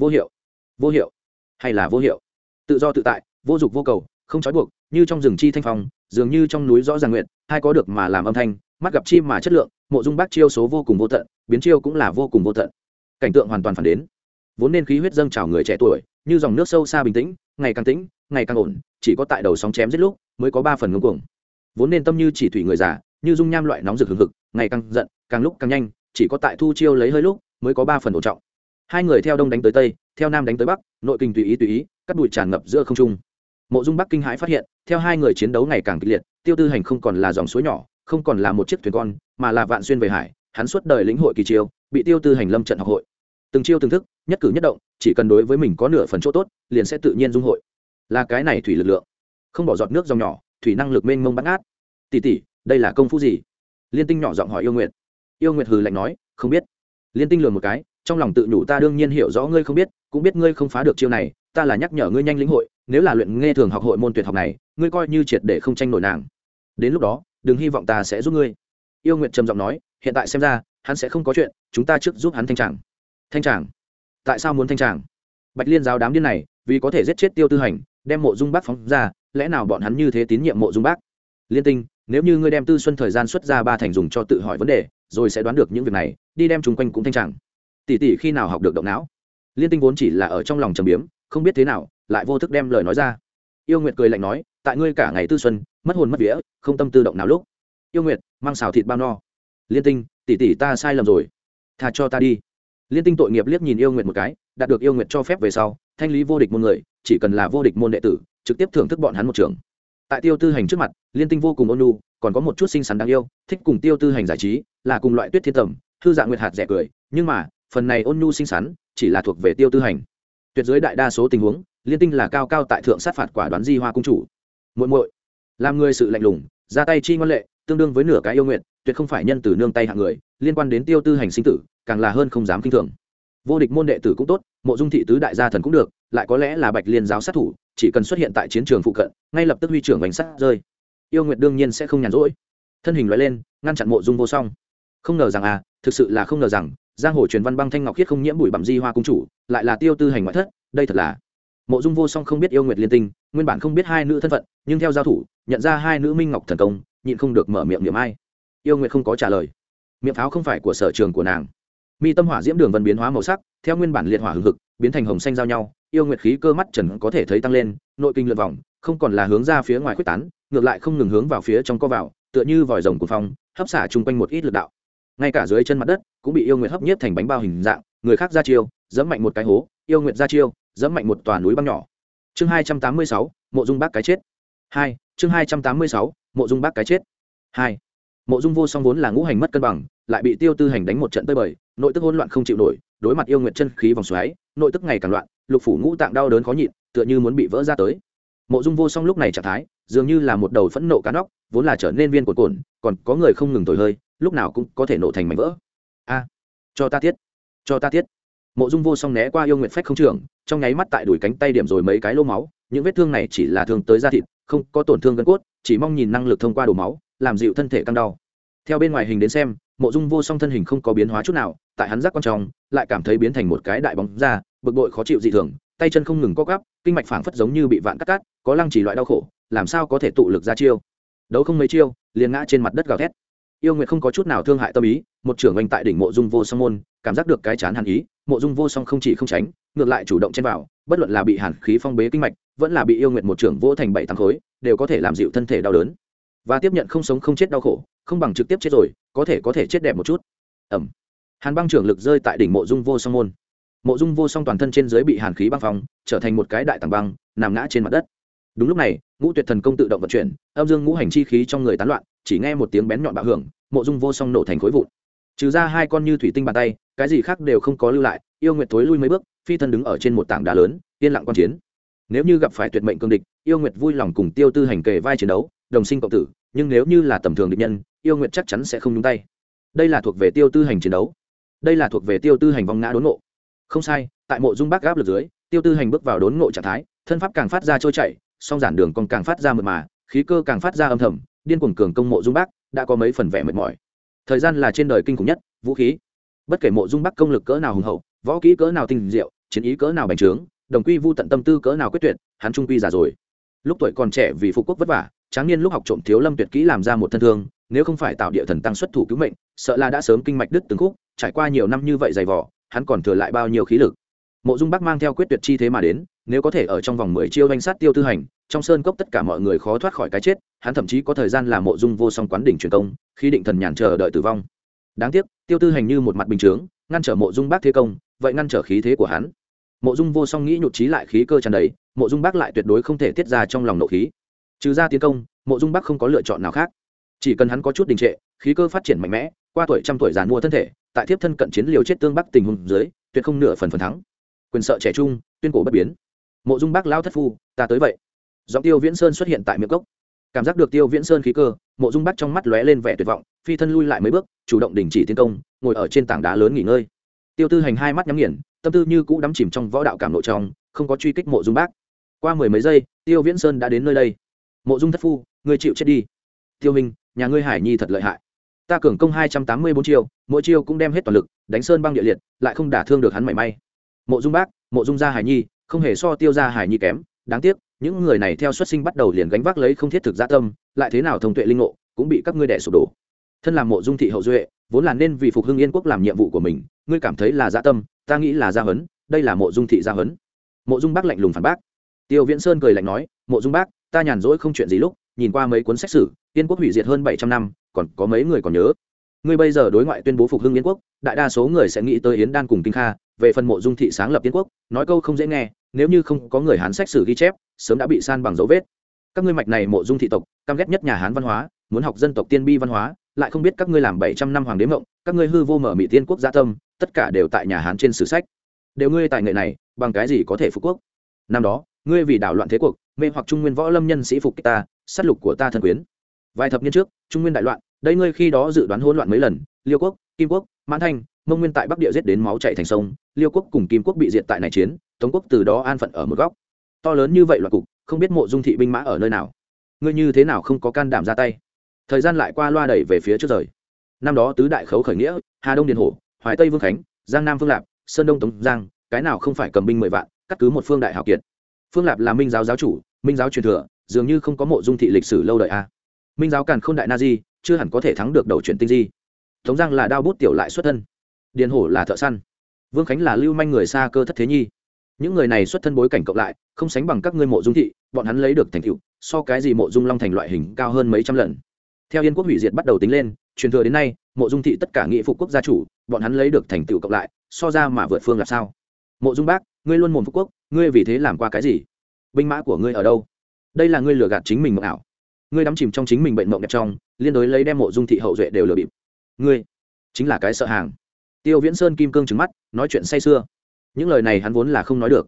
vô hiệu. Vô hiệu. Hay là vô hiệu? Tự do tự tại, vô dục vô cầu, không trói buộc, như trong rừng chi thanh phong, dường như trong núi rõ ràng nguyện hai có được mà làm âm thanh, mắt gặp chim mà chất lượng, mộ dung bác chiêu số vô cùng vô tận, biến chiêu cũng là vô cùng vô tận. Cảnh tượng hoàn toàn phản đến. Vốn nên khí huyết dâng trào người trẻ tuổi, như dòng nước sâu xa bình tĩnh, ngày càng tĩnh, ngày càng ổn, chỉ có tại đầu sóng chém giết lúc mới có ba phần ngưng cuồng. Vốn nên tâm như chỉ thủy người già, như dung nham loại nóng rực hừng hực, ngày càng giận, càng lúc càng nhanh, chỉ có tại thu chiêu lấy hơi lúc mới có ba phần ổn trọng hai người theo đông đánh tới tây, theo nam đánh tới bắc, nội kinh tùy ý tùy ý, cắt đùi tràn ngập giữa không trung. Mộ dung bắc kinh hãi phát hiện, theo hai người chiến đấu ngày càng kịch liệt, tiêu tư hành không còn là dòng suối nhỏ, không còn là một chiếc thuyền con, mà là vạn xuyên về hải, hắn suốt đời lĩnh hội kỳ chiêu, bị tiêu tư hành lâm trận học hội. Từng chiêu từng thức, nhất cử nhất động, chỉ cần đối với mình có nửa phần chỗ tốt, liền sẽ tự nhiên dung hội. Là cái này thủy lực lượng. Không bỏ giọt nước dòng nhỏ, thủy năng lực mênh mông bắt ngát. Tỉ tỉ đây là công phu gì? Liên tinh nhỏ giọng hỏi yêu nguyệt. Yêu nguyệt hừ lạnh nói, không biết. Liên tinh lừa một cái trong lòng tự nhủ ta đương nhiên hiểu rõ ngươi không biết, cũng biết ngươi không phá được chiêu này, ta là nhắc nhở ngươi nhanh lĩnh hội, nếu là luyện nghe thường học hội môn tuyệt học này, ngươi coi như triệt để không tranh nổi nàng. Đến lúc đó, đừng hy vọng ta sẽ giúp ngươi. Yêu nguyệt trầm giọng nói, hiện tại xem ra, hắn sẽ không có chuyện, chúng ta trước giúp hắn thanh tràng. Thanh tràng? Tại sao muốn thanh tràng? Bạch liên giáo đám điên này, vì có thể giết chết tiêu tư hành, đem mộ dung bác phóng ra, lẽ nào bọn hắn như thế tín nhiệm mộ dung bác? Liên tinh, nếu như ngươi đem tư xuân thời gian xuất ra ba thành dùng cho tự hỏi vấn đề, rồi sẽ đoán được những việc này, đi đem chung quanh cũng thanh tràng tỷ tỷ khi nào học được động não? Liên tinh vốn chỉ là ở trong lòng trầm biếm, không biết thế nào, lại vô thức đem lời nói ra. Yêu nguyệt cười lạnh nói, tại ngươi cả ngày tư xuân, mất hồn mất vía, không tâm tư động nào lúc. Yêu nguyệt, mang xào thịt bao no. Liên tinh, tỷ tỷ ta sai lầm rồi. Thà cho ta đi. Liên tinh tội nghiệp liếc nhìn yêu nguyệt một cái, đạt được yêu nguyệt cho phép về sau, thanh lý vô địch môn người, chỉ cần là vô địch môn đệ tử, trực tiếp thưởng thức bọn hắn một trường. Tại tiêu tư hành trước mặt, liên tinh vô cùng ôn nhu, còn có một chút xinh xắn đáng yêu, thích cùng tiêu tư hành giải trí, là cùng loại tuyết thiên tầm, thư dạng nguyệt hạt rẻ cười, nhưng mà phần này ôn nhu xinh xắn, chỉ là thuộc về tiêu tư hành. Tuyệt giới đại đa số tình huống, liên tinh là cao cao tại thượng sát phạt quả đoán di hoa cung chủ. Muội muội, làm người sự lạnh lùng, ra tay chi ngoan lệ, tương đương với nửa cái yêu nguyện, tuyệt không phải nhân từ nương tay hạng người, liên quan đến tiêu tư hành sinh tử, càng là hơn không dám kinh thường. Vô địch môn đệ tử cũng tốt, mộ dung thị tứ đại gia thần cũng được, lại có lẽ là bạch liên giáo sát thủ, chỉ cần xuất hiện tại chiến trường phụ cận, ngay lập tức huy trưởng bánh sắt rơi. Yêu nguyện đương nhiên sẽ không nhàn rỗi. Thân hình loại lên, ngăn chặn mộ dung vô song. Không ngờ rằng à thực sự là không ngờ rằng giang hồ truyền văn băng thanh ngọc khiết không nhiễm bụi bặm di hoa cung chủ, lại là tiêu tư hành ngoại thất, đây thật là mộ dung vô song không biết yêu nguyệt liên tinh, nguyên bản không biết hai nữ thân phận, nhưng theo giao thủ, nhận ra hai nữ minh ngọc thần công, nhịn không được mở miệng miệng ai. Yêu nguyệt không có trả lời. Miệng pháo không phải của sở trường của nàng. Mi tâm hỏa diễm đường vân biến hóa màu sắc, theo nguyên bản liệt hỏa hừng hực, biến thành hồng xanh giao nhau, yêu nguyệt khí cơ mắt trần có thể thấy tăng lên, nội kinh lượt vòng, không còn là hướng ra phía ngoài quyết tán, ngược lại không ngừng hướng vào phía trong co vào, tựa như vòi rồng của phong, hấp xả chung quanh một ít lực đạo. Ngay cả dưới chân mặt đất cũng bị yêu nguyệt hấp nhiếp thành bánh bao hình dạng, người khác ra chiêu dẫm mạnh một cái hố, yêu nguyệt ra chiêu dẫm mạnh một tòa núi băng nhỏ. Chương hai trăm tám mươi sáu, mộ dung bác cái chết. Hai, chương hai trăm tám mươi sáu, mộ dung bác cái chết. Hai, mộ dung vô song vốn là ngũ hành mất cân bằng, lại bị tiêu tư hành đánh một trận tơi bời, nội tức hỗn loạn không chịu nổi, đối mặt yêu nguyện chân khí vòng xoáy, nội tức ngày càng loạn, lục phủ ngũ tạng đau đớn khó nhịn, tựa như muốn bị vỡ ra tới. Mộ dung vô song lúc này trạng thái, dường như là một đầu phẫn nộ cá nóc, vốn là trở nên viên cột cồn còn có người không ngừng thổi hơi, lúc nào cũng có thể nổ thành mảnh vỡ cho ta tiết cho ta tiết mộ dung vô song né qua yêu nguyện phách không trường trong nháy mắt tại đùi cánh tay điểm rồi mấy cái lô máu, những vết thương này chỉ là thương tới da thịt, không có tổn thương gân cốt, chỉ mong nhìn năng lực thông qua đổ máu, làm dịu thân thể căng đau. Theo bên ngoài hình đến xem, mộ dung vô song thân hình không có biến hóa chút nào, tại hắn giác quan trọng, lại cảm thấy biến thành một cái đại bóng da, bực bội khó chịu dị thường, tay chân không ngừng co gắp kinh mạch phảng phất giống như bị vạn cắt cát có lăng chỉ loại đau khổ, làm sao có thể tụ lực ra chiêu. Đấu không mấy chiêu, liền ngã trên mặt đất gào thét yêu nguyệt không có chút nào thương hại tâm ý, một trưởng oanh tại đỉnh mộ dung vô song môn, cảm giác được cái chán hàn ý, mộ dung vô song không chỉ không tránh, ngược lại chủ động chen vào, bất luận là bị hàn khí phong bế kinh mạch, vẫn là bị yêu nguyện một trưởng vô thành bảy tháng khối, đều có thể làm dịu thân thể đau đớn. Và tiếp nhận không sống không chết đau khổ, không bằng trực tiếp chết rồi, có thể có thể chết đẹp một chút. Ẩm. Hàn băng trưởng lực rơi tại đỉnh mộ dung vô song môn. Mộ dung vô song toàn thân trên dưới bị hàn khí băng phong, trở thành một cái đại tàng băng, nằm ngã trên mặt đất. Đúng lúc này, ngũ tuyệt thần công tự động vận chuyển, âm dương ngũ hành chi khí trong người tán loạn chỉ nghe một tiếng bén nhọn bạo hưởng, mộ dung vô song nổ thành khối vụn. Trừ ra hai con như thủy tinh bàn tay, cái gì khác đều không có lưu lại, yêu nguyệt thối lui mấy bước, phi thân đứng ở trên một tảng đá lớn, yên lặng quan chiến. Nếu như gặp phải tuyệt mệnh cương địch, yêu nguyệt vui lòng cùng tiêu tư hành kề vai chiến đấu, đồng sinh cộng tử, nhưng nếu như là tầm thường địch nhân, yêu nguyệt chắc chắn sẽ không nhúng tay. Đây là thuộc về tiêu tư hành chiến đấu. Đây là thuộc về tiêu tư hành vong ngã đốn ngộ. Không sai, tại mộ dung bác gáp lực dưới, tiêu tư hành bước vào đốn ngộ trạng thái, thân pháp càng phát ra trôi chảy, song giản đường còn càng phát ra mượt mà, khí cơ càng phát ra âm thầm điên cuồng cường công mộ dung bắc, đã có mấy phần vẻ mệt mỏi. Thời gian là trên đời kinh khủng nhất, vũ khí. Bất kể mộ dung bắc công lực cỡ nào hùng hậu, võ kỹ cỡ nào tinh diệu, chiến ý cỡ nào bành trướng, đồng quy vu tận tâm tư cỡ nào quyết tuyệt, hắn trung quy già rồi. Lúc tuổi còn trẻ vì phục quốc vất vả, tráng niên lúc học trộm thiếu lâm tuyệt kỹ làm ra một thân thương, nếu không phải tạo địa thần tăng xuất thủ cứu mệnh, sợ là đã sớm kinh mạch đứt từng khúc, trải qua nhiều năm như vậy dày vỏ hắn còn thừa lại bao nhiêu khí lực mộ dung bắc mang theo quyết tuyệt chi thế mà đến, nếu có thể ở trong vòng mười chiêu danh sát tiêu tư hành, trong sơn cốc tất cả mọi người khó thoát khỏi cái chết, hắn thậm chí có thời gian làm mộ dung vô song quán đỉnh truyền công, khi định thần nhàn chờ đợi tử vong. Đáng tiếc, tiêu tư hành như một mặt bình chướng, ngăn trở mộ dung bác thế công, vậy ngăn trở khí thế của hắn. Mộ dung vô song nghĩ nhụt trí lại khí cơ tràn đầy, mộ dung bác lại tuyệt đối không thể tiết ra trong lòng nộ khí. Trừ ra tiến công, mộ dung bác không có lựa chọn nào khác. Chỉ cần hắn có chút đình trệ, khí cơ phát triển mạnh mẽ, qua tuổi trăm tuổi giàn mua thân thể, tại thiếp thân cận chiến liều chết tương bắc tình hùng dưới, tuyệt không nửa phần phần thắng quyền sợ trẻ trung, tuyên cổ bất biến. Mộ dung bác lao thất phu, ta tới vậy. Giọng tiêu viễn sơn xuất hiện tại miệng cốc cảm giác được tiêu viễn sơn khí cơ, mộ dung bác trong mắt lóe lên vẻ tuyệt vọng, phi thân lui lại mấy bước, chủ động đình chỉ tiến công, ngồi ở trên tảng đá lớn nghỉ ngơi. Tiêu tư hành hai mắt nhắm nghiền, tâm tư như cũ đắm chìm trong võ đạo cảm nội trong, không có truy kích mộ dung bác. Qua mười mấy giây, tiêu viễn sơn đã đến nơi đây. Mộ dung thất phu, người chịu chết đi. Tiêu minh, nhà ngươi hải nhi thật lợi hại. Ta cường công hai trăm tám mươi bốn chiêu, mỗi chiêu cũng đem hết toàn lực, đánh sơn băng địa liệt, lại không đả thương được hắn mảy may mộ dung bác, mộ dung gia hải nhi, không hề so tiêu gia hải nhi kém. Đáng tiếc, những người này theo xuất sinh bắt đầu liền gánh vác lấy không thiết thực gia tâm, lại thế nào thông tuệ linh ngộ, cũng bị các ngươi đẻ sụp đổ. Thân làm mộ dung thị hậu duệ, vốn là nên vì phục hưng yên quốc làm nhiệm vụ của mình, ngươi cảm thấy là gia tâm, ta nghĩ là gia hấn, đây là mộ dung thị gia hấn. Mộ dung bác lạnh lùng phản bác. Tiêu viễn sơn cười lạnh nói, mộ dung bác, ta nhàn rỗi không chuyện gì lúc, nhìn qua mấy cuốn sách sử, yên quốc hủy diệt hơn bảy trăm năm, còn có mấy người còn nhớ. Ngươi bây giờ đối ngoại tuyên bố phục hưng yên quốc, đại đa số người sẽ nghĩ tới yến đan cùng kinh kha về phần mộ dung thị sáng lập Tiên quốc, nói câu không dễ nghe, nếu như không có người hán sách sử ghi chép, sớm đã bị san bằng dấu vết. Các ngươi mạch này mộ dung thị tộc, căm ghét nhất nhà hán văn hóa, muốn học dân tộc tiên bi văn hóa, lại không biết các ngươi làm bảy trăm năm hoàng đế mộng, các ngươi hư vô mở mỹ tiên quốc gia tâm, tất cả đều tại nhà hán trên sử sách. Đều ngươi tài nghệ này, bằng cái gì có thể phục quốc? Năm đó, ngươi vì đảo loạn thế cuộc, mê hoặc trung nguyên võ lâm nhân sĩ phục kích ta, sát lục của ta thân quyến. Vài thập niên trước, trung nguyên đại loạn, đây ngươi khi đó dự đoán hỗn loạn mấy lần, liêu quốc, kim quốc, mãn thanh mông nguyên tại bắc địa giết đến máu chạy thành sông, liêu quốc cùng kim quốc bị diệt tại này chiến, tống quốc từ đó an phận ở một góc. To lớn như vậy loạt cục, không biết mộ dung thị binh mã ở nơi nào. Ngươi như thế nào không có can đảm ra tay? Thời gian lại qua loa đẩy về phía trước rời. Năm đó tứ đại khấu khởi nghĩa, hà đông điền hổ, hoài tây vương khánh, giang nam phương lạp, sơn đông tống giang, cái nào không phải cầm binh mười vạn, cắt cứ một phương đại hào kiệt. Phương lạp là minh giáo giáo chủ, minh giáo truyền thừa, dường như không có mộ dung thị lịch sử lâu đời a. Minh giáo càn k h ô n đại na di, chưa hẳn có thể thắng được đầu chuyển tinh di. Tống giang là đao bút tiểu lại xuất thân điền hổ là thợ săn. Vương khánh là lưu manh người xa cơ thất thế nhi. Những người này xuất thân bối cảnh cộng lại, không sánh bằng các ngươi mộ dung thị, bọn hắn lấy được thành tựu, so cái gì mộ dung long thành loại hình cao hơn mấy trăm lần. Theo yên quốc hủy diệt bắt đầu tính lên, truyền thừa đến nay, mộ dung thị tất cả nghị phục quốc gia chủ, bọn hắn lấy được thành tựu cộng lại, so ra mà vượt phương là sao? Mộ dung bác, ngươi luôn mồm phú quốc, ngươi vì thế làm qua cái gì? Binh mã của ngươi ở đâu? Đây là ngươi lừa gạt chính mình mộng ảo. Ngươi đắm chìm trong chính mình bệnh mộng đẹp trong, liên đối lấy đem mộ dung thị hậu duệ đều lừa bịp. Ngươi chính là cái sợ hàng tiêu viễn sơn kim cương trứng mắt, nói chuyện say sưa. Những lời này hắn vốn là không nói được.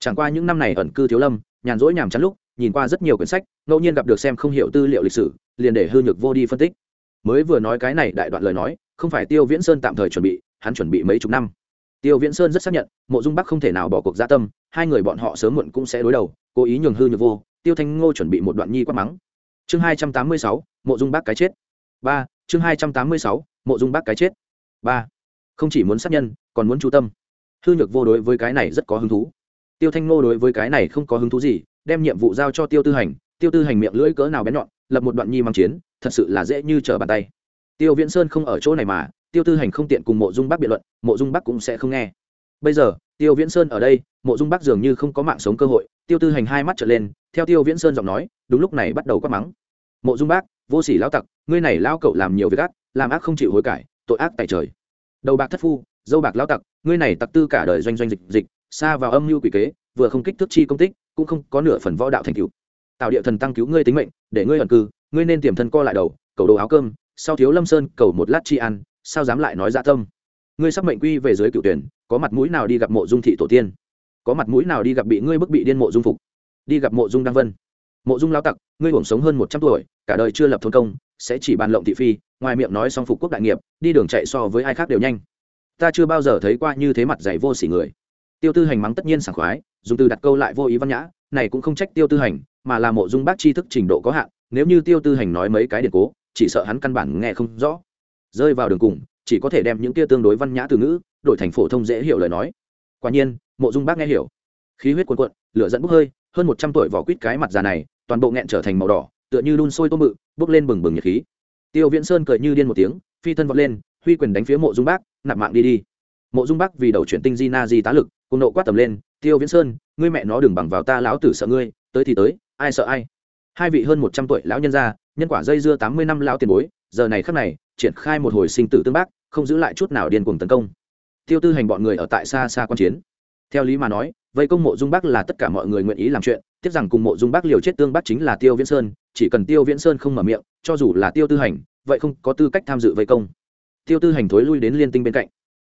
Chẳng qua những năm này ẩn cư thiếu lâm, nhàn rỗi nhàm chán lúc, nhìn qua rất nhiều quyển sách, ngẫu nhiên gặp được xem không hiểu tư liệu lịch sử, liền để hư nhược vô đi phân tích. Mới vừa nói cái này đại đoạn lời nói, không phải tiêu viễn sơn tạm thời chuẩn bị, hắn chuẩn bị mấy chục năm. Tiêu viễn sơn rất xác nhận, mộ dung bắc không thể nào bỏ cuộc gia tâm, hai người bọn họ sớm muộn cũng sẽ đối đầu, cố ý nhường hư nhược vô, tiêu thanh ngô chuẩn bị một đoạn nhi quát mắng. Chương hai trăm tám mươi sáu, mộ dung bắc cái chết. Ba, chương hai trăm tám mươi sáu, mộ dung bắc cái chết. Ba không chỉ muốn sát nhân, còn muốn chú tâm. Hư nhược vô đối với cái này rất có hứng thú. Tiêu thanh ngô đối với cái này không có hứng thú gì, đem nhiệm vụ giao cho tiêu tư hành. Tiêu tư hành miệng lưỡi cỡ nào bén nhọn, lập một đoạn nhi mang chiến, thật sự là dễ như trở bàn tay. Tiêu viễn sơn không ở chỗ này mà, tiêu tư hành không tiện cùng mộ dung bắc biện luận, mộ dung bắc cũng sẽ không nghe. Bây giờ, tiêu viễn sơn ở đây, mộ dung bắc dường như không có mạng sống cơ hội. Tiêu tư hành hai mắt trở lên, theo tiêu viễn sơn giọng nói, đúng lúc này bắt đầu quát mắng. Mộ dung bác vô sỉ lão tặc, ngươi này lao cậu làm nhiều việc ác, làm ác không chịu hối cải, tội ác tại trời đầu bạc thất phu, dâu bạc lao tặc, ngươi này tặc tư cả đời doanh doanh dịch dịch, xa vào âm mưu quỷ kế, vừa không kích thước chi công tích, cũng không có nửa phần võ đạo thành cựu tạo địa thần tăng cứu ngươi tính mệnh, để ngươi ẩn cư, ngươi nên tiềm thân co lại đầu, cầu đồ áo cơm, sau thiếu lâm sơn, cầu một lát chi ăn sao dám lại nói dạ tâm? Ngươi sắp mệnh quy về dưới cựu tuyển, có mặt mũi nào đi gặp mộ dung thị tổ tiên? Có mặt mũi nào đi gặp bị ngươi bức bị điên mộ dung phục? Đi gặp mộ dung đăng vân mộ dung lao tặc, ngươi hưởng sống hơn một trăm tuổi, cả đời chưa lập thôn công, sẽ chỉ bàn lộng thị phi, ngoài miệng nói xong phục quốc đại nghiệp, đi đường chạy so với ai khác đều nhanh. Ta chưa bao giờ thấy qua như thế mặt dày vô sỉ người. Tiêu tư hành mắng tất nhiên sảng khoái, dùng từ đặt câu lại vô ý văn nhã, này cũng không trách tiêu tư hành, mà là mộ dung bác tri thức trình độ có hạn, nếu như tiêu tư hành nói mấy cái điện cố, chỉ sợ hắn căn bản nghe không rõ. Rơi vào đường cùng, chỉ có thể đem những kia tương đối văn nhã từ ngữ, đổi thành phổ thông dễ hiểu lời nói. Quả nhiên, mộ dung bác nghe hiểu. Khí huyết cuồn cuộn, lửa dẫn bốc hơi, hơn một trăm tuổi vỏ quýt cái mặt già này toàn bộ nghẹn trở thành màu đỏ, tựa như đun sôi tôm mự bốc lên bừng bừng nhiệt khí. Tiêu viễn sơn cười như điên một tiếng, phi thân vọt lên, huy quyền đánh phía mộ dung bác, nạp mạng đi đi. Mộ dung bác vì đầu chuyển tinh di na di tá lực cùng nộ quát tầm lên, tiêu viễn sơn, ngươi mẹ nó đừng bằng vào ta lão tử sợ ngươi, tới thì tới, ai sợ ai? Hai vị hơn một trăm tuổi lão nhân gia, nhân quả dây dưa tám mươi năm lão tiền bối, giờ này khắc này, triển khai một hồi sinh tử tương bác, không giữ lại chút nào điên cuồng tấn công. Tiêu tư hành bọn người ở tại xa xa quan chiến. Theo lý mà nói vây công mộ dung bác là tất cả mọi người nguyện ý làm chuyện tiếp rằng cùng mộ dung bác liều chết tương bác chính là tiêu viễn sơn, chỉ cần tiêu viễn sơn không mở miệng, cho dù là tiêu tư hành, vậy không có tư cách tham dự vây công. Tiêu tư hành thối lui đến liên tinh bên cạnh.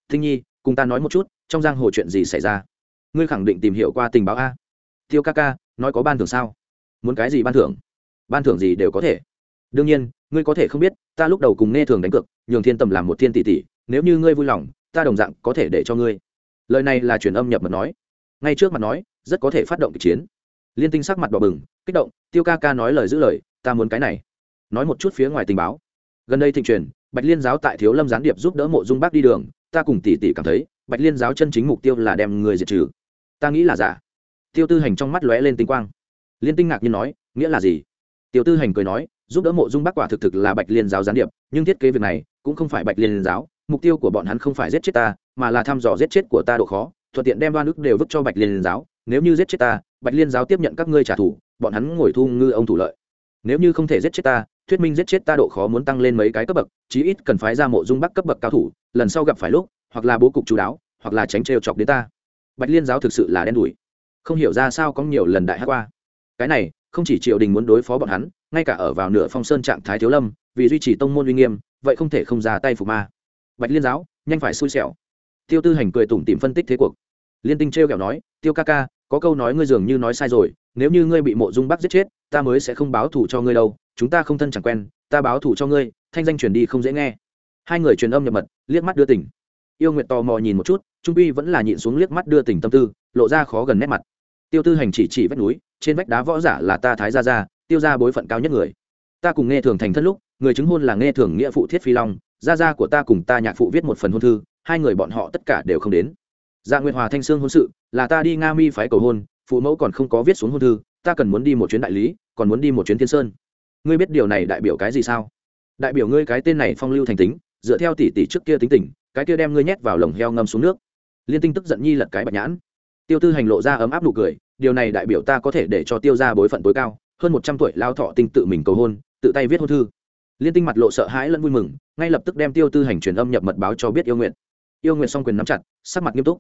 Thinh nhi, cùng ta nói một chút, trong giang hồ chuyện gì xảy ra? Ngươi khẳng định tìm hiểu qua tình báo a. Tiêu ca ca, nói có ban thưởng sao? Muốn cái gì ban thưởng? Ban thưởng gì đều có thể. Đương nhiên, ngươi có thể không biết, ta lúc đầu cùng nghe thường đánh cược, nhường thiên tầm làm một thiên tỷ tỷ, nếu như ngươi vui lòng, ta đồng dạng có thể để cho ngươi. Lời này là truyền âm nhập mật nói ngay trước mặt nói, rất có thể phát động kịch chiến. Liên tinh sắc mặt đỏ bừng, kích động, tiêu ca ca nói lời giữ lời, ta muốn cái này. Nói một chút phía ngoài tình báo. Gần đây thịnh truyền, bạch liên giáo tại thiếu lâm gián điệp giúp đỡ mộ dung bác đi đường, ta cùng tỷ tỷ cảm thấy, bạch liên giáo chân chính mục tiêu là đem người diệt trừ. Ta nghĩ là giả. Tiêu tư hành trong mắt lóe lên tinh quang. Liên tinh ngạc nhiên nói, nghĩa là gì? Tiêu tư hành cười nói, giúp đỡ mộ dung bác quả thực thực là bạch liên giáo gián điệp, nhưng thiết kế việc này cũng không phải bạch liên giáo, mục tiêu của bọn hắn không phải giết chết ta, mà là thăm dò giết chết của ta độ khó thuận tiện đem đoan ức đều vứt cho bạch liên giáo, nếu như giết chết ta, bạch liên giáo tiếp nhận các ngươi trả thù, bọn hắn ngồi thu ngư ông thủ lợi. Nếu như không thể giết chết ta, thuyết minh giết chết ta độ khó muốn tăng lên mấy cái cấp bậc, chí ít cần phái ra mộ dung bắc cấp bậc cao thủ, lần sau gặp phải lúc, hoặc là bố cục chú đáo, hoặc là tránh trêu chọc đến ta. Bạch liên giáo thực sự là đen đủi. Không hiểu ra sao có nhiều lần đại hát qua. Cái này, không chỉ triều đình muốn đối phó bọn hắn, ngay cả ở vào nửa phong sơn trạng thái thiếu lâm, vì duy trì tông môn uy nghiêm, vậy không thể không ra tay phục ma. Bạch liên giáo, nhanh phải xui xẻo tiêu tư hành cười tủm tìm phân tích thế cuộc. Liên tinh t r kẹo nói, tiêu ca ca, có câu nói ngươi dường như nói sai rồi, nếu như ngươi bị mộ dung bắc giết chết, ta mới sẽ không báo thù cho ngươi đâu, chúng ta không thân chẳng quen, ta báo thù cho ngươi, thanh danh truyền đi không dễ nghe. Hai người truyền âm nhập mật, liếc mắt đưa tỉnh yêu nguyện tò mò nhìn một chút, trung uy vẫn là nhịn xuống liếc mắt đưa tỉnh tâm tư, lộ ra khó gần nét mặt. Tiêu tư hành chỉ chỉ vách núi, trên vách đá võ giả là ta thái gia gia, tiêu ra bối phận cao nhất người. Ta cùng nghe thường thành thân lúc, người chứng hôn là nghe thường nghĩa phụ thiết phi long, gia gia của ta cùng ta nhạc phụ viết một phần hôn thư hai người bọn họ tất cả đều không đến. Dạ nguyệt hòa thanh sương hôn sự, là ta đi nga mi phái cầu hôn, phụ mẫu còn không có viết xuống hôn thư, ta cần muốn đi một chuyến đại lý, còn muốn đi một chuyến thiên sơn. Ngươi biết điều này đại biểu cái gì sao? Đại biểu ngươi cái tên này phong lưu thành tính, dựa theo tỷ tỷ trước kia tính tình, cái kia đem ngươi nhét vào lồng heo ngâm xuống nước. Liên tinh tức giận nhi lật cái bạch nhãn. Tiêu tư hành lộ ra ấm áp nụ cười, điều này đại biểu ta có thể để cho tiêu ra bối phận tối cao, hơn một trăm tuổi lao thọ tinh tự mình cầu hôn, tự tay viết hôn thư. Liên tinh mặt lộ sợ hãi lẫn vui mừng, ngay lập tức đem tiêu tư hành truyền âm nhập mật báo cho biết yêu nguyện yêu nguyện song quyền nắm chặt, sắc mặt nghiêm túc.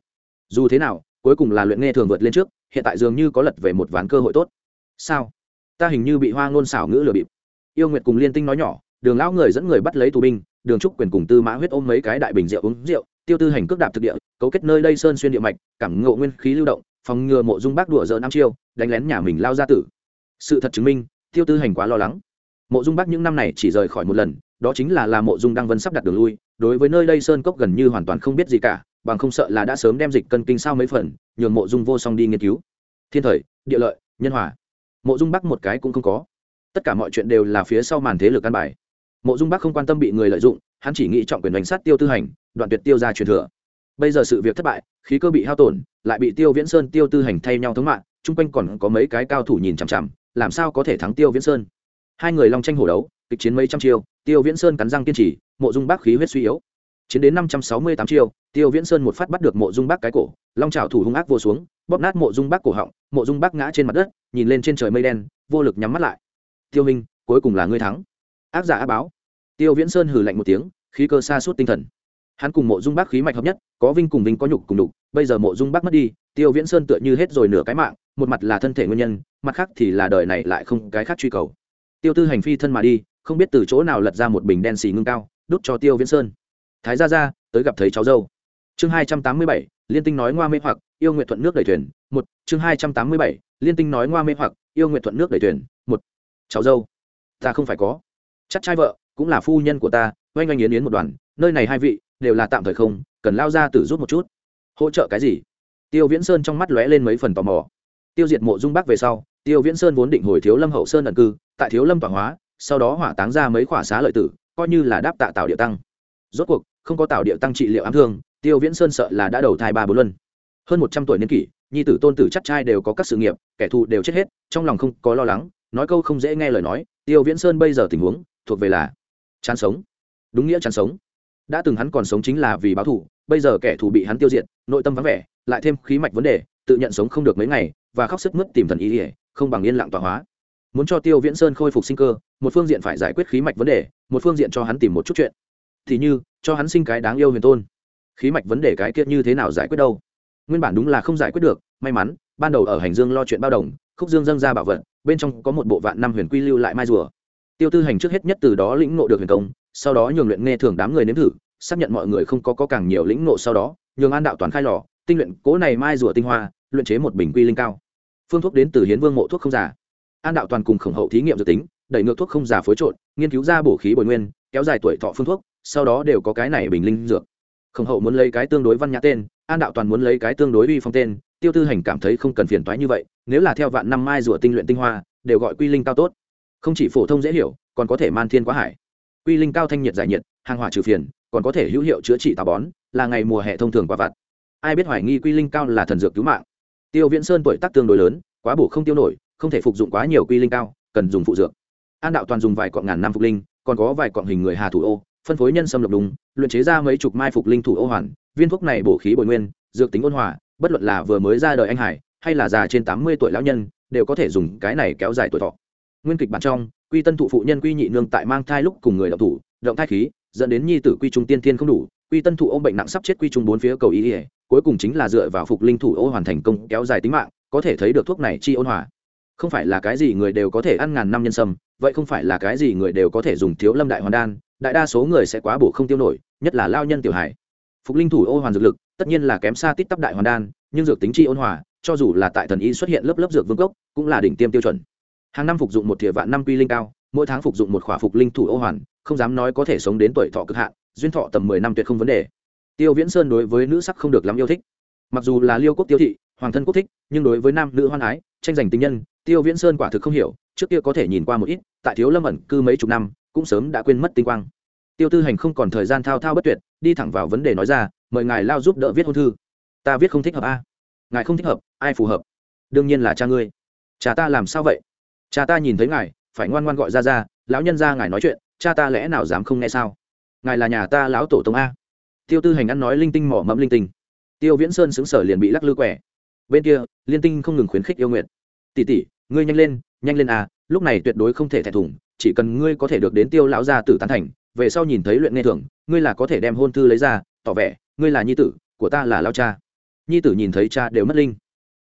Dù thế nào, cuối cùng là luyện nghe thường vượt lên trước, hiện tại dường như có lật về một ván cơ hội tốt. Sao? Ta hình như bị hoa ngôn xảo ngữ lừa bịp. Yêu nguyệt cùng liên tinh nói nhỏ, đường lão người dẫn người bắt lấy tù binh, đường trúc quyền cùng tư mã huyết ôm mấy cái đại bình rượu uống rượu, tiêu tư hành cước đạp thực địa, cấu kết nơi đây sơn xuyên địa mạch, cảm ngộ nguyên khí lưu động, phòng ngừa mộ dung bác đùa dỡ năm chiêu, đánh lén nhà mình lao ra tử. Sự thật chứng minh, tiêu tư hành quá lo lắng. Mộ dung bác những năm này chỉ rời khỏi một lần, đó chính là là mộ dung đăng vân sắp đặt đường lui đối với nơi đây sơn cốc gần như hoàn toàn không biết gì cả, bằng không sợ là đã sớm đem dịch cân kinh sao mấy phần, nhường mộ dung vô song đi nghiên cứu. Thiên thời, địa lợi, nhân hòa. Mộ dung bắc một cái cũng không có. Tất cả mọi chuyện đều là phía sau màn thế lực căn bài. Mộ dung bắc không quan tâm bị người lợi dụng, hắn chỉ nghĩ trọng quyền đánh sát tiêu tư hành, đoạn tuyệt tiêu ra truyền thừa. Bây giờ sự việc thất bại, khí cơ bị hao tổn, lại bị tiêu viễn sơn tiêu tư hành thay nhau thống mạng, chung quanh còn có mấy cái cao thủ nhìn chằm chằm, làm sao có thể thắng tiêu viễn sơn? Hai người long tranh hổ đấu, kịch chiến mấy trăm chiêu, tiêu viễn sơn cắn răng kiên trì mộ dung bác khí huyết suy yếu. Chiến đến năm trăm sáu mươi tám chiêu, tiêu viễn sơn một phát bắt được mộ dung bác cái cổ, long trào thủ hung ác vô xuống, bóp nát mộ dung bác cổ họng, mộ dung bác ngã trên mặt đất, nhìn lên trên trời mây đen, vô lực nhắm mắt lại. Tiêu minh cuối cùng là ngươi thắng. Ác giả ác báo. Tiêu viễn sơn hừ lạnh một tiếng, khí cơ xa suốt tinh thần. Hắn cùng mộ dung bác khí mạch hợp nhất, có vinh cùng vinh có nhục cùng đục bây giờ mộ dung bác mất đi, tiêu viễn sơn tựa như hết rồi nửa cái mạng, một mặt là thân thể nguyên nhân, mặt khác thì là đời này lại không cái khác truy cầu. Tiêu tư hành phi thân mà đi, không biết từ chỗ nào lật ra một bình đen xì ngưng cao đút cho tiêu viễn sơn. Thái ra ra tới gặp thấy cháu dâu. Chương hai trăm tám mươi bảy, liên tinh nói ngoa mê hoặc, yêu nguyện thuận nước đẩy thuyền. Một, chương hai trăm tám mươi bảy, liên tinh nói ngoa mê hoặc, yêu nguyện thuận nước đẩy thuyền. Một, cháu dâu. Ta không phải có. Chắc trai vợ, cũng là phu nhân của ta, oanh oanh yến yến một đoàn, nơi này hai vị, đều là tạm thời không, cần lao ra tử rút một chút. Hỗ trợ cái gì? Tiêu viễn sơn trong mắt lóe lên mấy phần tò mò. Tiêu diệt mộ dung bắc về sau, tiêu viễn sơn vốn định hồi thiếu lâm hậu sơn ẩn cư, tại thiếu lâm tọa hóa, sau đó hỏa táng ra mấy khỏa xá lợi tử coi như là đáp tạ tạo địa tăng. Rốt cuộc, không có tạo địa tăng trị liệu ám thương, tiêu viễn sơn sợ là đã đầu thai ba bốn luân hơn một trăm tuổi niên kỷ, nhi tử tôn tử chắc trai đều có các sự nghiệp, kẻ thù đều chết hết, trong lòng không có lo lắng, nói câu không dễ nghe lời nói, tiêu viễn sơn bây giờ tình huống, thuộc về là chán sống. Đúng nghĩa chán sống. Đã từng hắn còn sống chính là vì báo thù, bây giờ kẻ thù bị hắn tiêu diệt, nội tâm vắng vẻ, lại thêm khí mạch vấn đề, tự nhận sống không được mấy ngày, và khóc sức mướt tìm thần ý ỉa không bằng yên lặng tọa hóa muốn cho tiêu viễn sơn khôi phục sinh cơ một phương diện phải giải quyết khí mạch vấn đề một phương diện cho hắn tìm một chút chuyện. Thì như cho hắn sinh cái đáng yêu huyền tôn. Khí mạch vấn đề cái kia như thế nào giải quyết đâu? Nguyên bản đúng là không giải quyết được may mắn ban đầu ở hành dương lo chuyện bao đồng khúc dương dâng ra bảo vật bên trong có một bộ vạn năm huyền quy lưu lại mai rùa. Tiêu tư hành trước hết nhất từ đó lĩnh ngộ được huyền công sau đó nhường luyện nghe thường đám người nếm thử xác nhận mọi người không có, có càng nhiều lĩnh ngộ sau đó nhường an đạo toàn khai lò tinh luyện cố này mai rùa tinh hoa luyện chế một bình quy linh cao. Phương thuốc đến từ hiến vương mộ thuốc không giả an đạo toàn cùng khổng hậu thí nghiệm dự tính, đẩy ngược thuốc không giả phối trộn, nghiên cứu ra bổ khí bồi nguyên, kéo dài tuổi thọ phương thuốc, sau đó đều có cái này bình linh dược. Khổng hậu muốn lấy cái tương đối văn nhã tên, an đạo toàn muốn lấy cái tương đối uy phong tên, tiêu tư hành cảm thấy không cần phiền toái như vậy, nếu là theo vạn năm mai rùa tinh luyện tinh hoa, đều gọi quy linh cao tốt. Không chỉ phổ thông dễ hiểu, còn có thể man thiên quá hải. Quy linh cao thanh nhiệt giải nhiệt, hàng hỏa trừ phiền, còn có thể hữu hiệu chữa trị tà bón, là ngày mùa hè thông thường quả vặt. Ai biết hoài nghi quy linh cao là thần dược cứu mạng. Tiêu viễn sơn tuổi tác tương đối lớn, quá bổ không tiêu nổi không thể phục dụng quá nhiều quy linh cao, cần dùng phụ dược. An đạo toàn dùng vài cọn ngàn năm phục linh, còn có vài cọn hình người hà thủ ô, phân phối nhân sâm lộc đùng, luyện chế ra mấy chục mai phục linh thủ ô hoàn, viên thuốc này bổ khí bồi nguyên, dược tính ôn hòa, bất luận là vừa mới ra đời anh hải, hay là già trên tám mươi tuổi lão nhân, đều có thể dùng cái này kéo dài tuổi thọ. Nguyên kịch bản trong, quy tân thụ phụ nhân quy nhị nương tại mang thai lúc cùng người động thủ, động thai khí, dẫn đến nhi tử quy trung tiên thiên không đủ, quy tân thụ ôm bệnh nặng sắp chết quy trung bốn phía cầu ý ỉa cuối cùng chính là dựa vào phục linh thủ ô hoàn thành công, kéo dài tính mạng, có thể thấy được thuốc này chi ôn hòa không phải là cái gì người đều có thể ăn ngàn năm nhân sâm, vậy không phải là cái gì người đều có thể dùng thiếu lâm đại hoàn đan, đại đa số người sẽ quá bổ không tiêu nổi, nhất là lao nhân tiểu hải. Phục linh thủ ô hoàn dược lực, tất nhiên là kém xa tít tắp đại hoàn đan, nhưng dược tính chi ôn hòa, cho dù là tại thần y xuất hiện lớp lớp dược vương cốc cũng là đỉnh tiêm tiêu chuẩn. Hàng năm phục dụng một thìa vạn năm quy linh cao, mỗi tháng phục dụng một khỏa phục linh thủ ô hoàn, không dám nói có thể sống đến tuổi thọ cực hạn, duyên thọ tầm mười năm tuyệt không vấn đề. Tiêu viễn sơn đối với nữ sắc không được lắm yêu thích. Mặc dù là liêu quốc tiêu thị, hoàng thân quốc thích, nhưng đối với nam nữ hoan ái, tranh giành tình nhân tiêu viễn sơn quả thực không hiểu, trước kia có thể nhìn qua một ít, tại thiếu lâm ẩn cư mấy chục năm, cũng sớm đã quên mất tinh quang. Tiêu tư hành không còn thời gian thao thao bất tuyệt, đi thẳng vào vấn đề nói ra, mời ngài lao giúp đỡ viết hôn thư. Ta viết không thích hợp a. Ngài không thích hợp, ai phù hợp? Đương nhiên là cha ngươi. Cha ta làm sao vậy? Cha ta nhìn thấy ngài, phải ngoan ngoan gọi ra ra, lão nhân ra ngài nói chuyện, cha ta lẽ nào dám không nghe sao? Ngài là nhà ta lão tổ tông a. Tiêu tư hành ăn nói linh tinh mỏ mẫm linh tinh. Tiêu viễn sơn xứng sở liền bị lắc lư quẻ. Bên kia, liên tinh không ngừng khuyến khích yêu nguyện tỷ tỷ ngươi nhanh lên nhanh lên à, lúc này tuyệt đối không thể thẹn thùng chỉ cần ngươi có thể được đến tiêu lão gia tử tán thành về sau nhìn thấy luyện nghe thường ngươi là có thể đem hôn thư lấy ra tỏ vẻ ngươi là nhi tử của ta là lao cha. Nhi tử nhìn thấy cha đều mất linh.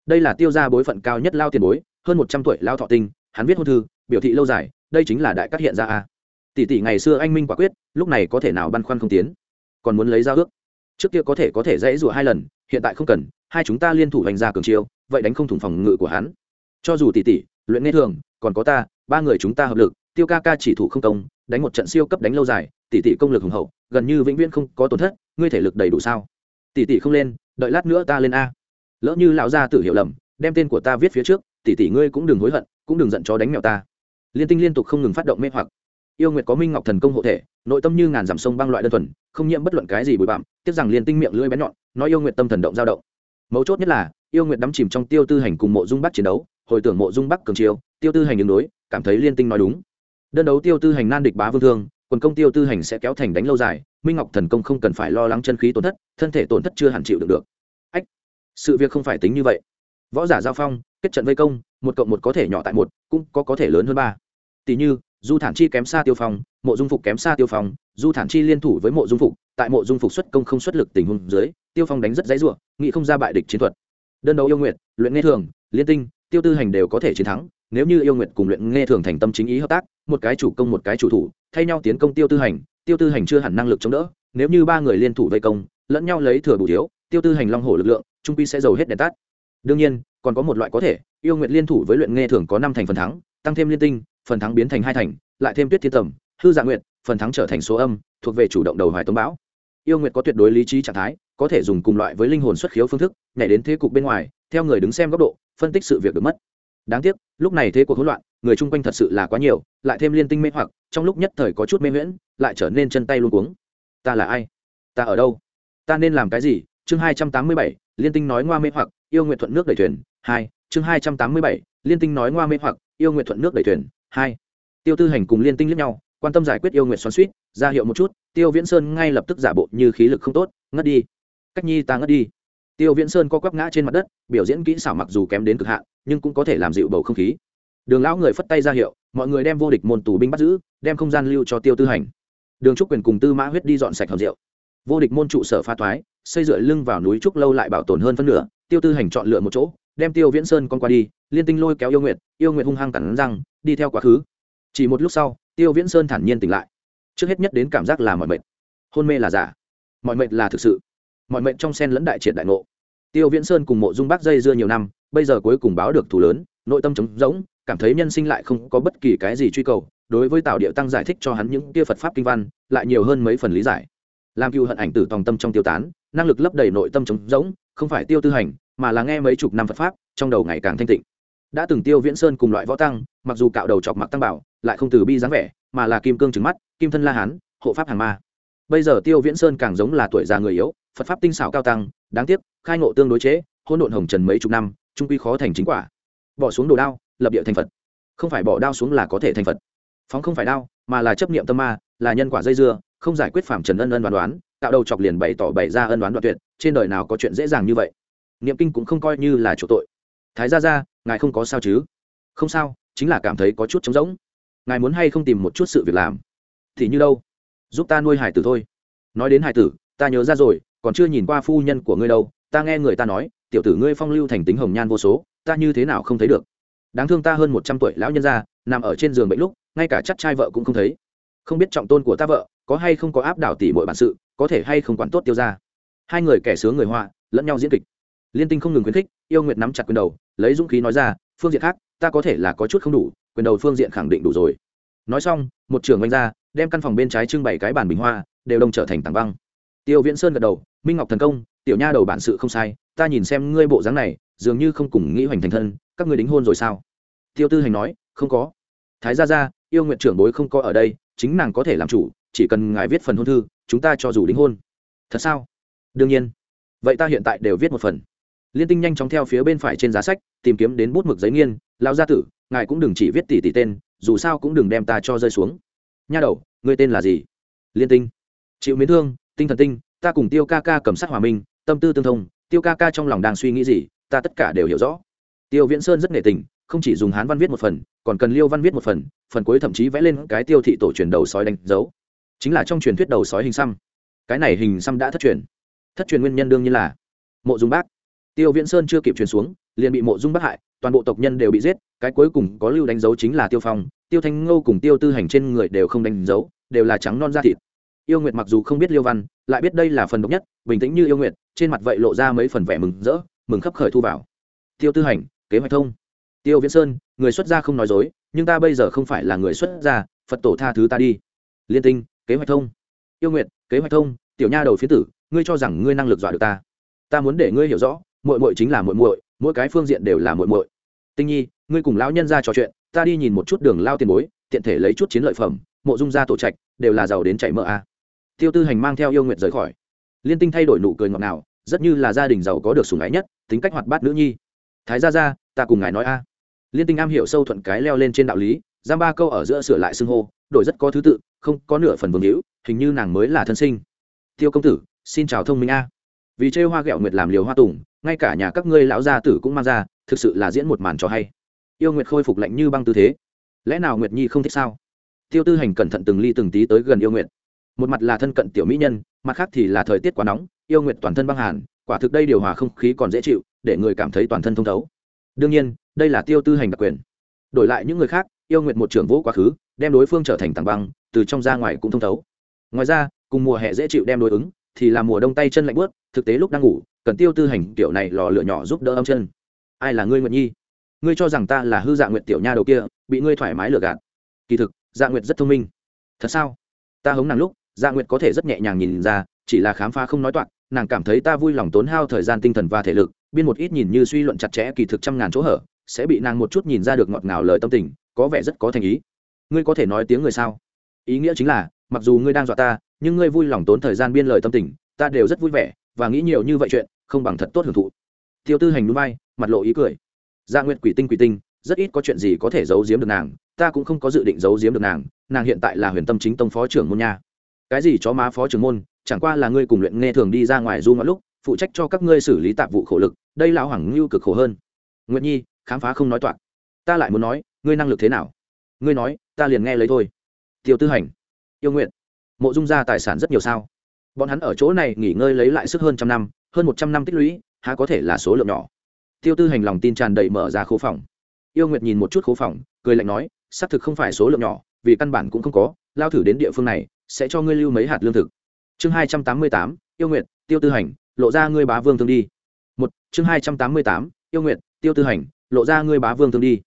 Đây là tiêu gia bối phận cao nhất lao tiền bối hơn một trăm tuổi lao thọ tinh hắn viết hôn thư biểu thị lâu dài đây chính là đại cát hiện ra a tỷ tỷ ngày xưa anh minh quả quyết lúc này có thể nào băn khoăn không tiến. Còn muốn lấy ra ước. Trước kia có thể có thể dãy rủa hai lần hiện tại không cần hai chúng ta liên thủ hành ra cường chiêu vậy đánh không thủng phòng ngự của hắn cho dù tỷ tỷ, luyện nghe thường, còn có ta, ba người chúng ta hợp lực, tiêu ca ca chỉ thủ không công, đánh một trận siêu cấp đánh lâu dài, tỷ tỷ công lực hùng hậu, gần như vĩnh viễn không có tổn thất, ngươi thể lực đầy đủ sao? Tỷ tỷ không lên, đợi lát nữa ta lên a. Lỡ như lão gia tử hiểu lầm, đem tên của ta viết phía trước, tỷ tỷ ngươi cũng đừng hối hận, cũng đừng giận chó đánh mèo ta. Liên tinh liên tục không ngừng phát động mê hoặc. Yêu nguyệt có minh ngọc thần công hộ thể, nội tâm như ngàn dặm sông băng loại đơn thuần, không nhiễm bất luận cái gì bụi bặm, tiếc rằng liên tinh miệng lưỡi bén nhọn, nói yêu nguyệt tâm thần động dao động. Mấu chốt nhất là, yêu nguyệt đắm chìm trong tiêu tư hành cùng mộ dung bắt chiến đấu hồi tưởng mộ dung bắc cường chiêu, tiêu tư hành đường đối, cảm thấy liên tinh nói đúng. Đơn đấu tiêu tư hành nan địch bá vương thương, quần công tiêu tư hành sẽ kéo thành đánh lâu dài, minh ngọc thần công không cần phải lo lắng chân khí tổn thất, thân thể tổn thất chưa hẳn chịu được được. Ách, sự việc không phải tính như vậy. Võ giả giao phong, kết trận vây công, một cộng một có thể nhỏ tại một, cũng có có thể lớn hơn ba. Tỷ như, du thản chi kém xa tiêu phong, mộ dung phục kém xa tiêu phong, du thản chi liên thủ với mộ dung phục, tại mộ dung phục xuất công không xuất lực tình huống dưới, tiêu phong đánh rất dãy ruộng nghĩ không ra bại địch chiến thuật. Đơn đấu yêu nguyện luyện nghe thường, liên tinh tiêu tư hành đều có thể chiến thắng, nếu như yêu nguyện cùng luyện nghe thường thành tâm chính ý hợp tác, một cái chủ công một cái chủ thủ, thay nhau tiến công tiêu tư hành, tiêu tư hành chưa hẳn năng lực chống đỡ, nếu như ba người liên thủ vây công, lẫn nhau lấy thừa bù thiếu, tiêu tư hành long hổ lực lượng, trung pi sẽ giàu hết đèn tắt. Đương nhiên, còn có một loại có thể, yêu nguyện liên thủ với luyện nghe thường có năm thành phần thắng, tăng thêm liên tinh, phần thắng biến thành hai thành, lại thêm tuyết thiên tầm, hư dạ nguyện phần thắng trở thành số âm, thuộc về chủ động đầu hoài tống bão. Yêu nguyện có tuyệt đối lý trí trạng thái có thể dùng cùng loại với linh hồn xuất khiếu phương thức, nhảy đến thế cục bên ngoài, theo người đứng xem góc độ, phân tích sự việc được mất. Đáng tiếc, lúc này thế cuộc hỗn loạn, người chung quanh thật sự là quá nhiều, lại thêm liên tinh mê hoặc, trong lúc nhất thời có chút mê miễn lại trở nên chân tay luôn cuống. Ta là ai? Ta ở đâu? Ta nên làm cái gì? Chương hai trăm tám mươi bảy, liên tinh nói ngoa mê hoặc, yêu nguyện thuận nước đẩy thuyền, hai, chương hai trăm tám mươi bảy, liên tinh nói ngoa mê hoặc, yêu nguyện thuận nước đẩy thuyền, hai. Tiêu tư hành cùng liên tinh lẫn nhau, quan tâm giải quyết yêu nguyện xoắn suýt ra hiệu một chút, tiêu viễn sơn ngay lập tức giả bộ như khí lực không tốt, ngất đi cách nhi ta ngất đi. Tiêu viễn sơn co quắp ngã trên mặt đất, biểu diễn kỹ xảo mặc dù kém đến cực hạn, nhưng cũng có thể làm dịu bầu không khí. Đường lão người phất tay ra hiệu, mọi người đem vô địch môn tù binh bắt giữ, đem không gian lưu cho tiêu tư hành. Đường trúc quyền cùng tư mã huyết đi dọn sạch hầm rượu. Vô địch môn trụ sở pha thoái, xây dựa lưng vào núi trúc lâu lại bảo tồn hơn phân nửa, tiêu tư hành chọn lựa một chỗ, đem tiêu viễn sơn con qua đi, liên tinh lôi kéo yêu nguyệt yêu nguyệt hung hăng cẳng răng, đi theo quá khứ. Chỉ một lúc sau, tiêu viễn sơn thản nhiên tỉnh lại. Trước hết nhất đến cảm giác là mọi mệt. Hôn mê là giả. Mọi mệt là thực sự mọi mệnh trong sen lẫn đại triệt đại ngộ. Tiêu viễn sơn cùng mộ dung bác dây dưa nhiều năm, bây giờ cuối cùng báo được thù lớn, nội tâm trống rỗng, cảm thấy nhân sinh lại không có bất kỳ cái gì truy cầu, đối với tạo điệu tăng giải thích cho hắn những kia phật pháp kinh văn, lại nhiều hơn mấy phần lý giải. Làm cựu hận ảnh tử tòng tâm trong tiêu tán, năng lực lấp đầy nội tâm trống rỗng, không phải tiêu tư hành, mà là nghe mấy chục năm phật pháp, trong đầu ngày càng thanh tịnh. Đã từng tiêu viễn sơn cùng loại võ tăng, mặc dù cạo đầu chọc mặc tăng bảo, lại không từ bi dáng vẻ, mà là kim cương trứng mắt, kim thân la hán, hộ pháp hàng ma. Bây giờ tiêu viễn sơn càng giống là tuổi già người yếu phật pháp tinh xảo cao tăng, đáng tiếc, khai ngộ tương đối chế hôn độn hồng trần mấy chục năm, trung quy khó thành chính quả. Bỏ xuống đồ đao, lập địa thành phật. Không phải bỏ đao xuống là có thể thành phật. Phóng không phải đao, mà là chấp niệm tâm ma, là nhân quả dây dưa, không giải quyết phạm trần ân ân đoán đoán, tạo đầu chọc liền bày tỏ bày ra ân đoán đoạn tuyệt, trên đời nào có chuyện dễ dàng như vậy. Niệm kinh cũng không coi như là chỗ tội. Thái ra ra ngài không có sao chứ? Không sao, chính là cảm thấy có chút trống rỗng. Ngài muốn hay không tìm một chút sự việc làm? Thì như đâu? Giúp ta nuôi hải tử thôi. Nói đến hải tử ta nhớ ra rồi, còn chưa nhìn qua phu nhân của ngươi đâu, ta nghe người ta nói, tiểu tử ngươi phong lưu thành tính hồng nhan vô số, ta như thế nào không thấy được. Đáng thương ta hơn một trăm tuổi lão nhân gia, nằm ở trên giường bệnh lúc, ngay cả chắc trai vợ cũng không thấy. Không biết trọng tôn của ta vợ, có hay không có áp đảo tỷ mọi bản sự, có thể hay không quản tốt tiêu ra hai người kẻ sướng người họa, lẫn nhau diễn kịch. Liên tinh không ngừng khuyến khích, yêu nguyệt nắm chặt quyền đầu, lấy dũng khí nói ra, phương diện khác, ta có thể là có chút không đủ, quyền đầu phương diện khẳng định đủ rồi. Nói xong, một trưởng oanh ra, đem căn phòng bên trái trưng bày cái bàn bình hoa, đều đồng trở thành tảng băng tiêu viễn sơn gật đầu, minh ngọc thần công, tiểu nha đầu bản sự không sai, ta nhìn xem ngươi bộ dáng này, dường như không cùng nghĩ hoành thành thân, các ngươi đính hôn rồi sao? Tiêu tư hành nói, không có. Thái gia gia, yêu nguyện trưởng bối không có ở đây, chính nàng có thể làm chủ, chỉ cần ngài viết phần hôn thư, chúng ta cho dù đính hôn. Thật sao? Đương nhiên. Vậy ta hiện tại đều viết một phần. Liên tinh nhanh chóng theo phía bên phải trên giá sách, tìm kiếm đến bút mực giấy nghiên lao gia tử, ngài cũng đừng chỉ viết tỷ tỷ tên, dù sao cũng đừng đem ta cho rơi xuống. Nha đầu, ngươi tên là gì? Liên tinh. Chịu miến thương tinh thần tinh, ta cùng tiêu ca ca cầm sát hòa minh, tâm tư tương thông, tiêu ca ca trong lòng đang suy nghĩ gì, ta tất cả đều hiểu rõ. Tiêu viễn sơn rất nghệ tình, không chỉ dùng hán văn viết một phần, còn cần liêu văn viết một phần phần cuối thậm chí vẽ lên cái tiêu thị tổ truyền đầu sói đánh dấu. Chính là trong truyền thuyết đầu sói hình xăm. Cái này hình xăm đã thất truyền. Thất truyền nguyên nhân đương nhiên là mộ dung bác. Tiêu viễn sơn chưa kịp truyền xuống, liền bị mộ dung bác hại, toàn bộ tộc nhân đều bị giết, cái cuối cùng có lưu đánh dấu chính là tiêu phong, tiêu thanh ngô cùng tiêu tư hành trên người đều không đánh dấu, đều là trắng non da thịt yêu nguyệt mặc dù không biết liêu văn, lại biết đây là phần độc nhất, bình tĩnh như yêu nguyệt, trên mặt vậy lộ ra mấy phần vẻ mừng rỡ, mừng khấp khởi thu vào. Tiêu tư hành, kế hoạch thông. Tiêu viễn sơn, người xuất gia không nói dối, nhưng ta bây giờ không phải là người xuất gia, phật tổ tha thứ ta đi. Liên tinh, kế hoạch thông. Yêu nguyệt, kế hoạch thông, tiểu nha đầu phía tử, ngươi cho rằng ngươi năng lực dọa được ta. Ta muốn để ngươi hiểu rõ, muội muội chính là muội muội, mỗi cái phương diện đều là muội muội. Tinh nhi, ngươi cùng lão nhân ra trò chuyện, ta đi nhìn một chút đường lao tiền bối, tiện thể lấy chút chiến lợi phẩm, mộ dung gia tổ trạch, đều là giàu đến chảy mỡ a tiêu tư hành mang theo yêu nguyện rời khỏi. Liên tinh thay đổi nụ cười ngọt ngào, rất như là gia đình giàu có được sủng ái nhất, tính cách hoạt bát nữ nhi. Thái gia gia, ta cùng ngài nói a. Liên tinh am hiểu sâu thuận cái leo lên trên đạo lý, giam ba câu ở giữa sửa lại xưng hô, đổi rất có thứ tự, không có nửa phần vương hữu, hình như nàng mới là thân sinh. Tiêu công tử, xin chào thông minh a. Vì chơi hoa ghẹo nguyệt làm liều hoa tùng, ngay cả nhà các ngươi lão gia tử cũng mang ra, thực sự là diễn một màn trò hay. Yêu nguyệt khôi phục lạnh như băng tư thế. Lẽ nào nguyệt nhi không thích sao? Tiêu tư hành cẩn thận từng ly từng tí tới gần yêu nguyệt một mặt là thân cận tiểu mỹ nhân, mặt khác thì là thời tiết quá nóng, yêu nguyệt toàn thân băng hàn, quả thực đây điều hòa không khí còn dễ chịu, để người cảm thấy toàn thân thông thấu. Đương nhiên, đây là tiêu tư hành đặc quyền. Đổi lại những người khác, yêu nguyệt một trưởng vũ quá khứ, đem đối phương trở thành tảng băng, từ trong ra ngoài cũng thông thấu. Ngoài ra, cùng mùa hè dễ chịu đem đối ứng, thì là mùa đông tay chân lạnh bớt thực tế lúc đang ngủ, cần tiêu tư hành kiểu này lò lửa nhỏ giúp đỡ âm chân. Ai là ngươi nguyệt nhi? Ngươi cho rằng ta là hư dạ nguyệt tiểu nha đầu kia, bị ngươi thoải mái lừa gạt. Kỳ thực dạ nguyệt rất thông minh. Thật sao? Ta hống nàng lúc dạ nguyệt có thể rất nhẹ nhàng nhìn ra, chỉ là khám phá không nói toạc, nàng cảm thấy ta vui lòng tốn hao thời gian tinh thần và thể lực, biên một ít nhìn như suy luận chặt chẽ kỳ thực trăm ngàn chỗ hở, sẽ bị nàng một chút nhìn ra được ngọt ngào lời tâm tình, có vẻ rất có thành ý. Ngươi có thể nói tiếng người sao? Ý nghĩa chính là, mặc dù ngươi đang dọa ta, nhưng ngươi vui lòng tốn thời gian biên lời tâm tình, ta đều rất vui vẻ, và nghĩ nhiều như vậy chuyện, không bằng thật tốt hưởng thụ. Tiêu tư hành núi bay, mặt lộ ý cười. Gia dạ quỷ tinh quỷ tinh, rất ít có chuyện gì có thể giấu giếm được nàng, ta cũng không có dự định giấu giếm được nàng nàng hiện tại là huyền tâm chính tông phó trưởng môn nha cái gì chó má phó trưởng môn, chẳng qua là ngươi cùng luyện nghe thường đi ra ngoài du ngoạn lúc, phụ trách cho các ngươi xử lý tạp vụ khổ lực, đây lão hoàng ngưu cực khổ hơn. Nguyện nhi, khám phá không nói toạc. Ta lại muốn nói, ngươi năng lực thế nào? Ngươi nói, ta liền nghe lấy thôi. Tiêu tư hành, yêu nguyện mộ dung gia tài sản rất nhiều sao? Bọn hắn ở chỗ này nghỉ ngơi lấy lại sức hơn trăm năm, hơn một trăm năm tích lũy, há có thể là số lượng nhỏ? Tiêu tư hành lòng tin tràn đầy mở ra khố phòng. Yêu nguyệt nhìn một chút khố phòng, cười lạnh nói, xác thực không phải số lượng nhỏ, vì căn bản cũng không có lao thử đến địa phương này, sẽ cho ngươi lưu mấy hạt lương thực. Chương hai trăm tám mươi tám, yêu nguyện tiêu tư hành, lộ ra ngươi bá vương thương đi. Một, chương hai trăm tám mươi tám, yêu nguyện tiêu tư hành, lộ ra ngươi bá vương thương đi.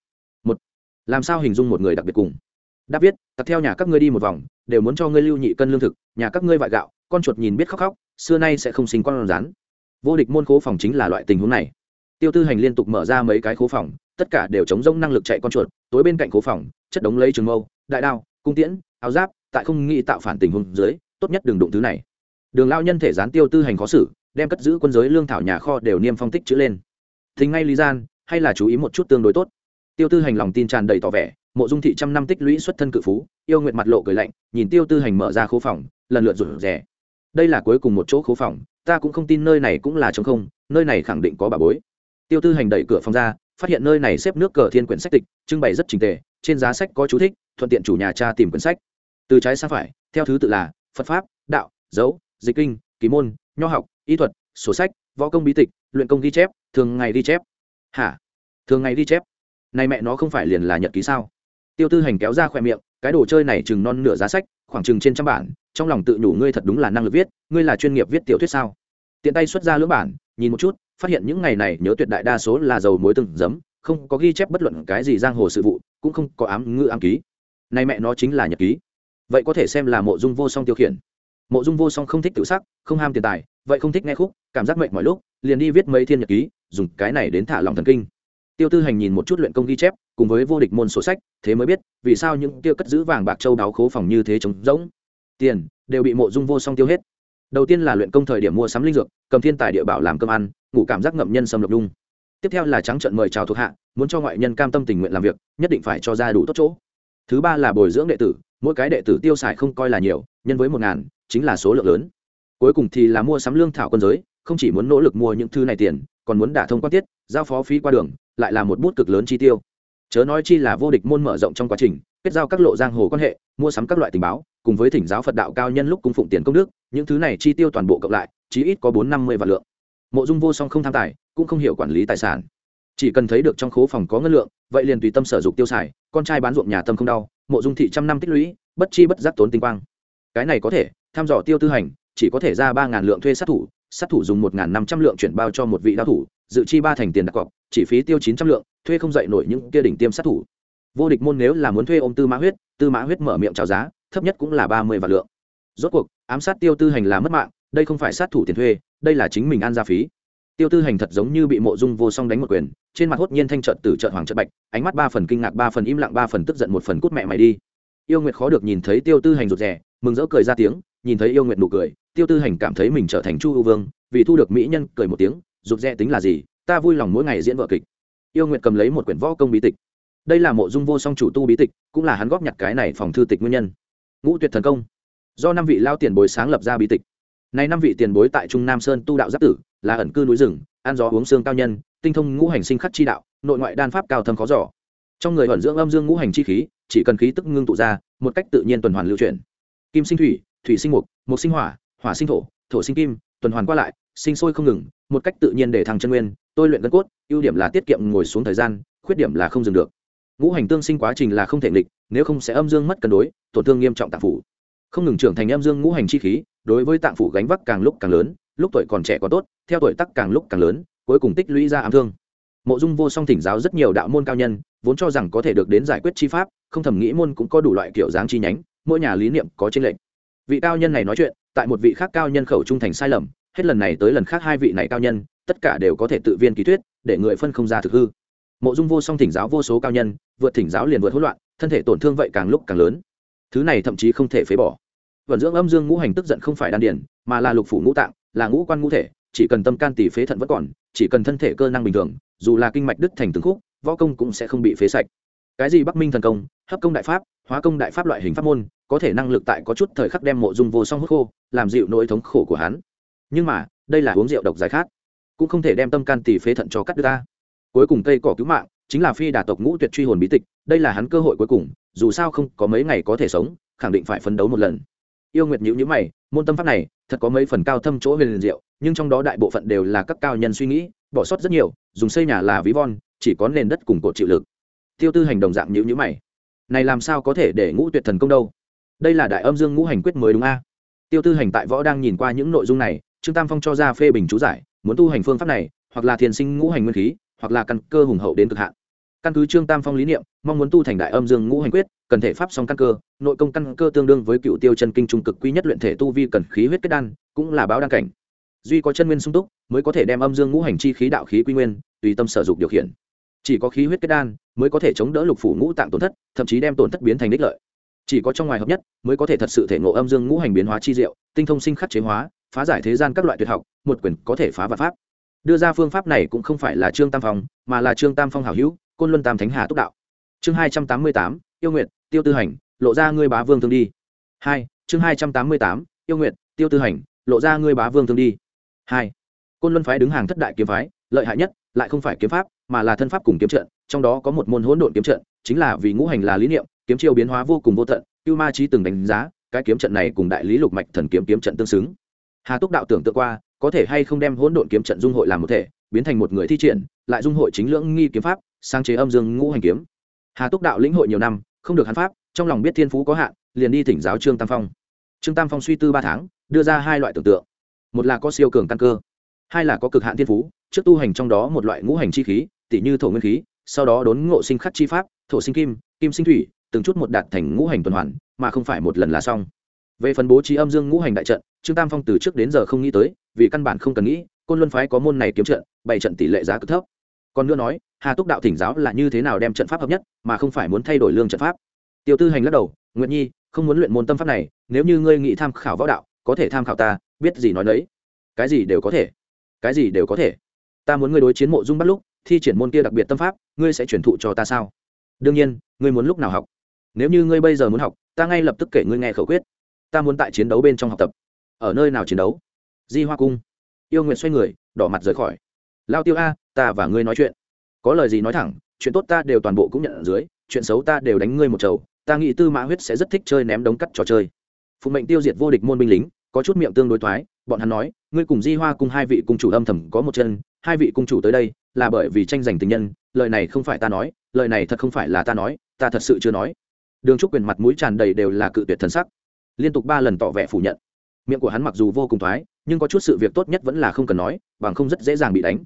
Một, làm sao hình dung một người đặc biệt cùng? Đáp viết, tặc theo nhà các ngươi đi một vòng, đều muốn cho ngươi lưu nhị cân lương thực, nhà các ngươi vại gạo, con chuột nhìn biết khóc khóc, xưa nay sẽ không sinh con rắn vô địch môn khố phòng chính là loại tình huống này. Tiêu tư hành liên tục mở ra mấy cái khố phòng, tất cả đều chống rông năng lực chạy con chuột, tối bên cạnh khố phòng, chất đống lấy trường mâu, đại đao cung tiễn, áo giáp, tại không nghĩ tạo phản tình huống dưới, tốt nhất đừng đụng thứ này. Đường lao nhân thể gián tiêu tư hành khó xử, đem cất giữ quân giới lương thảo nhà kho đều niêm phong tích chữ lên. Thính ngay lý gian, hay là chú ý một chút tương đối tốt. Tiêu tư hành lòng tin tràn đầy tỏ vẻ, mộ dung thị trăm năm tích lũy xuất thân cự phú, yêu nguyện mặt lộ cười lạnh, nhìn tiêu tư hành mở ra khố phòng, lần lượt rủ rẻ đây là cuối cùng một chỗ khố phòng, ta cũng không tin nơi này cũng là chống không, nơi này khẳng định có bà bối. Tiêu tư hành đẩy cửa phòng ra, phát hiện nơi này xếp nước cờ thiên quyển sách tịch, trưng bày rất trình tề, trên giá sách có chú thích thuận tiện chủ nhà cha tìm quyển sách. Từ trái sang phải, theo thứ tự là phật pháp, đạo, dấu, dịch kinh ký môn, nho học, y thuật, sổ sách, võ công bí tịch, luyện công ghi chép, thường ngày ghi chép. Hả? Thường ngày ghi chép? Này mẹ nó không phải liền là nhật ký sao? Tiêu tư hành kéo ra khỏe miệng, cái đồ chơi này chừng non nửa giá sách, khoảng chừng trên trăm bản, trong lòng tự nhủ ngươi thật đúng là năng lực viết, ngươi là chuyên nghiệp viết tiểu thuyết sao? Tiện tay xuất ra lưỡng bản, nhìn một chút, phát hiện những ngày này nhớ tuyệt đại đa số là dầu mối từng giấm, không có ghi chép bất luận cái gì giang hồ sự vụ, cũng không có ám ngữ ám ký nay mẹ nó chính là nhật ký. Vậy có thể xem là mộ dung vô song tiêu khiển. Mộ dung vô song không thích tự sắc, không ham tiền tài, vậy không thích nghe khúc, cảm giác mệnh mọi lúc, liền đi viết mấy thiên nhật ký, dùng cái này đến thả lòng thần kinh. Tiêu tư hành nhìn một chút luyện công ghi chép, cùng với vô địch môn sổ sách, thế mới biết, vì sao những tiêu cất giữ vàng bạc châu đáo khố phòng như thế trống rỗng. Tiền đều bị mộ dung vô song tiêu hết. Đầu tiên là luyện công thời điểm mua sắm linh dược, cầm thiên tài địa bảo làm cơm ăn, ngủ cảm giác ngậm nhân sâm lập đung. Tiếp theo là trắng trận mời chào thuộc hạ, muốn cho ngoại nhân cam tâm tình nguyện làm việc, nhất định phải cho ra đủ tốt chỗ thứ ba là bồi dưỡng đệ tử, mỗi cái đệ tử tiêu xài không coi là nhiều, nhân với một ngàn, chính là số lượng lớn. Cuối cùng thì là mua sắm lương thảo quân giới, không chỉ muốn nỗ lực mua những thứ này tiền, còn muốn đả thông quan tiết, giao phó phí qua đường, lại là một bút cực lớn chi tiêu. Chớ nói chi là vô địch môn mở rộng trong quá trình, kết giao các lộ giang hồ quan hệ, mua sắm các loại tình báo, cùng với thỉnh giáo phật đạo cao nhân lúc cung phụng tiền công đức, những thứ này chi tiêu toàn bộ cộng lại, chí ít có bốn năm mươi vạn lượng. Mộ dung vô song không tham tài, cũng không hiểu quản lý tài sản chỉ cần thấy được trong khố phòng có ngân lượng, vậy liền tùy tâm sở dục tiêu xài, con trai bán ruộng nhà tâm không đau, mộ dung thị trăm năm tích lũy, bất chi bất giác tốn tinh quang. Cái này có thể, tham dò tiêu tư hành, chỉ có thể ra ba ngàn lượng thuê sát thủ sát thủ dùng một ngàn năm trăm lượng chuyển bao cho một vị đao thủ, dự chi ba thành tiền đặt cọc, chỉ phí tiêu chín trăm lượng, thuê không dậy nổi những kia đỉnh tiêm sát thủ. Vô địch môn nếu là muốn thuê ôm tư mã huyết, tư mã huyết mở miệng chào giá, thấp nhất cũng là ba mươi vạn lượng. Rốt cuộc, ám sát tiêu tư hành là mất mạng, đây không phải sát thủ tiền thuê, đây là chính mình an gia phí. Tiêu tư hành thật giống như bị mộ dung vô song đánh một quyền trên mặt hốt nhiên thanh trợn từ trợn hoàng trợn bạch, ánh mắt ba phần kinh ngạc, ba phần im lặng, ba phần tức giận, một phần cút mẹ mày đi. Yêu nguyệt khó được nhìn thấy tiêu tư hành rụt rè, mừng rỡ cười ra tiếng, nhìn thấy yêu nguyệt nụ cười, tiêu tư hành cảm thấy mình trở thành chu ưu vương, vì thu được mỹ nhân, cười một tiếng, rụt rè tính là gì, ta vui lòng mỗi ngày diễn vợ kịch. Yêu nguyệt cầm lấy một quyển võ công bí tịch. Đây là mộ dung vô song chủ tu bí tịch, cũng là hắn góp nhặt cái này phòng thư tịch nguyên nhân. Ngũ tuyệt thần công. Do năm vị lao tiền bối sáng lập ra bí tịch. Này năm vị tiền bối tại trung nam sơn tu đạo giáp tử, là ẩn cư núi rừng, ăn gió uống xương cao nhân tinh thông ngũ hành sinh khắc chi đạo, nội ngoại đan pháp cao thâm khó giỏ trong người ẩn dưỡng âm dương ngũ hành chi khí, chỉ cần khí tức ngưng tụ ra, một cách tự nhiên tuần hoàn lưu chuyển. Kim sinh thủy thủy sinh mục mục sinh hỏa hỏa sinh thổ thổ sinh kim, tuần hoàn qua lại, sinh sôi không ngừng, một cách tự nhiên để thăng chân nguyên. Tôi luyện gân cốt, ưu điểm là tiết kiệm ngồi xuống thời gian, khuyết điểm là không dừng được. Ngũ hành tương sinh quá trình là không thể nghịch, nếu không sẽ âm dương mất cân đối, tổn thương nghiêm trọng tạng phủ. Không ngừng trưởng thành âm dương ngũ hành chi khí, đối với tạng phủ gánh vác càng lúc càng lớn, lúc tuổi còn trẻ còn tốt, theo tuổi tắc càng lúc càng lớn cuối cùng tích lũy ra ám thương. Mộ dung vô song thỉnh giáo rất nhiều đạo môn cao nhân, vốn cho rằng có thể được đến giải quyết chi pháp, không thầm nghĩ môn cũng có đủ loại kiểu dáng chi nhánh, mỗi nhà lý niệm có tranh lệch. Vị cao nhân này nói chuyện, tại một vị khác cao nhân khẩu trung thành sai lầm, hết lần này tới lần khác hai vị này cao nhân, tất cả đều có thể tự viên ký thuyết, để người phân không ra thực hư. Mộ dung vô song thỉnh giáo vô số cao nhân, vượt thỉnh giáo liền vượt hỗn loạn, thân thể tổn thương vậy càng lúc càng lớn. Thứ này thậm chí không thể phế bỏ. Vận dưỡng âm dương ngũ hành tức giận không phải đan điển mà là lục phủ ngũ tạng, là ngũ quan ngũ thể, chỉ cần tâm can tỷ phế thận vẫn còn chỉ cần thân thể cơ năng bình thường, dù là kinh mạch đứt thành từng khúc, võ công cũng sẽ không bị phế sạch. Cái gì bắc minh thần công, hấp công đại pháp, hóa công đại pháp loại hình pháp môn, có thể năng lực tại có chút thời khắc đem mộ dung vô song hút khô, làm dịu nỗi thống khổ của hắn. Nhưng mà, đây là uống rượu độc giải khát, cũng không thể đem tâm can tỷ phế thận cho cắt đứt ta. Cuối cùng cây cỏ cứu mạng, chính là phi đà tộc ngũ tuyệt truy hồn bí tịch, đây là hắn cơ hội cuối cùng, dù sao không có mấy ngày có thể sống, khẳng định phải phấn đấu một lần. Yêu nguyệt nhữ nhữ mày môn tâm pháp này, thật có mấy phần cao thâm chỗ huyền liền diệu, nhưng trong đó đại bộ phận đều là các cao nhân suy nghĩ, bỏ sót rất nhiều, dùng xây nhà là ví von, chỉ có nền đất cùng cột chịu lực. Tiêu tư hành đồng dạng nhữ nhữ mày. Này làm sao có thể để ngũ tuyệt thần công đâu? Đây là đại âm dương ngũ hành quyết mới đúng a? Tiêu tư hành tại võ đang nhìn qua những nội dung này, trương tam phong cho ra phê bình chú giải, muốn tu hành phương pháp này, hoặc là thiền sinh ngũ hành nguyên khí, hoặc là căn cơ hùng hậu đến cực hạn căn cứ trương tam phong lý niệm, mong muốn tu thành đại âm dương ngũ hành quyết, cần thể pháp song căn cơ, nội công căn cơ tương đương với cựu tiêu chân kinh trung cực quy nhất luyện thể tu vi cần khí huyết kết đan, cũng là báo đăng cảnh. Duy có chân nguyên sung túc, mới có thể đem âm dương ngũ hành chi khí đạo khí quy nguyên, tùy tâm sở dục điều khiển. Chỉ có khí huyết kết đan, mới có thể chống đỡ lục phủ ngũ tạng tổn thất, thậm chí đem tổn thất biến thành đích lợi. Chỉ có trong ngoài hợp nhất, mới có thể thật sự thể ngộ âm dương ngũ hành biến hóa chi diệu, tinh thông sinh khắc chế hóa, phá giải thế gian các loại tuyệt học, một quyền có thể phá và pháp. Đưa ra phương pháp này cũng không phải là trương tam phong, mà là trương tam phong hảo hữu côn luân tam thánh hà túc đạo. Chương hai trăm tám mươi tám, yêu nguyện tiêu tư hành, lộ ra ngươi bá vương thương đi. Hai, chương hai trăm tám mươi tám, yêu nguyện tiêu tư hành, lộ ra ngươi bá vương thương đi. Hai, côn luân phái đứng hàng thất đại kiếm phái, lợi hại nhất, lại không phải kiếm pháp, mà là thân pháp cùng kiếm trận, trong đó có một môn hỗn độn kiếm trận, chính là vì ngũ hành là lý niệm, kiếm chiêu biến hóa vô cùng vô tận, cưu ma trí từng đánh giá, cái kiếm trận này cùng đại lý lục mạch thần kiếm kiếm trận tương xứng. Hà túc đạo tưởng tượng qua, có thể hay không đem hỗn độn kiếm trận dung hội làm một thể, biến thành một người thi triển, lại dung hội chính lưỡng nghi kiếm pháp sáng chế âm dương ngũ hành kiếm. Hà túc đạo lĩnh hội nhiều năm, không được hắn pháp, trong lòng biết thiên phú có hạn, liền đi thỉnh giáo trương tam phong. Trương tam phong suy tư ba tháng, đưa ra hai loại tưởng tượng. Một là có siêu cường căn cơ, hai là có cực hạn thiên phú, trước tu hành trong đó một loại ngũ hành chi khí tỷ như thổ nguyên khí, sau đó đốn ngộ sinh khắc chi pháp, thổ sinh kim kim sinh thủy, từng chút một đạt thành ngũ hành tuần hoàn, mà không phải một lần là xong. Về phần bố trí âm dương ngũ hành đại trận, trương tam phong từ trước đến giờ không nghĩ tới, vì căn bản không cần nghĩ, côn luân phái có môn này kiếm trận bảy trận tỷ lệ giá cực thấp còn nữa nói, hà túc đạo thỉnh giáo là như thế nào đem trận pháp hợp nhất, mà không phải muốn thay đổi lương trận pháp. Tiêu tư hành lắc đầu nguyện nhi, không muốn luyện môn tâm pháp này, nếu như ngươi nghĩ tham khảo võ đạo, có thể tham khảo ta, biết gì nói đấy cái gì đều có thể, cái gì đều có thể. Ta muốn ngươi đối chiến mộ dung bắt lúc, thi triển môn kia đặc biệt tâm pháp, ngươi sẽ truyền thụ cho ta sao? Đương nhiên, ngươi muốn lúc nào học? Nếu như ngươi bây giờ muốn học, ta ngay lập tức kể ngươi nghe khẩu quyết. Ta muốn tại chiến đấu bên trong học tập. Ở nơi nào chiến đấu? Di hoa cung. Yêu nguyện xoay người, đỏ mặt rời khỏi lao tiêu a, ta và ngươi nói chuyện. Có lời gì nói thẳng, chuyện tốt ta đều toàn bộ cũng nhận ở dưới, chuyện xấu ta đều đánh ngươi một chầu, ta nghĩ tư mã huyết sẽ rất thích chơi ném đống cắt trò chơi. Phụ mệnh tiêu diệt vô địch môn binh lính, có chút miệng tương đối thoái, bọn hắn nói, ngươi cùng di hoa cùng hai vị cung chủ âm thầm có một chân, hai vị cung chủ tới đây, là bởi vì tranh giành tình nhân, lời này không phải ta nói, lời này thật không phải là ta nói, ta thật sự chưa nói. Đường trúc quyền mặt mũi tràn đầy đều là cự tuyệt thần sắc. Liên tục ba lần tỏ vẻ phủ nhận. Miệng của hắn mặc dù vô cùng thoái nhưng có chút sự việc tốt nhất vẫn là không cần nói, bằng không rất dễ dàng bị đánh.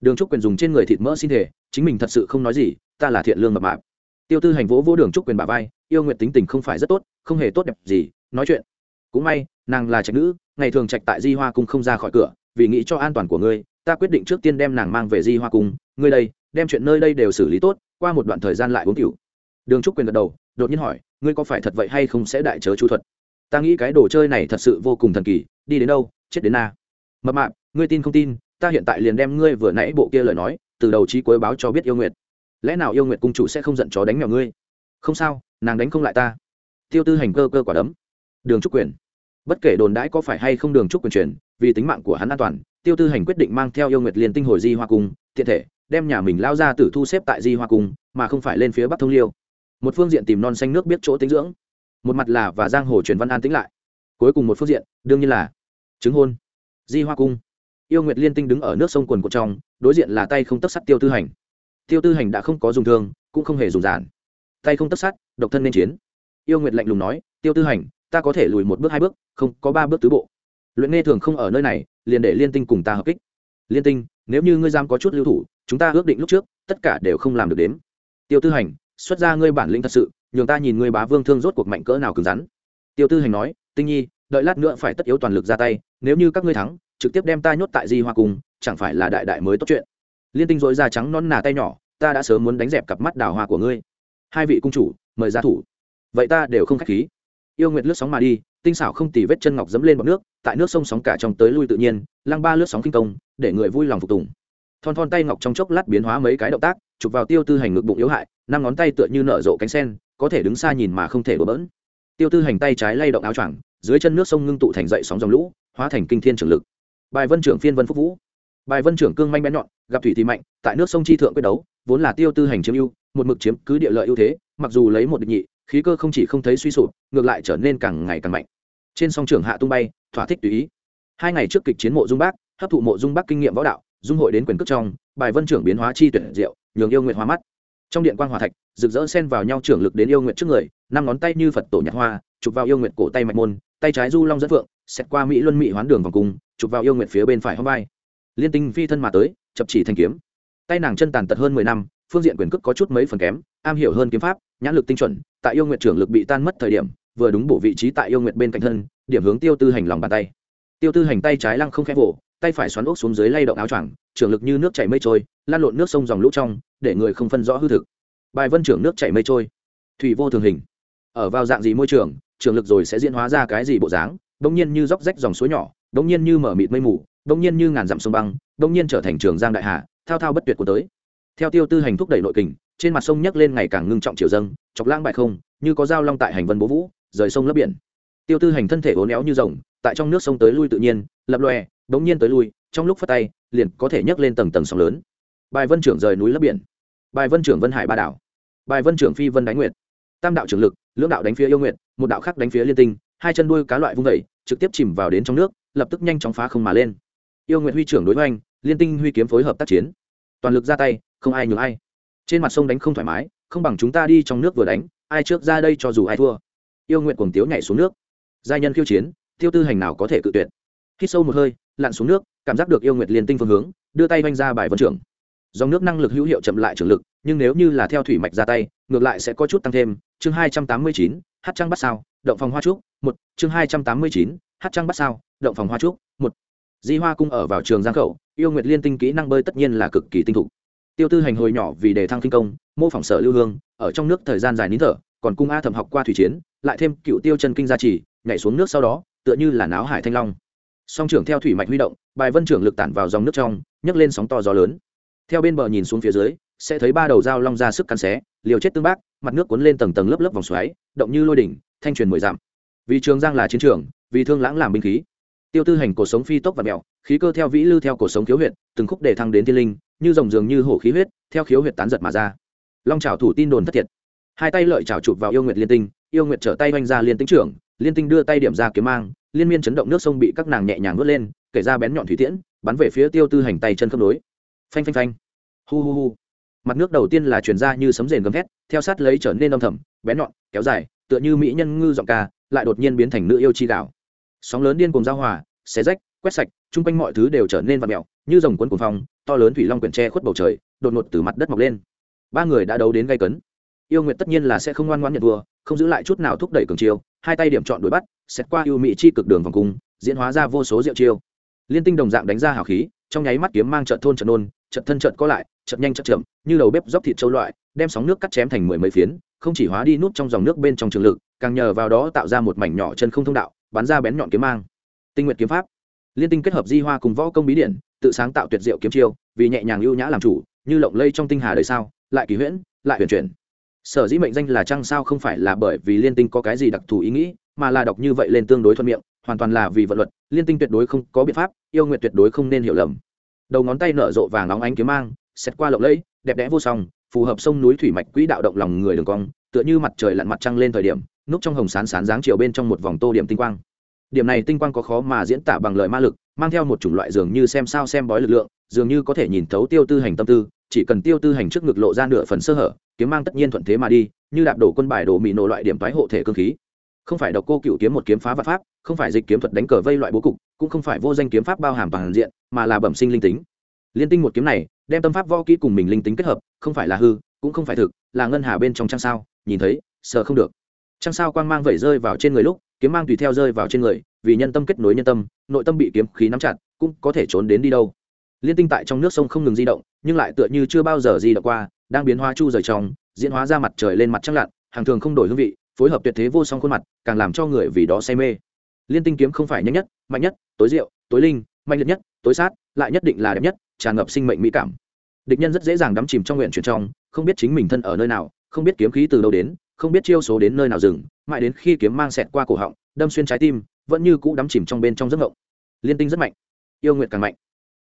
Đường trúc quyền dùng trên người thịt mỡ xin thể chính mình thật sự không nói gì, ta là thiện lương mập mạp. Tiêu tư hành vỗ vỗ đường trúc quyền bà vai, yêu nguyện tính tình không phải rất tốt, không hề tốt đẹp gì, nói chuyện. Cũng may, nàng là trạch nữ, ngày thường trạch tại di hoa cung không ra khỏi cửa, vì nghĩ cho an toàn của ngươi, ta quyết định trước tiên đem nàng mang về di hoa cung, ngươi đây, đem chuyện nơi đây đều xử lý tốt, qua một đoạn thời gian lại uống cửu. Đường trúc quyền gật đầu, đột nhiên hỏi, ngươi có phải thật vậy hay không sẽ đại chớ chú thuật? Ta nghĩ cái đồ chơi này thật sự vô cùng thần kỳ, đi đến đâu chết đến na. Mập mạp, ngươi tin không tin, ta hiện tại liền đem ngươi vừa nãy bộ kia lời nói, từ đầu chí cuối báo cho biết yêu nguyệt. Lẽ nào yêu nguyệt cung chủ sẽ không giận chó đánh mèo ngươi? Không sao, nàng đánh không lại ta. Tiêu tư hành cơ cơ quả đấm. Đường trúc quyền. Bất kể đồn đãi có phải hay không đường trúc quyền truyền, vì tính mạng của hắn an toàn, tiêu tư hành quyết định mang theo yêu nguyệt liền tinh hồi di hoa cung, tiện thể, đem nhà mình lao ra tử thu xếp tại di hoa cung, mà không phải lên phía bắc thông liêu. Một phương diện tìm non xanh nước biết chỗ tính dưỡng. Một mặt là và giang hồ truyền văn an tính lại. Cuối cùng một phương diện, đương nhiên là chứng hôn. Di hoa cung. Yêu nguyệt liên tinh đứng ở nước sông quần của trong, đối diện là tay không tất sắt tiêu tư hành. Tiêu tư hành đã không có dùng thương, cũng không hề dùng giản. Tay không tất sắt, độc thân nên chiến. Yêu nguyệt lạnh lùng nói, tiêu tư hành, ta có thể lùi một bước hai bước, không, có ba bước tứ bộ. Luyện nghe thường không ở nơi này, liền để liên tinh cùng ta hợp kích. Liên tinh, nếu như ngươi giam có chút lưu thủ, chúng ta ước định lúc trước, tất cả đều không làm được đến tiêu tư hành, xuất ra ngươi bản lĩnh thật sự, nhường ta nhìn ngươi bá vương thương rốt cuộc mạnh cỡ nào cứng rắn. Tiêu tư hành nói, tinh nhi đợi lát nữa phải tất yếu toàn lực ra tay, nếu như các ngươi thắng, trực tiếp đem ta nhốt tại di hoa cung, chẳng phải là đại đại mới tốt chuyện. Liên tinh dối da trắng non nà tay nhỏ, ta đã sớm muốn đánh dẹp cặp mắt đào hoa của ngươi. Hai vị cung chủ, mời ra thủ. Vậy ta đều không k h á c h khí. Yêu nguyệt lướt sóng mà đi, tinh xảo không tì vết chân ngọc dẫm lên bọc nước, tại nước sông sóng cả trong tới lui tự nhiên, lăng ba lướt sóng kinh công, để người vui lòng phục tùng. Thon thon tay ngọc trong chốc lát biến hóa mấy cái động tác, chụp vào tiêu tư hành ngực bụng yếu hại, năm ngón tay tựa như nở rộ cánh sen, có thể đứng xa nhìn mà không thể đổ bỡn. Tiêu tư hành tay trái lay động áo choàng dưới chân nước sông ngưng tụ thành dậy sóng dòng lũ, hóa thành kinh thiên trường lực. Bài vân trưởng phiên vân phúc vũ. Bài vân trưởng cương manh bén nhọn, gặp thủy thì mạnh, tại nước sông chi thượng quyết đấu, vốn là tiêu tư hành chiếm ưu, một mực chiếm cứ địa lợi ưu thế, mặc dù lấy một địch nhị, khí cơ không chỉ không thấy suy sụp, ngược lại trở nên càng ngày càng mạnh. Trên sông trường hạ tung bay, thỏa thích tùy ý. Hai ngày trước kịch chiến mộ dung bác, hấp thụ mộ dung bác kinh nghiệm võ đạo, dung hội đến quyền cước trong, bài vân trưởng biến hóa chi tuyển diệu, nhường yêu nguyện hóa mắt. Trong điện quan hòa thạch, rực rỡ xen vào nhau trưởng lực đến yêu nguyện trước người, năm ngón tay như phật tổ nhạc hoa, chụp vào yêu nguyện cổ tay mạch môn tay trái du long dẫn phượng xét qua mỹ luân mỹ hoán đường vòng cung, chụp vào yêu nguyện phía bên phải hông vai. Liên tinh phi thân mà tới, chập chỉ thanh kiếm. Tay nàng chân tàn tật hơn mười năm, phương diện quyền cước có chút mấy phần kém, am hiểu hơn kiếm pháp, nhãn lực tinh chuẩn, tại yêu nguyện trưởng lực bị tan mất thời điểm, vừa đúng bộ vị trí tại yêu nguyện bên cạnh thân, điểm hướng tiêu tư hành lòng bàn tay. Tiêu tư hành tay trái lăng không khẽ vỗ, tay phải xoắn ốc xuống dưới lay động áo choàng, trưởng lực như nước chảy mây trôi, lan lộn nước sông dòng lũ trong, để người không phân rõ hư thực. Bài vân trưởng nước chảy mây trôi. Thủy vô thường hình. Ở vào dạng gì môi trường trường lực rồi sẽ diễn hóa ra cái gì bộ dáng đông nhiên như róc rách dòng suối nhỏ đông nhiên như mở mịt mây mù đông nhiên như ngàn dặm sông băng đông nhiên trở thành trường giang đại hà, thao thao bất tuyệt của tới. Theo tiêu tư hành thúc đẩy nội kình, trên mặt sông nhấc lên ngày càng ngưng trọng chiều dâng, chọc lãng bại không, như có dao long tại hành vân bố vũ, rời sông lấp biển. Tiêu tư hành thân thể uốn éo như rồng, tại trong nước sông tới lui tự nhiên, lập lòe bỗng nhiên tới lui, trong lúc phát tay, liền có thể nhấc lên tầng tầng sóng lớn. Bài vân trưởng rời núi lấp biển. Bài vân trưởng vân hải ba đảo. Bài vân trưởng phi vân đánh nguyệt. Tam đạo trưởng lực lưỡng đạo đánh phía yêu nguyệt, một đạo khác đánh phía liên tinh, hai chân đuôi cá loại vung vẩy trực tiếp chìm vào đến trong nước, lập tức nhanh chóng phá không mà lên. Yêu nguyệt huy trưởng đối với anh liên tinh huy kiếm phối hợp tác chiến. Toàn lực ra tay, không ai nhường ai. Trên mặt sông đánh không thoải mái, không bằng chúng ta đi trong nước vừa đánh, ai trước ra đây cho dù ai thua. Yêu nguyện cuồng tiếu nhảy xuống nước. Giai nhân khiêu chiến, tiêu tư hành nào có thể cự tuyệt. Hít sâu một hơi, lặn xuống nước, cảm giác được yêu nguyệt liền tinh phương hướng, đưa tay vanh ra bài vân trưởng dòng nước năng lực hữu hiệu chậm lại trường lực, nhưng nếu như là theo thủy mạch ra tay, ngược lại sẽ có chút tăng thêm. Chương hai trăm tám mươi chín, hát trăng bắt sao, động phòng hoa trúc, một. Chương hai trăm tám mươi chín, hát trăng bắt sao, động phòng hoa trúc, một. Di hoa cung ở vào trường giang khẩu, yêu nguyệt liên tinh kỹ năng bơi tất nhiên là cực kỳ tinh thục. Tiêu tư hành hồi nhỏ vì đề thăng kinh công, mô phỏng sở lưu hương, ở trong nước thời gian dài nín thở, còn cung a thẩm học qua thủy chiến, lại thêm cựu tiêu chân kinh gia trì, nhảy xuống nước sau đó, tựa như là náo hải thanh long. Song trưởng theo thủy mạch huy động, bài vân trưởng lực tản vào dòng nước trong, nhấc lên sóng to gió lớn theo bên bờ nhìn xuống phía dưới, sẽ thấy ba đầu dao long ra sức cắn xé, liều chết tương bác, mặt nước cuốn lên tầng tầng lớp lớp vòng xoáy, động như lôi đỉnh, thanh truyền mười dặm. Vì trường giang là chiến trường, vì thương lãng làm binh khí. Tiêu tư hành cuộc sống phi tốc và mẹo, khí cơ theo vĩ lưu theo cuộc sống khiếu huyệt, từng khúc để thăng đến thiên linh, như rồng dường như hổ khí huyết, theo khiếu huyệt tán giật mà ra. Long trào thủ tin đồn thất thiệt. Hai tay lợi trào chụp vào yêu nguyệt liên tinh, yêu nguyệt trở tay oanh ra liên tính trưởng, liên tinh đưa tay điểm ra kiếm mang, liên miên chấn động nước sông bị các nàng nhẹ nhàng vớt lên, kể ra bén nhọn thủy tiễn, bắn về phía tiêu tư hành tay chân khớp nối phanh phanh phanh. Hu hu hu. Mặt nước đầu tiên là truyền ra như sấm rền gầm thét, theo sát lấy trở nên âm thầm, bén nhọn, kéo dài, tựa như mỹ nhân ngư giọng ca, lại đột nhiên biến thành nữ yêu chi đảo sóng lớn điên cùng giao hòa, xé rách, quét sạch, chung quanh mọi thứ đều trở nên vặn mẹo như dòng cuốn cuồng phong, to lớn thủy long quyển tre khuất bầu trời, đột ngột từ mặt đất mọc lên. Ba người đã đấu đến gây cấn. Yêu nguyệt tất nhiên là sẽ không ngoan ngoãn nhận thua, không giữ lại chút nào thúc đẩy cường chiêu, hai tay điểm chọn đuổi bắt xét qua yêu mỹ chi cực đường vòng cung, diễn hóa ra vô số diệu chiêu. Liên tinh đồng dạng đánh ra hào khí, trong nháy mắt kiếm mang trận thôn trận nôn chật thân chợt có lại chật nhanh chật chậm, như đầu bếp dốc thịt châu loại, đem sóng nước cắt chém thành mười mấy phiến, không chỉ hóa đi nút trong dòng nước bên trong trường lực, càng nhờ vào đó tạo ra một mảnh nhỏ chân không thông đạo, bắn ra bén nhọn kiếm mang. Tinh nguyện kiếm pháp. Liên tinh kết hợp di hoa cùng võ công bí điển, tự sáng tạo tuyệt diệu kiếm chiêu, vì nhẹ nhàng ưu nhã làm chủ, như lộng lây trong tinh hà đời sao lại kỳ huyễn, lại huyền chuyển. Sở dĩ mệnh danh là trăng sao không phải là bởi vì liên tinh có cái gì đặc thù ý nghĩ, mà là đọc như vậy lên tương đối thuận miệng, hoàn toàn là vì vận luật, liên tinh tuyệt đối không có biện pháp, yêu nguyện tuyệt đối không nên hiểu lầm đầu ngón tay nở rộ vàng óng ánh kiếm mang xét qua lộng lẫy, đẹp đẽ vô song, phù hợp sông núi thủy mạch quỹ đạo động lòng người đường cong, tựa như mặt trời lặn mặt trăng lên thời điểm, núp trong hồng sán sán dáng chiều bên trong một vòng tô điểm tinh quang. Điểm này tinh quang có khó mà diễn tả bằng lời ma lực, mang theo một chủng loại dường như xem sao xem bói lực lượng, dường như có thể nhìn thấu tiêu tư hành tâm tư, chỉ cần tiêu tư hành trước ngực lộ ra nửa phần sơ hở, kiếm mang tất nhiên thuận thế mà đi, như đạp đổ quân bài đổ mị nổ loại điểm toái hộ thể cơ khí. Không phải độc cô cựu kiếm một kiếm phá vật pháp, không phải dịch kiếm thuật đánh cờ vây loại bố cục cũng không phải vô danh kiếm pháp bao hàm toàn diện, mà là bẩm sinh linh tính. Liên tinh một kiếm này, đem tâm pháp võ kỹ cùng mình linh tính kết hợp, không phải là hư, cũng không phải thực, là ngân hà bên trong trăng sao, nhìn thấy, sợ không được. Trăng sao quang mang vẩy rơi vào trên người lúc, kiếm mang tùy theo rơi vào trên người, vì nhân tâm kết nối nhân tâm, nội tâm bị kiếm khí nắm chặt, cũng có thể trốn đến đi đâu. Liên tinh tại trong nước sông không ngừng di động, nhưng lại tựa như chưa bao giờ di động qua, đang biến hóa chu rời trong, diễn hóa ra mặt trời lên mặt trăng lặn, hàng thường không đổi hương vị, phối hợp tuyệt thế vô song khuôn mặt, càng làm cho người vì đó say mê liên tinh kiếm không phải nhanh nhất, mạnh nhất, tối diệu, tối linh, mạnh liệt nhất, tối sát, lại nhất định là đẹp nhất, tràn ngập sinh mệnh mỹ cảm. Địch nhân rất dễ dàng đắm chìm trong nguyện chuyển trong, không biết chính mình thân ở nơi nào, không biết kiếm khí từ đâu đến, không biết chiêu số đến nơi nào dừng, mãi đến khi kiếm mang xẹt qua cổ họng, đâm xuyên trái tim, vẫn như cũ đắm chìm trong bên trong giấc ngộng liên tinh rất mạnh, yêu nguyện càng mạnh.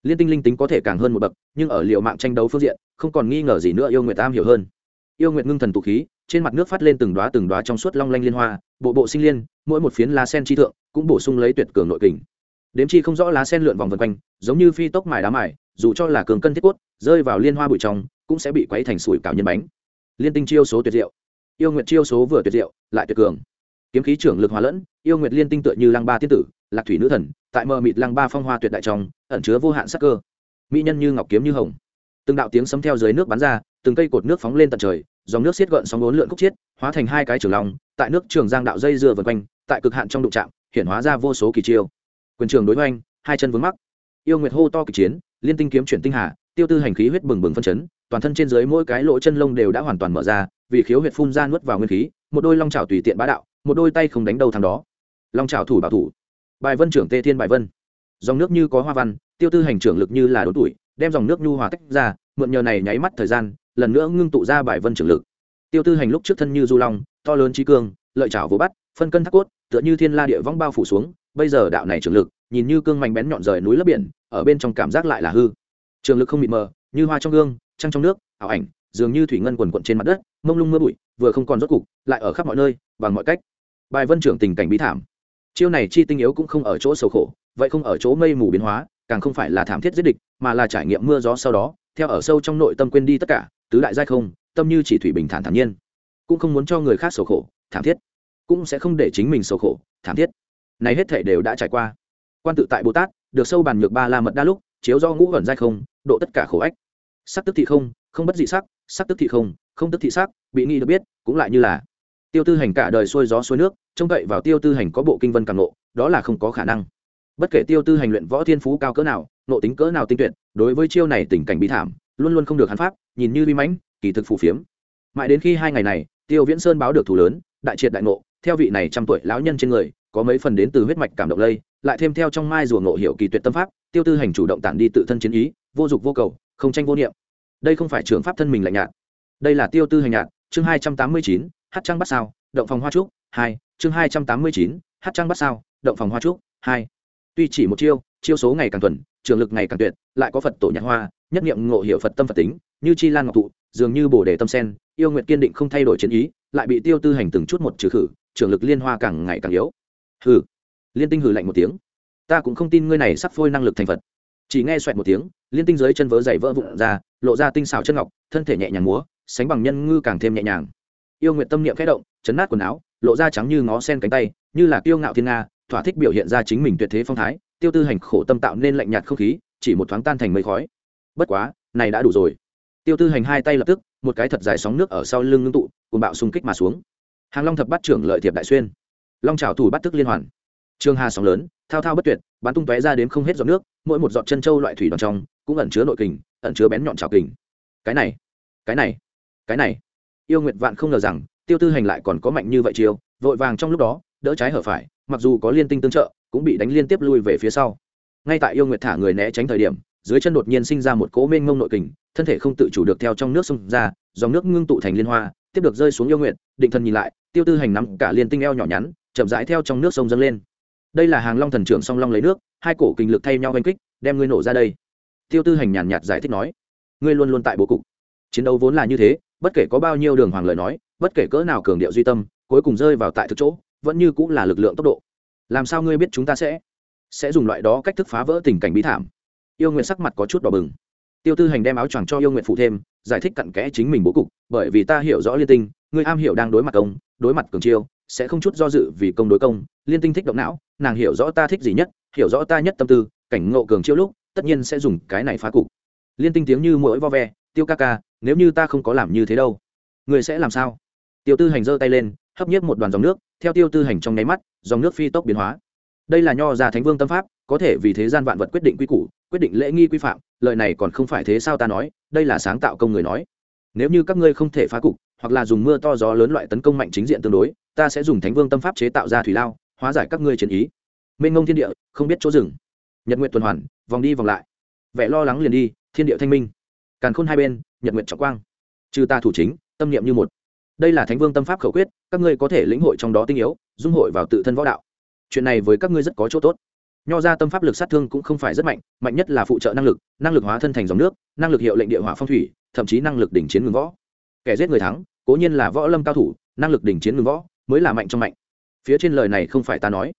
Liên tinh linh tính có thể càng hơn một bậc, nhưng ở liệu mạng tranh đấu phương diện, không còn nghi ngờ gì nữa yêu nguyện tam hiểu hơn yêu nguyện ngưng thần tụ khí, trên mặt nước phát lên từng đoá từng đoá trong suốt long lanh liên hoa, bộ bộ sinh liên, mỗi một phiến lá sen chi thượng cũng bổ sung lấy tuyệt cường nội kình. Đếm chi không rõ lá sen lượn vòng vân quanh, giống như phi tốc mài đá mài, dù cho là cường cân thiết cốt, rơi vào liên hoa bụi trong, cũng sẽ bị quấy thành sủi cảo nhân bánh. Liên tinh chiêu số tuyệt diệu. Yêu nguyện chiêu số vừa tuyệt diệu, lại tuyệt cường. Kiếm khí trưởng lực hòa lẫn, yêu nguyệt liên tinh tựa như lăng ba tiên tử, lạc thủy nữ thần, tại mờ mịt lăng ba phong hoa tuyệt đại trong, ẩn chứa vô hạn sắc cơ. Mỹ nhân như ngọc kiếm như hồng. Từng đạo tiếng sấm theo dưới nước bắn ra từng cây cột nước phóng lên tận trời, dòng nước xiết gợn sóng bốn lượn khúc chiết, hóa thành hai cái trường lòng tại nước trường giang đạo dây dưa vần quanh, tại cực hạn trong đụng trạm hiện hóa ra vô số kỳ chiêu. Quyền trường đối hoành, hai chân vướng mắc. Yêu nguyệt hô to kỳ chiến, liên tinh kiếm chuyển tinh hà, tiêu tư hành khí huyết bừng bừng phân chấn, toàn thân trên dưới mỗi cái lỗ chân lông đều đã hoàn toàn mở ra, vì khiếu huyệt phun ra nuốt vào nguyên khí, một đôi long trào tùy tiện bá đạo, một đôi tay không đánh đầu thằng đó. Long trào thủ bảo thủ. Bài vân trưởng tê thiên bài vân. Dòng nước như có hoa văn, tiêu tư hành trưởng lực như là đốn tuổi, đem dòng nước nhu hòa tách ra, mượn nhờ này nháy mắt thời gian lần nữa ngưng tụ ra bài vân trưởng lực. Tiêu tư hành lúc trước thân như du long, to lớn trí cương, lợi chảo vỗ bắt, phân cân thác cốt, tựa như thiên la địa vong bao phủ xuống, bây giờ đạo này trưởng lực, nhìn như cương mạnh bén nhọn rời núi lấp biển, ở bên trong cảm giác lại là hư. Trường lực không mịt mờ, như hoa trong gương, trăng trong nước, ảo ảnh, dường như thủy ngân quần quận trên mặt đất, mông lung mưa bụi, vừa không còn rốt cục, lại ở khắp mọi nơi, bằng mọi cách. Bài vân trưởng tình cảnh bí thảm. Chiêu này chi tinh yếu cũng không ở chỗ sầu khổ, vậy không ở chỗ mây mù biến hóa, càng không phải là thảm thiết giết địch, mà là trải nghiệm mưa gió sau đó, theo ở sâu trong nội tâm quên đi tất cả tứ đại giai không, tâm như chỉ thủy bình thản thản nhiên. Cũng không muốn cho người khác sầu khổ, thảm thiết. Cũng sẽ không để chính mình sầu khổ, thảm thiết. Này hết thể đều đã trải qua. Quan tự tại bồ tát được sâu bàn nhược ba la mật đa lúc, chiếu do ngũ gần giai không, độ tất cả khổ ách. Sắc tức thị không không bất dị sắc sắc tức thị không không tức thị sắc, bị nghi được biết, cũng lại như là tiêu tư hành cả đời xuôi gió xuôi nước, trông cậy vào tiêu tư hành có bộ kinh vân càng nộ đó là không có khả năng. Bất kể tiêu tư hành luyện võ thiên phú cao cỡ nào nộ tính cỡ nào tinh tuyệt, đối với chiêu này tình cảnh bí thảm luôn luôn không được hắn pháp, nhìn như vi mãnh, kỳ thực phù phiếm. Mãi đến khi hai ngày này, tiêu viễn sơn báo được thủ lớn, đại triệt đại ngộ. theo vị này trăm tuổi lão nhân trên người, có mấy phần đến từ huyết mạch cảm động lây, lại thêm theo trong mai rùa ngộ hiểu kỳ tuyệt tâm pháp, tiêu tư hành chủ động tản đi tự thân chiến ý, vô dục vô cầu, không tranh vô niệm. Đây không phải trường pháp thân mình lạnh nhạt. Đây là tiêu tư hành nhạt, chương hai trăm tám mươi chín, hát trăng bắt sao, động phòng hoa trúc, hai, chương hai trăm tám mươi chín, hát trăng bắt sao, động phòng hoa trúc, hai. Tuy chỉ một chiêu chiêu số ngày càng thuần, trường lực ngày càng tuyệt, lại có phật tổ nhạc hoa nhất niệm ngộ hiểu phật tâm phật tính, như chi lan ngọc thụ, dường như bổ đề tâm sen, yêu nguyện kiên định không thay đổi chiến ý, lại bị tiêu tư hành từng chút một trừ khử, trường lực liên hoa càng ngày càng yếu. Hừ. Liên tinh hừ lạnh một tiếng. Ta cũng không tin ngươi này sắp phôi năng lực thành phật. Chỉ nghe xoẹt một tiếng, liên tinh dưới chân vớ dày vỡ vụn ra, lộ ra tinh xào chân ngọc, thân thể nhẹ nhàng múa, sánh bằng nhân ngư càng thêm nhẹ nhàng. Yêu nguyện tâm niệm khẽ động, chấn nát quần áo, lộ ra trắng như ngó sen cánh tay, như là kiêu ngạo thiên nga, thỏa thích biểu hiện ra chính mình tuyệt thế phong thái. Tiêu tư hành khổ tâm tạo nên lạnh nhạt không khí, chỉ một thoáng tan thành mây khói bất quá, này đã đủ rồi. Tiêu tư hành hai tay lập tức, một cái thật dài sóng nước ở sau lưng ngưng tụ cùng bạo xung kích mà xuống. Hàng long thập bắt trưởng lợi thiệp đại xuyên. Long trào thủ bắt thức liên hoàn. Trường hà sóng lớn, thao thao bất tuyệt, bắn tung tóe ra đến không hết giọt nước, mỗi một giọt chân trâu loại thủy đoàn trong, cũng ẩn chứa nội kình, ẩn chứa bén nhọn trào kình. Cái này cái này cái này. Yêu nguyệt vạn không ngờ rằng, tiêu tư hành lại còn có mạnh như vậy chiêu, vội vàng trong lúc đó, đỡ trái hở phải, mặc dù có liên tinh tương trợ, cũng bị đánh liên tiếp lui về phía sau. Ngay tại yêu nguyệt thả người né tránh thời điểm dưới chân đột nhiên sinh ra một cỗ mênh ngông nội kình, thân thể không tự chủ được theo trong nước xông ra, dòng nước ngưng tụ thành liên hoa, tiếp được rơi xuống yêu nguyệt, định thần nhìn lại, tiêu tư hành nắm cả liên tinh eo nhỏ nhắn, chậm rãi theo trong nước sông dâng lên. Đây là hàng long thần trưởng song long lấy nước, hai cổ kinh lực thay nhau oanh kích, đem ngươi nổ ra đây. Tiêu tư hành nhàn nhạt giải thích nói, ngươi luôn luôn tại bố cục. Chiến đấu vốn là như thế, bất kể có bao nhiêu đường hoàng lời nói, bất kể cỡ nào cường điệu duy tâm, cuối cùng rơi vào tại thực chỗ, vẫn như cũng là lực lượng tốc độ. Làm sao ngươi biết chúng ta sẽ sẽ dùng loại đó cách thức phá vỡ tình cảnh bí thảm? Yêu nguyện sắc mặt có chút đỏ bừng. Tiêu tư hành đem áo choàng cho yêu nguyện phụ thêm, giải thích cặn kẽ chính mình bố cục, bởi vì ta hiểu rõ liên tinh, người am hiểu đang đối mặt công, đối mặt cường chiêu, sẽ không chút do dự vì công đối công. Liên tinh thích động não, nàng hiểu rõ ta thích gì nhất, hiểu rõ ta nhất tâm tư, cảnh ngộ cường chiêu lúc, tất nhiên sẽ dùng cái này phá cục. Liên tinh tiếng như mỗi vo ve, tiêu ca ca, nếu như ta không có làm như thế đâu, người sẽ làm sao? Tiêu tư hành giơ tay lên, hấp nhiếp một đoàn dòng nước, theo tiêu tư hành trong nháy mắt, dòng nước phi tốc biến hóa. Đây là nho già thánh vương tâm pháp có thể vì thế gian vạn vật quyết định quy củ, quyết định lễ nghi quy phạm lợi này còn không phải thế sao ta nói, đây là sáng tạo công người nói. Nếu như các ngươi không thể phá cục, hoặc là dùng mưa to gió lớn loại tấn công mạnh chính diện tương đối, ta sẽ dùng thánh vương tâm pháp chế tạo ra thủy lao, hóa giải các ngươi chiến ý. Mênh ngông thiên địa, không biết chỗ rừng nhật nguyện tuần hoàn, vòng đi vòng lại. Vẻ lo lắng liền đi, thiên địa thanh minh. Càn khôn hai bên, nhật nguyện trọng quang. Trừ ta thủ chính, tâm niệm như một. Đây là thánh vương tâm pháp khẩu quyết, các ngươi có thể lĩnh hội trong đó tinh yếu, dung hội vào tự thân võ đạo. Chuyện này với các ngươi rất có chỗ tốt nho ra tâm pháp lực sát thương cũng không phải rất mạnh mạnh nhất là phụ trợ năng lực năng lực hóa thân thành dòng nước, năng lực hiệu lệnh địa hỏa phong thủy, thậm chí năng lực đỉnh chiến ngừng võ. Kẻ giết người thắng, cố nhiên là võ lâm cao thủ, năng lực đỉnh chiến ngừng võ mới là mạnh trong mạnh. Phía trên lời này không phải ta nói.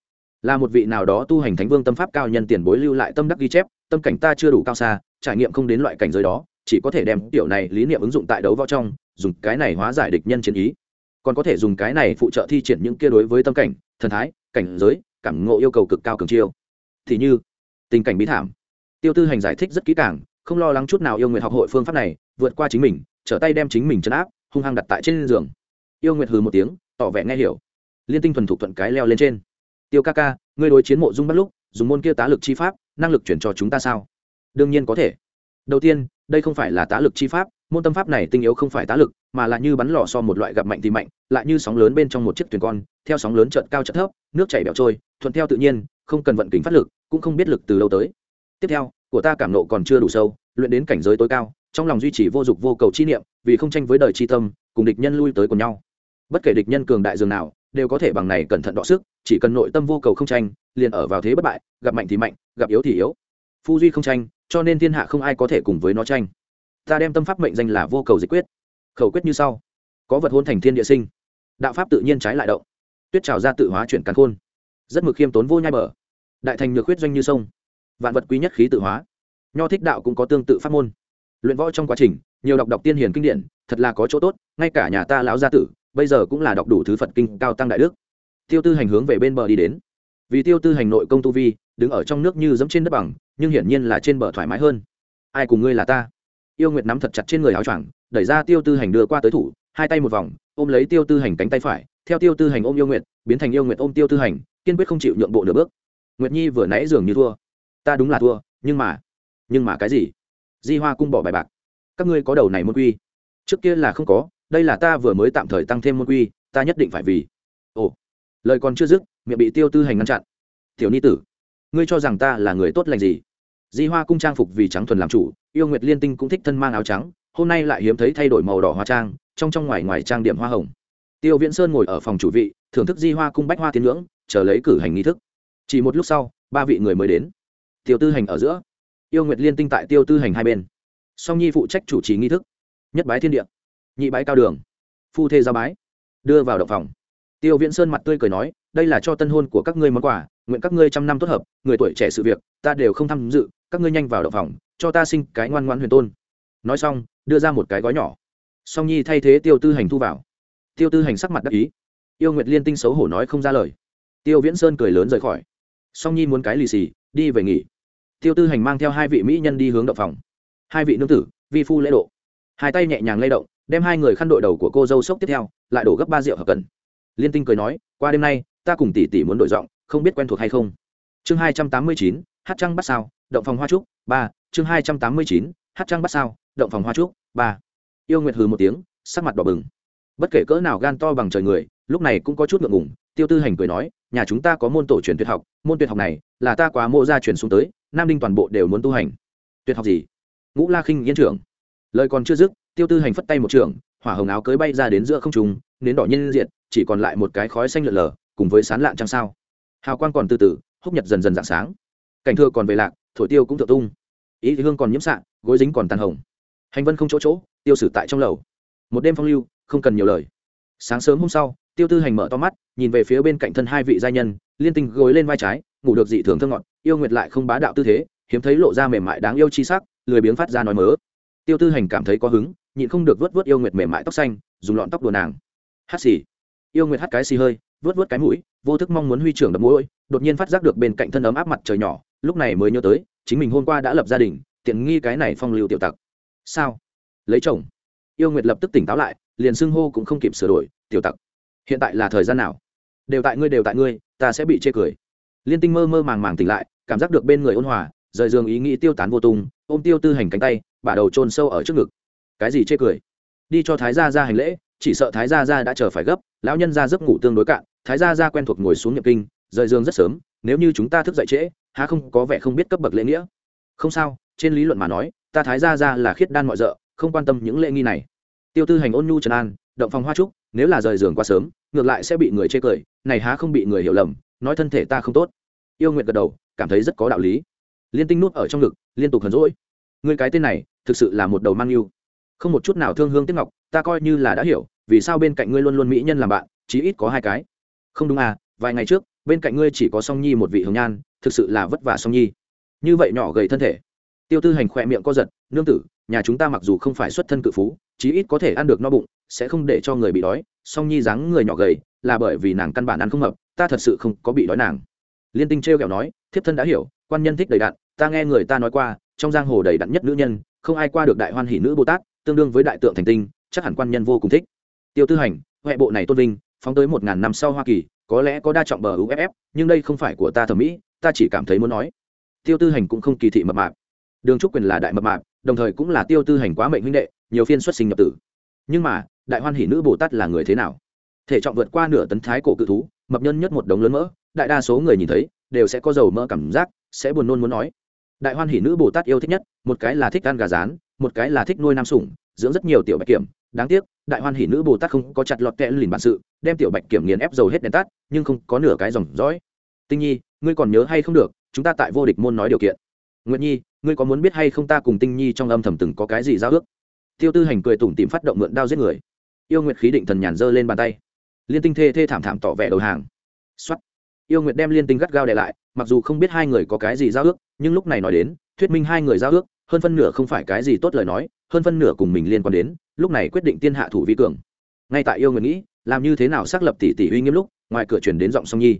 Là một vị nào đó tu hành thánh vương tâm pháp cao nhân tiền bối lưu lại tâm đắc ghi chép, tâm cảnh ta chưa đủ cao xa, trải nghiệm không đến loại cảnh giới đó, chỉ có thể đem tiểu này lý niệm ứng dụng tại đấu võ trong, dùng cái này hóa giải địch nhân chiến ý. Còn có thể dùng cái này phụ trợ thi triển những kia đối với tâm cảnh, thần thái, cảnh giới, cảm ngộ yêu cầu cực cao cường chiêu thì như, tình cảnh bí thảm. Tiêu tư hành giải thích rất kỹ càng, không lo lắng chút nào yêu nguyện học hội phương pháp này, vượt qua chính mình, trở tay đem chính mình chấn áp, hung hăng đặt tại trên giường. Yêu nguyệt hừ một tiếng, tỏ vẻ nghe hiểu. Liên tinh thuần thục thuận cái leo lên trên. Tiêu ca ca, ngươi đối chiến mộ dung bắt lúc, dùng môn kia tá lực chi pháp, năng lực chuyển cho chúng ta sao? Đương nhiên có thể. Đầu tiên, đây không phải là tá lực chi pháp, môn tâm pháp này tinh yếu không phải tá lực, mà là như bắn lò so một loại gặp mạnh thì mạnh, lại như sóng lớn bên trong một chiếc thuyền con, theo sóng lớn trợt cao trợt thấp, nước chảy bẹo trôi, thuận theo tự nhiên, không cần vận kính phát lực cũng không biết lực từ đâu tới. Tiếp theo, của ta cảm nộ còn chưa đủ sâu, luyện đến cảnh giới tối cao, trong lòng duy trì vô dục vô cầu chi niệm, vì không tranh với đời chi tâm, cùng địch nhân lui tới cùng nhau. Bất kể địch nhân cường đại dường nào, đều có thể bằng này cẩn thận đọ sức, chỉ cần nội tâm vô cầu không tranh, liền ở vào thế bất bại, gặp mạnh thì mạnh, gặp yếu thì yếu. Phu duy không tranh, cho nên thiên hạ không ai có thể cùng với nó tranh. Ta đem tâm pháp mệnh danh là vô cầu dịch quyết. Khẩu quyết như sau. Có vật hôn thành thiên địa sinh. Đạo pháp tự nhiên trái lại động. Tuyết trào ra tự hóa chuyển cắn khôn. Rất mực khiêm tốn vô nhai bờ đại thành nhược huyết doanh như sông. Vạn vật quý nhất khí tự hóa. Nho thích đạo cũng có tương tự pháp môn. Luyện võ trong quá trình, nhiều đọc đọc tiên hiền kinh điển, thật là có chỗ tốt, ngay cả nhà ta lão gia tử, bây giờ cũng là đọc đủ thứ phật kinh cao tăng đại đức. Tiêu tư hành hướng về bên bờ đi đến. Vì tiêu tư hành nội công tu vi, đứng ở trong nước như dẫm trên đất bằng, nhưng hiển nhiên là trên bờ thoải mái hơn. Ai cùng ngươi là ta? Yêu nguyệt nắm thật chặt trên người áo choàng, đẩy ra tiêu tư hành đưa qua tới thủ, hai tay một vòng, ôm lấy tiêu tư hành cánh tay phải, theo tiêu tư hành ôm yêu nguyệt, biến thành yêu nguyệt ôm tiêu tư hành, kiên quyết không chịu nhượng bộ nửa bước nguyệt nhi vừa nãy dường như thua. Ta đúng là thua, nhưng mà nhưng mà cái gì? Di hoa cung bỏ bài bạc. Các ngươi có đầu này môn quy? Trước kia là không có, đây là ta vừa mới tạm thời tăng thêm môn quy, ta nhất định phải vì. Ồ, lời còn chưa dứt, miệng bị tiêu tư hành ngăn chặn. Tiểu ni tử, ngươi cho rằng ta là người tốt lành gì? Di hoa cung trang phục vì trắng thuần làm chủ, yêu nguyệt liên tinh cũng thích thân mang áo trắng, hôm nay lại hiếm thấy thay đổi màu đỏ hoa trang, trong trong ngoài ngoài trang điểm hoa hồng. Tiêu viễn sơn ngồi ở phòng chủ vị, thưởng thức di hoa cung bách hoa tiến ngưỡng, chờ lấy cử hành nghi thức chỉ một lúc sau, ba vị người mới đến. Tiêu tư hành ở giữa. Yêu nguyệt liên tinh tại tiêu tư hành hai bên. Song nhi phụ trách chủ trì nghi thức. Nhất bái thiên địa. Nhị bái cao đường. Phu thê giao bái. Đưa vào động phòng. Tiêu viễn sơn mặt tươi cười nói, đây là cho tân hôn của các ngươi món quà, nguyện các ngươi trăm năm tốt hợp, người tuổi trẻ sự việc, ta đều không tham dự, các ngươi nhanh vào động phòng, cho ta sinh cái ngoan ngoan huyền tôn. Nói xong, đưa ra một cái gói nhỏ. Song nhi thay thế tiêu tư hành thu vào. Tiêu tư hành sắc mặt đắc ý. Yêu nguyệt liên tinh xấu hổ nói không ra lời. Tiêu viễn sơn cười lớn rời khỏi song nhi muốn cái lì xì, đi về nghỉ. Tiêu tư hành mang theo hai vị mỹ nhân đi hướng động phòng. Hai vị nương tử, vi phu lễ độ. Hai tay nhẹ nhàng lay động, đem hai người khăn đội đầu của cô dâu sốc tiếp theo, lại đổ gấp ba rượu hợp cần liên tinh cười nói, qua đêm nay, ta cùng tỷ tỷ muốn đổi giọng, không biết quen thuộc hay không. Chương hai trăm tám mươi chín, hát trăng bắt sao, động phòng hoa trúc, ba. Chương hai trăm tám mươi chín, hát trăng bắt sao, động phòng hoa trúc, ba. Yêu nguyệt hừ một tiếng, sắc mặt đỏ bừng. Bất kể cỡ nào gan to bằng trời người, lúc này cũng có chút ngượng ngùng tiêu tư hành cười nói, nhà chúng ta có môn tổ truyền tuyệt học, môn tuyệt học này là ta quá mộ ra truyền xuống tới, nam đinh toàn bộ đều muốn tu hành. Tuyệt học gì? Ngũ la khinh yên trưởng. Lời còn chưa dứt, tiêu tư hành phất tay một trường, hỏa hồng áo cưới bay ra đến giữa không trùng nến đỏ nhân diện chỉ còn lại một cái khói xanh lợn lờ, cùng với sán lạn trăng sao. Hào quang còn từ từ, húc nhật dần dần dạng sáng. Cảnh thưa còn về lạc thổi tiêu cũng thượng tung. Ý thì hương còn nhiễm sạn, gối dính còn tàn hồng. Hành vân không chỗ chỗ, tiêu sử tại trong lầu. Một đêm phong lưu, không cần nhiều lời. Sáng sớm hôm sau tiêu tư hành mở to mắt, nhìn về phía bên cạnh thân hai vị gia nhân, liên tình gối lên vai trái, ngủ được dị thường thơ ngọt, yêu nguyệt lại không bá đạo tư thế, hiếm thấy lộ ra mềm mại đáng yêu chi sắc, lười biếng phát ra nói mớ. Tiêu tư hành cảm thấy có hứng, nhịn không được vớt vớt yêu nguyệt mềm mại tóc xanh, dùng lọn tóc đùa nàng. Hát xì. Yêu nguyệt hát cái xì hơi, vớt vớt cái mũi, vô thức mong muốn huy trưởng đập mũi, đột nhiên phát giác được bên cạnh thân ấm áp mặt trời nhỏ, lúc này mới nhớ tới, chính mình hôm qua đã lập gia đình, tiện nghi cái này phong lưu tiểu tặc. Sao? Lấy chồng. Yêu nguyệt lập tức tỉnh táo lại, liền xưng hô cũng không kịp sửa đổi, tiểu tặc hiện tại là thời gian nào? Đều tại ngươi, đều tại ngươi, ta sẽ bị chê cười. Liên tinh mơ mơ màng màng tỉnh lại, cảm giác được bên người ôn hòa, rời giường ý nghĩ tiêu tán vô tung, ôm tiêu tư hành cánh tay, bả đầu trôn sâu ở trước ngực. Cái gì chê cười? Đi cho thái gia ra hành lễ, chỉ sợ thái gia ra đã chờ phải gấp, lão nhân ra giấc ngủ tương đối cạn, thái gia ra quen thuộc ngồi xuống nhập kinh, rời giường rất sớm, nếu như chúng ta thức dậy trễ, há không có vẻ không biết cấp bậc lễ nghĩa? Không sao, trên lý luận mà nói, ta thái gia ra là khiết đan mọi d không quan tâm những lễ nghi này. Tiêu tư hành ôn nhu trần an, động phòng hoa trúc, nếu là rời giường quá sớm ngược lại sẽ bị người chê cười, này há không bị người hiểu lầm, nói thân thể ta không tốt. Yêu nguyện gật đầu, cảm thấy rất có đạo lý. Liên tinh nút ở trong ngực, liên tục hờn rỗi người cái tên này, thực sự là một đầu mang yêu. Không một chút nào thương hương tiếc ngọc, ta coi như là đã hiểu, vì sao bên cạnh ngươi luôn luôn mỹ nhân làm bạn, chí ít có hai cái. Không đúng à vài ngày trước, bên cạnh ngươi chỉ có song nhi một vị hồng nhan, thực sự là vất vả song nhi. Như vậy nhỏ gầy thân thể. Tiêu tư hành khỏe miệng co giật, nương tử nhà chúng ta mặc dù không phải xuất thân cự phú, chí ít có thể ăn được no bụng, sẽ không để cho người bị đói. Song nhi dáng người nhỏ gầy, là bởi vì nàng căn bản ăn không hợp, ta thật sự không có bị đói nàng. Liên tinh t r kẹo nói, thiếp thân đã hiểu, quan nhân thích đầy đặn, ta nghe người ta nói qua, trong giang hồ đầy đặn nhất nữ nhân, không ai qua được đại hoan hỷ nữ bồ tát, tương đương với đại tượng thành tinh, chắc hẳn quan nhân vô cùng thích. Tiêu tư hành, huệ bộ này tôn vinh, phóng tới một ngàn năm sau hoa kỳ, có lẽ có đa trọng bờ uff nhưng đây không phải của ta thẩm mỹ, ta chỉ cảm thấy muốn nói. Tiêu tư hành cũng không kỳ thị mập mạp đường trúc quyền là đại mập mạp, đồng thời cũng là tiêu tư hành quá mệnh huynh đệ, nhiều phiên xuất sinh nhập tử. Nhưng mà, đại hoan hỷ nữ bồ tát là người thế nào? Thể trọng vượt qua nửa tấn thái cổ cự thú, mập nhân nhất một đống lớn mỡ, đại đa số người nhìn thấy, đều sẽ có dầu mỡ cảm giác, sẽ buồn nôn muốn nói. Đại hoan hỷ nữ bồ tát yêu thích nhất, một cái là thích ăn gà rán, một cái là thích nuôi nam sủng, dưỡng rất nhiều tiểu bạch kiểm. Đáng tiếc, đại hoan hỷ nữ bồ tát không có chặt lọt kẽ lìn bản sự, đem tiểu bạch kiểm nghiền ép dầu hết đèn tắt, nhưng không có nửa cái dòng dõi. Tinh nhi, ngươi còn nhớ hay không được, chúng ta tại vô địch môn nói điều kiện nguyện nhi, ngươi có muốn biết hay không ta cùng tinh nhi trong âm thầm từng có cái gì giao ước? Tiêu tư hành cười tủm tìm phát động mượn đao giết người. Yêu nguyệt khí định thần nhàn giơ lên bàn tay. Liên tinh thê thê thảm thảm tỏ vẻ đầu hàng. Xuất yêu nguyệt đem liên tinh gắt gao đè lại, mặc dù không biết hai người có cái gì giao ước, nhưng lúc này nói đến, thuyết minh hai người giao ước, hơn phân nửa không phải cái gì tốt lời nói, hơn phân nửa cùng mình liên quan đến, lúc này quyết định tiên hạ thủ vi cường. Ngay tại yêu nguyệt nghĩ, làm như thế nào xác lập tỷ tỷ uy nghiêm lúc, ngoài cửa chuyển đến giọng song nhi.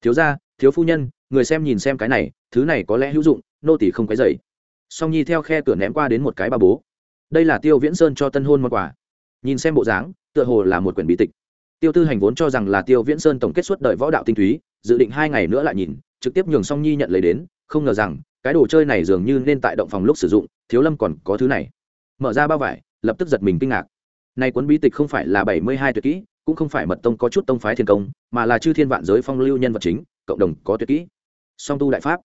Thiếu gia, thiếu phu nhân, người xem nhìn xem cái này, thứ này có lẽ hữu dụng nô tỷ không quấy dậy song nhi theo khe cửa ném qua đến một cái ba bố. Đây là tiêu viễn sơn cho tân hôn món quà. Nhìn xem bộ dáng, tựa hồ là một quyển bí tịch. Tiêu tư hành vốn cho rằng là tiêu viễn sơn tổng kết suốt đời võ đạo tinh túy, dự định hai ngày nữa lại nhìn, trực tiếp nhường song nhi nhận lấy đến, không ngờ rằng, cái đồ chơi này dường như nên tại động phòng lúc sử dụng, thiếu lâm còn có thứ này. Mở ra bao vải, lập tức giật mình kinh ngạc. Nay cuốn bí tịch không phải là bảy mươi hai tuyệt kỹ, cũng không phải mật tông có chút tông phái thiên công, mà là chư thiên vạn giới phong lưu nhân vật chính, cộng đồng có tuyệt kỹ. Song tu đại pháp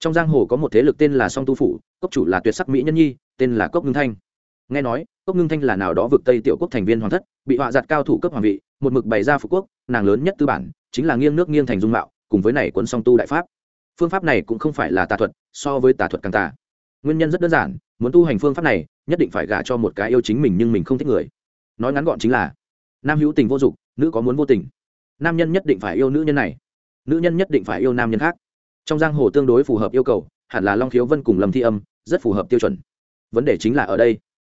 trong giang hồ có một thế lực tên là song tu phủ, cốc chủ là tuyệt sắc mỹ nhân nhi, tên là cốc ngưng thanh. Nghe nói, cốc ngưng thanh là nào đó vực tây tiểu quốc thành viên hoàng thất, bị họa giặt cao thủ cấp hoàng vị, một mực bày ra phục quốc, nàng lớn nhất tư bản, chính là nghiêng nước nghiêng thành dung mạo, cùng với này cuốn song tu đại pháp. Phương pháp này cũng không phải là tà thuật, so với tà thuật càng tà. Nguyên nhân rất đơn giản, muốn tu hành phương pháp này, nhất định phải gả cho một cái yêu chính mình nhưng mình không thích người. Nói ngắn gọn chính là, nam hữu tình vô dụng nữ có muốn vô tình. Nam nhân nhất định phải yêu nữ nhân này, nữ nhân nhất định phải yêu nam nhân khác trong giang hồ tương đối phù hợp yêu cầu, hẳn là long khiếu vân cùng lâm thi âm, rất phù hợp tiêu chuẩn. Vấn đề chính là ở đây.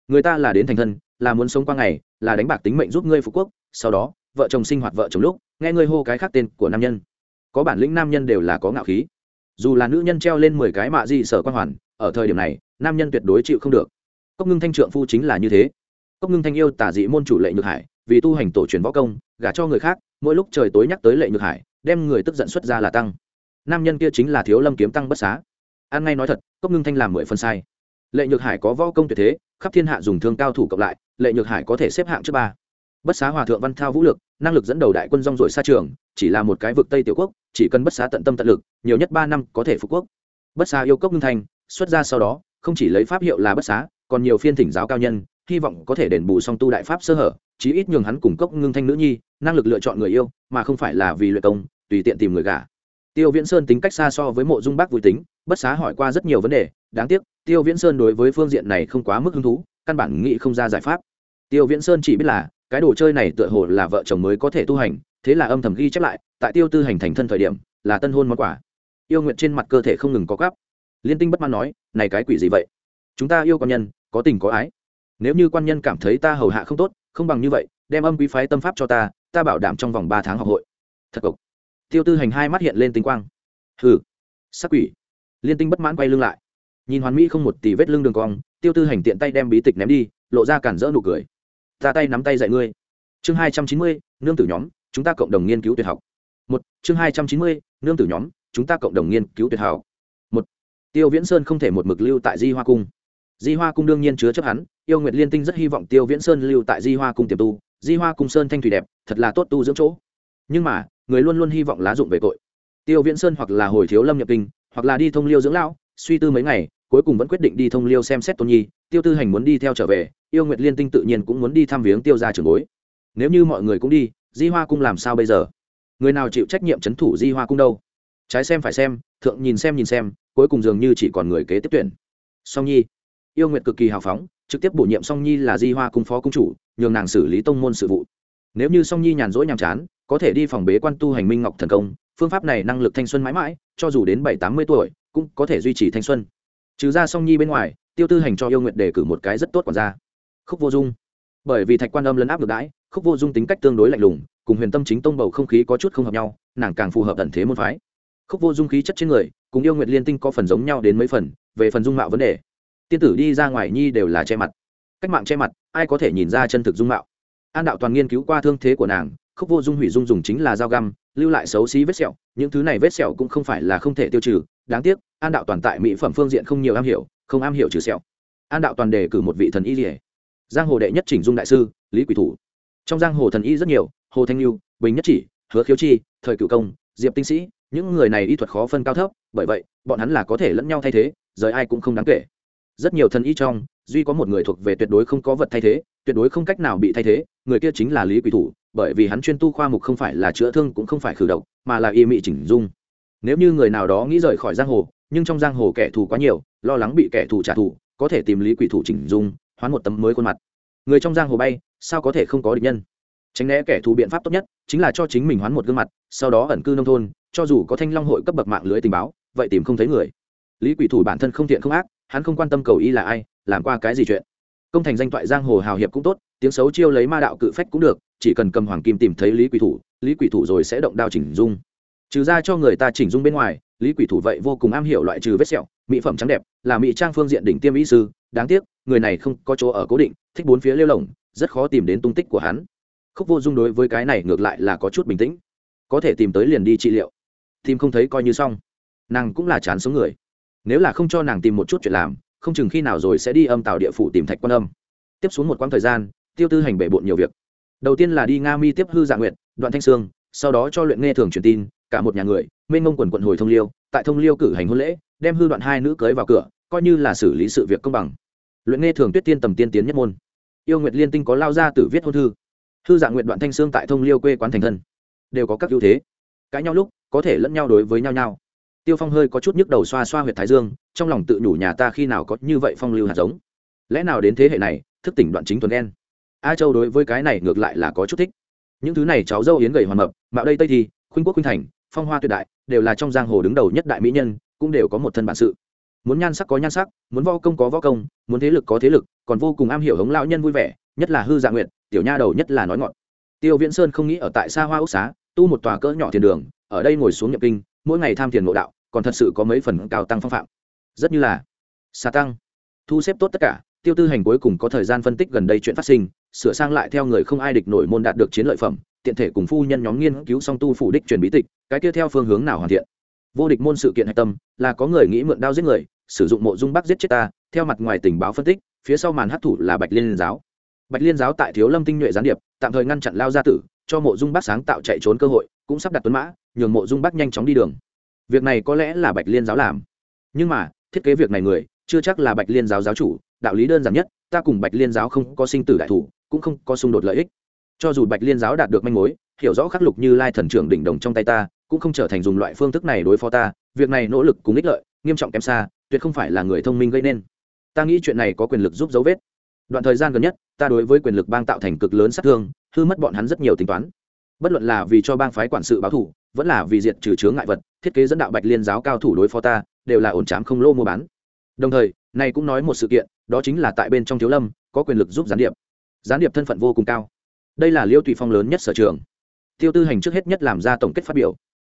Người ta là đến thành thân, là muốn sống qua ngày, là đánh bạc tính mệnh giúp ngươi phú quốc, sau đó, vợ chồng sinh hoạt vợ chồng lúc, nghe ngươi hô cái khác tên của nam nhân. Có bản lĩnh nam nhân đều là có ngạo khí. Dù là nữ nhân treo lên mười cái mạ gì sở quan hoàn, ở thời điểm này, nam nhân tuyệt đối chịu không được. Cốc ngưng thanh trượng phu chính là như thế. Cốc ngưng thanh yêu tả dị môn chủ lệ nhược hải, vì tu hành tổ truyền võ công, gả cho người khác, mỗi lúc trời tối nhắc tới lệ nhược hải, đem người tức giận xuất ra là tăng nam nhân kia chính là thiếu lâm kiếm tăng bất xá. An ngay nói thật cốc ngưng thanh làm mười phần sai. Lệ nhược hải có võ công tuyệt thế khắp thiên hạ dùng thương cao thủ cộng lại lệ nhược hải có thể xếp hạng trước ba. Bất xá hòa thượng văn thao vũ lực năng lực dẫn đầu đại quân rong rồi xa trường chỉ là một cái vực tây tiểu quốc chỉ cần bất xá tận tâm tận lực nhiều nhất ba năm có thể phục quốc. Bất xá yêu cốc ngưng Thanh, xuất ra sau đó không chỉ lấy pháp hiệu là bất xá còn nhiều phiên thỉnh giáo cao nhân hy vọng có thể đền bù song tu đại pháp sơ hở chí ít nhường hắn cùng cốc ngưng thanh nữ nhi năng lực lựa chọn người yêu mà không phải là vì luyện công tùy tiện tìm người gả tiêu viễn sơn tính cách xa so với mộ dung bác vui tính, bất xá hỏi qua rất nhiều vấn đề, đáng tiếc, tiêu viễn sơn đối với phương diện này không quá mức hứng thú, căn bản nghĩ không ra giải pháp. Tiêu viễn sơn chỉ biết là, cái đồ chơi này tựa hồ là vợ chồng mới có thể tu hành, thế là âm thầm ghi chép lại, tại tiêu tư hành thành thân thời điểm, là tân hôn món quà. Yêu nguyện trên mặt cơ thể không ngừng có gắp liên tinh bất mãn nói, này cái quỷ gì vậy? Chúng ta yêu quan nhân, có tình có ái. Nếu như quan nhân cảm thấy ta hầu hạ không tốt, không bằng như vậy, đem âm quý phái tâm pháp cho ta ta bảo đảm trong vòng ba tháng học hội. Thật cộc tiêu tư hành hai mắt hiện lên tinh quang. Hừ, sắc quỷ. Liên tinh bất mãn quay lưng lại. Nhìn hoàn mỹ không một tỷ vết lưng đường cong, tiêu tư hành tiện tay đem bí tịch ném đi, lộ ra cản rỡ nụ cười. Ta tay nắm tay dạy ngươi. Chương hai trăm chín mươi, nương tử nhóm, chúng ta cộng đồng nghiên cứu tuyệt học. Một, chương hai trăm chín mươi, nương tử nhóm, chúng ta cộng đồng nghiên cứu tuyệt học. Một, tiêu viễn sơn không thể một mực lưu tại di hoa cung. Di hoa cung đương nhiên chứa chấp hắn, yêu nguyệt liên tinh rất hy vọng tiêu viễn sơn lưu tại di hoa cung tiềm tu. Di hoa cung sơn thanh thủy đẹp, thật là tốt tu dưỡng chỗ. Nhưng mà người luôn luôn hy vọng lá dụng về tội. Tiêu viễn sơn hoặc là hồi thiếu lâm nhập kinh, hoặc là đi thông liêu dưỡng lão, suy tư mấy ngày, cuối cùng vẫn quyết định đi thông liêu xem xét tôn nhi, tiêu tư hành muốn đi theo trở về, yêu nguyệt liên tinh tự nhiên cũng muốn đi thăm viếng tiêu ra trường bối. Nếu như mọi người cũng đi, di hoa cung làm sao bây giờ? Người nào chịu trách nhiệm c h ấ n thủ di hoa cung đâu? Trái xem phải xem, thượng nhìn xem nhìn xem, cuối cùng dường như chỉ còn người kế tiếp tuyển. Song nhi. Yêu nguyệt cực kỳ hào phóng, trực tiếp bổ nhiệm song nhi là di hoa cung phó cung chủ, nhường nàng xử lý tông môn sự vụ. Nếu như song nhi nhàn rỗi nhàm chán có thể đi phòng bế quan tu hành minh ngọc thần công, phương pháp này năng lực thanh xuân mãi mãi, cho dù đến bảy tám mươi tuổi, cũng có thể duy trì thanh xuân. Trừ ra song nhi bên ngoài, tiêu tư hành cho yêu nguyện đề cử một cái rất tốt còn ra khúc vô dung. Bởi vì thạch quan âm lấn áp ngược đãi, khúc vô dung tính cách tương đối lạnh lùng, cùng huyền tâm chính tông bầu không khí có chút không hợp nhau, nàng càng phù hợp tận thế môn phái. Khúc vô dung khí chất trên người, cùng yêu nguyện liên tinh có phần giống nhau đến mấy phần, về phần dung mạo vấn đề. Tiên tử đi ra ngoài nhi đều là che mặt. Cách mạng che mặt, ai có thể nhìn ra chân thực dung mạo? An đạo toàn nghiên cứu qua thương thế của nàng khúc vô dung hủy dung dùng chính là dao găm, lưu lại xấu xí vết sẹo, những thứ này vết sẹo cũng không phải là không thể tiêu trừ, đáng tiếc, an đạo toàn tại mỹ phẩm phương diện không nhiều am hiểu, không am hiểu trừ sẹo. An đạo toàn đề cử một vị thần y rỉa giang hồ đệ nhất chỉnh dung đại sư, lý quỷ thủ. Trong giang hồ thần y rất nhiều, hồ thanh lưu, bình nhất chỉ, hứa khiếu chi, thời cựu công, diệp tinh sĩ, những người này y thuật khó phân cao thấp, bởi vậy, bọn hắn là có thể lẫn nhau thay thế, rời ai cũng không đáng kể. Rất nhiều thần y trong, duy có một người thuộc về tuyệt đối không có vật thay thế, tuyệt đối không cách nào bị thay thế, người kia chính là lý quỷ thủ bởi vì hắn chuyên tu khoa mục không phải là chữa thương cũng không phải khử độc, mà là y mị chỉnh dung. Nếu như người nào đó nghĩ rời khỏi giang hồ, nhưng trong giang hồ kẻ thù quá nhiều, lo lắng bị kẻ thù trả thù, có thể tìm lý quỷ thủ chỉnh dung, hoán một tấm mới khuôn mặt. Người trong giang hồ bay, sao có thể không có địch nhân? Tránh né kẻ thù biện pháp tốt nhất chính là cho chính mình hoán một gương mặt, sau đó ẩn cư nông thôn, cho dù có thanh long hội cấp bậc mạng lưới tình báo, vậy tìm không thấy người. Lý quỷ thủ bản thân không thiện không ác, hắn không quan tâm cầu y là ai, làm qua cái gì chuyện. Công thành danh toại giang hồ hào hiệp cũng tốt tiếng xấu chiêu lấy ma đạo cự phách cũng được, chỉ cần cầm hoàng kim tìm thấy lý quỷ thủ, lý quỷ thủ rồi sẽ động đao chỉnh dung. Trừ ra cho người ta chỉnh dung bên ngoài, lý quỷ thủ vậy vô cùng am hiểu loại trừ vết sẹo, mỹ phẩm trắng đẹp, là mỹ trang phương diện đỉnh tiêm mỹ sư, đáng tiếc, người này không có chỗ ở cố định, thích bốn phía lêu lồng rất khó tìm đến tung tích của hắn. Khúc vô dung đối với cái này ngược lại là có chút bình tĩnh. Có thể tìm tới liền đi trị liệu. Tìm không thấy coi như xong. Nàng cũng là chán sống người. Nếu là không cho nàng tìm một chút chuyện làm, không chừng khi nào rồi sẽ đi âm tạo địa phủ tìm thạch quan âm. Tiếp xuống một quãng thời gian tiêu tư hành bể bộn nhiều việc. Đầu tiên là đi nga mi tiếp hư dạ nguyện đoạn thanh sương, sau đó cho luyện nghe thường truyền tin, cả một nhà người, mênh mông quần quận hồi thông liêu, tại thông liêu cử hành hôn lễ, đem hư đoạn hai nữ cưới vào cửa, coi như là xử lý sự việc công bằng. Luyện nghe thường tuyết tiên tầm tiên tiến nhất môn. Yêu nguyệt liên tinh có lao ra tử viết hôn thư. Hư dạng nguyện đoạn thanh sương tại thông liêu quê quán thành thân. Đều có các ưu thế. Cãi nhau lúc, có thể lẫn nhau đối với nhau nhau. Tiêu phong hơi có chút nhức đầu xoa xoa huyệt thái dương, trong lòng tự nhủ nhà ta khi nào có như vậy phong lưu hạt giống. Lẽ nào đến thế hệ này, thức tỉnh đoạn chính thuần đen? A châu đối với cái này ngược lại là có chút thích. Những thứ này cháu dâu yến gầy hoàn mập, mạo đây tây thì khuynh quốc khuynh thành, phong hoa tuyệt đại, đều là trong giang hồ đứng đầu nhất đại mỹ nhân, cũng đều có một thân bản sự. Muốn nhan sắc có nhan sắc, muốn võ công có võ công, muốn thế lực có thế lực, còn vô cùng am hiểu hống lão nhân vui vẻ, nhất là hư dạ nguyện tiểu nha đầu nhất là nói ngọn tiêu viễn sơn không nghĩ ở tại xa hoa ốc xá, tu một tòa cỡ nhỏ thiền đường, ở đây ngồi xuống nhập kinh, mỗi ngày tham thiền ngộ đạo, còn thật sự có mấy phần cao tăng phong phạm. Rất như là xà tăng. Thu xếp tốt tất cả, tiêu tư hành cuối cùng có thời gian phân tích gần đây chuyện phát sinh sửa sang lại theo người không ai địch nổi môn đạt được chiến lợi phẩm, tiện thể cùng phu nhân nhóm nghiên cứu song tu phủ đích truyền bí tịch, cái kia theo phương hướng nào hoàn thiện. Vô địch môn sự kiện hạch tâm là có người nghĩ mượn đao giết người, sử dụng mộ dung bắc giết chết ta, theo mặt ngoài tình báo phân tích, phía sau màn hấp thủ là bạch liên giáo. Bạch liên giáo tại thiếu lâm tinh nhuệ gián điệp, tạm thời ngăn chặn lao gia tử, cho mộ dung bắc sáng tạo chạy trốn cơ hội, cũng sắp đặt tuấn mã, nhường mộ dung bắc nhanh chóng đi đường. Việc này có lẽ là bạch liên giáo làm. Nhưng mà, thiết kế việc này người, chưa chắc là bạch liên giáo giáo chủ, đạo lý đơn giản nhất, ta cùng bạch liên giáo không có sinh tử đại thủ cũng không có xung đột lợi ích. Cho dù bạch liên giáo đạt được manh mối, hiểu rõ khắc lục như lai thần trưởng đỉnh đồng trong tay ta, cũng không trở thành dùng loại phương thức này đối phó ta, việc này nỗ lực cùng ích lợi, nghiêm trọng kém xa, tuyệt không phải là người thông minh gây nên. Ta nghĩ chuyện này có quyền lực giúp dấu vết. Đoạn thời gian gần nhất, ta đối với quyền lực bang tạo thành cực lớn sát thương, hư mất bọn hắn rất nhiều tính toán. Bất luận là vì cho bang phái quản sự báo thủ, vẫn là vì diệt trừ chướng ngại vật, thiết kế dẫn đạo bạch liên giáo cao thủ đối phó ta, đều là ổn chám không lô mua bán. Đồng thời, này cũng nói một sự kiện, đó chính là tại bên trong thiếu lâm, có quyền lực giúp gián điệp gián điệp thân phận vô cùng cao. Đây là liêu tùy phong lớn nhất sở trường. Tiêu tư hành trước hết nhất làm ra tổng kết phát biểu.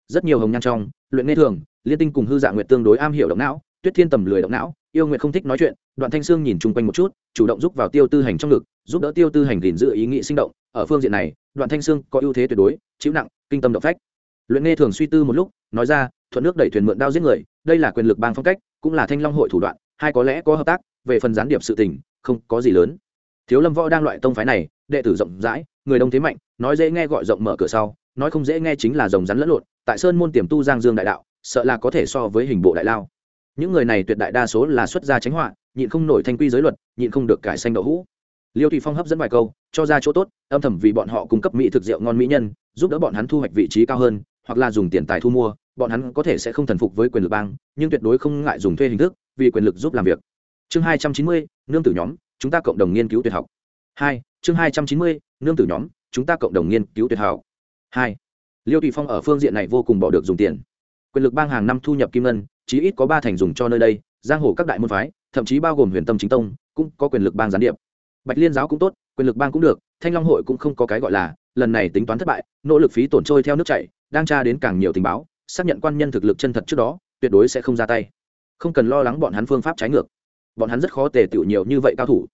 Rất nhiều hồng nhan trong, luyện nghe thường, liên tinh cùng hư dạng nguyện tương đối am hiểu động não, tuyết thiên tầm lười động não, yêu nguyện không thích nói chuyện, đoạn thanh sương nhìn chung quanh một chút, chủ động giúp vào tiêu tư hành trong ngực, giúp đỡ tiêu tư hành gìn giữ ý nghĩ sinh động. Ở phương diện này, đoạn thanh sương có ưu thế tuyệt đối, chịu nặng, kinh tâm động phách. Luyện nghe thường suy tư một lúc, nói ra, thuận nước đẩy thuyền mượn đao giết người, đây là quyền lực bang phong cách, cũng là thanh long hội thủ đoạn, hai có lẽ có hợp tác, về phần gián điệp sự tình, không có gì lớn thiếu lâm võ đang loại tông phái này, đệ tử rộng rãi, người đông thế mạnh, nói dễ nghe gọi rộng mở cửa sau, nói không dễ nghe chính là rồng rắn lẫn lộn, tại sơn môn tiềm tu giang dương đại đạo, sợ là có thể so với hình bộ đại lao. Những người này tuyệt đại đa số là xuất gia tránh họa, nhịn không nổi thanh quy giới luật, nhịn không được cải xanh đậu hũ. Liêu thủy phong hấp dẫn vài câu, cho ra chỗ tốt, âm thầm vì bọn họ cung cấp mỹ thực rượu ngon mỹ nhân, giúp đỡ bọn hắn thu hoạch vị trí cao hơn, hoặc là dùng tiền tài thu mua, bọn hắn có thể sẽ không thần phục với quyền lực bang, nhưng tuyệt đối không ngại dùng thuê hình thức, vì quyền lực giúp làm việc. Chương hai trăm chín mươi, nương tử nhóm chúng ta cộng đồng nghiên cứu tuyệt học. Hai, chương hai trăm chín mươi, nương tử nhóm, chúng ta cộng đồng nghiên cứu tuyệt học. Hai, liêu tùy phong ở phương diện này vô cùng bỏ được dùng tiền. Quyền lực bang hàng năm thu nhập kim ngân, chí ít có ba thành dùng cho nơi đây, giang hồ các đại môn phái, thậm chí bao gồm huyền tâm chính tông, cũng có quyền lực bang gián điệp. Bạch liên giáo cũng tốt, quyền lực bang cũng được, thanh long hội cũng không có cái gọi là, lần này tính toán thất bại, nỗ lực phí tổn trôi theo nước chảy, đang tra đến càng nhiều tình báo, xác nhận quan nhân thực lực chân thật trước đó, tuyệt đối sẽ không ra tay. Không cần lo lắng bọn hắn phương pháp trái ngược bọn hắn rất khó tề tựu nhiều như vậy cao thủ.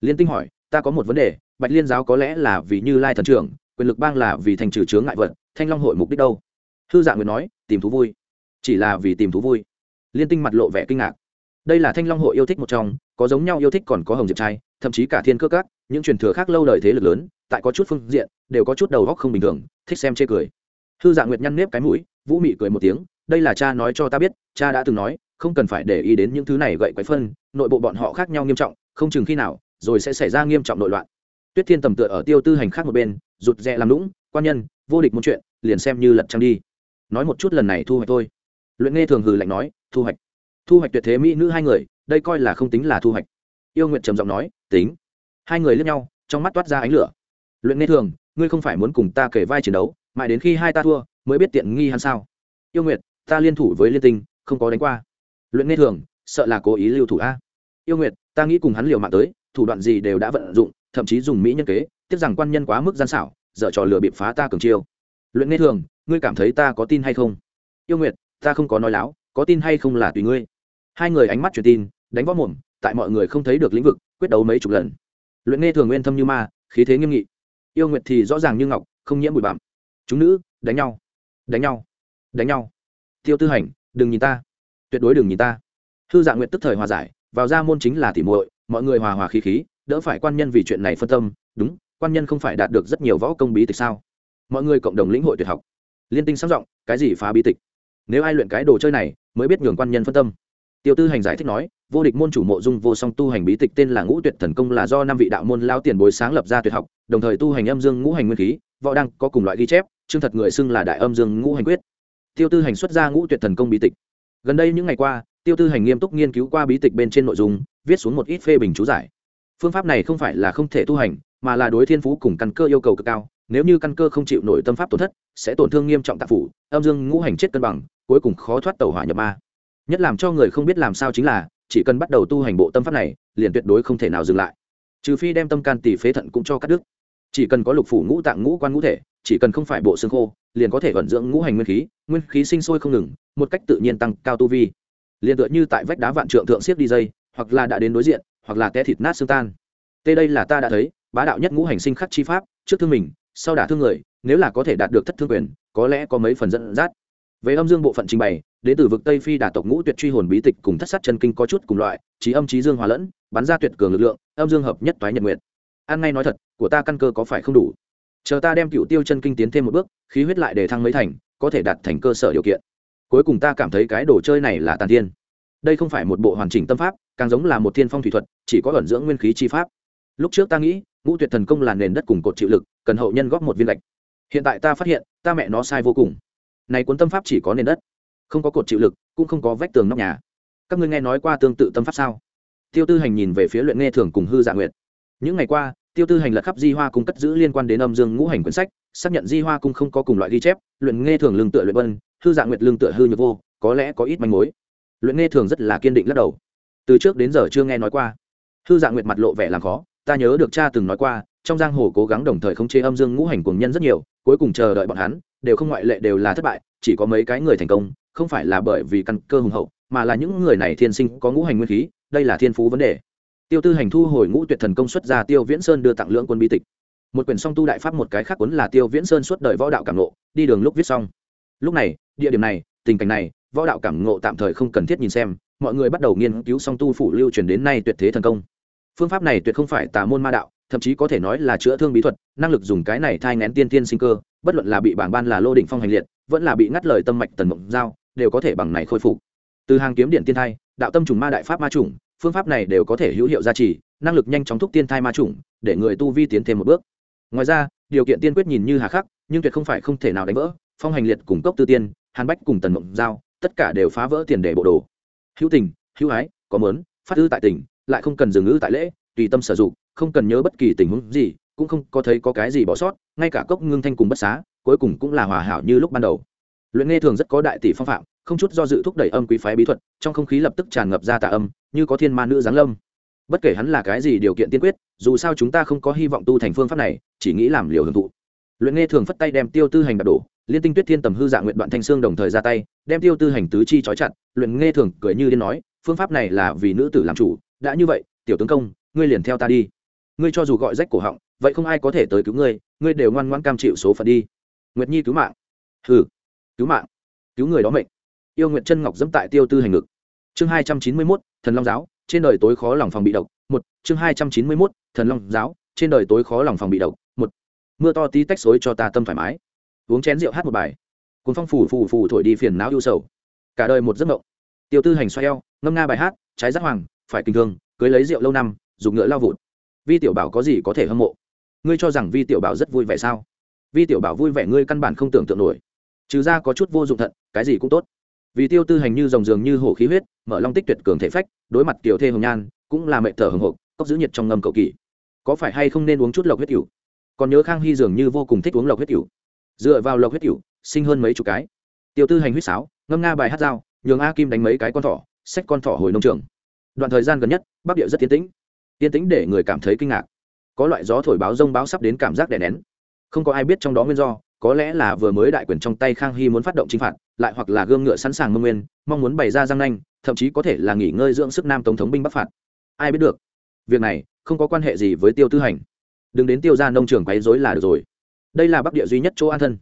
Liên tinh hỏi, ta có một vấn đề, bạch liên giáo có lẽ là vì như lai thần trưởng, quyền lực bang là vì thành trừ chướng ngại vật, thanh long hội mục đích đâu? Thư dạng nguyện nói, tìm thú vui. Chỉ là vì tìm thú vui. Liên tinh mặt lộ vẻ kinh ngạc. Đây là thanh long hội yêu thích một trong, có giống nhau yêu thích còn có hồng diệp trai, thậm chí cả thiên cơ các, những truyền thừa khác lâu đời thế lực lớn, tại có chút phương diện, đều có chút đầu góc không bình thường, thích xem chê cười. Thư dạng nguyệt nhăn nếp cái mũi, vũ mị cười một tiếng, đây là cha nói cho ta biết, cha đã từng nói không cần phải để ý đến những thứ này gậy quái phân, nội bộ bọn họ khác nhau nghiêm trọng, không chừng khi nào, rồi sẽ xảy ra nghiêm trọng nội loạn. Tuyết thiên tầm tựa ở tiêu tư hành khác một bên, rụt rè làm lũng quan nhân, vô địch một chuyện, liền xem như lật trăng đi. Nói một chút lần này thu hoạch thôi. Luyện nghe thường hừ lạnh nói, thu hoạch. Thu hoạch tuyệt thế mỹ nữ hai người, đây coi là không tính là thu hoạch. Yêu nguyện trầm giọng nói, tính. Hai người lướt nhau, trong mắt toát ra ánh lửa. Luyện nghe thường, ngươi không phải muốn cùng ta kể vai chiến đấu, mãi đến khi hai ta thua, mới biết tiện nghi hắn sao. Yêu nguyệt, ta liên thủ với liên tinh, không có đánh qua luyện nghe thường, sợ là cố ý lưu thủ a. Yêu nguyệt, ta nghĩ cùng hắn liều mạng tới, thủ đoạn gì đều đã vận dụng, thậm chí dùng mỹ nhân kế, tiếc rằng quan nhân quá mức gian xảo, dở trò lừa bịp phá ta cường chiêu. Luyện nghe thường, ngươi cảm thấy ta có tin hay không? Yêu nguyệt, ta không có nói láo, có tin hay không là tùy ngươi. Hai người ánh mắt truyền tin, đánh võ mồm, tại mọi người không thấy được lĩnh vực, quyết đấu mấy chục lần. Luyện nghe thường nguyên thâm như ma, khí thế nghiêm nghị. Yêu nguyệt thì rõ ràng như ngọc, không nhiễm bụi bặm. Chúng nữ, đánh nhau. Đánh nhau. Đánh nhau. Tiêu tư hành, đừng nhìn ta tuyệt đối đừng nhìn ta. Thư dạ nguyện tức thời hòa giải, vào ra môn chính là tỉ muội, mọi người hòa hòa khí khí, đỡ phải quan nhân vì chuyện này phân tâm, đúng, quan nhân không phải đạt được rất nhiều võ công bí tịch sao? Mọi người cộng đồng lĩnh hội tuyệt học. Liên tinh sáng giọng, cái gì phá bí tịch? Nếu ai luyện cái đồ chơi này, mới biết nhường quan nhân phân tâm. Tiêu tư hành giải thích nói, vô địch môn chủ mộ dung vô song tu hành bí tịch tên là ngũ tuyệt thần công là do năm vị đạo môn lao tiền bối sáng lập ra tuyệt học, đồng thời tu hành âm dương ngũ hành nguyên khí, võ đăng có cùng loại ghi chép, chương thật người xưng là đại âm dương ngũ hành quyết. Tiêu tư hành xuất ra ngũ tuyệt thần công bí tịch gần đây những ngày qua, tiêu tư hành nghiêm túc nghiên cứu qua bí tịch bên trên nội dung, viết xuống một ít phê bình chú giải. Phương pháp này không phải là không thể tu hành, mà là đối thiên phú cùng căn cơ yêu cầu cực cao. Nếu như căn cơ không chịu nổi tâm pháp tổn thất, sẽ tổn thương nghiêm trọng tạp phủ, âm dương ngũ hành chết cân bằng, cuối cùng khó thoát tàu hỏa nhập ma. Nhất làm cho người không biết làm sao chính là, chỉ cần bắt đầu tu hành bộ tâm pháp này, liền tuyệt đối không thể nào dừng lại. Trừ phi đem tâm can tỷ phế thận cũng cho cắt đứt. Chỉ cần có lục phủ ngũ tạng ngũ quan ngũ thể, chỉ cần không phải bộ xương khô, liền có thể vận dưỡng ngũ hành nguyên khí nguyên khí sinh sôi không ngừng một cách tự nhiên tăng cao tu vi. Liền tựa như tại vách đá vạn trượng thượng siết đi dây, hoặc là đã đến đối diện, hoặc là té thịt nát xương tan. Tê đây là ta đã thấy, bá đạo nhất ngũ hành sinh khắc chi pháp, trước thương mình, sau đả thương người, nếu là có thể đạt được thất thương quyền, có lẽ có mấy phần dẫn dắt. Về âm dương bộ phận trình bày, đến từ vực tây phi đả tộc ngũ tuyệt truy hồn bí tịch cùng thất sát chân kinh có chút cùng loại, trí âm trí dương hòa lẫn, bắn ra tuyệt cường lực lượng, âm dương hợp nhất toái nhật nguyện an ngay nói thật, của ta căn cơ có phải không đủ? Chờ ta đem cựu tiêu chân kinh tiến thêm một bước, khí huyết lại để thăng mấy thành, có thể đạt thành cơ sở điều kiện cuối cùng ta cảm thấy cái đồ chơi này là tàn thiên. Đây không phải một bộ hoàn chỉnh tâm pháp, càng giống là một thiên phong thủy thuật, chỉ có ẩn dưỡng nguyên khí chi pháp. Lúc trước ta nghĩ, ngũ tuyệt thần công là nền đất cùng cột chịu lực, cần hậu nhân góp một viên lệch hiện tại ta phát hiện, ta mẹ nó sai vô cùng. Này cuốn tâm pháp chỉ có nền đất, không có cột chịu lực, cũng không có vách tường nóc nhà. Các ngươi nghe nói qua tương tự tâm pháp sao? Tiêu tư hành nhìn về phía luyện nghe thường cùng hư dạ nguyệt. Những ngày qua, tiêu tư hành lật khắp di hoa cung cất giữ liên quan đến âm dương ngũ hành quyển sách, xác nhận di hoa cung không có cùng loại ghi chép, luyện nghe thường lương tựa luyện vân hư Dạng nguyệt lương tựa hư nhược vô, có lẽ có ít manh mối. Luyện nghe thường rất là kiên định lắc đầu. Từ trước đến giờ chưa nghe nói qua. Hư Dạng nguyệt mặt lộ vẻ làm khó, ta nhớ được cha từng nói qua, trong giang hồ cố gắng đồng thời khống chế âm dương ngũ hành cùng nhân rất nhiều, cuối cùng chờ đợi bọn hắn, đều không ngoại lệ đều là thất bại, chỉ có mấy cái người thành công, không phải là bởi vì căn cơ hùng hậu, mà là những người này thiên sinh có ngũ hành nguyên khí, đây là thiên phú vấn đề. Tiêu tư hành thu hồi ngũ tuyệt thần công xuất ra tiêu viễn sơn đưa tặng lưỡng quân bi tịch. Một quyển song tu đại pháp một cái khác cuốn là tiêu viễn sơn suốt đời võ đạo cảm ngộ, đi đường lúc viết xong lúc này, địa điểm này, tình cảnh này, võ đạo cảm ngộ tạm thời không cần thiết nhìn xem, mọi người bắt đầu nghiên cứu song tu phủ lưu truyền đến nay tuyệt thế thần công. Phương pháp này tuyệt không phải tà môn ma đạo, thậm chí có thể nói là chữa thương bí thuật, năng lực dùng cái này thai ngén tiên tiên sinh cơ, bất luận là bị bảng ban là lô đỉnh phong hành liệt, vẫn là bị ngắt lời tâm mạch tần mộng giao, đều có thể bằng này khôi phục. Từ hàng kiếm điện tiên thai, đạo tâm trùng ma đại pháp ma trùng, phương pháp này đều có thể hữu hiệu gia trì, năng lực nhanh chóng thúc tiên thai ma trùng, để người tu vi tiến thêm một bước. Ngoài ra, điều kiện tiên quyết nhìn như hà khắc, nhưng tuyệt không phải không thể nào đánh vỡ phong hành liệt cùng cốc tư tiên hàn bách cùng tần mộng giao tất cả đều phá vỡ tiền đề bộ đồ. Hữu tình hữu ái có mớn phát ư tại tỉnh, lại không cần dừng ngữ tại lễ tùy tâm sử dụng không cần nhớ bất kỳ tình huống gì cũng không có thấy có cái gì bỏ sót ngay cả cốc ngưng thanh cùng bất xá cuối cùng cũng là hòa hảo như lúc ban đầu. Luyện nghe thường rất có đại tỷ phong phạm không chút do dự thúc đẩy âm quý phái bí thuật trong không khí lập tức tràn ngập ra tạ âm như có thiên ma nữ giáng lâm. Bất kể hắn là cái gì điều kiện tiên quyết dù sao chúng ta không có hy vọng tu thành phương pháp này chỉ nghĩ làm liều hưởng thụ. Luyện nghe thường phất tay đem tiêu tư hành đập đổ liên tinh tuyết thiên tầm hư dạ nguyện đoạn thanh xương đồng thời ra tay, đem tiêu tư hành tứ chi trói chặt, luyện nghe thường cười như điên nói, phương pháp này là vì nữ tử làm chủ, đã như vậy, tiểu tướng công, ngươi liền theo ta đi. Ngươi cho dù gọi rách cổ họng, vậy không ai có thể tới cứu ngươi ngươi đều ngoan ngoan cam chịu số phận đi. Nguyệt nhi cứu mạng. Hừ, cứu mạng, cứu người đó mệnh. Yêu Nguyệt chân ngọc dẫm tại tiêu tư hành ngực. Chương hai trăm chín mươi mốt, thần long giáo, trên đời tối khó lòng phòng bị độc, một, chương hai trăm chín mươi mốt, thần long giáo, trên đời tối khó lòng phòng bị độc, một. Mưa to tí tách xối cho ta tâm thoải mái uống chén rượu hát một bài. Cuốn phong phủ phủ phủ thổi đi phiền não ưu sầu. Cả đời một giấc mộng. Tiêu tư hành xoay eo, ngâm nga bài hát, trái giác hoàng, phải kinh thương, cưới lấy rượu lâu năm, dùng ngựa lao vụt. Vi tiểu bảo có gì có thể hâm mộ? Ngươi cho rằng vi tiểu bảo rất vui vẻ sao? Vi tiểu bảo vui vẻ ngươi căn bản không tưởng tượng nổi. Trừ ra có chút vô dụng thận cái gì cũng tốt. Vì tiêu tư hành như dòng dường như hổ khí huyết, mở long tích tuyệt cường thể phách, đối mặt tiểu thê hồng nhan, cũng là mẹ thở hồng hộc cốc giữ nhiệt trong ngâm cầu kỳ có phải hay không nên uống chút lộc huyết cửu còn nhớ khang hy dường như vô cùng thích uống lộc huyết cửu dựa vào lộc huyết cựu sinh hơn mấy chục cái. Tiêu tư hành huyết sáo, ngâm nga bài hát dao, nhường a kim đánh mấy cái con thỏ, xách con thỏ hồi nông trường. Đoạn thời gian gần nhất, bắc địa rất tiến tĩnh. Tiến tĩnh để người cảm thấy kinh ngạc. Có loại gió thổi báo rông báo sắp đến cảm giác đè nén. Không có ai biết trong đó nguyên do, có lẽ là vừa mới đại quyền trong tay khang hy muốn phát động chinh phạt, lại hoặc là gươm ngựa sẵn sàng mông nguyên, mong muốn bày ra giang nanh, thậm chí có thể là nghỉ ngơi dưỡng sức nam tổng thống binh bắc phạt. Ai biết được, việc này không có quan hệ gì với tiêu tư hành. Đừng đến tiêu ra nông trường quấy rối là được rồi đây là bắc địa duy nhất chỗ an thân.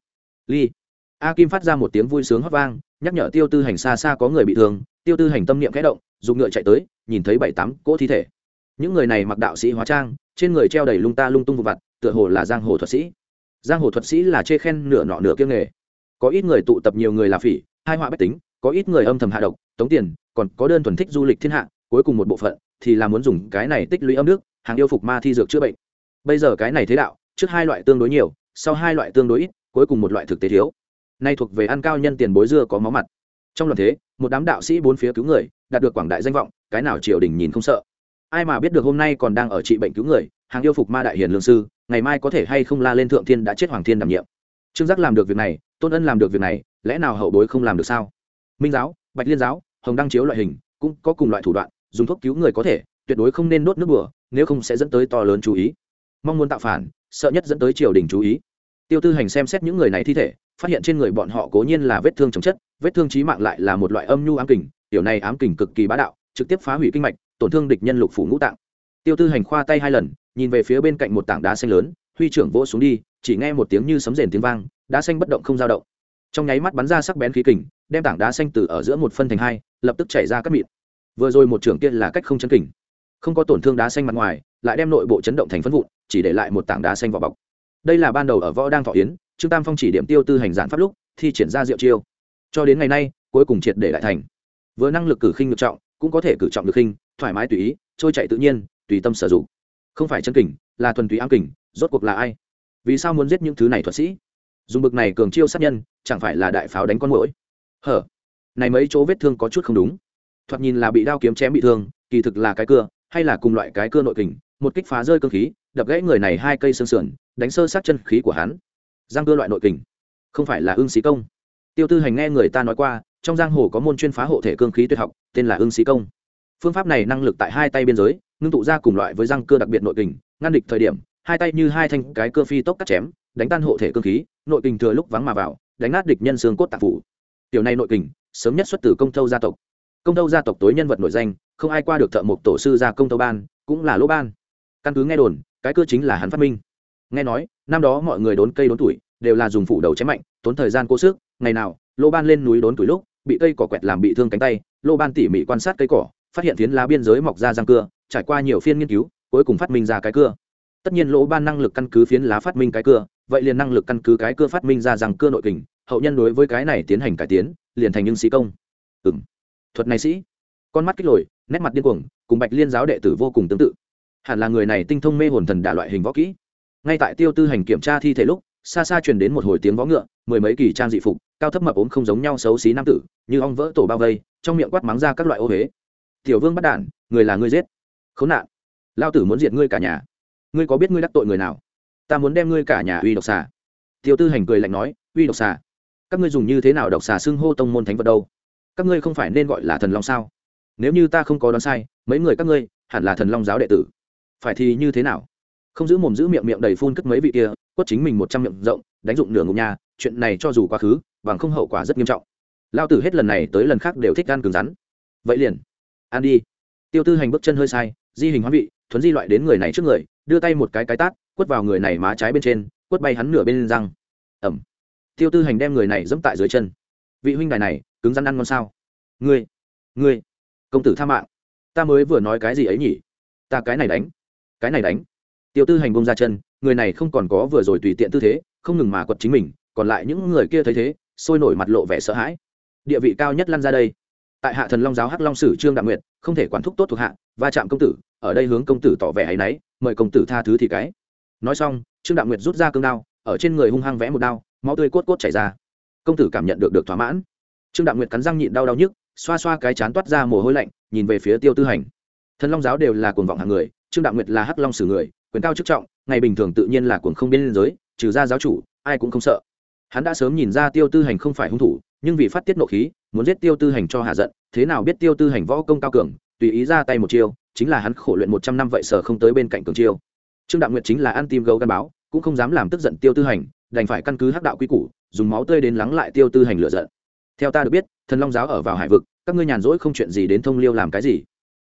Ly. A kim phát ra một tiếng vui sướng hót vang, nhắc nhở tiêu tư hành xa xa có người bị thương, tiêu tư hành tâm niệm khẽ động, dùng ngựa chạy tới, nhìn thấy bảy tám cỗ thi thể. Những người này mặc đạo sĩ hóa trang, trên người treo đầy lung ta lung tung vụ vặt, tựa hồ là giang hồ thuật sĩ. Giang hồ thuật sĩ là chê khen nửa nọ nửa kiêng nghề. Có ít người tụ tập nhiều người là phỉ, hai họa bách tính, có ít người âm thầm hạ độc, tống tiền, còn có đơn thuần thích du lịch thiên hạ, cuối cùng một bộ phận thì là muốn dùng cái này tích lũy âm nước, hàng yêu phục ma thi dược chữa bệnh. Bây giờ cái này thế đạo, trước hai loại tương đối nhiều sau hai loại tương đối ít, cuối cùng một loại thực tế thiếu. Nay thuộc về ăn cao nhân tiền bối dưa có máu mặt. Trong luận thế, một đám đạo sĩ bốn phía cứu người, đạt được quảng đại danh vọng, cái nào triều đình nhìn không sợ. Ai mà biết được hôm nay còn đang ở trị bệnh cứu người, hàng yêu phục ma đại hiền lương sư, ngày mai có thể hay không la lên thượng thiên đã chết hoàng thiên đảm nhiệm. Trương giác làm được việc này, tôn ân làm được việc này, lẽ nào hậu bối không làm được sao? Minh giáo, bạch liên giáo, hồng đăng chiếu loại hình, cũng có cùng loại thủ đoạn, dùng thuốc cứu người có thể, tuyệt đối không nên đốt nước bừa, nếu không sẽ dẫn tới to lớn chú ý. Mong muốn tạo phản sợ nhất dẫn tới triều đình chú ý. Tiêu tư hành xem xét những người này thi thể, phát hiện trên người bọn họ cố nhiên là vết thương chồng chất, vết thương trí mạng lại là một loại âm nhu ám kình, tiểu này ám kình cực kỳ bá đạo, trực tiếp phá hủy kinh mạch, tổn thương địch nhân lục phủ ngũ tạng. Tiêu tư hành khoa tay hai lần, nhìn về phía bên cạnh một tảng đá xanh lớn, huy trưởng vỗ xuống đi, chỉ nghe một tiếng như sấm rền tiếng vang, đá xanh bất động không dao động. Trong nháy mắt bắn ra sắc bén khí kình, đem tảng đá xanh từ ở giữa một phân thành hai, lập tức chảy ra các mịn. Vừa rồi một trưởng kia là cách không chấn kình. Không có tổn thương đá xanh mặt ngoài, lại đem nội bộ chấn động thành phân vụn chỉ để lại một tảng đá xanh vỏ bọc. Đây là ban đầu ở võ đang thọ yến, trương tam phong chỉ điểm tiêu tư hành giản pháp lúc, thi triển ra diệu chiêu. Cho đến ngày nay, cuối cùng triệt để lại thành. Vừa năng lực cử khinh ngược trọng, cũng có thể cử trọng được khinh, thoải mái tùy ý, trôi chạy tự nhiên, tùy tâm sử dụng. Không phải chân kình, là thuần túy ám kình, rốt cuộc là ai? Vì sao muốn giết những thứ này thuật sĩ? Dùng bực này cường chiêu sát nhân, chẳng phải là đại pháo đánh con mũi hở, này mấy chỗ vết thương có chút không đúng. Thoạt nhìn là bị đao kiếm chém bị thương, kỳ thực là cái cưa, hay là cùng loại cái cưa nội kình, một kích phá rơi cơ khí đập gãy người này hai cây xương sườn, đánh sơ sát chân khí của hắn. Giang cưa loại nội kình. Không phải là ưng sĩ công. Tiêu tư hành nghe người ta nói qua, trong giang hồ có môn chuyên phá hộ thể cương khí tuyệt học, tên là ưng sĩ công. Phương pháp này năng lực tại hai tay biên giới, ngưng tụ ra cùng loại với răng cưa đặc biệt nội kình, ngăn địch thời điểm, hai tay như hai thanh cái cưa phi tốc cắt chém, đánh tan hộ thể cương khí, nội kình thừa lúc vắng mà vào, đánh nát địch nhân xương cốt tạp phủ. Tiểu này nội kình, sớm nhất xuất từ công thâu gia tộc. Công thâu gia tộc tối nhân vật nổi danh, không ai qua được thợ mộc tổ sư gia công thâu ban, cũng là lỗ ban. Căn cứ nghe đồn cái cưa chính là hắn phát minh. Nghe nói năm đó mọi người đốn cây đốn tuổi đều là dùng phủ đầu chém mạnh tốn thời gian cố sức ngày nào lô ban lên núi đốn tuổi lúc bị cây cỏ quẹt làm bị thương cánh tay lô ban tỉ mỉ quan sát cây cỏ phát hiện phiến lá biên giới mọc ra răng cưa trải qua nhiều phiên nghiên cứu cuối cùng phát minh ra cái cưa. Tất nhiên lỗ ban năng lực căn cứ phiến lá phát minh cái cưa vậy liền năng lực căn cứ cái cưa phát minh ra răng cưa nội kình hậu nhân đối với cái này tiến hành cải tiến liền thành những sĩ công. Ừm, thuật này sĩ. Con mắt kích lồi nét mặt điên cuồng cùng bạch liên giáo đệ tử vô cùng tương tự hẳn là người này tinh thông mê hồn thần đả loại hình võ kỹ. Ngay tại tiêu tư hành kiểm tra thi thể lúc, xa xa truyền đến một hồi tiếng võ ngựa, mười mấy kỳ trang dị phục, cao thấp mập ốm không giống nhau xấu xí nam tử, như ong vỡ tổ bao vây, trong miệng quát mắng ra các loại ô huế tiểu vương bắt đản người là ngươi giết. Khốn nạn lao tử muốn diệt ngươi cả nhà. Ngươi có biết ngươi đắc tội người nào? Ta muốn đem ngươi cả nhà uy độc xà. Tiêu tư hành cười lạnh nói, uy độc xà? Các ngươi dùng như thế nào độc xà xưng hô tông môn thánh vật đâu? Các ngươi không phải nên gọi là thần long sao? Nếu như ta không có đoán sai, mấy người các ngươi hẳn là thần long giáo đệ tử phải thì như thế nào? Không giữ mồm giữ miệng miệng đầy phun cất mấy vị kia, quất chính mình một trăm miệng rộng, đánh dụng nửa ngục nhà, chuyện này cho dù quá khứ, bằng không hậu quả rất nghiêm trọng. Lao tử hết lần này tới lần khác đều thích gan cứng rắn. Vậy liền an đi. Tiêu tư hành bước chân hơi sai, di hình hóa vị, thuấn di loại đến người này trước người, đưa tay một cái cái tát, quất vào người này má trái bên trên, quất bay hắn nửa bên răng. Ẩm. Tiêu tư hành đem người này dẫm tại dưới chân. Vị huynh đài này, cứng rắn ăn ngon sao? Ngươi ngươi, công tử tha mạng. Ta mới vừa nói cái gì ấy nhỉ? Ta cái này đánh cái này đánh. Tiêu tư hành bông ra chân, người này không còn có vừa rồi tùy tiện tư thế, không ngừng mà quật chính mình, còn lại những người kia thấy thế, sôi nổi mặt lộ vẻ sợ hãi. Địa vị cao nhất lăn ra đây. Tại hạ thần long giáo hắc long sử trương đạm nguyệt, không thể quản thúc tốt thuộc hạ, va chạm công tử, ở đây hướng công tử tỏ vẻ hay náy, mời công tử tha thứ thì cái. Nói xong, trương đạm nguyệt rút ra cương đao, ở trên người hung hăng vẽ một đao, máu tươi cốt cốt chảy ra. Công tử cảm nhận được được thỏa mãn. Trương đạm nguyệt cắn răng nhịn đau đau nhức, xoa xoa cái chán toát ra mồ hôi lạnh, nhìn về phía tiêu tư hành. Thần long giáo đều là cuồng vọng hàng người trương Đạo nguyệt là hắc long sử người, quyền cao chức trọng, ngày bình thường tự nhiên là cuồng không biên giới, trừ ra giáo chủ, ai cũng không sợ. Hắn đã sớm nhìn ra tiêu tư hành không phải hung thủ, nhưng vì phát tiết nộ khí, muốn giết tiêu tư hành cho hạ giận, thế nào biết tiêu tư hành võ công cao cường, tùy ý ra tay một chiêu, chính là hắn khổ luyện một trăm năm vậy sở không tới bên cạnh cường chiêu. Trương đạo nguyệt chính là ăn tim gấu gắn báo, cũng không dám làm tức giận tiêu tư hành, đành phải căn cứ hắc đạo quy củ, dùng máu tươi đến lắng lại tiêu tư hành lựa giận. Theo ta được biết, thần long giáo ở vào hải vực, các ngươi nhàn rỗi không chuyện gì đến thông liêu làm cái gì.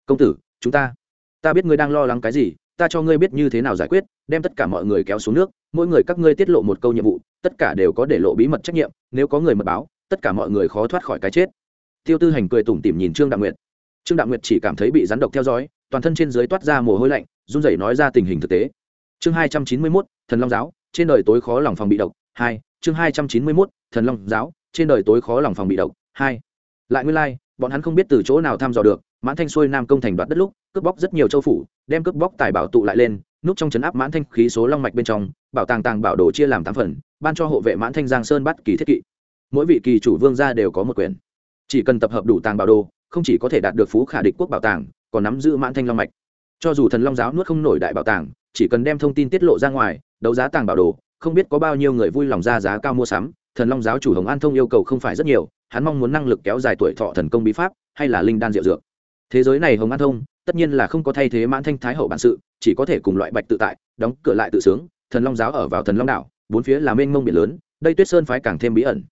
Công tử, chúng ta ta biết ngươi đang lo lắng cái gì ta cho ngươi biết như thế nào giải quyết đem tất cả mọi người kéo xuống nước mỗi người các ngươi tiết lộ một câu nhiệm vụ tất cả đều có để lộ bí mật trách nhiệm nếu có người mật báo tất cả mọi người khó thoát khỏi cái chết. Tiêu tư hành cười tủm tỉm nhìn trương đạo nguyệt. Trương đạo nguyệt chỉ cảm thấy bị rắn độc theo dõi toàn thân trên dưới toát ra mồ hôi lạnh run rẩy nói ra tình hình thực tế. Chương hai trăm chín mươi mốt thần long giáo trên đời tối khó lòng phòng bị độc hai chương hai trăm chín mươi mốt thần long giáo trên đời tối khó lòng phòng bị độc hai. Lại nguyên lai、like, bọn hắn không biết từ chỗ nào thăm dò được mãn thanh xuôi nam công thành đoạt đất lúc, cướp bóc rất nhiều châu phủ, đem cướp bóc tài bảo tụ lại lên, núp trong chấn áp mãn thanh khí số long mạch bên trong, bảo tàng tàng bảo đồ chia làm tám phần, ban cho hộ vệ mãn thanh giang sơn bắt kỳ thiết kỵ. Mỗi vị kỳ chủ vương gia đều có một quyền. Chỉ cần tập hợp đủ tàng bảo đồ, không chỉ có thể đạt được phú khả địch quốc bảo tàng, còn nắm giữ mãn thanh long mạch. Cho dù thần long giáo nuốt không nổi đại bảo tàng, chỉ cần đem thông tin tiết lộ ra ngoài, đấu giá tàng bảo đồ, không biết có bao nhiêu người vui lòng ra giá cao mua sắm, thần long giáo chủ hồng an thông yêu cầu không phải rất nhiều, hắn mong muốn năng lực kéo dài tuổi thọ thần công bí pháp, hay là linh đan diệu dược thế giới này hồng an thông, tất nhiên là không có thay thế mãn thanh thái hậu bản sự, chỉ có thể cùng loại bạch tự tại, đóng cửa lại tự sướng, thần long giáo ở vào thần long đảo, bốn phía là mênh mông biển lớn, đây tuyết sơn phái càng thêm bí ẩn.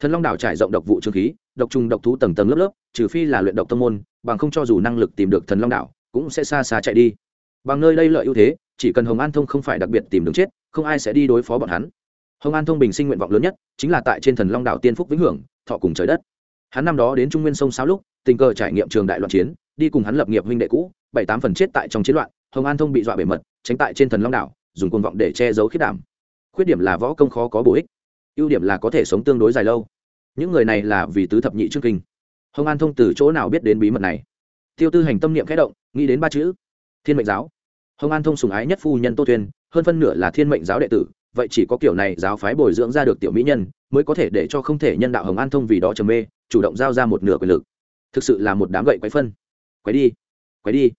Thần long đảo trải rộng độc vụ trương khí, độc trùng độc thú tầng tầng lớp lớp, trừ phi là luyện độc tâm môn, bằng không cho dù năng lực tìm được thần long đảo, cũng sẽ xa xa chạy đi. Bằng nơi đây lợi ưu thế, chỉ cần hồng an thông không phải đặc biệt tìm đường chết, không ai sẽ đi đối phó bọn hắn. Hồng an thông bình sinh nguyện vọng lớn nhất, chính là tại trên thần long đảo tiên phúc vĩnh hưởng, thọ cùng trời đất. Hắn năm đó đến trung nguyên sông sao lúc tình cờ trải nghiệm trường đại loạn chiến, đi cùng hắn lập nghiệp huynh đệ cũ, bảy tám phần chết tại trong chiến loạn, hồng an thông bị dọa bể mật, tránh tại trên thần long đảo, dùng côn vọng để che giấu khiết đảm. Khuyết điểm là võ công khó có bổ ích, ưu điểm là có thể sống tương đối dài lâu. Những người này là vì tứ thập nhị chương kinh. Hồng an thông từ chỗ nào biết đến bí mật này? Tiêu tư hành tâm niệm khẽ động, nghĩ đến ba chữ, thiên mệnh giáo. Hồng an thông sùng ái nhất phu nhân tô tuyên, hơn phân nửa là thiên mệnh giáo đệ tử, vậy chỉ có kiểu này giáo phái bồi dưỡng ra được tiểu mỹ nhân, mới có thể để cho không thể nhân đạo hồng an thông vì đó trầm mê, chủ động giao ra một nửa quyền lực thực sự là một đám gậy quấy phân. Quấy đi quấy đi.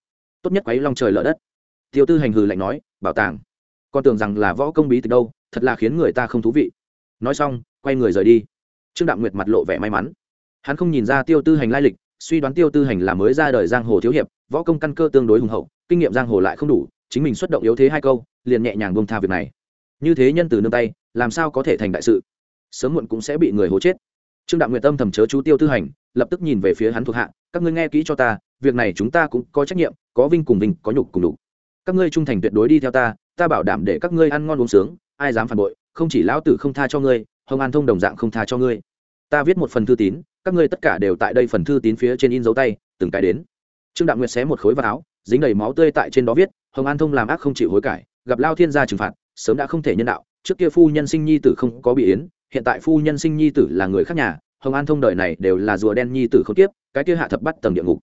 Tốt nhất quấy long trời lở đất. Tiêu tư hành hừ lạnh nói, bảo tàng, con tưởng rằng là võ công bí từ đâu, thật là khiến người ta không thú vị. Nói xong, quay người rời đi. Trương đạm nguyệt mặt lộ vẻ may mắn. Hắn không nhìn ra tiêu tư hành lai lịch, suy đoán tiêu tư hành là mới ra đời giang hồ thiếu hiệp, võ công căn cơ tương đối hùng hậu, kinh nghiệm giang hồ lại không đủ, chính mình xuất động yếu thế hai câu, liền nhẹ nhàng bông tha việc này. Như thế nhân từ nương tay, làm sao có thể thành đại sự? Sớm muộn cũng sẽ bị người hố chết. Trương đạo nguyệt tâm thầm chớ chú tiêu tư hành lập tức nhìn về phía hắn thuộc hạ, các ngươi nghe kỹ cho ta, việc này chúng ta cũng có trách nhiệm, có vinh cùng vinh, có nhục cùng đục các ngươi trung thành tuyệt đối đi theo ta ta bảo đảm để các ngươi ăn ngon uống sướng, ai dám phản bội, không chỉ lão tử không tha cho ngươi, hồng an thông đồng dạng không tha cho ngươi. Ta viết một phần thư tín, các ngươi tất cả đều tại đây phần thư tín phía trên in dấu tay, từng cái đến. Trương đạo nguyệt xé một khối vào áo, dính đầy máu tươi tại trên đó viết, hồng an thông làm ác không chịu hối cải, gặp lao thiên gia trừng phạt, sớm đã không thể nhân đạo, trước kia phu nhân sinh nhi tử không có bị yến, hiện tại phu nhân sinh nhi tử là người khác nhà hồng an thông đời này đều là rùa đen nhi tử không tiếp cái kia hạ thập bắt tầng địa ngục.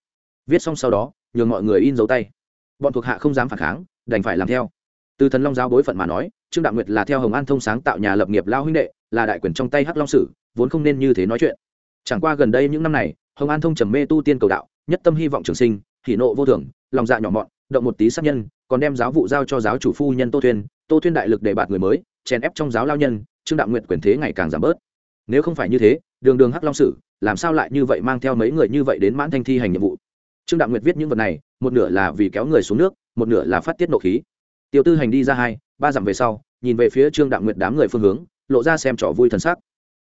Viết xong sau đó, nhường mọi người in dấu tay. Bọn thuộc hạ không dám phản kháng, đành phải làm theo. Từ thần long giáo bối phận mà nói, trương đạo nguyệt là theo hồng an thông sáng tạo nhà lập nghiệp lao huynh đệ, là đại quyền trong tay hắc long sử, vốn không nên như thế nói chuyện. Chẳng qua gần đây những năm này, hồng an thông trầm mê tu tiên cầu đạo, nhất tâm hy vọng trường sinh, hỉ nộ vô thường, lòng dạ nhỏ mọn, động một tí sát nhân, còn đem giáo vụ giao cho giáo chủ phu nhân tô thuyên. Tô thuyên đại lực để bạt người mới, chèn ép trong giáo lao nhân, trương đạo nguyệt quyền thế ngày càng giảm bớt. Nếu không phải như thế đường đường hắc long sử, làm sao lại như vậy mang theo mấy người như vậy đến mãn thanh thi hành nhiệm vụ? Trương đạo nguyệt viết những vật này, một nửa là vì kéo người xuống nước, một nửa là phát tiết nộ khí. Tiêu tư hành đi ra hai, ba dặm về sau, nhìn về phía trương đạo nguyệt đám người phương hướng, lộ ra xem trò vui thần sắc.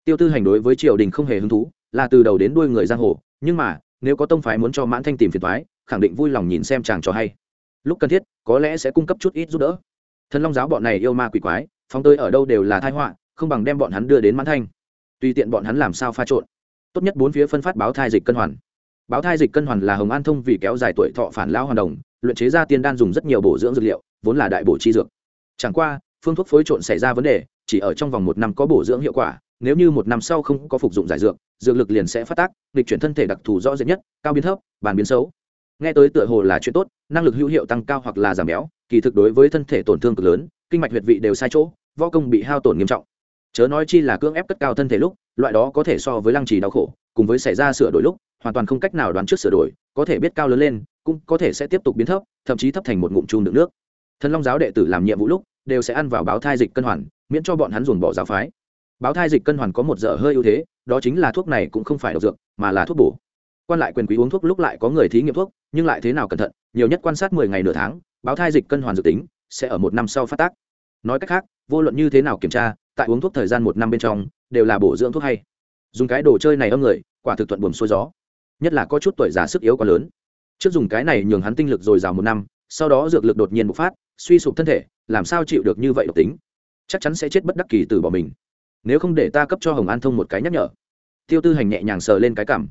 Tiêu tư hành đối với triều đình không hề hứng thú, là từ đầu đến đuôi người giang hồ, nhưng mà, nếu có tông phái muốn cho mãn thanh tìm phiền thoái khẳng định vui lòng nhìn xem chàng trò hay. Lúc cần thiết, có lẽ sẽ cung cấp chút ít giúp đỡ. Thần long giáo bọn này yêu ma quỷ quái, phóng tơi ở đâu đều là thai họa, không bằng đem bọn hắn đưa đến mãn thanh tùy tiện bọn hắn làm sao pha trộn. Tốt nhất bốn phía phân phát báo thai dịch cân hoàn. Báo thai dịch cân hoàn là hồng an thông vì kéo dài tuổi thọ phản lao hoàn đồng, luyện chế ra tiên đan dùng rất nhiều bổ dưỡng dược liệu, vốn là đại bổ chi dược. Chẳng qua, phương thuốc phối trộn xảy ra vấn đề, chỉ ở trong vòng một năm có bổ dưỡng hiệu quả, nếu như một năm sau không có phục dụng giải dược dược lực liền sẽ phát tác, nghịch chuyển thân thể đặc thù rõ rệt nhất, cao biến thấp bàn biến xấu. Nghe tới tựa hồ là chuyện tốt, năng lực hữu hiệu tăng cao hoặc là giảm béo, kỳ thực đối với thân thể tổn thương cực lớn, kinh mạch huyệt vị đều sai chỗ, võ công bị hao tổn nghiêm trọng chớ nói chi là cưỡng ép cất cao thân thể lúc, loại đó có thể so với lăng trì đau khổ, cùng với xảy ra sửa đổi lúc, hoàn toàn không cách nào đoán trước sửa đổi, có thể biết cao lớn lên, cũng có thể sẽ tiếp tục biến thấp, thậm chí thấp thành một ngụm chung đựng nước. Thần long giáo đệ tử làm nhiệm vụ lúc, đều sẽ ăn vào báo thai dịch cân hoàn, miễn cho bọn hắn dồn bỏ giáo phái. Báo thai dịch cân hoàn có một dở hơi ưu thế, đó chính là thuốc này cũng không phải độc dược, mà là thuốc bổ. Quan lại quyền quý uống thuốc lúc lại có người thí nghiệm thuốc, nhưng lại thế nào cẩn thận, nhiều nhất quan sát mười ngày nửa tháng, báo thai dịch cân hoàn dự tính sẽ ở một năm sau phát tác. Nói cách khác, vô luận như thế nào kiểm tra tại uống thuốc thời gian một năm bên trong, đều là bổ dưỡng thuốc hay. Dùng cái đồ chơi này âm người, quả thực thuận buồm xuôi gió. Nhất là có chút tuổi già sức yếu quá lớn. Trước dùng cái này nhường hắn tinh lực dồi dào một năm, sau đó dược lực đột nhiên bộc phát, suy sụp thân thể, làm sao chịu được như vậy độc tính? Chắc chắn sẽ chết bất đắc kỳ từ bỏ mình. Nếu không để ta cấp cho hồng an thông một cái nhắc nhở. Tiêu tư hành nhẹ nhàng sờ lên cái cảm.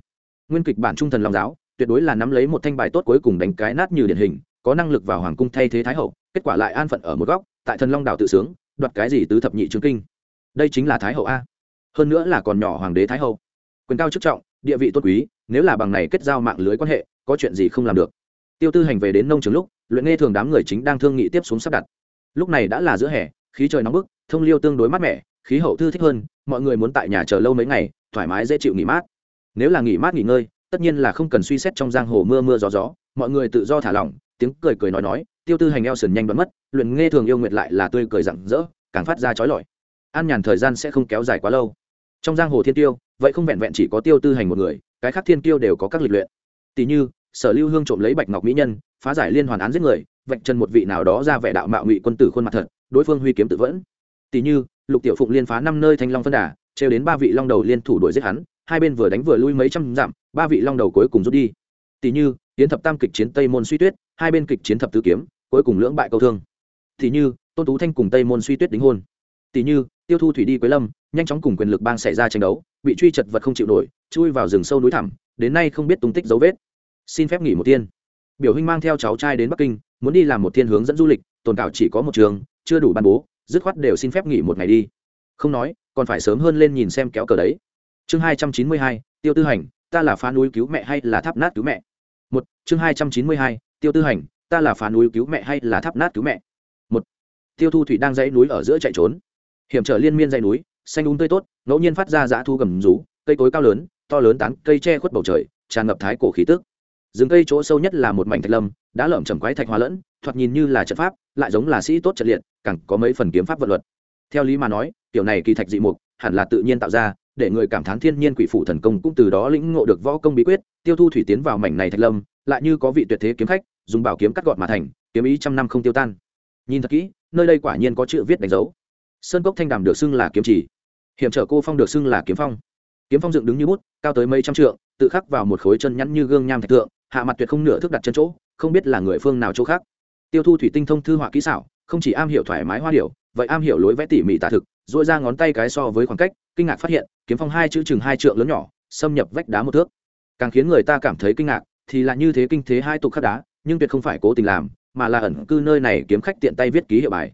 Nguyên kịch bản trung thần long giáo, tuyệt đối là nắm lấy một thanh bài tốt cuối cùng đánh cái nát như điển hình, có năng lực vào hoàng cung thay thế thái hậu, kết quả lại an phận ở một góc, tại thần long đảo tự sướng, đoạt cái gì tứ thập nhị trương kinh đây chính là thái hậu a. Hơn nữa là còn nhỏ hoàng đế thái hậu. Quyền cao chức trọng, địa vị tốt quý, nếu là bằng này kết giao mạng lưới quan hệ, có chuyện gì không làm được. Tiêu tư hành về đến nông trường lúc, luyện nghe thường đám người chính đang thương nghị tiếp xuống sắp đặt. Lúc này đã là giữa hè, khí trời nóng bức, thông liêu tương đối mát mẻ, khí hậu thư thích hơn, mọi người muốn tại nhà chờ lâu mấy ngày, thoải mái dễ chịu nghỉ mát. Nếu là nghỉ mát nghỉ ngơi, tất nhiên là không cần suy xét trong giang hồ mưa mưa gió gió, mọi người tự do thả lỏng, tiếng cười cười nói nói, tiêu tư hành eo sần nhanh đoán mất, luyện nghe thường yêu nguyệt lại là tươi cười rặng rỡ, càng phát ra trói lọi an nhàn thời gian sẽ không kéo dài quá lâu. Trong giang hồ thiên tiêu, vậy không vẹn vẹn chỉ có tiêu tư hành một người, cái khác thiên tiêu đều có các lịch luyện. Tỷ như, sở lưu hương trộm lấy bạch ngọc mỹ nhân, phá giải liên hoàn án giết người, vạch chân một vị nào đó ra vẻ đạo mạo ngụy quân tử khuôn mặt thật, đối phương huy kiếm tự vẫn. Tỷ như, lục tiểu phụng liên phá năm nơi thanh long phân đà, trêu đến ba vị long đầu liên thủ đuổi giết hắn, hai bên vừa đánh vừa lui mấy trăm dặm, ba vị long đầu cuối cùng rút đi. Tỷ như tiến thập tam kịch chiến tây môn suy tuyết, hai bên kịch chiến thập tứ kiếm, cuối cùng lưỡng bại câu thương. Tỷ như, tôn tú thanh cùng tây môn suy tuyết đính hôn. Tỷ như tiêu thu thủy đi quế lâm, nhanh chóng cùng quyền lực bang xảy ra tranh đấu, bị truy chật vật không chịu nổi, chui vào rừng sâu núi thẳm, đến nay không biết tung tích dấu vết. Xin phép nghỉ một tiên biểu huynh mang theo cháu trai đến bắc kinh, muốn đi làm một thiên hướng dẫn du lịch, tồn cảo chỉ có một trường, chưa đủ ban bố, dứt khoát đều xin phép nghỉ một ngày đi. Không nói, còn phải sớm hơn lên nhìn xem kéo cờ đấy. Chương hai trăm chín mươi hai, tiêu tư hành, ta là phá núi cứu mẹ hay là tháp nát cứu mẹ? Một, chương hai trăm chín mươi hai, tiêu tư hành, ta là phá núi cứu mẹ hay là tháp nát cứu mẹ? Một, tiêu thu thủy đang dãy núi ở giữa chạy trốn hiểm trở liên miên dãy núi, xanh úng tươi tốt, ngẫu nhiên phát ra dã thu gầm rú, cây cối cao lớn, to lớn tán cây che khuất bầu trời, tràn ngập thái cổ khí tức. Rừng cây chỗ sâu nhất là một mảnh thạch lâm, đã lởm chầm quái thạch hóa lẫn, thoạt nhìn như là trận pháp, lại giống là sĩ tốt trận liệt, càng có mấy phần kiếm pháp vận luật. Theo lý mà nói, kiểu này kỳ thạch dị mục, hẳn là tự nhiên tạo ra, để người cảm thán thiên nhiên quỷ phụ thần công cũng từ đó lĩnh ngộ được võ công bí quyết, tiêu thu thủy tiến vào mảnh này thạch lâm, lại như có vị tuyệt thế kiếm khách, dùng bảo kiếm cắt gọt mà thành, kiếm ý trăm năm không tiêu tan. Nhìn thật kỹ, nơi đây quả nhiên có chữ viết đánh dấu sơn cốc thanh đàm được xưng là kiếm chỉ. Hiểm trở cô phong được xưng là kiếm phong. Kiếm phong dựng đứng như bút, cao tới mấy trăm trượng, tự khắc vào một khối chân nhắn như gương nham thạch tượng, hạ mặt tuyệt không nửa thước đặt chân chỗ, không biết là người phương nào chỗ khác. Tiêu thu thủy tinh thông thư họa kỹ xảo, không chỉ am hiểu thoải mái hoa điệu vậy am hiểu lối vẽ tỉ mỉ tả thực dội ra ngón tay cái so với khoảng cách, kinh ngạc phát hiện, kiếm phong hai chữ chừng hai trượng lớn nhỏ, xâm nhập vách đá một thước. Càng khiến người ta cảm thấy kinh ngạc, thì là như thế kinh thế hai tục khắc đá, nhưng tuyệt không phải cố tình làm, mà là ẩn cư nơi này kiếm khách tiện tay viết ký hiệu bài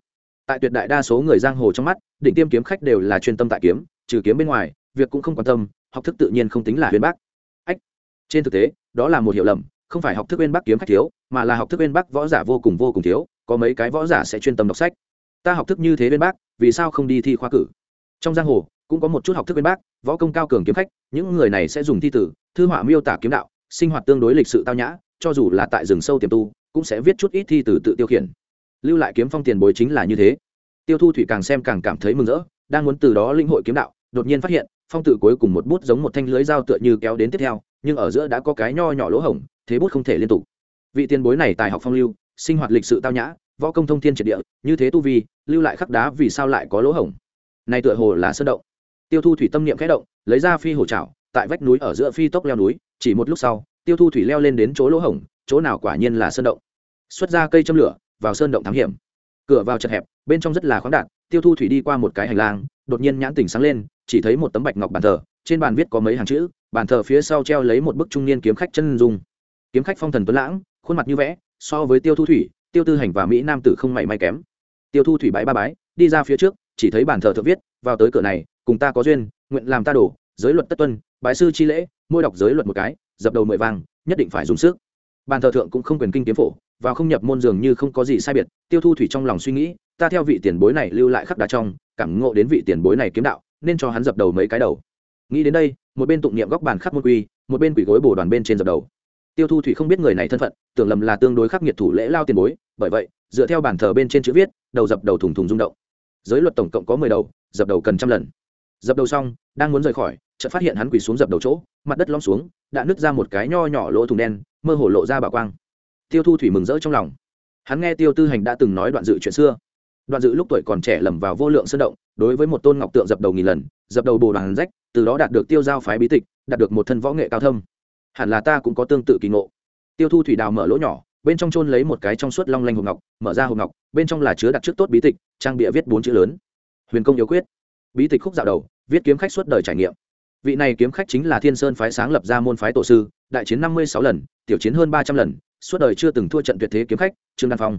tại tuyệt đại đa số người giang hồ trong mắt định tiêm kiếm khách đều là chuyên tâm tại kiếm, trừ kiếm bên ngoài, việc cũng không quan tâm, học thức tự nhiên không tính là huyền bác. Ách, trên thực tế, đó là một hiểu lầm, không phải học thức bên bắc kiếm khách thiếu, mà là học thức bên bắc võ giả vô cùng vô cùng thiếu, có mấy cái võ giả sẽ chuyên tâm đọc sách. Ta học thức như thế bên bắc vì sao không đi thi khoa cử? Trong giang hồ, cũng có một chút học thức bên bắc võ công cao cường kiếm khách, những người này sẽ dùng thi tử, thư họa miêu tả kiếm đạo, sinh hoạt tương đối lịch sự tao nhã, cho dù là tại rừng sâu tiềm tu, cũng sẽ viết chút ít thi từ tự tiêu khiển lưu lại kiếm phong tiền bối chính là như thế. Tiêu thu thủy càng xem càng cảm thấy mừng rỡ, đang muốn từ đó linh hội kiếm đạo, đột nhiên phát hiện, phong tự cuối cùng một bút giống một thanh lưới dao tựa như kéo đến tiếp theo, nhưng ở giữa đã có cái nho nhỏ lỗ hổng, thế bút không thể liên tục. Vị tiền bối này tài học phong lưu, sinh hoạt lịch sự tao nhã, võ công thông thiên triệt địa, như thế tu vi, lưu lại khắc đá vì sao lại có lỗ hổng? Này tựa hồ là sơn động. Tiêu thu thủy tâm niệm khẽ động, lấy ra phi hổ trảo tại vách núi ở giữa phi tốc leo núi, chỉ một lúc sau, tiêu thu thủy leo lên đến chỗ lỗ hổng, chỗ nào quả nhiên là sơn động. Xuất ra cây châm lửa vào sơn động thám hiểm. Cửa vào chật hẹp, bên trong rất là khoáng đạt, tiêu thu thủy đi qua một cái hành lang, đột nhiên nhãn tỉnh sáng lên, chỉ thấy một tấm bạch ngọc bàn thờ, trên bàn viết có mấy hàng chữ, bàn thờ phía sau treo lấy một bức trung niên kiếm khách chân dung. Kiếm khách phong thần tuấn lãng, khuôn mặt như vẽ, so với tiêu thu thủy, tiêu tư hành và mỹ nam tử không mảy may kém. Tiêu thu thủy bãi ba bái đi ra phía trước, chỉ thấy bàn thờ thượng viết, vào tới cửa này, cùng ta có duyên, nguyện làm ta đổ, giới luật tất tuân, bái sư chi lễ môi đọc giới luật một cái, dập đầu mười vàng, nhất định phải dùng sức. Bàn thờ thượng cũng không quyền kinh kiếm phổ và không nhập môn dường như không có gì sai biệt, tiêu thu thủy trong lòng suy nghĩ, ta theo vị tiền bối này lưu lại khắc đá trong, cảm ngộ đến vị tiền bối này kiếm đạo, nên cho hắn dập đầu mấy cái đầu. Nghĩ đến đây, một bên tụng niệm góc bàn khắc môn quy, một bên quỷ gối bổ đoàn bên trên dập đầu. Tiêu thu thủy không biết người này thân phận, tưởng lầm là tương đối khắc nghiệt thủ lễ lao tiền bối, bởi vậy, dựa theo bàn thờ bên trên chữ viết, đầu dập đầu thùng thùng rung động. Giới luật tổng cộng có mười đầu, dập đầu cần trăm lần. Dập đầu xong, đang muốn rời khỏi, chợt phát hiện hắn quỳ xuống dập đầu chỗ, mặt đất lõm xuống, đã nứt ra một cái nho nhỏ lỗ thùng đen, mơ hồ lộ ra bảo quang tiêu thu thủy mừng rỡ trong lòng. Hắn nghe tiêu tư hành đã từng nói đoạn dự chuyện xưa. Đoạn dự lúc tuổi còn trẻ lầm vào vô lượng sơn động, đối với một tôn ngọc tượng dập đầu nghìn lần, dập đầu bồ đoàn rách, từ đó đạt được tiêu giao phái bí tịch, đạt được một thân võ nghệ cao thâm. Hẳn là ta cũng có tương tự kỳ ngộ. Tiêu thu thủy đào mở lỗ nhỏ, bên trong trôn lấy một cái trong suốt long lanh hộp ngọc, mở ra hộp ngọc, bên trong là chứa đặt trước tốt bí tịch, trang bịa viết bốn chữ lớn. Huyền công yếu quyết. Bí tịch khúc dạo đầu, viết kiếm khách suốt đời trải nghiệm. Vị này kiếm khách chính là thiên sơn phái sáng lập ra môn phái tổ sư, đại chiến năm mươi sáu lần, tiểu chiến hơn ba trăm lần suốt đời chưa từng thua trận tuyệt thế kiếm khách, trương đan phong.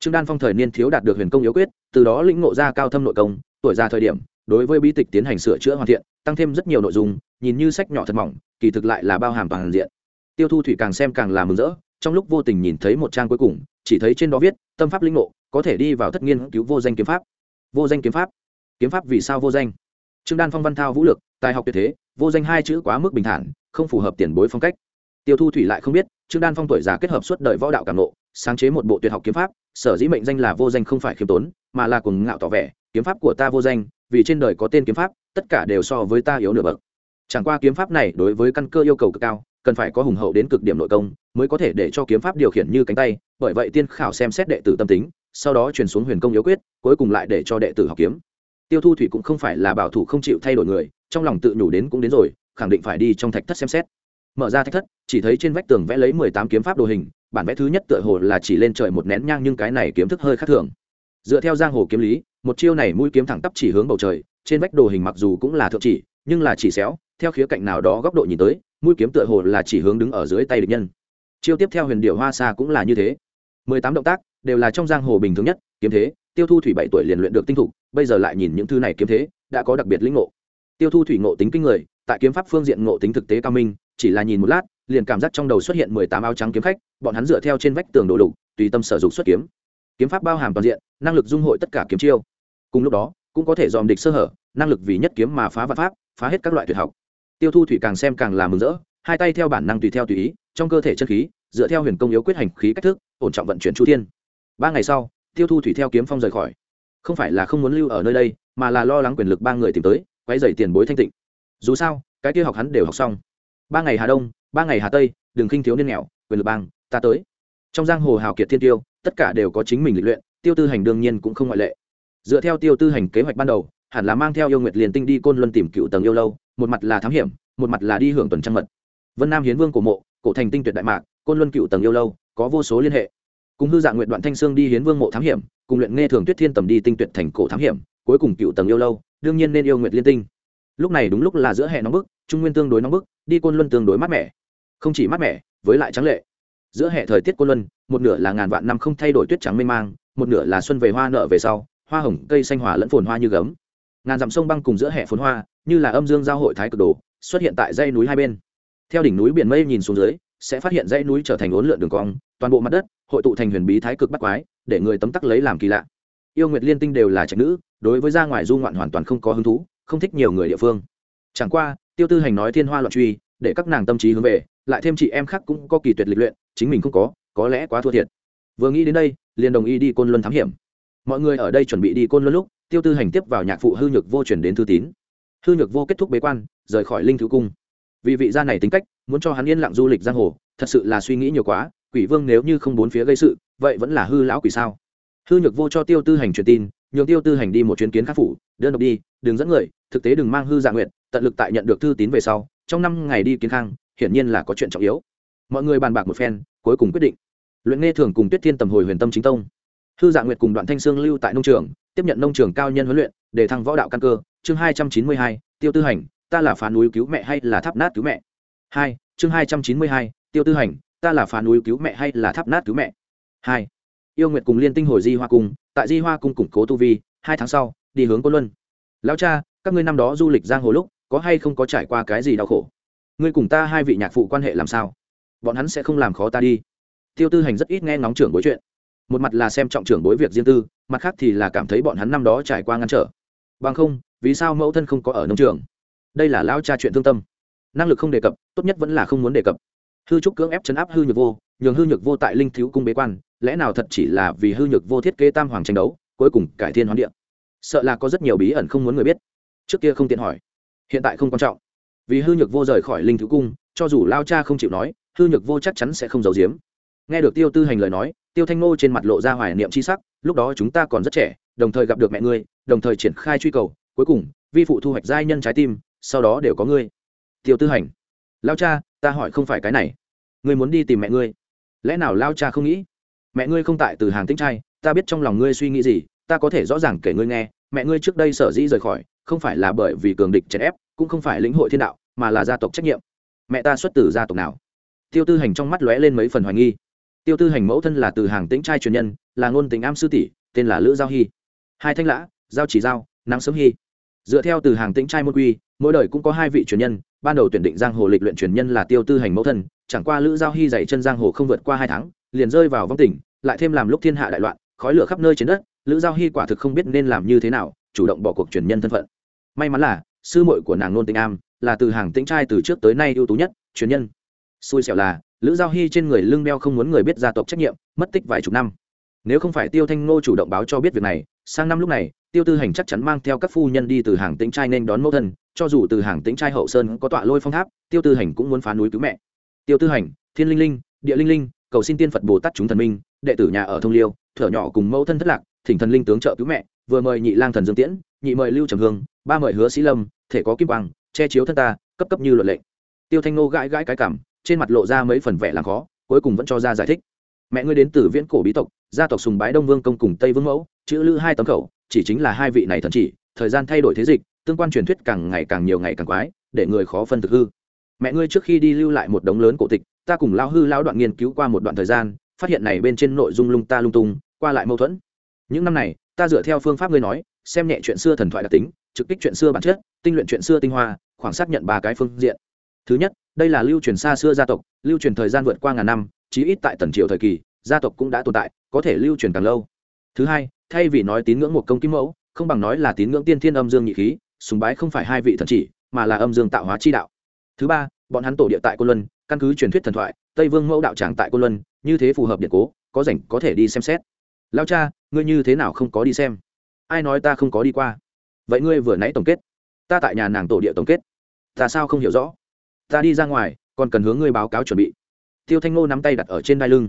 Trương đan phong thời niên thiếu đạt được huyền công yếu quyết, từ đó lĩnh ngộ ra cao thâm nội công, tuổi ra thời điểm, đối với bí tịch tiến hành sửa chữa hoàn thiện, tăng thêm rất nhiều nội dung, nhìn như sách nhỏ thật mỏng, kỳ thực lại là bao hàm toàn diện. Tiêu thu thủy càng xem càng là mừng rỡ, trong lúc vô tình nhìn thấy một trang cuối cùng, chỉ thấy trên đó viết, tâm pháp lĩnh ngộ, có thể đi vào thất nghiên cứu vô danh kiếm pháp. Vô danh kiếm pháp? Kiếm pháp vì sao vô danh? Trương đan phong văn thao vũ lực, tài học tuyệt thế, vô danh hai chữ quá mức bình thản, không phù hợp tiền bối phong cách tiêu thu thủy lại không biết, trương đan phong tuổi già kết hợp suốt đời võ đạo cảm nộ, sáng chế một bộ tuyệt học kiếm pháp, sở dĩ mệnh danh là vô danh không phải khiêm tốn, mà là cùng ngạo tỏ vẻ, kiếm pháp của ta vô danh, vì trên đời có tên kiếm pháp, tất cả đều so với ta yếu nửa bậc. Chẳng qua kiếm pháp này đối với căn cơ yêu cầu cực cao, cần phải có hùng hậu đến cực điểm nội công, mới có thể để cho kiếm pháp điều khiển như cánh tay, bởi vậy tiên khảo xem xét đệ tử tâm tính, sau đó truyền xuống huyền công yếu quyết, cuối cùng lại để cho đệ tử học kiếm. Tiêu thu thủy cũng không phải là bảo thủ không chịu thay đổi người, trong lòng tự nhủ đến cũng đến rồi, khẳng định phải đi trong thạch thất xem xét mở ra thách thất, chỉ thấy trên vách tường vẽ lấy mười tám kiếm pháp đồ hình, bản vẽ thứ nhất tựa hồ là chỉ lên trời một nén nhang nhưng cái này kiếm thức hơi khác thường. Dựa theo giang hồ kiếm lý, một chiêu này mũi kiếm thẳng tắp chỉ hướng bầu trời, trên vách đồ hình mặc dù cũng là thượng chỉ, nhưng là chỉ xéo, theo khía cạnh nào đó góc độ nhìn tới, mũi kiếm tựa hồ là chỉ hướng đứng ở dưới tay địch nhân. Chiêu tiếp theo huyền điệu hoa xa cũng là như thế. Mười tám động tác, đều là trong giang hồ bình thường nhất, kiếm thế, tiêu thu thủy bảy tuổi liền luyện được tinh thục, bây giờ lại nhìn những thứ này kiếm thế, đã có đặc biệt lĩnh ngộ. Tiêu thu thủy ngộ tính kinh người, tại kiếm pháp phương diện ngộ tính thực tế cao minh chỉ là nhìn một lát, liền cảm giác trong đầu xuất hiện mười tám áo trắng kiếm khách, bọn hắn dựa theo trên vách tường đồ lục tùy tâm sở dụng xuất kiếm. Kiếm pháp bao hàm toàn diện, năng lực dung hội tất cả kiếm chiêu. Cùng lúc đó, cũng có thể dòm địch sơ hở, năng lực vì nhất kiếm mà phá vạn pháp, phá hết các loại tuyệt học. Tiêu thu thủy càng xem càng là mừng rỡ, hai tay theo bản năng tùy theo tùy ý, trong cơ thể chân khí, dựa theo huyền công yếu quyết hành khí cách thức, ổn trọng vận chuyển chu thiên. Ba ngày sau, tiêu thu thủy theo kiếm phong rời khỏi. Không phải là không muốn lưu ở nơi đây, mà là lo lắng quyền lực ba người tìm tới quay dày tiền bối thanh tịnh. Dù sao, cái kia học hắn đều học xong ba ngày hà đông, ba ngày hà tây đừng khinh thiếu niên nghèo, quyền lực bang, ta tới. Trong giang hồ hào kiệt thiên tiêu, tất cả đều có chính mình lịch luyện, tiêu tư hành đương nhiên cũng không ngoại lệ. Dựa theo tiêu tư hành kế hoạch ban đầu, hẳn là mang theo yêu nguyệt liền tinh đi côn luân tìm cựu tầng yêu lâu, một mặt là thám hiểm, một mặt là đi hưởng tuần trăng mật. Vân nam hiến vương cổ mộ, cổ thành tinh tuyệt đại mạc, côn luân cựu tầng yêu lâu, có vô số liên hệ. Cùng hư dạng nguyện đoạn thanh sương đi hiến vương mộ thám hiểm, cùng luyện nghe thường tuyết thiên tầm đi tinh tuyệt thành cổ thám hiểm, cuối cùng cựu tầng yêu lâu, đương nhiên nên yêu nguyệt liên tinh. Lúc này đúng lúc là giữa hè nóng bức, trung nguyên tương đối nóng bức đi côn luân tương đối mát mẻ. Không chỉ mát mẻ, với lại trắng lệ. Giữa hệ thời tiết côn luân, một nửa là ngàn vạn năm không thay đổi tuyết trắng mênh mang, một nửa là xuân về hoa nợ về sau, hoa hồng, cây xanh hòa lẫn phồn hoa như gấm. Ngàn dặm sông băng cùng giữa hệ phồn hoa, như là âm dương giao hội thái cực đồ, xuất hiện tại dãy núi hai bên. Theo đỉnh núi biển mây nhìn xuống dưới, sẽ phát hiện dãy núi trở thành ốn lượn đường cong, toàn bộ mặt đất hội tụ thành huyền bí thái cực bắt quái, để người tấm tắc lấy làm kỳ lạ. Yêu nguyệt liên tinh đều là trạch nữ, đối với ra ngoài du ngoạn hoàn toàn không có hứng thú, không thích nhiều người địa phương. Chẳng qua tiêu tư hành nói thiên hoa loạn truy, để các nàng tâm trí hướng về, lại thêm chị em khác cũng có kỳ tuyệt lịch luyện, chính mình không có có lẽ quá thua thiệt. Vừa nghĩ đến đây, liền đồng ý đi côn luân thám hiểm. Mọi người ở đây chuẩn bị đi côn luân lúc, tiêu tư hành tiếp vào nhạc phụ hư nhược vô chuyển đến thư tín. Hư nhược vô kết thúc bế quan, rời khỏi linh thứ cung. Vì vị gia này tính cách, muốn cho hắn yên lặng du lịch giang hồ, thật sự là suy nghĩ nhiều quá, quỷ vương nếu như không bốn phía gây sự, vậy vẫn là hư lão quỷ sao? Hư nhược vô cho tiêu tư hành truyền tin, nhường tiêu tư hành đi một chuyến kiến khắc phủ, đơn độc đi, đừng dẫn người, thực tế đừng mang hư dạ nguyện tận lực tại nhận được thư tín về sau, trong năm ngày đi kiến khang, hiển nhiên là có chuyện trọng yếu. Mọi người bàn bạc một phen, cuối cùng quyết định. Luyện nghe thường cùng tuyết thiên tầm hồi huyền tâm chính tông. Hư dạ nguyệt cùng đoạn thanh sương lưu tại nông trường, tiếp nhận nông trường cao nhân huấn luyện, để thăng võ đạo căn cơ. Chương hai trăm chín mươi hai, tiêu tư hành, ta là phá núi cứu mẹ hay là tháp nát cứu mẹ? Hai, chương hai trăm chín mươi hai, tiêu tư hành, ta là phá núi cứu mẹ hay là tháp nát cứu mẹ? Hai, yêu nguyệt cùng liên tinh hồi di hoa cung, tại di hoa cung củng cố tu vi, hai tháng sau, đi hướng côn luân. Lão cha, các ngươi năm đó du lịch giang hồ lúc có hay không có trải qua cái gì đau khổ? Ngươi cùng ta hai vị nhạc phụ quan hệ làm sao? Bọn hắn sẽ không làm khó ta đi. Tiêu tư hành rất ít nghe ngóng trưởng bối chuyện. Một mặt là xem trọng trưởng bối việc riêng tư, mặt khác thì là cảm thấy bọn hắn năm đó trải qua ngăn trở. Bằng không, vì sao mẫu thân không có ở nông trường? Đây là lao cha chuyện thương tâm. Năng lực không đề cập, tốt nhất vẫn là không muốn đề cập. Hư trúc cưỡng ép chấn áp hư nhược vô, nhường hư nhược vô tại linh thiếu cung bế quan, lẽ nào thật chỉ là vì hư nhược vô thiết kế tam hoàng tranh đấu, cuối cùng cải thiên hoán điện sợ là có rất nhiều bí ẩn không muốn người biết. Trước kia không tiện hỏi hiện tại không quan trọng. Vì hư nhược vô rời khỏi linh thứ cung, cho dù lao cha không chịu nói, hư nhược vô chắc chắn sẽ không giấu giếm. Nghe được tiêu tư hành lời nói, tiêu thanh ngô trên mặt lộ ra hoài niệm c h i sắc, lúc đó chúng ta còn rất trẻ, đồng thời gặp được mẹ ngươi, đồng thời triển khai truy cầu, cuối cùng, vi phụ thu hoạch giai nhân trái tim, sau đó đều có ngươi. Tiêu tư hành, lao cha, ta hỏi không phải cái này. Ngươi muốn đi tìm mẹ ngươi. Lẽ nào lao cha không nghĩ? Mẹ ngươi không tại từ hàng tinh trai, ta biết trong lòng ngươi suy nghĩ gì, ta có thể rõ ràng kể ngươi nghe. Mẹ ngươi trước đây sở dĩ rời khỏi không phải là bởi vì cường địch chèn ép, cũng không phải lĩnh hội thiên đạo, mà là gia tộc trách nhiệm. Mẹ ta xuất từ gia tộc nào? Tiêu tư hành trong mắt lóe lên mấy phần hoài nghi. Tiêu tư hành mẫu thân là từ hàng tĩnh trai truyền nhân, là ngôn tình am sư tỷ, tên là lữ giao hy. Hai thanh lã, giao chỉ giao, nắng sớm hy. Dựa theo từ hàng tĩnh trai môn quy, mỗi đời cũng có hai vị truyền nhân, ban đầu tuyển định giang hồ lịch luyện truyền nhân là tiêu tư hành mẫu thân, chẳng qua lữ giao hy dạy chân giang hồ không vượt qua hai tháng, liền rơi vào vong tỉnh lại thêm làm lúc thiên hạ đại loạn, khói lửa khắp nơi trên đất, lữ giao hy quả thực không biết nên làm như thế nào, chủ động bỏ cuộc truyền nhân thân phận may mắn là, sư muội của nàng nôn tình am, là từ hàng tĩnh trai từ trước tới nay ưu tú nhất truyền nhân. Xui xẻo là, lữ giao hy trên người lưng đeo không muốn người biết gia tộc trách nhiệm, mất tích vài chục năm. Nếu không phải tiêu thanh ngô chủ động báo cho biết việc này, sang năm lúc này, tiêu tư hành chắc chắn mang theo các phu nhân đi từ hàng tĩnh trai nên đón mẫu thân, cho dù từ hàng tĩnh trai hậu sơn có tọa lôi phong tháp, tiêu tư hành cũng muốn phá núi cứu mẹ. Tiêu tư hành, thiên linh linh, địa linh linh, cầu xin tiên phật bồ tát chúng thần minh, đệ tử nhà ở thông liêu, thở nhỏ cùng mẫu thân thất lạc, thỉnh thần linh tướng trợ cứu mẹ, vừa mời nhị lang thần dương tiễn, nhị mời lưu trầm hương ba mời hứa sĩ lâm, thể có kim quang, che chiếu thân ta, cấp cấp như luật lệ tiêu thanh nô gãi gãi cái cảm, trên mặt lộ ra mấy phần vẻ làm khó, cuối cùng vẫn cho ra giải thích. Mẹ ngươi đến từ viễn cổ bí tộc, gia tộc sùng bái đông vương công cùng tây vương mẫu, chữ lữ hai tấm khẩu, chỉ chính là hai vị này thần chỉ, thời gian thay đổi thế dịch, tương quan truyền thuyết càng ngày càng nhiều ngày càng quái, để người khó phân thực hư. Mẹ ngươi trước khi đi lưu lại một đống lớn cổ tịch, ta cùng lao hư lao đoạn nghiên cứu qua một đoạn thời gian, phát hiện này bên trên nội dung lung ta lung tung, qua lại mâu thuẫn. Những năm này, ta dựa theo phương pháp ngươi nói xem nhẹ chuyện xưa thần thoại đặc tính, trực kích chuyện xưa bản chất, tinh luyện chuyện xưa tinh hoa, khoảng xác nhận ba cái phương diện. Thứ nhất, đây là lưu truyền xa xưa gia tộc, lưu truyền thời gian vượt qua ngàn năm, chí ít tại tần triều thời kỳ, gia tộc cũng đã tồn tại, có thể lưu truyền càng lâu. Thứ hai, thay vì nói tín ngưỡng một công kim mẫu, không bằng nói là tín ngưỡng tiên thiên âm dương nhị khí, sùng bái không phải hai vị thần chỉ, mà là âm dương tạo hóa chi đạo. Thứ ba, bọn hắn tổ địa tại côn luân, căn cứ truyền thuyết thần thoại, tây vương mẫu đạo tràng tại côn luân, như thế phù hợp điện cố, có rảnh có thể đi xem xét. Lao cha, ngươi như thế nào không có đi xem? Ai nói ta không có đi qua? Vậy ngươi vừa nãy tổng kết, ta tại nhà nàng tổ địa tổng kết, ta sao không hiểu rõ? Ta đi ra ngoài, còn cần hướng ngươi báo cáo chuẩn bị. Tiêu thanh ngô nắm tay đặt ở trên đai lưng.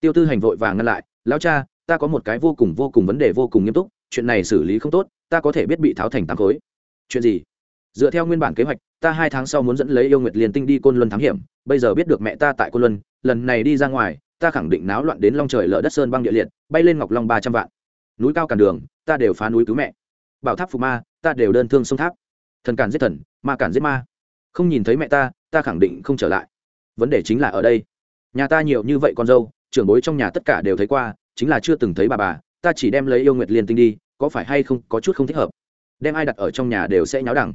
Tiêu tư hành vội vàng ngăn lại, lão cha, ta có một cái vô cùng vô cùng vấn đề vô cùng nghiêm túc, chuyện này xử lý không tốt, ta có thể biết bị tháo thành tám khối. Chuyện gì? Dựa theo nguyên bản kế hoạch, ta hai tháng sau muốn dẫn lấy yêu nguyệt liền tinh đi côn luân thám hiểm, bây giờ biết được mẹ ta tại côn luân, lần này đi ra ngoài, ta khẳng định náo loạn đến long trời lở đất sơn băng địa liệt, bay lên ngọc long ba trăm vạn núi cao cản đường, ta đều phá núi cứu mẹ. Bảo tháp phù ma, ta đều đơn thương sông tháp. Thần cản giết thần, ma cản giết ma. Không nhìn thấy mẹ ta ta khẳng định không trở lại. Vấn đề chính là ở đây. Nhà ta nhiều như vậy con dâu, trưởng bối trong nhà tất cả đều thấy qua, chính là chưa từng thấy bà bà, ta chỉ đem lấy yêu nguyệt liên tinh đi, có phải hay không có chút không thích hợp? Đem ai đặt ở trong nhà đều sẽ nháo đẳng.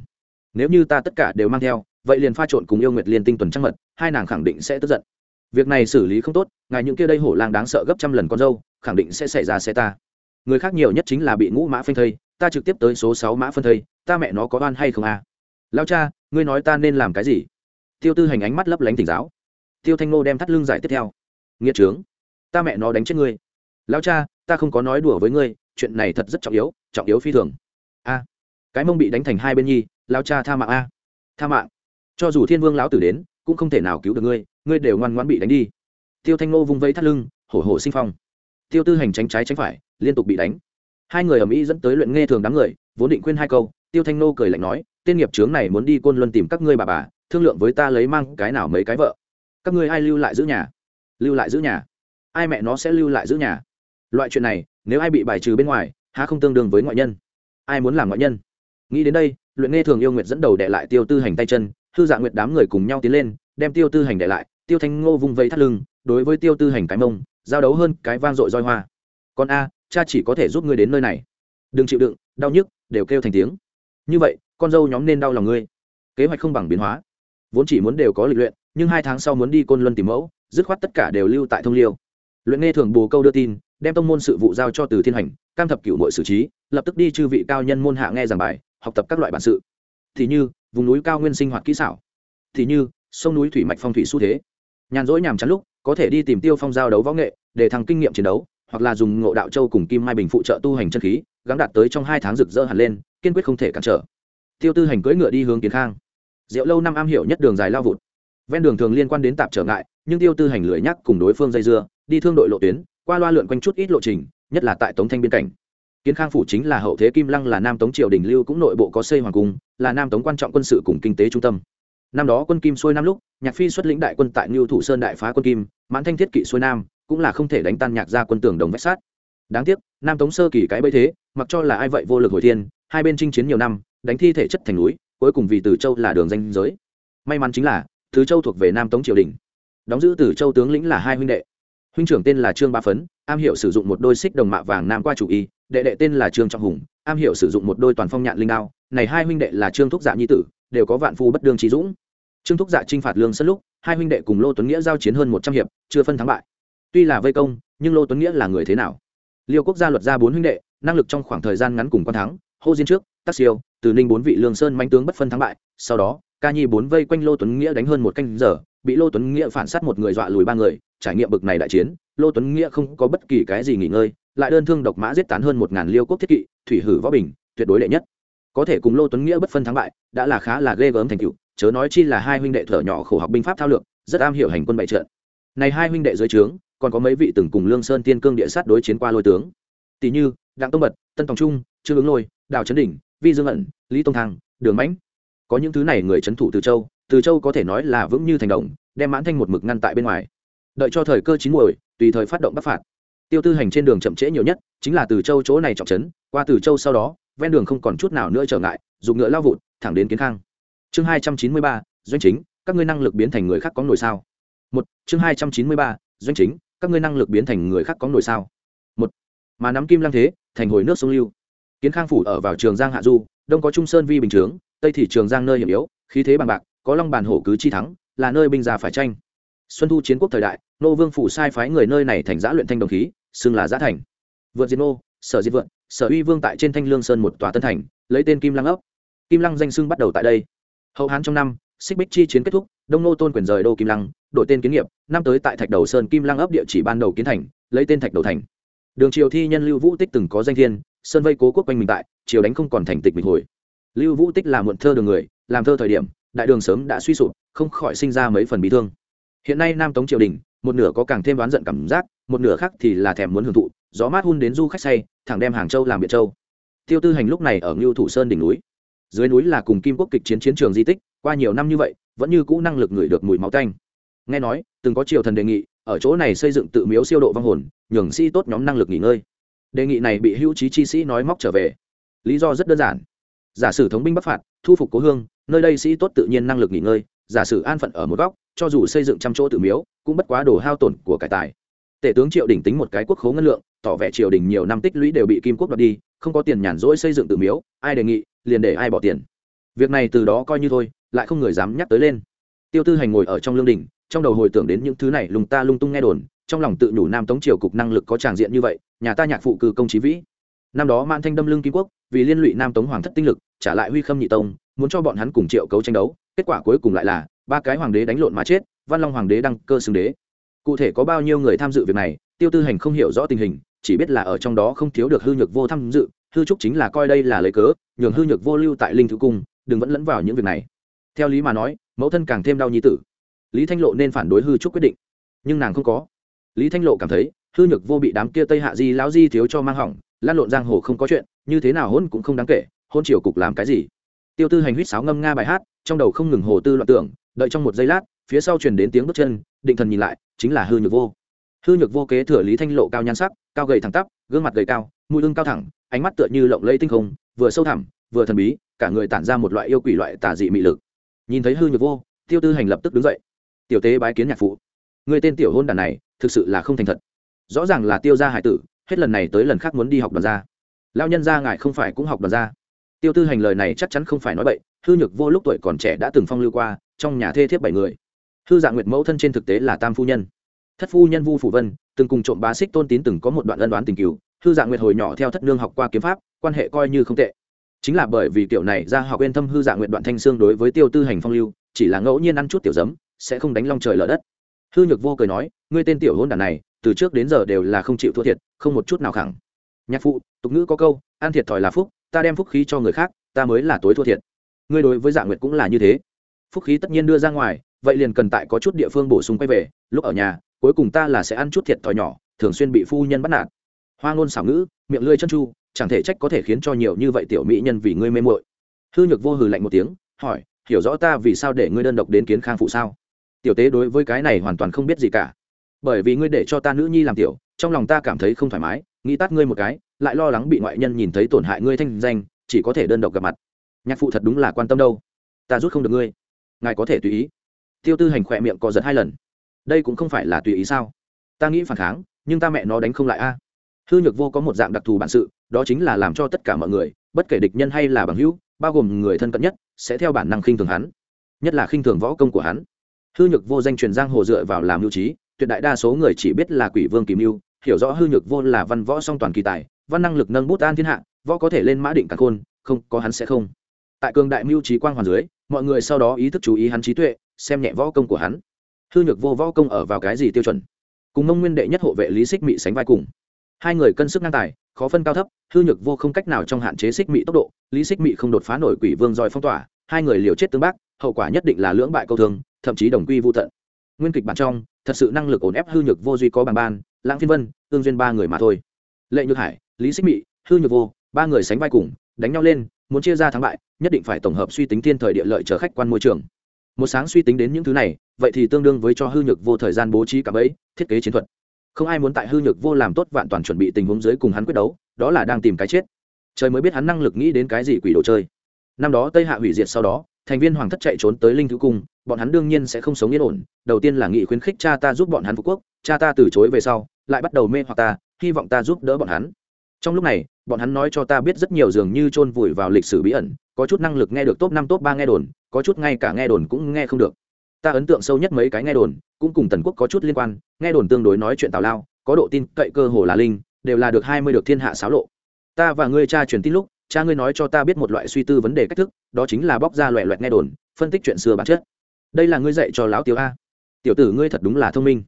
Nếu như ta tất cả đều mang theo, vậy liền pha trộn cùng yêu nguyệt liên tinh tuần trăng mật, hai nàng khẳng định sẽ tức giận. Việc này xử lý không tốt, ngài những kia đây hổ lang đáng sợ gấp trăm lần con dâu, khẳng định sẽ xảy ra xe ta người khác nhiều nhất chính là bị ngũ mã phanh thây, ta trực tiếp tới số sáu mã phân thây, ta mẹ nó có oan hay không à lao cha, ngươi nói ta nên làm cái gì? Tiêu tư hành ánh mắt lấp lánh tỉnh giáo. Tiêu thanh ngô đem thắt lưng giải tiếp theo. Nghĩa trướng, ta mẹ nó đánh chết ngươi. Lao cha, ta không có nói đùa với ngươi, chuyện này thật rất trọng yếu trọng yếu phi thường. A, cái mông bị đánh thành hai bên nhi, lao cha tha mạng a. Tha mạng. Cho dù thiên vương lão tử đến, cũng không thể nào cứu được ngươi ngươi đều ngoan ngoãn bị đánh đi. Tiêu thanh ngô vung vẫy thắt lưng, hổ hổ sinh phong. Tiêu tư hành tránh trái tránh phải liên tục bị đánh. Hai người ở mỹ dẫn tới luyện nghe thường đám người, vốn định khuyên hai câu, tiêu thanh nô cười lạnh nói, tên nghiệp trướng này muốn đi côn luân tìm các ngươi bà bà, thương lượng với ta lấy mang cái nào mấy cái vợ. Các ngươi ai lưu lại giữ nhà? Lưu lại giữ nhà. Ai mẹ nó sẽ lưu lại giữ nhà? Loại chuyện này, nếu ai bị bài trừ bên ngoài, há không tương đương với ngoại nhân. Ai muốn làm ngoại nhân? Nghĩ đến đây, luyện nghe thường yêu nguyệt dẫn đầu đệ lại tiêu tư hành tay chân thư dạ nguyệt đám người cùng nhau tiến lên, đem tiêu tư hành đệ lại, tiêu thanh ngô vung vây thắt lưng, đối với tiêu tư hành cái mông, giao đấu hơn cái vang dội roi hoa. Còn a cha chỉ có thể giúp ngươi đến nơi này. Đừng chịu đựng, đau nhức, đều kêu thành tiếng. Như vậy, con dâu nhóm nên đau lòng ngươi. Kế hoạch không bằng biến hóa. Vốn chỉ muốn đều có lịch luyện, nhưng hai tháng sau muốn đi côn luân tìm mẫu, dứt khoát tất cả đều lưu tại thông liêu. Luyện nghe thường bù câu đưa tin, đem tông môn sự vụ giao cho từ thiên hành, cam thập cửu nội xử trí, lập tức đi chư vị cao nhân môn hạ nghe giảng bài, học tập các loại bản sự. Thì như, vùng núi cao nguyên sinh hoạt kỹ xảo. Thì như, sông núi thủy mạch phong thủy xu thế. Nhàn rỗi nhàm chán lúc, có thể đi tìm tiêu phong giao đấu võ nghệ, để thăng kinh nghiệm chiến đấu hoặc là dùng ngộ đạo châu cùng kim mai bình phụ trợ tu hành chân khí gắn đạt tới trong hai tháng rực rỡ hẳn lên, kiên quyết không thể cản trở. Tiêu tư hành cưỡi ngựa đi hướng kiến khang. Diệu lâu năm am hiểu nhất đường dài lao vụt. Ven đường thường liên quan đến tạp trở ngại, nhưng tiêu tư hành lười nhắc cùng đối phương dây dưa, đi thương đội lộ tuyến, qua loa lượn quanh chút ít lộ trình, nhất là tại tống thanh biên cảnh kiến khang phủ chính là hậu thế kim lăng, là nam tống triều đình lưu cũng nội bộ có xây hoàng cung, là nam tống quan trọng quân sự cùng kinh tế trung tâm. Năm đó quân kim xuôi năm lúc, nhạc phi xuất lĩnh đại quân tại ngưu thủ sơn đại phá quân kim, mãn thanh thiết kỵ xuôi nam cũng là không thể đánh tan nhạc ra quân tường đồng vách sát. Đáng tiếc, nam tống sơ kỳ cái bấy thế, mặc cho là ai vậy vô lực hồi thiên, hai bên chinh chiến nhiều năm, đánh thi thể chất thành núi, cuối cùng vì từ châu là đường danh giới. May mắn chính là, từ châu thuộc về nam tống triều đình. Đóng giữ từ châu tướng lĩnh là hai huynh đệ. Huynh trưởng tên là trương ba phấn, am hiểu sử dụng một đôi xích đồng mạ vàng nam qua chủ y, đệ đệ tên là trương trọng hùng, am hiểu sử dụng một đôi toàn phong nhạn linh đao, này hai huynh đệ là trương thúc dạ nhi tử, đều có vạn phu bất đương trí dũng. Trương thúc dạ chinh phạt lương sân lúc, hai huynh đệ cùng lô tuấn nghĩa giao chiến hơn một trăm hiệp, chưa phân thắng bại tuy là vây công, nhưng lô tuấn nghĩa là người thế nào? Liêu quốc gia luật ra bốn huynh đệ, năng lực trong khoảng thời gian ngắn cùng quan thắng, hô diên trước tác siêu, từ ninh bốn vị lương sơn manh tướng bất phân thắng bại, sau đó, ca nhi bốn vây quanh lô tuấn nghĩa đánh hơn một canh giờ, bị lô tuấn nghĩa phản sát một người dọa lùi ba người, trải nghiệm bực này đại chiến, lô tuấn nghĩa không có bất kỳ cái gì nghỉ ngơi, lại đơn thương độc mã giết tán hơn một ngàn liêu quốc thiết kỵ, thủy hử võ bình, tuyệt đối đệ nhất. Có thể cùng lô tuấn nghĩa bất phân thắng bại, đã là khá là ghê gớm thành cựu chớ nói chi là hai huynh đệ thở nhỏ khổ học binh pháp thao lược, rất am hiểu hành quân bại trận. Này hai huynh đệ dưới trướng còn có mấy vị từng cùng lương sơn tiên cương địa sát đối chiến qua lôi tướng. Tỷ như, đặng tông bật, tân tòng trung, trương ứng lôi, đào trấn đỉnh, vi dương ẩn, lý tông thang đường mãnh. Có những thứ này người trấn thủ từ châu từ châu có thể nói là vững như thành đồng, đem mãn thanh một mực ngăn tại bên ngoài. Đợi cho thời cơ chín muồi, tùy thời phát động bắc phạt. Tiêu tư hành trên đường chậm trễ nhiều nhất, chính là từ châu chỗ này trọng trấn, qua từ châu sau đó, ven đường không còn chút nào nữa trở ngại, dùng ngựa lao vụt, thẳng đến kiến khang. Chương hai trăm chín mươi ba, doanh chính, các ngươi năng lực biến thành người khác có nổi sao? Một, chương hai trăm chín mươi ba doanh chính, các ngươi năng lực biến thành người khác có nổi sao? Một, mà nắm kim lăng thế, thành hồi nước sông lưu. Kiến khang phủ ở vào trường giang hạ du, đông có trung sơn vi bình chướng tây thì trường giang nơi hiểm yếu, khí thế bằng bạc, có long bàn hổ cứ chi thắng, là nơi binh già phải tranh. Xuân thu chiến quốc thời đại, nô vương phủ sai phái người nơi này thành giã luyện thanh đồng khí, xưng là giã thành. Vượt diệt nô, sở diệt vượn, sở uy vương tại trên thanh lương sơn một tòa tân thành, lấy tên kim lăng ấp kim lăng danh xưng bắt đầu tại đây. Hậu hán trong năm xích bích chi chiến kết thúc, đông nô tôn quyền rời đô kim lăng, đổi tên kiến nghiệp, năm tới tại thạch đầu sơn kim lăng ấp địa chỉ ban đầu kiến thành, lấy tên thạch đầu thành. Đường triều thi nhân lưu vũ tích từng có danh thiên, sơn vây cố quốc quanh mình tại, triều đánh không còn thành tịch mình hồi. Lưu vũ tích là muộn thơ đường người, làm thơ thời điểm, đại đường sớm đã suy sụp, không khỏi sinh ra mấy phần bị thương. Hiện nay nam tống triều đình, một nửa có càng thêm đoán giận cảm giác, một nửa khác thì là thèm muốn hưởng thụ, gió mát hun đến du khách say, thẳng đem hàng châu làm biệt châu. Tiêu tư hành lúc này ở ngưu thủ sơn đỉnh núi dưới núi là cùng kim quốc kịch chiến chiến trường di tích, qua nhiều năm như vậy, vẫn như cũ năng lực ngửi được mùi máu tanh. Nghe nói, từng có triều thần đề nghị, ở chỗ này xây dựng tự miếu siêu độ vong hồn, nhường sĩ tốt nhóm năng lực nghỉ ngơi. Đề nghị này bị hữu trí chi sĩ nói móc trở về. Lý do rất đơn giản. Giả sử thống binh bắc phạt, thu phục cố hương, nơi đây sĩ tốt tự nhiên năng lực nghỉ ngơi, giả sử an phận ở một góc, cho dù xây dựng trăm chỗ tự miếu, cũng bất quá đồ hao tổn của cải tài. Tể tướng triệu đình tính một cái quốc khố ngân lượng, tỏ vẻ triều đình nhiều năm tích lũy đều bị kim quốc đoạt đi, không có tiền nhàn rỗi xây dựng tự miếu, ai đề nghị liền để ai bỏ tiền. Việc này từ đó coi như thôi, lại không người dám nhắc tới lên. Tiêu tư hành ngồi ở trong lương đình trong đầu hồi tưởng đến những thứ này lùng ta lung tung nghe đồn, trong lòng tự nhủ nam tống triều cục năng lực có tràng diện như vậy, nhà ta nhạc phụ cử công trí vĩ. Năm đó man thanh đâm lương kim quốc, vì liên lụy nam tống hoàng thất tinh lực, trả lại huy khâm nhị tông, muốn cho bọn hắn cùng triệu cấu tranh đấu, kết quả cuối cùng lại là, ba cái hoàng đế đánh lộn mà chết, văn long hoàng đế đăng cơ xưng đế. Cụ thể có bao nhiêu người tham dự việc này, tiêu tư hành không hiểu rõ tình hình, chỉ biết là ở trong đó không thiếu được hư nhược vô tham dự hư trúc chính là coi đây là lấy cớ, nhường hư nhược vô lưu tại linh thứ cung, đừng vẫn lẫn vào những việc này. Theo lý mà nói, mẫu thân càng thêm đau nhi tử. Lý thanh lộ nên phản đối hư trúc quyết định, nhưng nàng không có. Lý thanh lộ cảm thấy, hư nhược vô bị đám kia tây hạ di lão di thiếu cho mang hỏng, lan lộn giang hồ không có chuyện, như thế nào hôn cũng không đáng kể, hôn triều cục làm cái gì? Tiêu tư hành huýt sáo ngâm nga bài hát, trong đầu không ngừng hồ tư loạn tưởng, đợi trong một giây lát, phía sau truyền đến tiếng bước chân, định thần nhìn lại, chính là hư nhược vô. Hư nhược vô kế thừa lý thanh lộ cao nhan sắc, cao gầy thẳng tắp, gương mặt gầy cao, mũi lưng cao thẳng ánh mắt tựa như lộng lây tinh không, vừa sâu thẳm, vừa thần bí, cả người tản ra một loại yêu quỷ loại tà dị mị lực. Nhìn thấy hư nhược vô, tiêu tư hành lập tức đứng dậy. Tiểu tế bái kiến nhạc phụ. Người tên tiểu hôn đàn này, thực sự là không thành thật. Rõ ràng là tiêu gia hải tử, hết lần này tới lần khác muốn đi học đoàn gia. Lao nhân gia ngài không phải cũng học đoàn gia? Tiêu tư hành lời này chắc chắn không phải nói bậy, hư nhược vô lúc tuổi còn trẻ đã từng phong lưu qua, trong nhà thê thiếp bảy người. Hư dạng nguyệt mẫu thân trên thực tế là tam phu nhân. Thất phu nhân vu phủ vân, từng cùng trộm bá xích tôn tín từng có một đoạn ân đoán tình cứu hư dạng nguyệt hồi nhỏ theo thất nương học qua kiếm pháp, quan hệ coi như không tệ. Chính là bởi vì kiểu này ra học yên thâm hư dạng nguyệt đoạn thanh xương đối với tiêu tư hành phong lưu, chỉ là ngẫu nhiên ăn chút tiểu giấm, sẽ không đánh long trời lở đất. Hư nhược vô cười nói, ngươi tên tiểu hôn đàn này, từ trước đến giờ đều là không chịu thua thiệt, không một chút nào khẳng. Nhạc phụ, tục ngữ có câu, ăn thiệt thòi là phúc, ta đem phúc khí cho người khác, ta mới là tối thua thiệt. Ngươi đối với dạng nguyệt cũng là như thế. Phúc khí tất nhiên đưa ra ngoài, vậy liền cần tại có chút địa phương bổ sung quay về, lúc ở nhà, cuối cùng ta là sẽ ăn chút thiệt thòi nhỏ, thường xuyên bị phu nhân bắt nạt hoa ngôn xảo ngữ, miệng lưỡi chân chu, chẳng thể trách có thể khiến cho nhiều như vậy tiểu mỹ nhân vì ngươi mê mội hư nhược vô hừ lạnh một tiếng, hỏi, hiểu rõ ta vì sao để ngươi đơn độc đến kiến khang phụ sao? Tiểu tế đối với cái này hoàn toàn không biết gì cả. Bởi vì ngươi để cho ta nữ nhi làm tiểu, trong lòng ta cảm thấy không thoải mái, nghĩ tắt ngươi một cái, lại lo lắng bị ngoại nhân nhìn thấy tổn hại ngươi thanh danh, chỉ có thể đơn độc gặp mặt. Nhạc phụ thật đúng là quan tâm đâu. Ta rút không được ngươi, ngài có thể tùy ý. Tiêu tư hành khỏe miệng có giật hai lần. Đây cũng không phải là tùy ý sao? Ta nghĩ phản kháng, nhưng ta mẹ nó đánh không lại a hư nhược vô có một dạng đặc thù bản sự, đó chính là làm cho tất cả mọi người, bất kể địch nhân hay là bằng hữu, bao gồm người thân cận nhất, sẽ theo bản năng khinh thường hắn, nhất là khinh thường võ công của hắn. Hư nhược vô danh truyền giang hồ dựa vào làm lưu trí, tuyệt đại đa số người chỉ biết là quỷ vương kỳ mưu, hiểu rõ hư nhược vô là văn võ song toàn kỳ tài, văn năng lực nâng bút an thiên hạ, võ có thể lên mã định cả khôn, không, có hắn sẽ không. Tại cường đại mưu trí quang hoàn dưới, mọi người sau đó ý thức chú ý hắn trí tuệ, xem nhẹ võ công của hắn. Hư nhược vô võ công ở vào cái gì tiêu chuẩn? Cùng mông nguyên đệ nhất hộ vệ lý xích mị sánh vai cùng hai người cân sức ngang tài, khó phân cao thấp, hư nhược vô không cách nào trong hạn chế xích mị tốc độ, lý xích mị không đột phá nổi quỷ vương giỏi phong tỏa, hai người liều chết tương bác, hậu quả nhất định là lưỡng bại câu thương thậm chí đồng quy vô tận. Nguyên kịch bản trong, thật sự năng lực ổn ép hư nhược vô duy có bằng ban, lãng phiên vân, tương duyên ba người mà thôi. Lệ nhược hải, lý xích mị, hư nhược vô, ba người sánh vai cùng, đánh nhau lên, muốn chia ra thắng bại, nhất định phải tổng hợp suy tính thiên thời địa lợi chờ khách quan môi trường. Một sáng suy tính đến những thứ này, vậy thì tương đương với cho hư nhược vô thời gian bố trí cả bẫy, thiết kế chiến thuật không ai muốn tại hư nhược vô làm tốt vạn toàn chuẩn bị tình huống dưới cùng hắn quyết đấu, đó là đang tìm cái chết. Trời mới biết hắn năng lực nghĩ đến cái gì quỷ đồ chơi. Năm đó tây hạ hủy diệt sau đó, thành viên hoàng thất chạy trốn tới linh thứ cung, bọn hắn đương nhiên sẽ không sống yên ổn, đầu tiên là nghị khuyến khích cha ta giúp bọn hắn phục quốc, cha ta từ chối về sau, lại bắt đầu mê hoặc ta, hy vọng ta giúp đỡ bọn hắn. Trong lúc này, bọn hắn nói cho ta biết rất nhiều dường như chôn vùi vào lịch sử bí ẩn, có chút năng lực nghe được top năm top ba nghe đồn, có chút ngay cả nghe đồn cũng nghe không được ta ấn tượng sâu nhất mấy cái nghe đồn, cũng cùng tần quốc có chút liên quan, nghe đồn tương đối nói chuyện tào lao, có độ tin, cậy cơ hồ là linh, đều là được hai mươi được thiên hạ xáo lộ. Ta và ngươi cha truyền tin lúc, cha ngươi nói cho ta biết một loại suy tư vấn đề cách thức, đó chính là bóc ra loẹ loẹt nghe đồn, phân tích chuyện xưa bản chất. Đây là ngươi dạy cho lão tiểu a. Tiểu tử ngươi thật đúng là thông minh.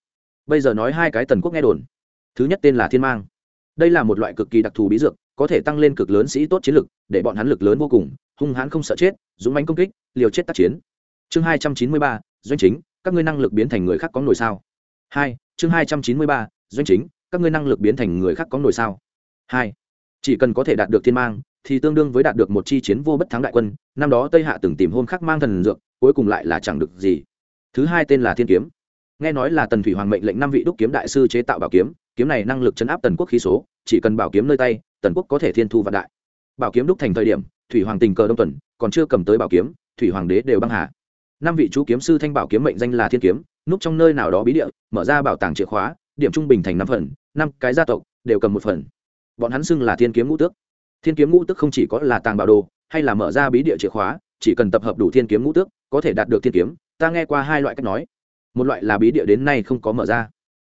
Bây giờ nói hai cái tần quốc nghe đồn. Thứ nhất tên là thiên mang. Đây là một loại cực kỳ đặc thù bí dược, có thể tăng lên cực lớn sĩ tốt chiến lực, để bọn hắn lực lớn vô cùng, hung hãn không sợ chết, dũng mãnh công kích, liều chết tác chiến. Chương hai trăm chín mươi ba doanh chính, các ngươi năng lực biến thành người khác có nổi sao? Hai, chương hai trăm chín mươi ba, doanh chính, các ngươi năng lực biến thành người khác có nổi sao? Hai, chỉ cần có thể đạt được thiên mang, thì tương đương với đạt được một chi chiến vô bất thắng đại quân, năm đó tây hạ từng tìm hôn khắc mang thần dược, cuối cùng lại là chẳng được gì. Thứ hai tên là thiên kiếm. Nghe nói là tần thủy hoàng mệnh lệnh năm vị đúc kiếm đại sư chế tạo bảo kiếm kiếm này năng lực chấn áp tần quốc khí số, chỉ cần bảo kiếm nơi tay, tần quốc có thể thiên thu vạn đại. Bảo kiếm đúc thành thời điểm, thủy hoàng tình cờ đông tuần, còn chưa cầm tới bảo kiếm, thủy hoàng đế đều băng hà năm vị chú kiếm sư thanh bảo kiếm mệnh danh là thiên kiếm, núp trong nơi nào đó bí địa, mở ra bảo tàng chìa khóa, điểm trung bình thành năm phần, năm cái gia tộc đều cầm một phần. Bọn hắn xưng là thiên kiếm ngũ tước. Thiên kiếm ngũ tước không chỉ có là tàng bảo đồ, hay là mở ra bí địa chìa khóa, chỉ cần tập hợp đủ thiên kiếm ngũ tước, có thể đạt được thiên kiếm. Ta nghe qua hai loại cách nói. Một loại là bí địa đến nay không có mở ra.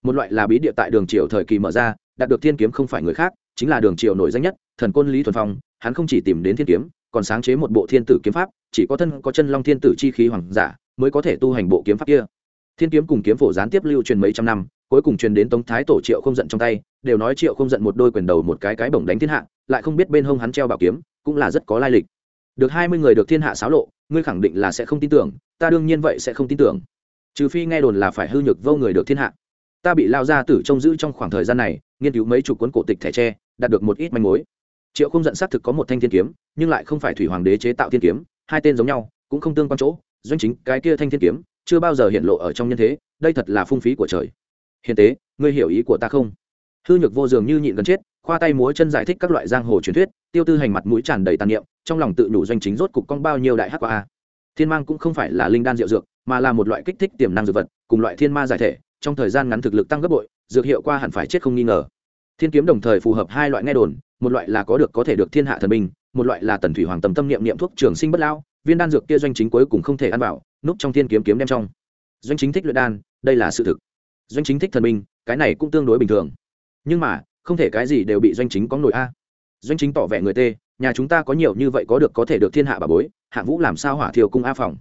Một loại là bí địa tại đường triều thời kỳ mở ra, đạt được thiên kiếm không phải người khác, chính là đường triều nổi danh nhất, thần côn lý thuần phong, hắn không chỉ tìm đến thiên kiếm còn sáng chế một bộ thiên tử kiếm pháp, chỉ có thân có chân long thiên tử chi khí hoàng giả mới có thể tu hành bộ kiếm pháp kia. Thiên kiếm cùng kiếm phổ gián tiếp lưu truyền mấy trăm năm, cuối cùng truyền đến tống thái tổ triệu không giận trong tay, đều nói triệu không giận một đôi quyền đầu một cái cái bổng đánh thiên hạ, lại không biết bên hông hắn treo bảo kiếm, cũng là rất có lai lịch. Được hai mươi người được thiên hạ xáo lộ, ngươi khẳng định là sẽ không tin tưởng, ta đương nhiên vậy sẽ không tin tưởng. Trừ phi nghe đồn là phải hư nhược vô người được thiên hạ. Ta bị lao ra tử trông giữ trong khoảng thời gian này, nghiên cứu mấy chục cuốn cổ tịch thẻ tre, đạt được một ít manh mối triệu không giận xác thực có một thanh thiên kiếm, nhưng lại không phải thủy hoàng đế chế tạo thiên kiếm, hai tên giống nhau, cũng không tương quan chỗ. Doanh chính, cái kia thanh thiên kiếm, chưa bao giờ hiện lộ ở trong nhân thế, đây thật là phung phí của trời. Hiền tế, ngươi hiểu ý của ta không? Hư nhược vô dường như nhịn gần chết, khoa tay múa chân giải thích các loại giang hồ truyền thuyết, tiêu tư hành mặt mũi tràn đầy tàn niệm, trong lòng tự nhủ doanh chính rốt cục con bao nhiêu đại hắc qua. A thiên mang cũng không phải là linh đan rượu dược, mà là một loại kích thích tiềm năng dược vật, cùng loại thiên ma giải thể, trong thời gian ngắn thực lực tăng gấp bội, dược hiệu qua hẳn phải chết không nghi ngờ thiên kiếm đồng thời phù hợp hai loại nghe đồn, một loại là có được có thể được thiên hạ thần minh, một loại là tần thủy hoàng tầm tâm niệm niệm thuốc trường sinh bất lao viên đan dược kia doanh chính cuối cùng không thể ăn vào, núp trong thiên kiếm kiếm đem trong. Doanh chính thích luyện đan, đây là sự thực. Doanh chính thích thần minh, cái này cũng tương đối bình thường. Nhưng mà, không thể cái gì đều bị doanh chính có nổi a. Doanh chính tỏ vẻ người tê, nhà chúng ta có nhiều như vậy có được có thể được thiên hạ bà bối, hạ vũ làm sao hỏa thiều cung a phòng?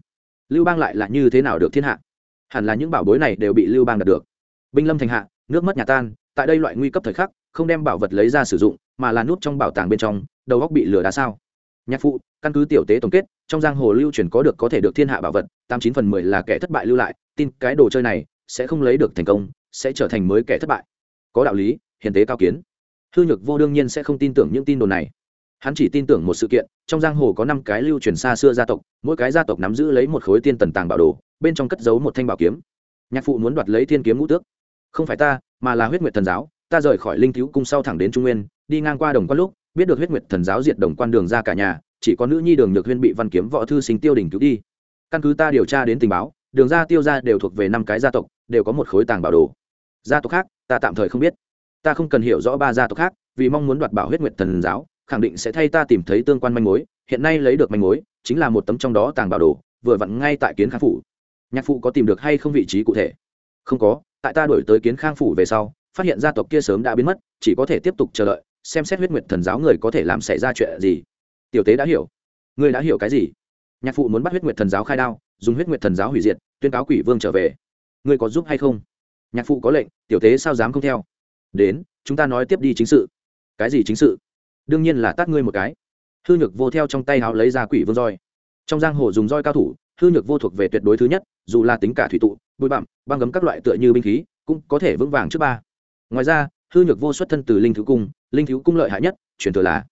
Lưu bang lại là như thế nào được thiên hạ? Hẳn là những bảo bối này đều bị lưu bang đạt được. Binh lâm thành hạ, nước mất nhà tan, tại đây loại nguy cấp thời khắc không đem bảo vật lấy ra sử dụng, mà là nút trong bảo tàng bên trong, đầu góc bị lửa đá sao. Nhạc phụ, căn cứ tiểu tế tổng kết, trong giang hồ lưu truyền có được có thể được thiên hạ bảo vật, tám chín phần mười là kẻ thất bại lưu lại, tin cái đồ chơi này sẽ không lấy được thành công, sẽ trở thành mới kẻ thất bại. Có đạo lý, hiền tế cao kiến. Hư nhược vô đương nhiên sẽ không tin tưởng những tin đồn này. Hắn chỉ tin tưởng một sự kiện, trong giang hồ có năm cái lưu truyền xa xưa gia tộc, mỗi cái gia tộc nắm giữ lấy một khối tiên tần tàng bảo đồ, bên trong cất giấu một thanh bảo kiếm. Nhạc phụ muốn đoạt lấy thiên kiếm ngũ tước. Không phải ta, mà là huyết nguyệt thần giáo ta rời khỏi linh thiếu cung sau thẳng đến trung nguyên, đi ngang qua đồng quan lúc, biết được huyết nguyệt thần giáo diệt đồng quan đường ra cả nhà, chỉ có nữ nhi đường nhược huyên bị văn kiếm võ thư sinh tiêu đình cứu đi. Căn cứ ta điều tra đến tình báo, đường ra tiêu ra đều thuộc về năm cái gia tộc, đều có một khối tàng bảo đồ. Gia tộc khác, ta tạm thời không biết. Ta không cần hiểu rõ ba gia tộc khác, vì mong muốn đoạt bảo huyết nguyệt thần giáo, khẳng định sẽ thay ta tìm thấy tương quan manh mối, hiện nay lấy được manh mối, chính là một tấm trong đó tàng bảo đồ, vừa vặn ngay tại kiến khang phủ. Nhạc phụ có tìm được hay không vị trí cụ thể? Không có, tại ta đổi tới kiến khang phủ về sau phát hiện gia tộc kia sớm đã biến mất, chỉ có thể tiếp tục chờ đợi, xem xét huyết nguyệt thần giáo người có thể làm xảy ra chuyện gì. Tiểu tế đã hiểu. Ngươi đã hiểu cái gì? Nhạc phụ muốn bắt huyết nguyệt thần giáo khai đao, dùng huyết nguyệt thần giáo hủy diệt, tuyên cáo quỷ vương trở về. Ngươi có giúp hay không? Nhạc phụ có lệnh, tiểu tế sao dám không theo? Đến, chúng ta nói tiếp đi chính sự. Cái gì chính sự? Đương nhiên là tát ngươi một cái. Hư nhược vô theo trong tay háo lấy ra quỷ vương roi. Trong giang hồ dùng roi cao thủ, hư nhược vô thuộc về tuyệt đối thứ nhất, dù là tính cả thủy tụ, bụi bặm, băng gấm các loại tựa như binh khí, cũng có thể vững vàng trước ba ngoài ra, hư nhược vô xuất thân từ linh thứ cung, linh thiếu cung lợi hại nhất truyền thừa là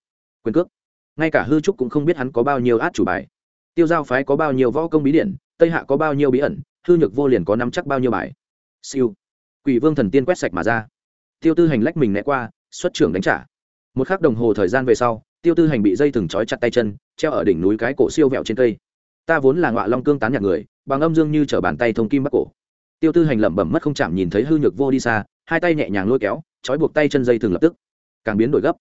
quyền cước. Ngay cả hư trúc cũng không biết hắn có bao nhiêu át chủ bài. Tiêu giao phái có bao nhiêu võ công bí điển, tây hạ có bao nhiêu bí ẩn, hư nhược vô liền có nắm chắc bao nhiêu bài. Siêu. Quỷ vương thần tiên quét sạch mà ra. Tiêu tư hành lách mình né qua, xuất trưởng đánh trả. Một k h ắ c đồng hồ thời gian về sau, tiêu tư hành bị dây thừng trói chặt tay chân, treo ở đỉnh núi cái cổ siêu vẹo trên cây. Ta vốn là ngọa long cương tán nhạc người, bằng âm dương như t bàn tay thông kim bắc cổ. Tiêu tư hành lẩm bẩm mất không chạm nhìn thấy hư nhược vô đi xa hai tay nhẹ nhàng lôi kéo, trói buộc tay chân dây thừng lập tức. Càng biến đổi gấp.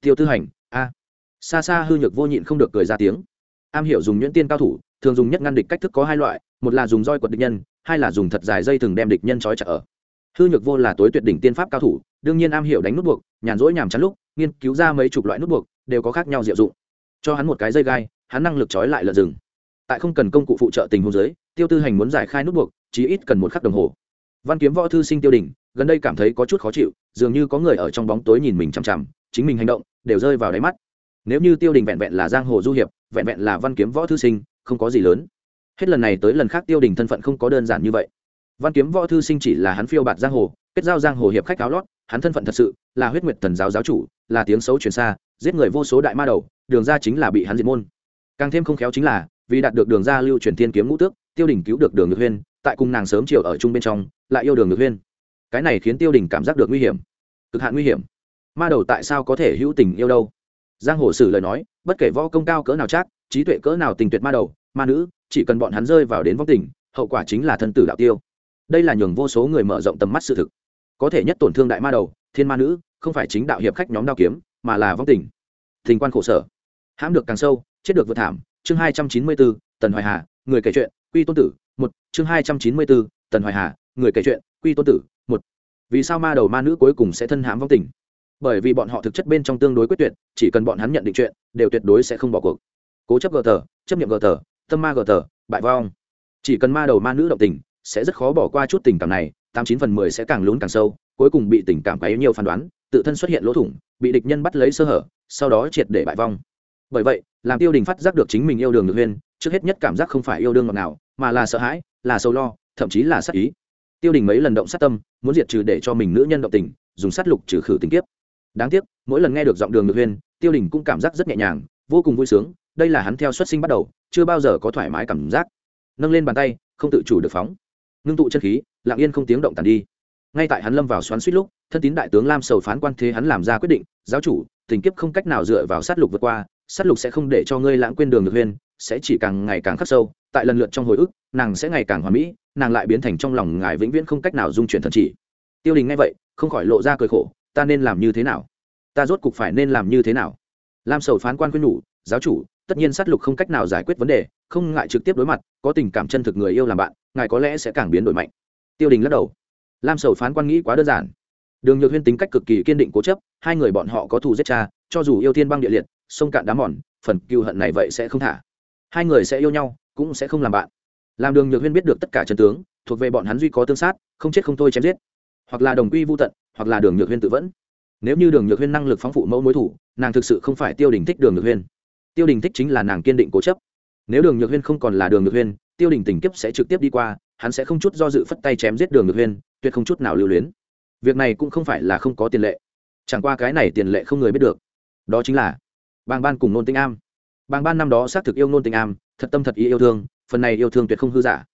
Tiêu tư hành, a. Xa xa hư nhược vô nhịn không được cười ra tiếng. Am hiểu dùng nhuyễn tiên cao thủ, thường dùng nhất ngăn địch cách thức có hai loại, một là dùng roi quật địch nhân, hai là dùng thật dài dây thường đem địch nhân trói chặt ở. Hư nhược vô là tối tuyệt đỉnh tiên pháp cao thủ, đương nhiên am hiểu đánh nút buộc, nhàn rỗi nhàm chán lúc, nghiên cứu ra mấy chục loại nút buộc, đều có khác nhau diệu dụng. Cho hắn một cái dây gai, hắn năng lực trói lại lợn rừng. Tại không cần công cụ phụ trợ tình huống giới tiêu tư hành muốn giải khai nút buộc chỉ ít cần một khắc đồng hồ. Văn kiếm võ thư sinh tiêu đình gần đây cảm thấy có chút khó chịu, dường như có người ở trong bóng tối nhìn mình chằm chằm, chính mình hành động đều rơi vào đáy mắt. Nếu như tiêu đình vẹn vẹn là giang hồ du hiệp, vẹn vẹn là văn kiếm võ thư sinh, không có gì lớn. Hết lần này tới lần khác tiêu đình thân phận không có đơn giản như vậy. Văn kiếm võ thư sinh chỉ là hắn phiêu bạt giang hồ, kết giao giang hồ hiệp khách áo lót, hắn thân phận thật sự là huyết nguyệt thần giáo giáo chủ, là tiếng xấu truyền xa, giết người vô số đại ma đầu, đường ra chính là bị hắn diệt môn. Càng thêm không khéo chính là, vì đạt được đường ra lưu truyền thiên kiếm ngũ tước, tiêu đình cứu được đường ngược huyên, tại cùng nàng sớm chiều ở chung bên trong, lại yêu đường ngược huyên cái này khiến tiêu đình cảm giác được nguy hiểm, cực hạn nguy hiểm. Ma đầu tại sao có thể hữu tình yêu đâu? Giang hồ sử lời nói, bất kể võ công cao cỡ nào chắc, trí tuệ cỡ nào tình tuyệt ma đầu, ma nữ, chỉ cần bọn hắn rơi vào đến vong tình, hậu quả chính là thân tử đạo tiêu. Đây là nhường vô số người mở rộng tầm mắt sự thực. Có thể nhất tổn thương đại ma đầu, thiên ma nữ, không phải chính đạo hiệp khách nhóm đao kiếm, mà là vong tình. Tình quan khổ sở. Hãm được càng sâu, chết được vượt thảm. Chương hai trăm chín mươi bốn tần hoài hà, người kể chuyện, quy tôn tử, một. Chương hai trăm chín mươi bốn tần hoài hà, người kể chuyện, quy tôn tử vì sao ma đầu ma nữ cuối cùng sẽ thân hãm vong tình? Bởi vì bọn họ thực chất bên trong tương đối quyết tuyệt, chỉ cần bọn hắn nhận định chuyện, đều tuyệt đối sẽ không bỏ cuộc. Cố chấp gờ tờ, chấp nhận gờ tờ, tâm ma gờ tờ, bại vong. Chỉ cần ma đầu ma nữ động tình, sẽ rất khó bỏ qua chút tình cảm này, tám chín phần mười sẽ càng lún càng sâu, cuối cùng bị tình cảm quấy nhiều phán đoán, tự thân xuất hiện lỗ thủng, bị địch nhân bắt lấy sơ hở, sau đó triệt để bại vong. Bởi vậy, làm tiêu đình phát giác được chính mình yêu đường được huyên, trước hết nhất cảm giác không phải yêu đương ngọt nào mà là sợ hãi, là sâu lo, thậm chí là sát ý tiêu đình mấy lần động sát tâm, muốn diệt trừ để cho mình nữ nhân động tình, dùng sát lục trừ khử tình kiếp. Đáng tiếc, mỗi lần nghe được giọng đường được huyên, tiêu đình cũng cảm giác rất nhẹ nhàng, vô cùng vui sướng, đây là hắn theo xuất sinh bắt đầu, chưa bao giờ có thoải mái cảm giác. Nâng lên bàn tay, không tự chủ được phóng. Ngưng tụ chân khí, lặng yên không tiếng động tàn đi. Ngay tại hắn lâm vào xoắn suýt lúc, thân tín đại tướng lam sầu phán quan thế hắn làm ra quyết định, giáo chủ, tình kiếp không cách nào dựa vào sát lục vượt qua, sát lục sẽ không để cho ngươi lãng quên đường được huyên, sẽ chỉ càng ngày càng khắc sâu, tại lần lượt trong hồi ức, nàng sẽ ngày càng hòa mỹ nàng lại biến thành trong lòng ngài vĩnh viễn không cách nào dung chuyển thần chỉ. Tiêu đình nghe vậy, không khỏi lộ ra cười khổ, ta nên làm như thế nào? Ta rốt cục phải nên làm như thế nào? Lam sầu phán quan quyên nhủ, giáo chủ, tất nhiên sát lục không cách nào giải quyết vấn đề, không ngại trực tiếp đối mặt, có tình cảm chân thực người yêu làm bạn, ngài có lẽ sẽ càng biến đổi mạnh. Tiêu đình lắc đầu. Lam sầu phán quan nghĩ quá đơn giản. Đường nhược huyên tính cách cực kỳ kiên định cố chấp, hai người bọn họ có thù giết cha, cho dù yêu thiên băng địa liệt, sông cạn đá mòn, phần cựu hận này vậy sẽ không thả. Hai người sẽ yêu nhau, cũng sẽ không làm bạn làm đường nhược huyên biết được tất cả chân tướng, thuộc về bọn hắn duy có tương sát, không chết không thôi chém giết. Hoặc là đồng quy vô tận, hoặc là đường nhược huyên tự vẫn. Nếu như đường nhược huyên năng lực phóng phụ mẫu mối thủ, nàng thực sự không phải tiêu đình thích đường nhược huyên. Tiêu đình thích chính là nàng kiên định cố chấp. Nếu đường nhược huyên không còn là đường nhược huyên, tiêu đình tình kiếp sẽ trực tiếp đi qua, hắn sẽ không chút do dự phất tay chém giết đường nhược huyên, tuyệt không chút nào lưu luyến. Việc này cũng không phải là không có tiền lệ. Chẳng qua cái này tiền lệ không người biết được. Đó chính là bàng ban cùng nôn tinh am. Bàng ban năm đó xác thực yêu nôn tinh am, thật tâm thật ý yêu thương phần này yêu thương tuyệt không hư giả.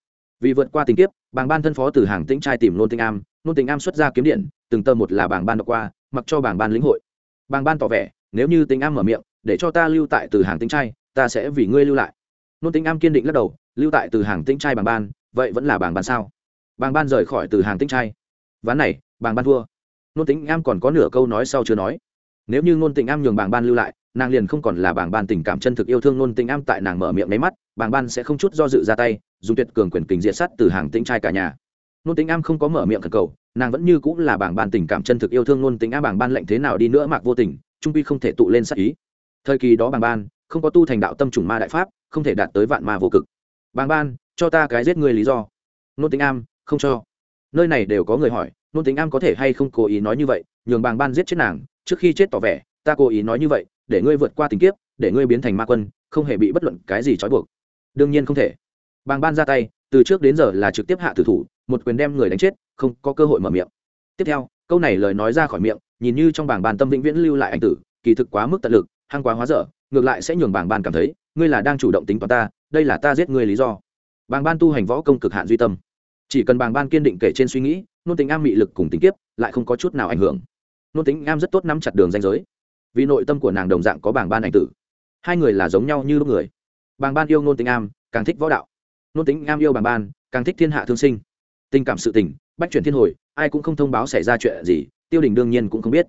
Vì vượt qua tình kiếp, bàng ban thân phó từ hàng tĩnh trai tìm nôn tinh am, nôn tinh am xuất ra kiếm điện, từng tơ một là bàng ban đọc qua, mặc cho bàng ban lĩnh hội. Bàng ban tỏ vẻ, nếu như tinh am mở miệng, để cho ta lưu tại từ hàng tĩnh trai, ta sẽ vì ngươi lưu lại. Nôn tinh am kiên định lắc đầu, lưu tại từ hàng tĩnh trai bàng ban, vậy vẫn là bàng ban sao? Bàng ban rời khỏi từ hàng tĩnh trai. Ván này, bàng ban thua. Nôn tinh am còn có nửa câu nói sau chưa nói. Nếu như nôn tình am nhường bàng ban lưu lại nàng liền không còn là bàng ban tình cảm chân thực yêu thương nôn tình am tại nàng mở miệng máy mắt, bàng ban sẽ không chút do dự ra tay, dùng tuyệt cường quyền kình diệt sắt từ hàng tĩnh trai cả nhà. Nôn tính am không có mở miệng khẩn cầu, nàng vẫn như cũng là bảng ban tình cảm chân thực yêu thương nôn tính am bảng ban lệnh thế nào đi nữa mạc vô tình, trung quy không thể tụ lên sát ý. Thời kỳ đó bảng ban, không có tu thành đạo tâm chủng ma đại pháp, không thể đạt tới vạn ma vô cực. Bảng ban, cho ta cái giết người lý do. Nôn tính am không cho. Nơi này đều có người hỏi, nôn tính am có thể hay không cố ý nói như vậy, nhường bàng ban giết chết nàng, trước khi chết tỏ vẻ, ta cố ý nói như vậy để ngươi vượt qua tình kiếp, để ngươi biến thành ma quân, không hề bị bất luận cái gì trói buộc. Đương nhiên không thể. Bàng ban ra tay, từ trước đến giờ là trực tiếp hạ tử thủ, một quyền đem người đánh chết, không có cơ hội mở miệng. Tiếp theo, câu này lời nói ra khỏi miệng, nhìn như trong bảng bàn tâm vĩnh viễn lưu lại anh tử, kỳ thực quá mức tận lực, hăng quá hóa dở, ngược lại sẽ nhường bảng bàn cảm thấy, ngươi là đang chủ động tính toán ta, đây là ta giết ngươi lý do. Bảng ban tu hành võ công cực hạn duy tâm. Chỉ cần bảng ban kiên định kể trên suy nghĩ, nôn tính am mị lực cùng tính kiếp lại không có chút nào ảnh hưởng. Nôn tính am rất tốt nắm chặt đường danh giới vì nội tâm của nàng đồng dạng có bảng ban ảnh tử. Hai người là giống nhau như lúc người. Bảng ban yêu nôn tính am, càng thích võ đạo. Nôn tính am yêu bảng ban, càng thích thiên hạ thương sinh. Tình cảm sự tình, bách chuyển thiên hồi, ai cũng không thông báo xảy ra chuyện gì, tiêu đình đương nhiên cũng không biết.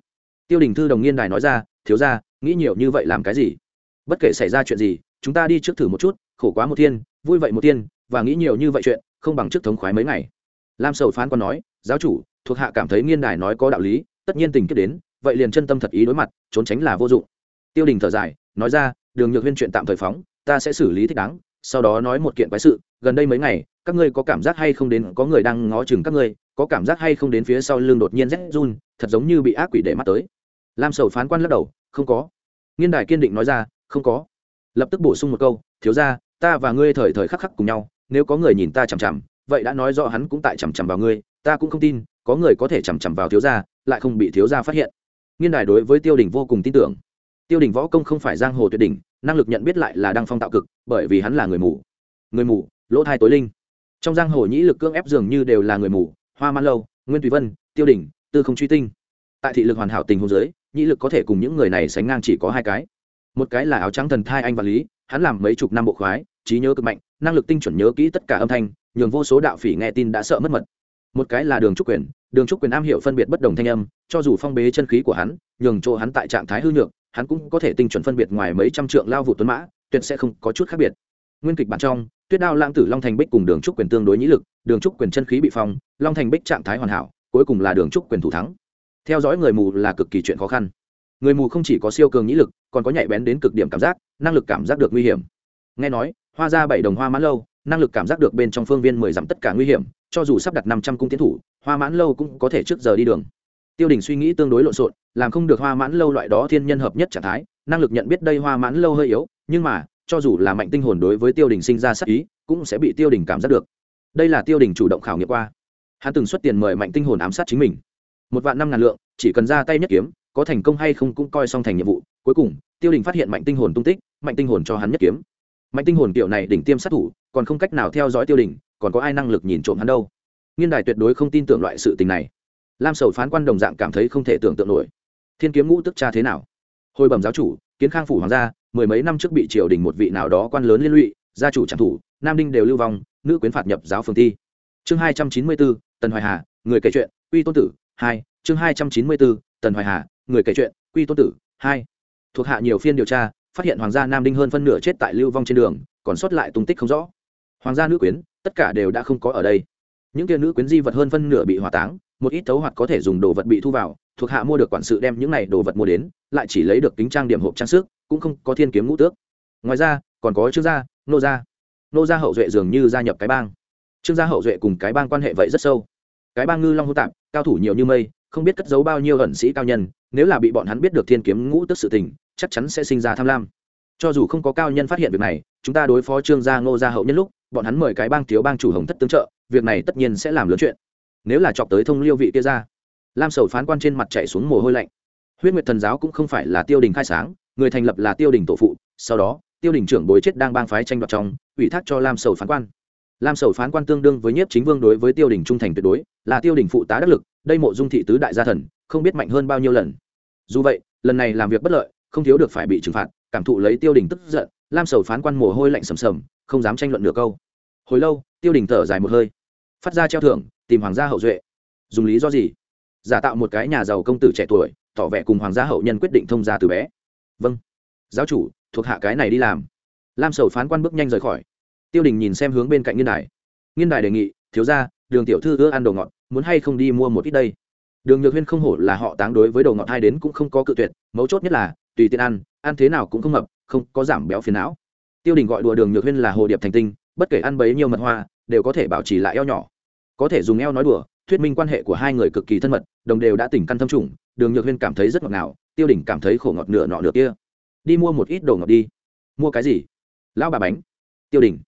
Tiêu đình thư đồng nghiên đài nói ra, thiếu ra nghĩ nhiều như vậy làm cái gì? Bất kể xảy ra chuyện gì, chúng ta đi trước thử một chút, khổ quá một thiên, vui vậy một thiên, và nghĩ nhiều như vậy chuyện, không bằng trước thống khoái mấy ngày. Lam sầu phán còn nói, giáo chủ, thuộc hạ cảm thấy nghiên đài nói có đạo lý, tất nhiên tình kết đến vậy liền chân tâm thật ý đối mặt, trốn tránh là vô dụng. Tiêu đình thở dài, nói ra, đường nhược huyên chuyện tạm thời phóng, ta sẽ xử lý thích đáng, sau đó nói một kiện quái sự, gần đây mấy ngày, các ngươi có cảm giác hay không đến, có người đang ngó chừng các ngươi, có cảm giác hay không đến phía sau lưng đột nhiên rét run, thật giống như bị ác quỷ để mắt tới. Lam sầu phán quan lắc đầu, không có. Nghiên đài kiên định nói ra, không có. Lập tức bổ sung một câu, thiếu ra ta và ngươi thời thời khắc khắc cùng nhau, nếu có người nhìn ta chằm chằm, vậy đã nói rõ hắn cũng tại chằm chằm vào ngươi, ta cũng không tin, có người có thể chằm chằm vào thiếu gia, lại không bị thiếu gia phát hiện nghiên đài đối với tiêu đình vô cùng tin tưởng. Tiêu đình võ công không phải giang hồ tuyệt đỉnh, năng lực nhận biết lại là đăng phong tạo cực, bởi vì hắn là người mù. Người mù, lỗ thai tối linh. Trong giang hồ nhĩ lực cưỡng ép dường như đều là người mù, hoa man lâu, nguyên tùy vân, tiêu đình, tư không truy tinh. Tại thị lực hoàn hảo tình hôn giới nhĩ lực có thể cùng những người này sánh ngang chỉ có hai cái. Một cái là áo trắng thần thai anh và lý, hắn làm mấy chục năm bộ khoái, trí nhớ cực mạnh, năng lực tinh chuẩn nhớ kỹ tất cả âm thanh, nhường vô số đạo phỉ nghe tin đã sợ mất mật. Một cái là đường trúc quyền đường trúc quyền am hiểu phân biệt bất đồng thanh âm, cho dù phong bế chân khí của hắn, nhường chỗ hắn tại trạng thái hư nhược, hắn cũng có thể tinh chuẩn phân biệt ngoài mấy trăm trượng lao vụ tuấn mã, tuyệt sẽ không có chút khác biệt. Nguyên kịch bản trong, tuyết đao lãng tử long thành bích cùng đường trúc quyền tương đối nhĩ lực, đường trúc quyền chân khí bị phong, long thành bích trạng thái hoàn hảo, cuối cùng là đường trúc quyền thủ thắng. Theo dõi người mù là cực kỳ chuyện khó khăn. Người mù không chỉ có siêu cường nhĩ lực, còn có nhạy bén đến cực điểm cảm giác, năng lực cảm giác được nguy hiểm. Nghe nói, hoa ra bảy đồng hoa mãn lâu, năng lực cảm giác được bên trong phương viên mười dặm tất cả nguy hiểm, cho dù sắp đặt năm trăm cung tiến thủ hoa mãn lâu cũng có thể trước giờ đi đường. Tiêu đình suy nghĩ tương đối lộn xộn, làm không được hoa mãn lâu loại đó thiên nhân hợp nhất trạng thái, năng lực nhận biết đây hoa mãn lâu hơi yếu, nhưng mà, cho dù là mạnh tinh hồn đối với tiêu đình sinh ra sắc ý, cũng sẽ bị tiêu đình cảm giác được. Đây là tiêu đình chủ động khảo nghiệm qua. Hắn từng xuất tiền mời mạnh tinh hồn ám sát chính mình. Một vạn năm ngàn lượng, chỉ cần ra tay nhất kiếm, có thành công hay không cũng coi xong thành nhiệm vụ. Cuối cùng, tiêu đình phát hiện mạnh tinh hồn tung tích, mạnh tinh hồn cho hắn nhất kiếm. Mạnh tinh hồn kiểu này đỉnh tiêm sát thủ, còn không cách nào theo dõi tiêu đình, còn có ai năng lực nhìn trộm hắn đâu? Nghiên đài tuyệt đối không tin tưởng loại sự tình này. Lam sầu phán quan đồng dạng cảm thấy không thể tưởng tượng nổi. Thiên kiếm ngũ tức cha thế nào? Hồi bẩm giáo chủ, kiến khang phủ hoàng gia, mười mấy năm trước bị triều đình một vị nào đó quan lớn liên lụy, gia chủ trạm thủ, nam đinh đều lưu vong, nữ quyến phạt nhập giáo phương thi. Chương hai trăm chín mươi bốn, tần hoài hà, người kể chuyện uy tôn tử, hai. Chương hai trăm chín mươi bốn, tần hoài hà, người kể chuyện, quy tôn tử, hai. Thuộc hạ nhiều phiên điều tra, phát hiện hoàng gia nam đinh hơn phân nửa chết tại lưu vong trên đường, còn sót lại tung tích không rõ. Hoàng gia nữ quyến, tất cả đều đã không có ở đây những kia nữ quyến di vật hơn phân nửa bị hỏa táng, một ít thấu hoạt có thể dùng đồ vật bị thu vào, thuộc hạ mua được quản sự đem những này đồ vật mua đến, lại chỉ lấy được kính trang điểm hộp trang sức, cũng không có thiên kiếm ngũ tước. Ngoài ra, còn có trương gia, nô gia. Nô gia hậu duệ dường như gia nhập cái bang. Trương gia hậu duệ cùng cái bang quan hệ vậy rất sâu. Cái bang ngư long hô tạp, cao thủ nhiều như mây, không biết cất giấu bao nhiêu ẩn sĩ cao nhân, nếu là bị bọn hắn biết được thiên kiếm ngũ tức sự tình, chắc chắn sẽ sinh ra tham lam. Cho dù không có cao nhân phát hiện việc này chúng ta đối phó trương gia ngô gia hậu nhân lúc, bọn hắn mời cái bang thiếu bang chủ hồng thất tương trợ, việc này tất nhiên sẽ làm lớn chuyện. Nếu là chọc tới thông liêu vị kia ra, lam sầu phán quan trên mặt chạy xuống mồ hôi lạnh. Huyết nguyệt thần giáo cũng không phải là tiêu đình khai sáng, người thành lập là tiêu đình tổ phụ, sau đó, tiêu đình trưởng bối chết đang bang phái tranh đoạt trong, ủy thác cho lam sầu phán quan. Lam sầu phán quan tương đương với nhiếp chính vương đối với tiêu đình trung thành tuyệt đối, là tiêu đình phụ tá đắc lực, đây mộ dung thị tứ đại gia thần, không biết mạnh hơn bao nhiêu lần. Dù vậy, lần này làm việc bất lợi, không thiếu được phải bị trừng phạt, cảm thụ lấy tiêu đình tức giận lam sầu phán quan mồ hôi lạnh sầm sầm, không dám tranh luận nửa câu. Hồi lâu, tiêu đình thở dài một hơi, phát ra treo thưởng, tìm hoàng gia hậu duệ. Dùng lý do gì? Giả tạo một cái nhà giàu công tử trẻ tuổi, tỏ vẻ cùng hoàng gia hậu nhân quyết định thông gia từ bé. Vâng. Giáo chủ, thuộc hạ cái này đi làm. Lam sầu phán quan bước nhanh rời khỏi. Tiêu đình nhìn xem hướng bên cạnh nghiên đài. Nghiên đài đề nghị, thiếu ra đường tiểu thư ưa ăn đồ ngọt, muốn hay không đi mua một ít đây? Đường nhược huyên không hổ là họ táng đối với đồ ngọt hai đến cũng không có cự tuyệt, mấu chốt nhất là, tùy tiện ăn ăn thế nào cũng không mập không có giảm béo phiền não. Tiêu đình gọi đùa đường nhược huyên là hồ điệp thành tinh, bất kể ăn bấy nhiêu mật hoa, đều có thể bảo trì lại eo nhỏ. Có thể dùng eo nói đùa, thuyết minh quan hệ của hai người cực kỳ thân mật, đồng đều đã tỉnh căn thâm trùng, đường nhược huyên cảm thấy rất ngọt ngào, tiêu đình cảm thấy khổ ngọt nửa nọ nửa kia. Đi mua một ít đồ ngọt đi. Mua cái gì? Lão bà bánh. Tiêu đình.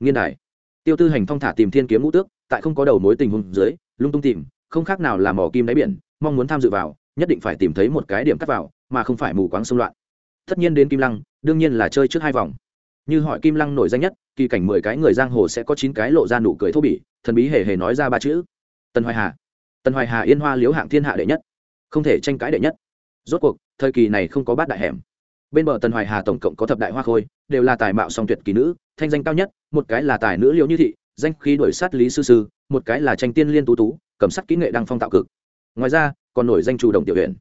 Nghiên đài. Tiêu tư hành thong thả tìm thiên kiếm ngũ tước, tại không có đầu mối tình huống dưới, lung tung tìm, không khác nào là mỏ kim đáy biển, mong muốn tham dự vào, nhất định phải tìm thấy một cái điểm cắt vào, mà không phải mù quáng xung loạn tất nhiên đến kim lăng, đương nhiên là chơi trước hai vòng. Như hỏi kim lăng nổi danh nhất, kỳ cảnh mười cái người giang hồ sẽ có chín cái lộ ra nụ cười thô bỉ, thần bí hề hề nói ra ba chữ. Tần hoài hà. Tần hoài hà yên hoa liếu hạng thiên hạ đệ nhất. Không thể tranh cãi đệ nhất. Rốt cuộc, thời kỳ này không có bát đại hẻm. Bên bờ tần hoài hà tổng cộng có thập đại hoa khôi, đều là tài mạo song tuyệt kỳ nữ, thanh danh cao nhất, một cái là tài nữ liễu như thị, danh khí đổi sát lý sư sư, một cái là tranh tiên liên tú tú, cầm sắt kỹ nghệ đăng phong tạo cực. Ngoài ra, còn nổi danh chủ đồng tiểu huyện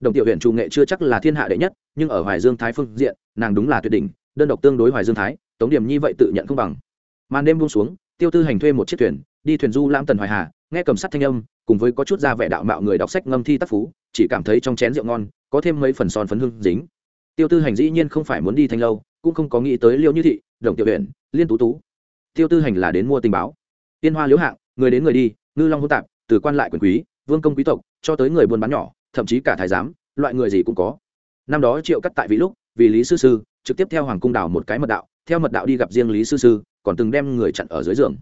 đồng tiểu huyện chủ nghệ chưa chắc là thiên hạ đệ nhất, nhưng ở hoài dương thái phương diện, nàng đúng là tuyệt đỉnh, đơn độc tương đối hoài dương thái, tống điểm nhi vậy tự nhận không bằng. Màn đêm buông xuống, tiêu tư hành thuê một chiếc thuyền, đi thuyền du lam tần hoài hà, nghe cầm sắt thanh âm, cùng với có chút da vẻ đạo mạo người đọc sách ngâm thi tác phú, chỉ cảm thấy trong chén rượu ngon, có thêm mấy phần son phấn hương dính. Tiêu tư hành dĩ nhiên không phải muốn đi thanh lâu, cũng không có nghĩ tới liêu như thị, đồng tiểu huyện liên tú tú. Tiêu tư hành là đến mua tình báo. Tiên hoa liễu hạng, người đến người đi, ngư long hỗn tạp, từ quan lại quyền quý, vương công quý tộc, cho tới người buôn bán nhỏ thậm chí cả thái giám, loại người gì cũng có. Năm đó triệu cắt tại vị lúc, vì lý sư sư, trực tiếp theo hoàng cung đào một cái mật đạo, theo mật đạo đi gặp riêng lý sư sư, còn từng đem người chặn ở dưới giường.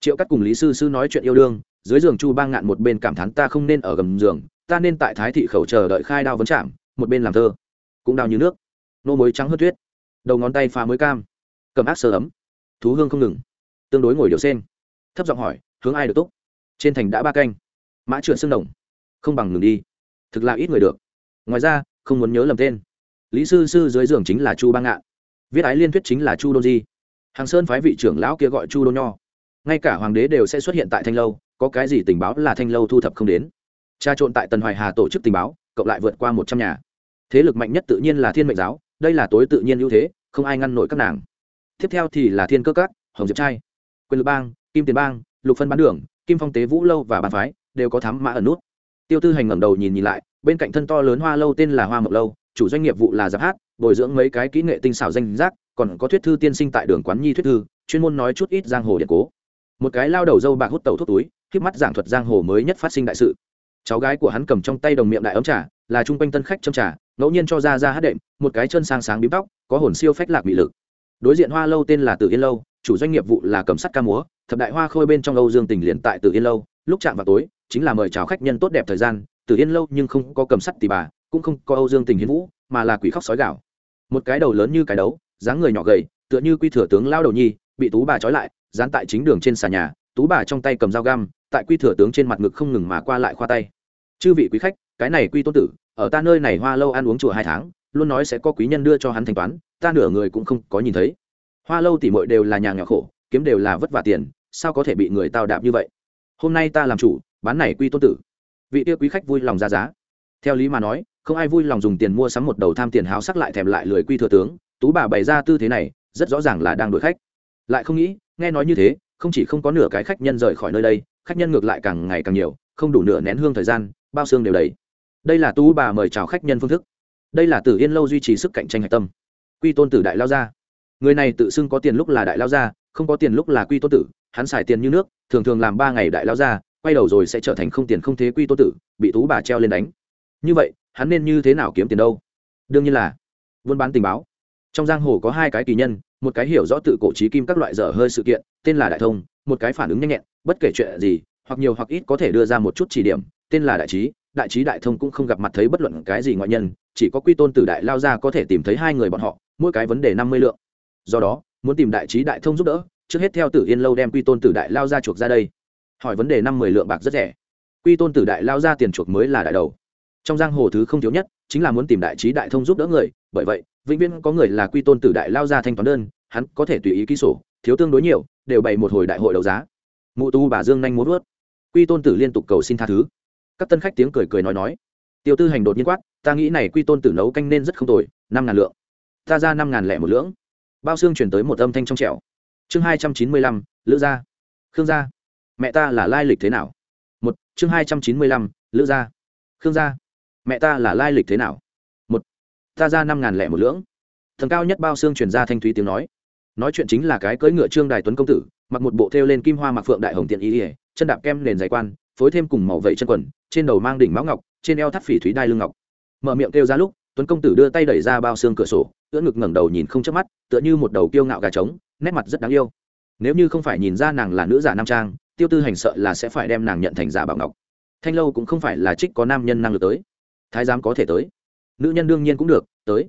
Triệu cắt cùng lý sư sư nói chuyện yêu đương, dưới giường chu bang ngạn một bên cảm thán ta không nên ở gầm giường, ta nên tại thái thị khẩu chờ đợi khai đao vấn chạm một bên làm thơ. Cũng đào như nước. Nô mối trắng hơn tuyết. Đầu ngón tay phá mới cam. Cầm ác sơ ấm. Thú hương không ngừng. Tương đối ngồi điều sen thấp giọng hỏi, hướng ai được túc? Trên thành đã ba canh. Mã trượt xương đồng. Không bằng ngừng đi thực là ít người được. Ngoài ra, không muốn nhớ lầm tên. Lý sư sư dưới giường chính là chu bang ngạn. Viết ái liên thuyết chính là chu đô di. Hàng sơn phái vị trưởng lão kia gọi chu đô nho. Ngay cả hoàng đế đều sẽ xuất hiện tại thanh lâu, có cái gì tình báo là thanh lâu thu thập không đến. Tra trộn tại tần hoài hà tổ chức tình báo, cộng lại vượt qua một trăm nhà. Thế lực mạnh nhất tự nhiên là thiên mệnh giáo, đây là tối tự nhiên ưu thế, không ai ngăn nổi các nàng. Tiếp theo thì là thiên cơ các, hồng diệp trai, quyền lực bang, kim tiền bang, lục phân bán đường, kim phong tế vũ lâu và bàn phái, đều có thám mã ẩn nút tiêu tư hành ngẩng đầu nhìn nhìn lại, bên cạnh thân to lớn hoa lâu tên là hoa mộc lâu, chủ doanh nghiệp vụ là giáp hát, bồi dưỡng mấy cái kỹ nghệ tinh xảo danh giác còn có thuyết thư tiên sinh tại đường quán nhi thuyết thư, chuyên môn nói chút ít giang hồ điện cố. Một cái lao đầu dâu bạc hút tẩu thuốc túi, khiếp mắt giảng thuật giang hồ mới nhất phát sinh đại sự. Cháu gái của hắn cầm trong tay đồng miệng đại ấm trà, là trung quanh tân khách trong trà, ngẫu nhiên cho ra ra hát đệm, một cái chân sang sáng bím tóc, có hồn siêu phách lạc bị lực. Đối diện hoa lâu tên là tử yên lâu, chủ doanh nghiệp vụ là cầm sắt ca múa, thập đại hoa khôi bên trong âu dương tình liền tại tử yên lâu, lúc chạm vào tối chính là mời chào khách nhân tốt đẹp thời gian từ yên lâu nhưng không có cầm sắt tì bà, cũng không có âu dương tình hiến vũ, mà là quỷ khóc sói gạo một cái đầu lớn như cái đấu, dáng người nhỏ gầy, tựa như quy thừa tướng lao đầu nhi, bị tú bà trói lại, dán tại chính đường trên xà nhà, tú bà trong tay cầm dao găm, tại quy thừa tướng trên mặt ngực không ngừng mà qua lại khoa tay. Chư vị quý khách, cái này quy tôn tử, ở ta nơi này hoa lâu ăn uống chùa hai tháng, luôn nói sẽ có quý nhân đưa cho hắn thanh toán, ta nửa người cũng không có nhìn thấy. Hoa lâu tỉ mội đều là nhà nhỏ khổ, kiếm đều là vất vả tiền, sao có thể bị người tao đạp như vậy? Hôm nay ta làm chủ bán này quy tôn tử. Vị tiêu quý khách vui lòng ra giá. Theo lý mà nói, không ai vui lòng dùng tiền mua sắm một đầu tham tiền háo sắc lại thèm lại lười quy thừa tướng, tú bà bày ra tư thế này, rất rõ ràng là đang đuổi khách. Lại không nghĩ, nghe nói như thế, không chỉ không có nửa cái khách nhân rời khỏi nơi đây, khách nhân ngược lại càng ngày càng nhiều, không đủ nửa nén hương thời gian, bao xương đều đầy. Đây là tú bà mời chào khách nhân phương thức. Đây là tử yên lâu duy trì sức cạnh tranh hạch tâm. Quy tôn tử đại lao gia. Người này tự xưng có tiền lúc là đại lao gia, không có tiền lúc là quy tôn tử, hắn xài tiền như nước, thường thường làm ba ngày đại lao gia quay đầu rồi sẽ trở thành không tiền không thế quy tôn tử, bị tú bà treo lên đánh. Như vậy, hắn nên như thế nào kiếm tiền đâu? Đương nhiên là, buôn bán tình báo. Trong giang hồ có hai cái kỳ nhân, một cái hiểu rõ tự cổ trí kim các loại dở hơi sự kiện, tên là đại thông, một cái phản ứng nhanh nhẹn, bất kể chuyện gì, hoặc nhiều hoặc ít có thể đưa ra một chút chỉ điểm, tên là đại trí đại trí đại thông cũng không gặp mặt thấy bất luận cái gì ngoại nhân, chỉ có quy tôn tử đại lao ra có thể tìm thấy hai người bọn họ, mỗi cái vấn đề năm mươi lượng. Do đó, muốn tìm đại trí đại thông giúp đỡ, trước hết theo tử yên lâu đem quy tôn tử đại lao ra chuộc ra đây hỏi vấn đề năm mươi lượng bạc rất rẻ. Quy tôn tử đại lao ra tiền chuộc mới là đại đầu. Trong giang hồ thứ không thiếu nhất chính là muốn tìm đại trí đại thông giúp đỡ người, bởi vậy, vĩnh viễn có người là quy tôn tử đại lao ra thanh toán đơn, hắn có thể tùy ý ký sổ, thiếu tương đối nhiều, đều bày một hồi đại hội đấu giá. Mụ tu bà dương nhanh muốn vớt. Quy tôn tử liên tục cầu xin tha thứ. Các tân khách tiếng cười cười nói nói. Tiêu tư hành đột nhiên quát, ta nghĩ này quy tôn tử nấu canh nên rất không tồi, năm ngàn lượng. Ta ra năm ngàn lẻ một lưỡng. Bao xương chuyển tới một âm thanh trong trẻo. Chương hai trăm chín mươi lăm, lữ gia. Khương gia mẹ ta là lai lịch thế nào? Một, chương hai trăm chín mươi lăm, lữ gia. Khương gia. Mẹ ta là lai lịch thế nào? Một, ta ra năm ngàn lẻ một lưỡng. Thần cao nhất bao xương truyền ra thanh thúy tiếng nói. Nói chuyện chính là cái cưỡi ngựa trương đài tuấn công tử, mặc một bộ thêu lên kim hoa mặc phượng đại hồng tiện ý ỉa chân đạp kem nền giày quan, phối thêm cùng màu vẩy chân quần, trên đầu mang đỉnh mão ngọc, trên eo thắt phỉ thúy đai lưng ngọc. Mở miệng kêu ra lúc, tuấn công tử đưa tay đẩy ra bao xương cửa sổ, ưỡn ngực ngẩng đầu nhìn không chớp mắt, tựa như một đầu kiêu ngạo gà trống, nét mặt rất đáng yêu. Nếu như không phải nhìn ra nàng là nữ giả nam trang tiêu tư hành sợ là sẽ phải đem nàng nhận thành giả bảo ngọc. Thanh lâu cũng không phải là trích có nam nhân năng lực tới. Thái giám có thể tới. Nữ nhân đương nhiên cũng được, tới.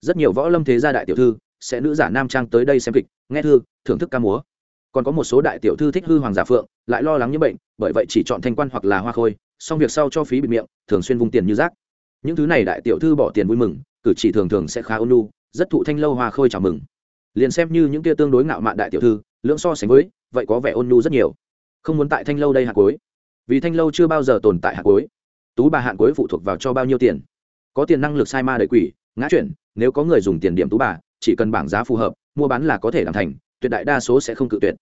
Rất nhiều võ lâm thế gia đại tiểu thư, sẽ nữ giả nam trang tới đây xem kịch, nghe thư, thưởng thức ca múa. Còn có một số đại tiểu thư thích hư hoàng giả phượng, lại lo lắng như bệnh, bởi vậy chỉ chọn thanh quan hoặc là hoa khôi, xong việc sau cho phí bịt miệng, thường xuyên vung tiền như rác. Những thứ này đại tiểu thư bỏ tiền vui mừng, cử chỉ thường thường sẽ khá ôn lu rất thụ thanh lâu hoa khôi chào mừng. Liền xem như những kia tương đối ngạo mạn đại tiểu thư, lưỡng so sánh với, vậy có vẻ ôn nhu rất nhiều không muốn tại thanh lâu đây hạ cuối. Vì thanh lâu chưa bao giờ tồn tại hạ cuối. Tú bà hạn cuối phụ thuộc vào cho bao nhiêu tiền? Có tiền năng lực sai ma đợi quỷ, ngã chuyển, nếu có người dùng tiền điểm tú bà, chỉ cần bảng giá phù hợp, mua bán là có thể làm thành, tuyệt đại đa số sẽ không cự tuyệt.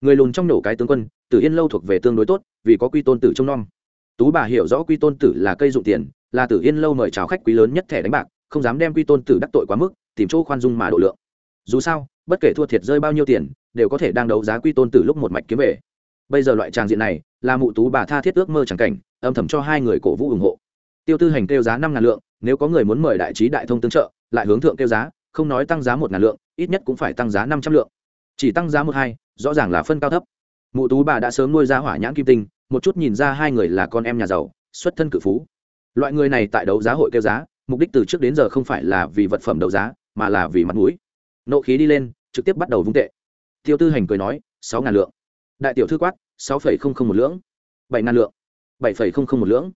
Người lùn trong nổ cái tướng quân, tử yên lâu thuộc về tương đối tốt, vì có quy tôn tử trông nom. Tú bà hiểu rõ quy tôn tử là cây dụng tiền, là tử yên lâu mời chào khách quý lớn nhất thẻ đánh bạc, không dám đem quy tôn tử đắc tội quá mức, tìm chỗ khoan dung mà độ lượng. Dù sao, bất kể thua thiệt rơi bao nhiêu tiền, đều có thể đang đấu giá quy tôn tử lúc một mạch kiếm về bây giờ loại tràng diện này là mụ tú bà tha thiết ước mơ chẳng cảnh, âm thầm cho hai người cổ vũ ủng hộ. Tiêu tư hành kêu giá năm ngàn lượng, nếu có người muốn mời đại trí đại thông tương trợ, lại hướng thượng kêu giá, không nói tăng giá một ngàn lượng, ít nhất cũng phải tăng giá năm trăm lượng. Chỉ tăng giá một hai, rõ ràng là phân cao thấp. Mụ tú bà đã sớm nuôi ra hỏa nhãn kim tinh, một chút nhìn ra hai người là con em nhà giàu, xuất thân cự phú. Loại người này tại đấu giá hội kêu giá, mục đích từ trước đến giờ không phải là vì vật phẩm đấu giá, mà là vì mặt mũi. Nộ khí đi lên, trực tiếp bắt đầu vung tệ. Tiêu tư hành cười nói, sáu ngàn lượng đại tiểu thư quát, sáu phẩy không không một lưỡng. Bảy ngàn lượng. Bảy phẩy không không một lưỡng.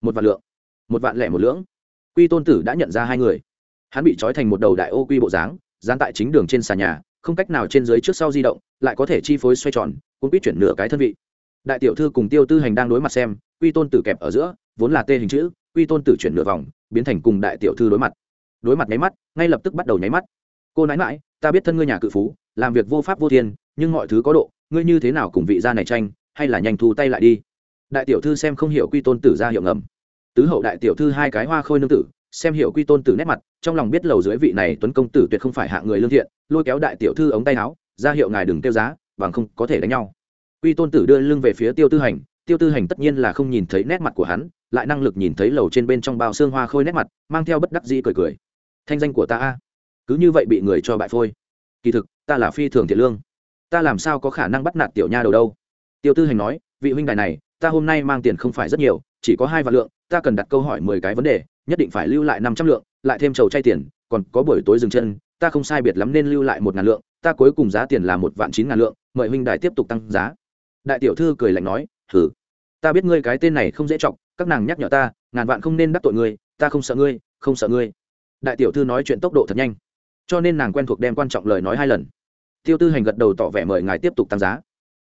Một vạn lượng. Một vạn lẻ một lưỡng. Quy tôn tử đã nhận ra hai người. Hắn bị trói thành một đầu đại ô quy bộ dáng, dán tại chính đường trên xà nhà, không cách nào trên dưới trước sau di động, lại có thể chi phối xoay tròn, cũng biết chuyển nửa cái thân vị. Đại tiểu thư cùng tiêu tư hành đang đối mặt xem, quy tôn tử kẹp ở giữa, vốn là tê hình chữ, quy tôn tử chuyển nửa vòng, biến thành cùng đại tiểu thư đối mặt. Đối mặt nháy mắt, ngay lập tức bắt đầu nháy mắt. Cô nãi mãi ta biết thân ngươi nhà cự phú, làm việc vô pháp vô thiên nhưng mọi thứ có độ, ngươi như thế nào cùng vị gia này tranh, hay là nhanh thu tay lại đi? Đại tiểu thư xem không hiểu quy tôn tử ra hiệu ngầm. Tứ hậu đại tiểu thư hai cái hoa khôi nương tử, xem hiểu quy tôn tử nét mặt, trong lòng biết lầu dưới vị này tuấn công tử tuyệt không phải hạ người lương thiện, lôi kéo đại tiểu thư ống tay áo, ra hiệu ngài đừng tiêu giá, bằng không có thể đánh nhau. Quy tôn tử đưa lưng về phía tiêu tư hành, tiêu tư hành tất nhiên là không nhìn thấy nét mặt của hắn, lại năng lực nhìn thấy lầu trên bên trong bao xương hoa khôi nét mặt, mang theo bất đắc dĩ cười cười. Thanh danh của ta a, cứ như vậy bị người cho bại phôi. Kỳ thực, ta là phi thường thiện lương ta làm sao có khả năng bắt nạt tiểu nha đầu đâu? Tiêu tư hành nói, vị huynh đài này, ta hôm nay mang tiền không phải rất nhiều, chỉ có hai vạn lượng, ta cần đặt câu hỏi mười cái vấn đề, nhất định phải lưu lại năm trăm lượng, lại thêm trầu chay tiền, còn có buổi tối dừng chân, ta không sai biệt lắm nên lưu lại một ngàn lượng, ta cuối cùng giá tiền là một vạn chín ngàn lượng, mời huynh đài tiếp tục tăng giá. Đại tiểu thư cười lạnh nói thử ta biết ngươi cái tên này không dễ chọc, các nàng nhắc nhở ta, ngàn vạn không nên đắc tội ngươi, ta không sợ ngươi, không sợ ngươi. Đại tiểu thư nói chuyện tốc độ thật nhanh, cho nên nàng quen thuộc đem quan trọng lời nói hai lần tiêu tư hành gật đầu tỏ vẻ mời ngài tiếp tục tăng giá.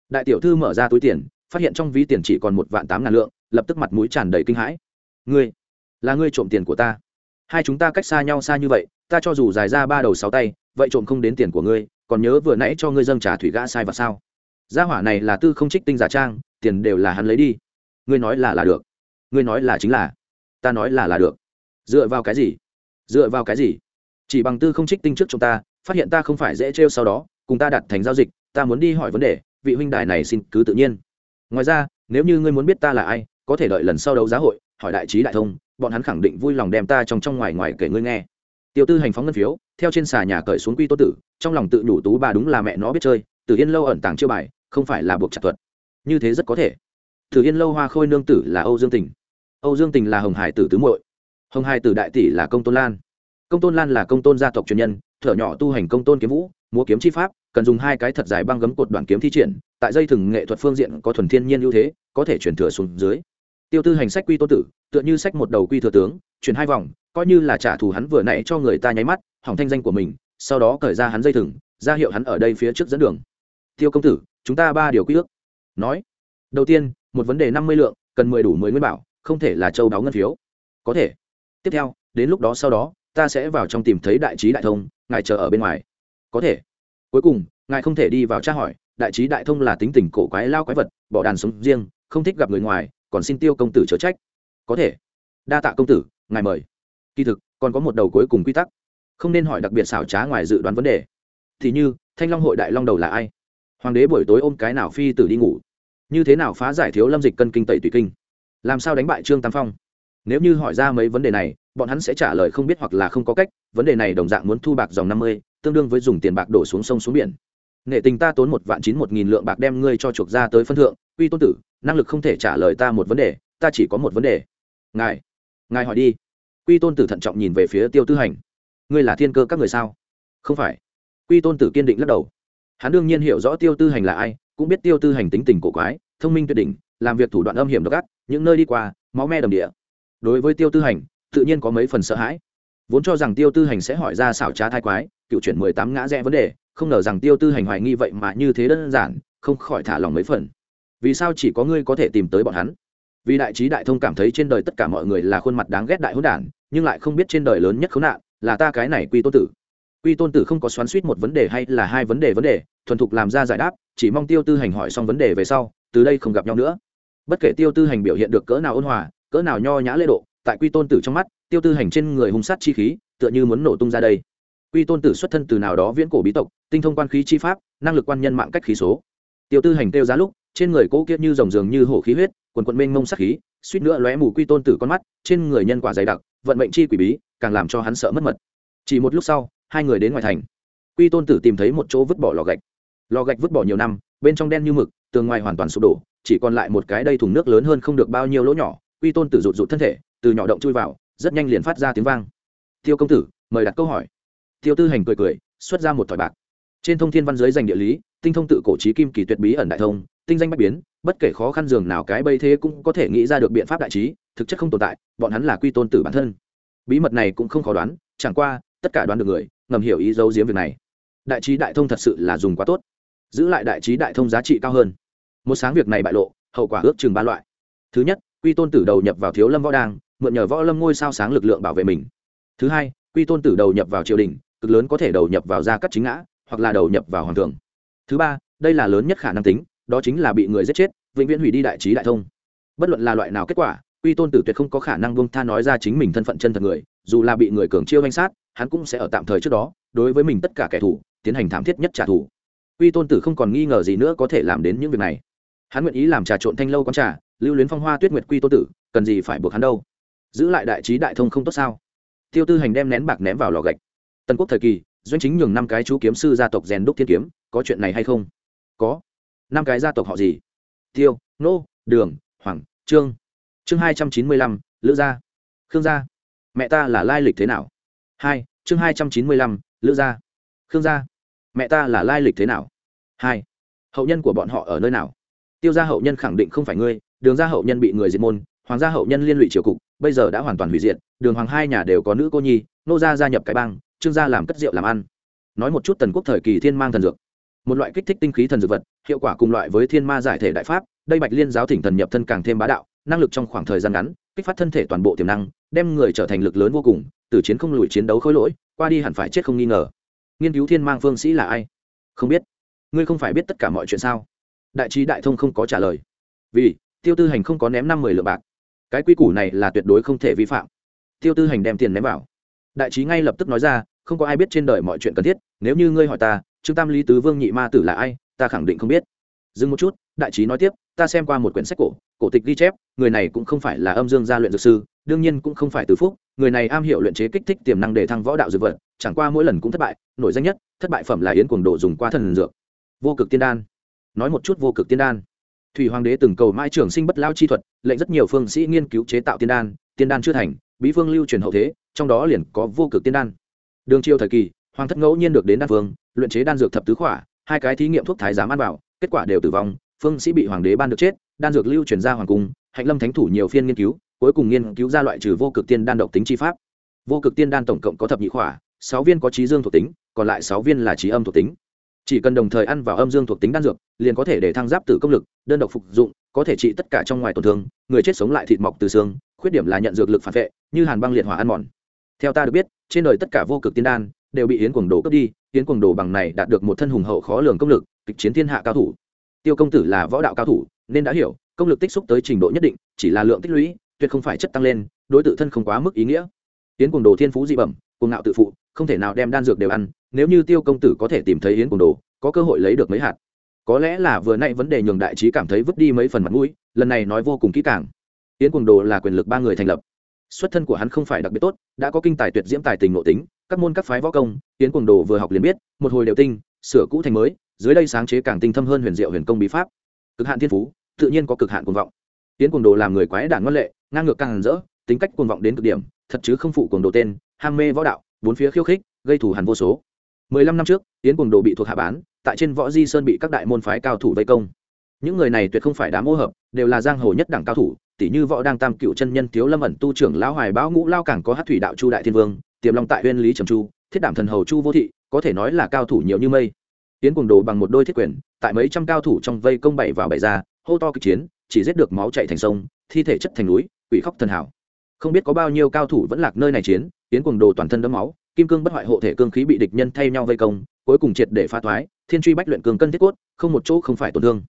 Đại tiểu thư mở ra túi tiền, phát hiện trong ví tiền chỉ còn một vạn tám ngàn lượng, lập tức mặt mũi tràn đầy kinh hãi. Ngươi, là ngươi trộm tiền của ta. Hai chúng ta cách xa nhau xa như vậy, ta cho dù dài ra ba đầu sáu tay, vậy trộm không đến tiền của ngươi, còn nhớ vừa nãy cho ngươi dâng trả thủy gã sai và sao? Gia hỏa này là tư không trích tinh giả trang, tiền đều là hắn lấy đi. Ngươi nói là là được. Ngươi nói là chính là. Ta nói là là được. Dựa vào cái gì? Dựa vào cái gì? Chỉ bằng tư không trích tinh trước chúng ta, phát hiện ta không phải dễ trêu sau đó cùng ta đặt thành giao dịch, ta muốn đi hỏi vấn đề, vị huynh đài này xin cứ tự nhiên. Ngoài ra, nếu như ngươi muốn biết ta là ai, có thể đợi lần sau đấu giá hội, hỏi đại trí đại thông, bọn hắn khẳng định vui lòng đem ta trong trong ngoài ngoài kể ngươi nghe. Tiêu tư hành phóng ngân phiếu, theo trên xà nhà cởi xuống quy tô tử, trong lòng tự nhủ tú bà đúng là mẹ nó biết chơi từ yên lâu ẩn tàng chiêu bài, không phải là buộc chặt thuật. Như thế rất có thể. Từ yên lâu hoa khôi nương tử là âu dương tình. Âu dương tình là hồng hải tử tứ muội. Hồng hải tử đại tỷ là công tôn lan. Công tôn lan là công tôn gia tộc truyền nhân, thở nhỏ tu hành công tôn kiếm vũ múa kiếm chi pháp, cần dùng hai cái thật dài băng gấm cột đoạn kiếm thi triển, tại dây thừng nghệ thuật phương diện có thuần thiên nhiên ưu thế, có thể chuyển thừa xuống dưới. Tiêu tư hành sách quy tô tử, tựa như sách một đầu quy thừa tướng, chuyển hai vòng, coi như là trả thù hắn vừa nãy cho người ta nháy mắt, hỏng thanh danh của mình, sau đó cởi ra hắn dây thừng, ra hiệu hắn ở đây phía trước dẫn đường. Tiêu công tử, chúng ta ba điều quy ước. Nói, đầu tiên, một vấn đề năm mươi lượng, cần mười đủ mười nguyên bảo, không thể là châu đáo ngân phiếu. Có thể. Tiếp theo, đến lúc đó sau đó, ta sẽ vào trong tìm thấy đại trí đại thông, ngài chờ ở bên ngoài có thể. Cuối cùng, ngài không thể đi vào tra hỏi, đại trí đại thông là tính tình cổ quái lao quái vật, bỏ đàn sống riêng, không thích gặp người ngoài, còn xin tiêu công tử chớ trách. Có thể. Đa tạ công tử, ngài mời. Kỳ thực, còn có một đầu cuối cùng quy tắc. Không nên hỏi đặc biệt xảo trá ngoài dự đoán vấn đề. Thì như, thanh long hội đại long đầu là ai? Hoàng đế buổi tối ôm cái nào phi tử đi ngủ? Như thế nào phá giải thiếu lâm dịch cân kinh tẩy tùy kinh? Làm sao đánh bại trương tam phong? Nếu như hỏi ra mấy vấn đề này, bọn hắn sẽ trả lời không biết hoặc là không có cách, vấn đề này đồng dạng muốn thu bạc dòng năm mươi tương đương với dùng tiền bạc đổ xuống sông xuống biển. Nghệ tình ta tốn một vạn chín một nghìn lượng bạc đem ngươi cho chuộc ra tới phân thượng, uy tôn tử, năng lực không thể trả lời ta một vấn đề, ta chỉ có một vấn đề. Ngài ngài hỏi đi. Quy tôn tử thận trọng nhìn về phía tiêu tư hành. Ngươi là thiên cơ các người sao? Không phải. Quy tôn tử kiên định lắc đầu. Hắn đương nhiên hiểu rõ tiêu tư hành là ai, cũng biết tiêu tư hành tính tình cổ quái, thông minh tuyệt đỉnh, làm việc thủ đoạn âm hiểm độc ác, những nơi đi qua, máu me đầm địa. Đối với tiêu tư hành, tự nhiên có mấy phần sợ hãi. Vốn cho rằng tiêu tư hành sẽ hỏi ra xảo trá thai quái cựu chuyển mười tám ngã rẽ vấn đề, không ngờ rằng tiêu tư hành hoài nghi vậy mà như thế đơn giản, không khỏi thả lòng mấy phần. Vì sao chỉ có ngươi có thể tìm tới bọn hắn? Vì đại trí đại thông cảm thấy trên đời tất cả mọi người là khuôn mặt đáng ghét đại hỗn đản, nhưng lại không biết trên đời lớn nhất khốn nạn là ta cái này quy tôn tử. Quy tôn tử không có xoắn suýt một vấn đề hay là hai vấn đề vấn đề, thuần thục làm ra giải đáp, chỉ mong tiêu tư hành hỏi xong vấn đề về sau, từ đây không gặp nhau nữa. Bất kể tiêu tư hành biểu hiện được cỡ nào ôn hòa, cỡ nào nho nhã lễ độ, tại quy tôn tử trong mắt, tiêu tư hành trên người hung sát chi khí, tựa như muốn nổ tung ra đây quy tôn tử xuất thân từ nào đó viễn cổ bí tộc, tinh thông quan khí chi pháp, năng lực quan nhân mạng cách khí số. Tiêu tư hành tiêu giá lúc, trên người cố kiết như rồng rường như hổ khí huyết, quần quận mênh mông sắc khí, suýt nữa lóe mù quy tôn tử con mắt, trên người nhân quả dày đặc, vận mệnh chi quỷ bí, càng làm cho hắn sợ mất mật. Chỉ một lúc sau, hai người đến ngoài thành. Quy tôn tử tìm thấy một chỗ vứt bỏ lò gạch. Lò gạch vứt bỏ nhiều năm, bên trong đen như mực, tường ngoài hoàn toàn sụp đổ, chỉ còn lại một cái đây thùng nước lớn hơn không được bao nhiêu lỗ nhỏ. Quy tôn tử rụt rụt thân thể, từ nhỏ động chui vào, rất nhanh liền phát ra tiếng vang. Tiêu công tử, mời đặt câu hỏi tiêu tư hành cười cười, xuất ra một thỏi bạc. Trên thông thiên văn giới dành địa lý, tinh thông tự cổ trí kim kỳ tuyệt bí ẩn đại thông, tinh danh bách biến, bất kể khó khăn dường nào cái bây thế cũng có thể nghĩ ra được biện pháp đại trí, thực chất không tồn tại, bọn hắn là quy tôn tử bản thân. Bí mật này cũng không khó đoán, chẳng qua, tất cả đoán được người, ngầm hiểu ý giấu giếm việc này. Đại trí đại thông thật sự là dùng quá tốt. Giữ lại đại trí đại thông giá trị cao hơn. Một sáng việc này bại lộ, hậu quả ước chừng ba loại. Thứ nhất, quy tôn tử đầu nhập vào thiếu lâm võ đang mượn nhờ võ lâm ngôi sao sáng lực lượng bảo vệ mình. Thứ hai, quy tôn tử đầu nhập vào triều đình cực lớn có thể đầu nhập vào gia cắt chính ngã, hoặc là đầu nhập vào hoàng thường thứ ba, đây là lớn nhất khả năng tính, đó chính là bị người giết chết, vĩnh viễn hủy đi đại trí đại thông. Bất luận là loại nào kết quả, quy tôn tử tuyệt không có khả năng buông tha nói ra chính mình thân phận chân thật người, dù là bị người cường chiêu danh sát, hắn cũng sẽ ở tạm thời trước đó, đối với mình tất cả kẻ thù, tiến hành thảm thiết nhất trả thù. Quy tôn tử không còn nghi ngờ gì nữa có thể làm đến những việc này. Hắn nguyện ý làm trà trộn thanh lâu con trà, lưu luyến phong hoa tuyết nguyệt quy tôn tử, cần gì phải buộc hắn đâu? Giữ lại đại trí đại thông không tốt sao? Tiêu tư hành đem nén bạc ném vào lò gạch tần quốc thời kỳ, doanh chính nhường năm cái chú kiếm sư gia tộc rèn đúc thiên kiếm, có chuyện này hay không? Có. Năm cái gia tộc họ gì? Tiêu, nô, đường, hoàng, trương. Chương hai trăm chín mươi lăm, lữ gia. Khương gia. Mẹ ta là lai lịch thế nào? Hai, chương hai trăm chín mươi lăm, lữ gia. Khương gia. Mẹ ta là lai lịch thế nào? Hai, hậu nhân của bọn họ ở nơi nào? Tiêu gia hậu nhân khẳng định không phải ngươi, đường gia hậu nhân bị người diệt môn, hoàng gia hậu nhân liên lụy triều cục, bây giờ đã hoàn toàn hủy diệt, đường hoàng hai nhà đều có nữ cô nhi, nô gia gia nhập cái bang trương gia làm cất rượu làm ăn. Nói một chút tần quốc thời kỳ thiên mang thần dược. Một loại kích thích tinh khí thần dược vật, hiệu quả cùng loại với thiên ma giải thể đại pháp, đây bạch liên giáo thỉnh thần nhập thân càng thêm bá đạo, năng lực trong khoảng thời gian ngắn, kích phát thân thể toàn bộ tiềm năng, đem người trở thành lực lớn vô cùng, từ chiến không lùi chiến đấu khối lỗi, qua đi hẳn phải chết không nghi ngờ. Nghiên cứu thiên mang phương sĩ là ai? Không biết. Ngươi không phải biết tất cả mọi chuyện sao? Đại trí đại thông không có trả lời. Vì, tiêu tư hành không có ném năm mười lượng bạc. Cái quy củ này là tuyệt đối không thể vi phạm. Tiêu tư hành đem tiền ném vào. Đại trí ngay lập tức nói ra không có ai biết trên đời mọi chuyện cần thiết, nếu như ngươi hỏi ta, trương tam lý tứ vương nhị ma tử là ai, ta khẳng định không biết. Dừng một chút, đại trí nói tiếp, ta xem qua một quyển sách cổ cổ tịch ghi chép, người này cũng không phải là âm dương gia luyện dược sư, đương nhiên cũng không phải từ phúc, người này am hiểu luyện chế kích thích tiềm năng để thăng võ đạo dược vật, chẳng qua mỗi lần cũng thất bại, nổi danh nhất, thất bại phẩm là yến cuồng độ dùng qua thần dược. Vô cực tiên đan. Nói một chút vô cực tiên đan. Thủy hoàng đế từng cầu mãi trường sinh bất lao chi thuật, lệnh rất nhiều phương sĩ nghiên cứu chế tạo tiên đan tiên đan chưa thành, bí phương lưu truyền hậu thế, trong đó liền có vô cực tiên đan đường triều thời kỳ, hoàng thất ngẫu nhiên được đến đan phương luyện chế đan dược thập tứ khỏa, hai cái thí nghiệm thuốc thái giám ăn vào, kết quả đều tử vong, phương sĩ bị hoàng đế ban được chết, đan dược lưu truyền ra hoàng cung, hạnh lâm thánh thủ nhiều phiên nghiên cứu, cuối cùng nghiên cứu ra loại trừ vô cực tiên đan độc tính chi pháp. Vô cực tiên đan tổng cộng có thập nhị khỏa, sáu viên có trí dương thuộc tính, còn lại sáu viên là trí âm thuộc tính. Chỉ cần đồng thời ăn vào âm dương thuộc tính đan dược, liền có thể để thăng giáp tử công lực, đơn độc phục dụng, có thể trị tất cả trong ngoài tổn thương, người chết sống lại thịt mọc từ xương, khuyết điểm là nhận dược lực phản vệ, như hàn băng liệt hỏa ăn mòn. Theo ta được biết trên đời tất cả vô cực tiên đan đều bị yến quần đồ cướp đi, yến quần đồ bằng này đạt được một thân hùng hậu khó lường công lực, kịch chiến thiên hạ cao thủ. Tiêu công tử là võ đạo cao thủ, nên đã hiểu, công lực tích xúc tới trình độ nhất định, chỉ là lượng tích lũy, tuyệt không phải chất tăng lên, đối tự thân không quá mức ý nghĩa. Yến quần đồ thiên phú dị bẩm, cuồng ngạo tự phụ, không thể nào đem đan dược đều ăn, nếu như tiêu công tử có thể tìm thấy yến quần đồ, có cơ hội lấy được mấy hạt. Có lẽ là vừa nay vấn đề nhường đại trí cảm thấy vứt đi mấy phần mặt mũi, lần này nói vô cùng kỹ càng. Yến quần đồ là quyền lực ba người thành lập xuất thân của hắn không phải đặc biệt tốt, đã có kinh tài tuyệt diễm tài tình nội tính, các môn các phái võ công tiến quần đồ vừa học liền biết, một hồi đều tinh, sửa cũ thành mới, dưới đây sáng chế càng tinh thâm hơn huyền diệu huyền công bí pháp. Cực hạn thiên phú, tự nhiên có cực hạn cuồng vọng. Tiến quần đồ làm người quái đản ngoan lệ, ngang ngược càng rỡ, tính cách cuồng vọng đến cực điểm, thật chứ không phụ cuồng đồ tên, ham mê võ đạo, bốn phía khiêu khích, gây thù hằn vô số. Mười lăm năm trước tiến cuồng đồ bị thuộc hạ bán, tại trên võ di sơn bị các đại môn phái cao thủ vây công. Những người này tuyệt không phải đám ô hợp, đều là giang hồ nhất đẳng cao thủ tỷ như võ đang tam cựu chân nhân thiếu lâm ẩn tu trưởng lão hoài báo ngũ lao càng có hát thủy đạo chu đại thiên vương, tiềm long tại huyên lý trầm chu, thiết đảm thần hầu chu vô thị, có thể nói là cao thủ nhiều như mây. Tiến cùng đồ bằng một đôi thiết quyền, tại mấy trăm cao thủ trong vây công bảy vào bảy ra, hô to kịch chiến, chỉ giết được máu chạy thành sông, thi thể chất thành núi, quỷ khóc thần hảo. Không biết có bao nhiêu cao thủ vẫn lạc nơi này chiến, tiến cùng đồ toàn thân đẫm máu, kim cương bất hoại hộ thể cương khí bị địch nhân thay nhau vây công, cuối cùng triệt để phá thoái, thiên truy bách luyện cường cân thiết cốt, không một chỗ không phải tổn thương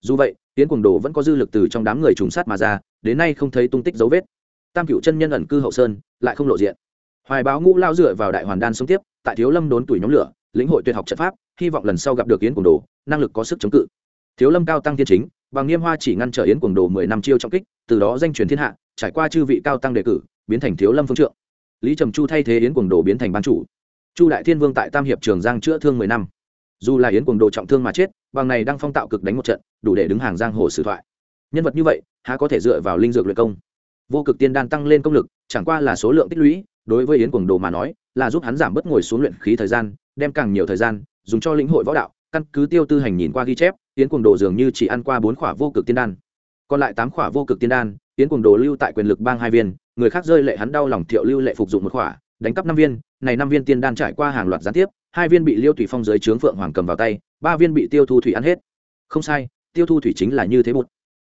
dù vậy, tiến cuồng đồ vẫn có dư lực từ trong đám người trùng sát mà ra, đến nay không thấy tung tích dấu vết. Tam cựu chân nhân ẩn cư hậu sơn, lại không lộ diện. Hoài báo ngũ lao dựa vào đại hoàn đan sống tiếp, tại thiếu lâm đốn tuổi nhóm lửa, lĩnh hội tuyệt học trận pháp, hy vọng lần sau gặp được yến cuồng đồ, năng lực có sức chống cự. Thiếu lâm cao tăng thiên chính, bằng nghiêm hoa chỉ ngăn trở yến cuồng đồ mười năm chiêu trọng kích, từ đó danh truyền thiên hạ, trải qua chư vị cao tăng đề cử, biến thành thiếu lâm phương trượng. Lý trầm chu thay thế yến cuồng đồ biến thành ban chủ. Chu đại thiên vương tại tam hiệp trường giang chữa thương mười năm dù là yến cuồng đồ trọng thương mà chết, bằng này đang phong tạo cực đánh một trận, đủ để đứng hàng giang hồ sử thoại. Nhân vật như vậy, há có thể dựa vào linh dược luyện công? Vô cực tiên đan tăng lên công lực, chẳng qua là số lượng tích lũy, đối với yến cuồng đồ mà nói, là giúp hắn giảm bớt ngồi xuống luyện khí thời gian, đem càng nhiều thời gian, dùng cho lĩnh hội võ đạo, căn cứ tiêu tư hành nhìn qua ghi chép, yến cuồng đồ dường như chỉ ăn qua bốn khỏa vô cực tiên đan. Còn lại tám khỏa vô cực tiên đan, yến cuồng đồ lưu tại quyền lực bang hai viên, người khác rơi lệ hắn đau lòng thiệu lưu lệ phục dụng một khỏa, đánh cắp năm viên, này năm viên tiên đan trải qua hàng loạt gián tiếp hai viên bị liêu thủy phong dưới trướng phượng hoàng cầm vào tay, ba viên bị tiêu thu thủy ăn hết. Không sai, tiêu thu thủy chính là như thế một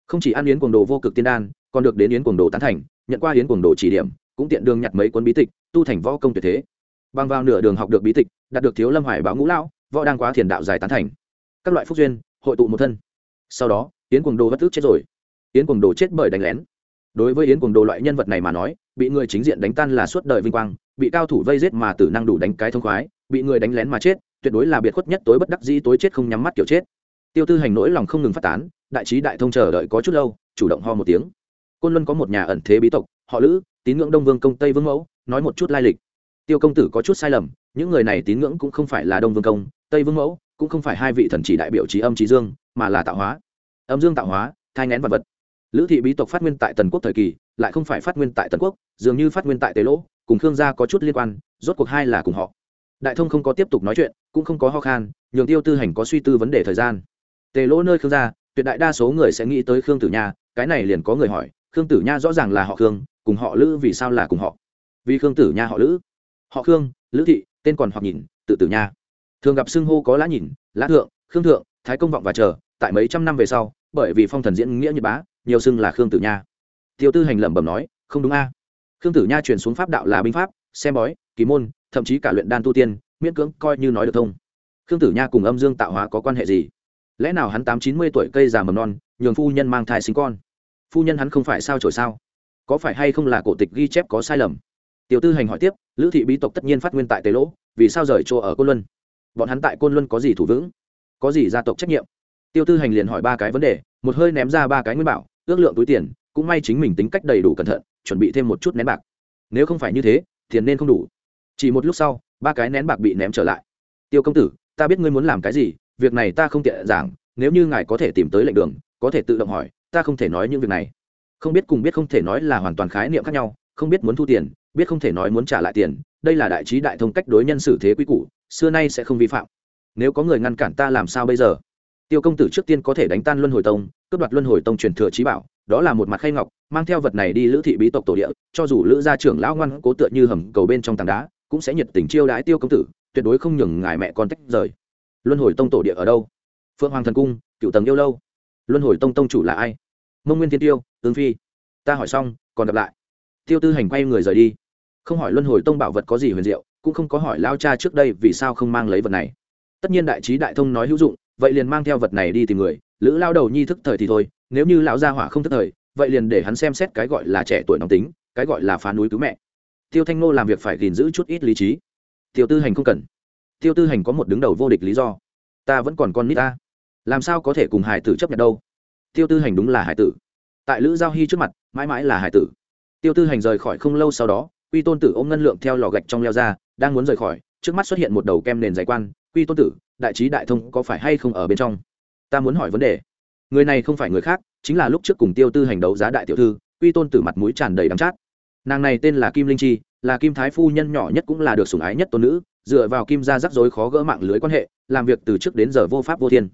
không chỉ ăn yến cuồng đồ vô cực tiên đan, còn được đến yến cuồng đồ tán thành, nhận qua yến cuồng đồ chỉ điểm, cũng tiện đường nhặt mấy cuốn bí tịch, tu thành võ công tuyệt thế. Bằng vào nửa đường học được bí tịch, đạt được thiếu lâm hoài báo ngũ lão, võ đang quá thiền đạo dài tán thành. Các loại phúc duyên, hội tụ một thân. Sau đó, yến cuồng đồ bất tức chết rồi. Yến cuồng đồ chết bởi đánh lén. Đối với yến cuồng đồ loại nhân vật này mà nói, bị người chính diện đánh tan là suốt đời vinh quang, bị cao thủ vây giết mà tử năng đủ đánh cái thông khoái bị người đánh lén mà chết, tuyệt đối là biệt khuất nhất tối bất đắc dĩ tối chết không nhắm mắt kiểu chết. Tiêu tư hành nỗi lòng không ngừng phát tán, đại trí đại thông chờ đợi có chút lâu, chủ động ho một tiếng. Côn luân có một nhà ẩn thế bí tộc, họ lữ, tín ngưỡng đông vương công tây vương mẫu, nói một chút lai lịch. Tiêu công tử có chút sai lầm, những người này tín ngưỡng cũng không phải là đông vương công, tây vương mẫu, cũng không phải hai vị thần chỉ đại biểu trí âm trí dương, mà là tạo hóa. Âm dương tạo hóa, thai ngén vật vật. Lữ thị bí tộc phát nguyên tại tần quốc thời kỳ, lại không phải phát nguyên tại tần quốc, dường như phát nguyên tại tế lỗ, cùng khương gia có chút liên quan, rốt cuộc hai là cùng họ đại thông không có tiếp tục nói chuyện, cũng không có ho khan, nhường tiêu tư hành có suy tư vấn đề thời gian. Tề lỗ nơi khương gia, tuyệt đại đa số người sẽ nghĩ tới khương tử nha, cái này liền có người hỏi, khương tử nha rõ ràng là họ khương, cùng họ lữ vì sao là cùng họ? Vì khương tử nha họ lữ. Họ khương, lữ thị, tên còn hoặc nhìn, tự tử nha. Thường gặp xưng hô có lã nhìn, lã thượng, khương thượng, thái công vọng và chờ, tại mấy trăm năm về sau, bởi vì phong thần diễn nghĩa nhật bá, nhiều xưng là khương tử nha. Tiêu tư hành lẩm bẩm nói, không đúng a. Khương tử nha truyền xuống pháp đạo là binh pháp, xem bói, kỳ môn thậm chí cả luyện đan tu tiên, miễn cưỡng coi như nói được thông. Khương tử nha cùng âm dương tạo hóa có quan hệ gì? Lẽ nào hắn tám chín mươi tuổi cây già mầm non, nhường phu nhân mang thai sinh con? Phu nhân hắn không phải sao trổi sao? Có phải hay không là cổ tịch ghi chép có sai lầm? Tiểu tư hành hỏi tiếp, lữ thị bí tộc tất nhiên phát nguyên tại tế lỗ, vì sao rời chỗ ở côn luân? Bọn hắn tại côn luân có gì thủ vững? Có gì gia tộc trách nhiệm? Tiêu tư hành liền hỏi ba cái vấn đề, một hơi ném ra ba cái nguyên bảo, ước lượng túi tiền, cũng may chính mình tính cách đầy đủ cẩn thận, chuẩn bị thêm một chút nén bạc. Nếu không phải như thế, tiền nên không đủ chỉ một lúc sau, ba cái nén bạc bị ném trở lại. Tiêu công tử, ta biết ngươi muốn làm cái gì, việc này ta không tiện giảng, nếu như ngài có thể tìm tới lệnh đường, có thể tự động hỏi, ta không thể nói những việc này. Không biết cùng biết không thể nói là hoàn toàn khái niệm khác nhau, không biết muốn thu tiền, biết không thể nói muốn trả lại tiền, đây là đại trí đại thông cách đối nhân xử thế quy củ, xưa nay sẽ không vi phạm. Nếu có người ngăn cản ta làm sao bây giờ? Tiêu công tử trước tiên có thể đánh tan luân hồi tông, cướp đoạt luân hồi tông truyền thừa trí bảo, đó là một mặt khay ngọc, mang theo vật này đi lữ thị bí tộc tổ địa, cho dù lữ gia trưởng lão ngoan cố tựa như hầm cầu bên trong tảng đá cũng sẽ nhiệt tình chiêu đãi tiêu công tử, tuyệt đối không nhường ngài mẹ con tách rời. Luân hồi tông tổ địa ở đâu? Phượng hoàng thần cung, cựu tầng yêu lâu. Luân hồi tông tông chủ là ai? Mông nguyên thiên tiêu tương phi. Ta hỏi xong, còn gặp lại. Tiêu tư hành quay người rời đi. Không hỏi luân hồi tông bảo vật có gì huyền diệu, cũng không có hỏi lao cha trước đây vì sao không mang lấy vật này. Tất nhiên đại trí đại thông nói hữu dụng, vậy liền mang theo vật này đi tìm người. Lữ lao đầu nhi thức thời thì thôi, nếu như lão gia hỏa không thức thời, vậy liền để hắn xem xét cái gọi là trẻ tuổi nóng tính, cái gọi là phá núi cứu mẹ tiêu thanh nô làm việc phải gìn giữ chút ít lý trí. Tiêu tư hành không cần. Tiêu tư hành có một đứng đầu vô địch lý do. Ta vẫn còn con nít ta. Làm sao có thể cùng hải tử chấp nhận đâu? Tiêu tư hành đúng là hải tử. Tại lữ giao hy trước mặt, mãi mãi là hải tử. Tiêu tư hành rời khỏi không lâu sau đó, quy tôn tử ôm ngân lượng theo lò gạch trong leo ra, đang muốn rời khỏi, trước mắt xuất hiện một đầu kem nền giải quan. Quy tôn tử, đại trí đại thông có phải hay không ở bên trong? Ta muốn hỏi vấn đề. Người này không phải người khác, chính là lúc trước cùng tiêu tư hành đấu giá đại tiểu thư, quy tôn tử mặt mũi tràn đầy đắng chát nàng này tên là kim linh chi, là kim thái phu nhân nhỏ nhất cũng là được sủng ái nhất tôn nữ, dựa vào kim gia rắc rối khó gỡ mạng lưới quan hệ, làm việc từ trước đến giờ vô pháp vô thiên.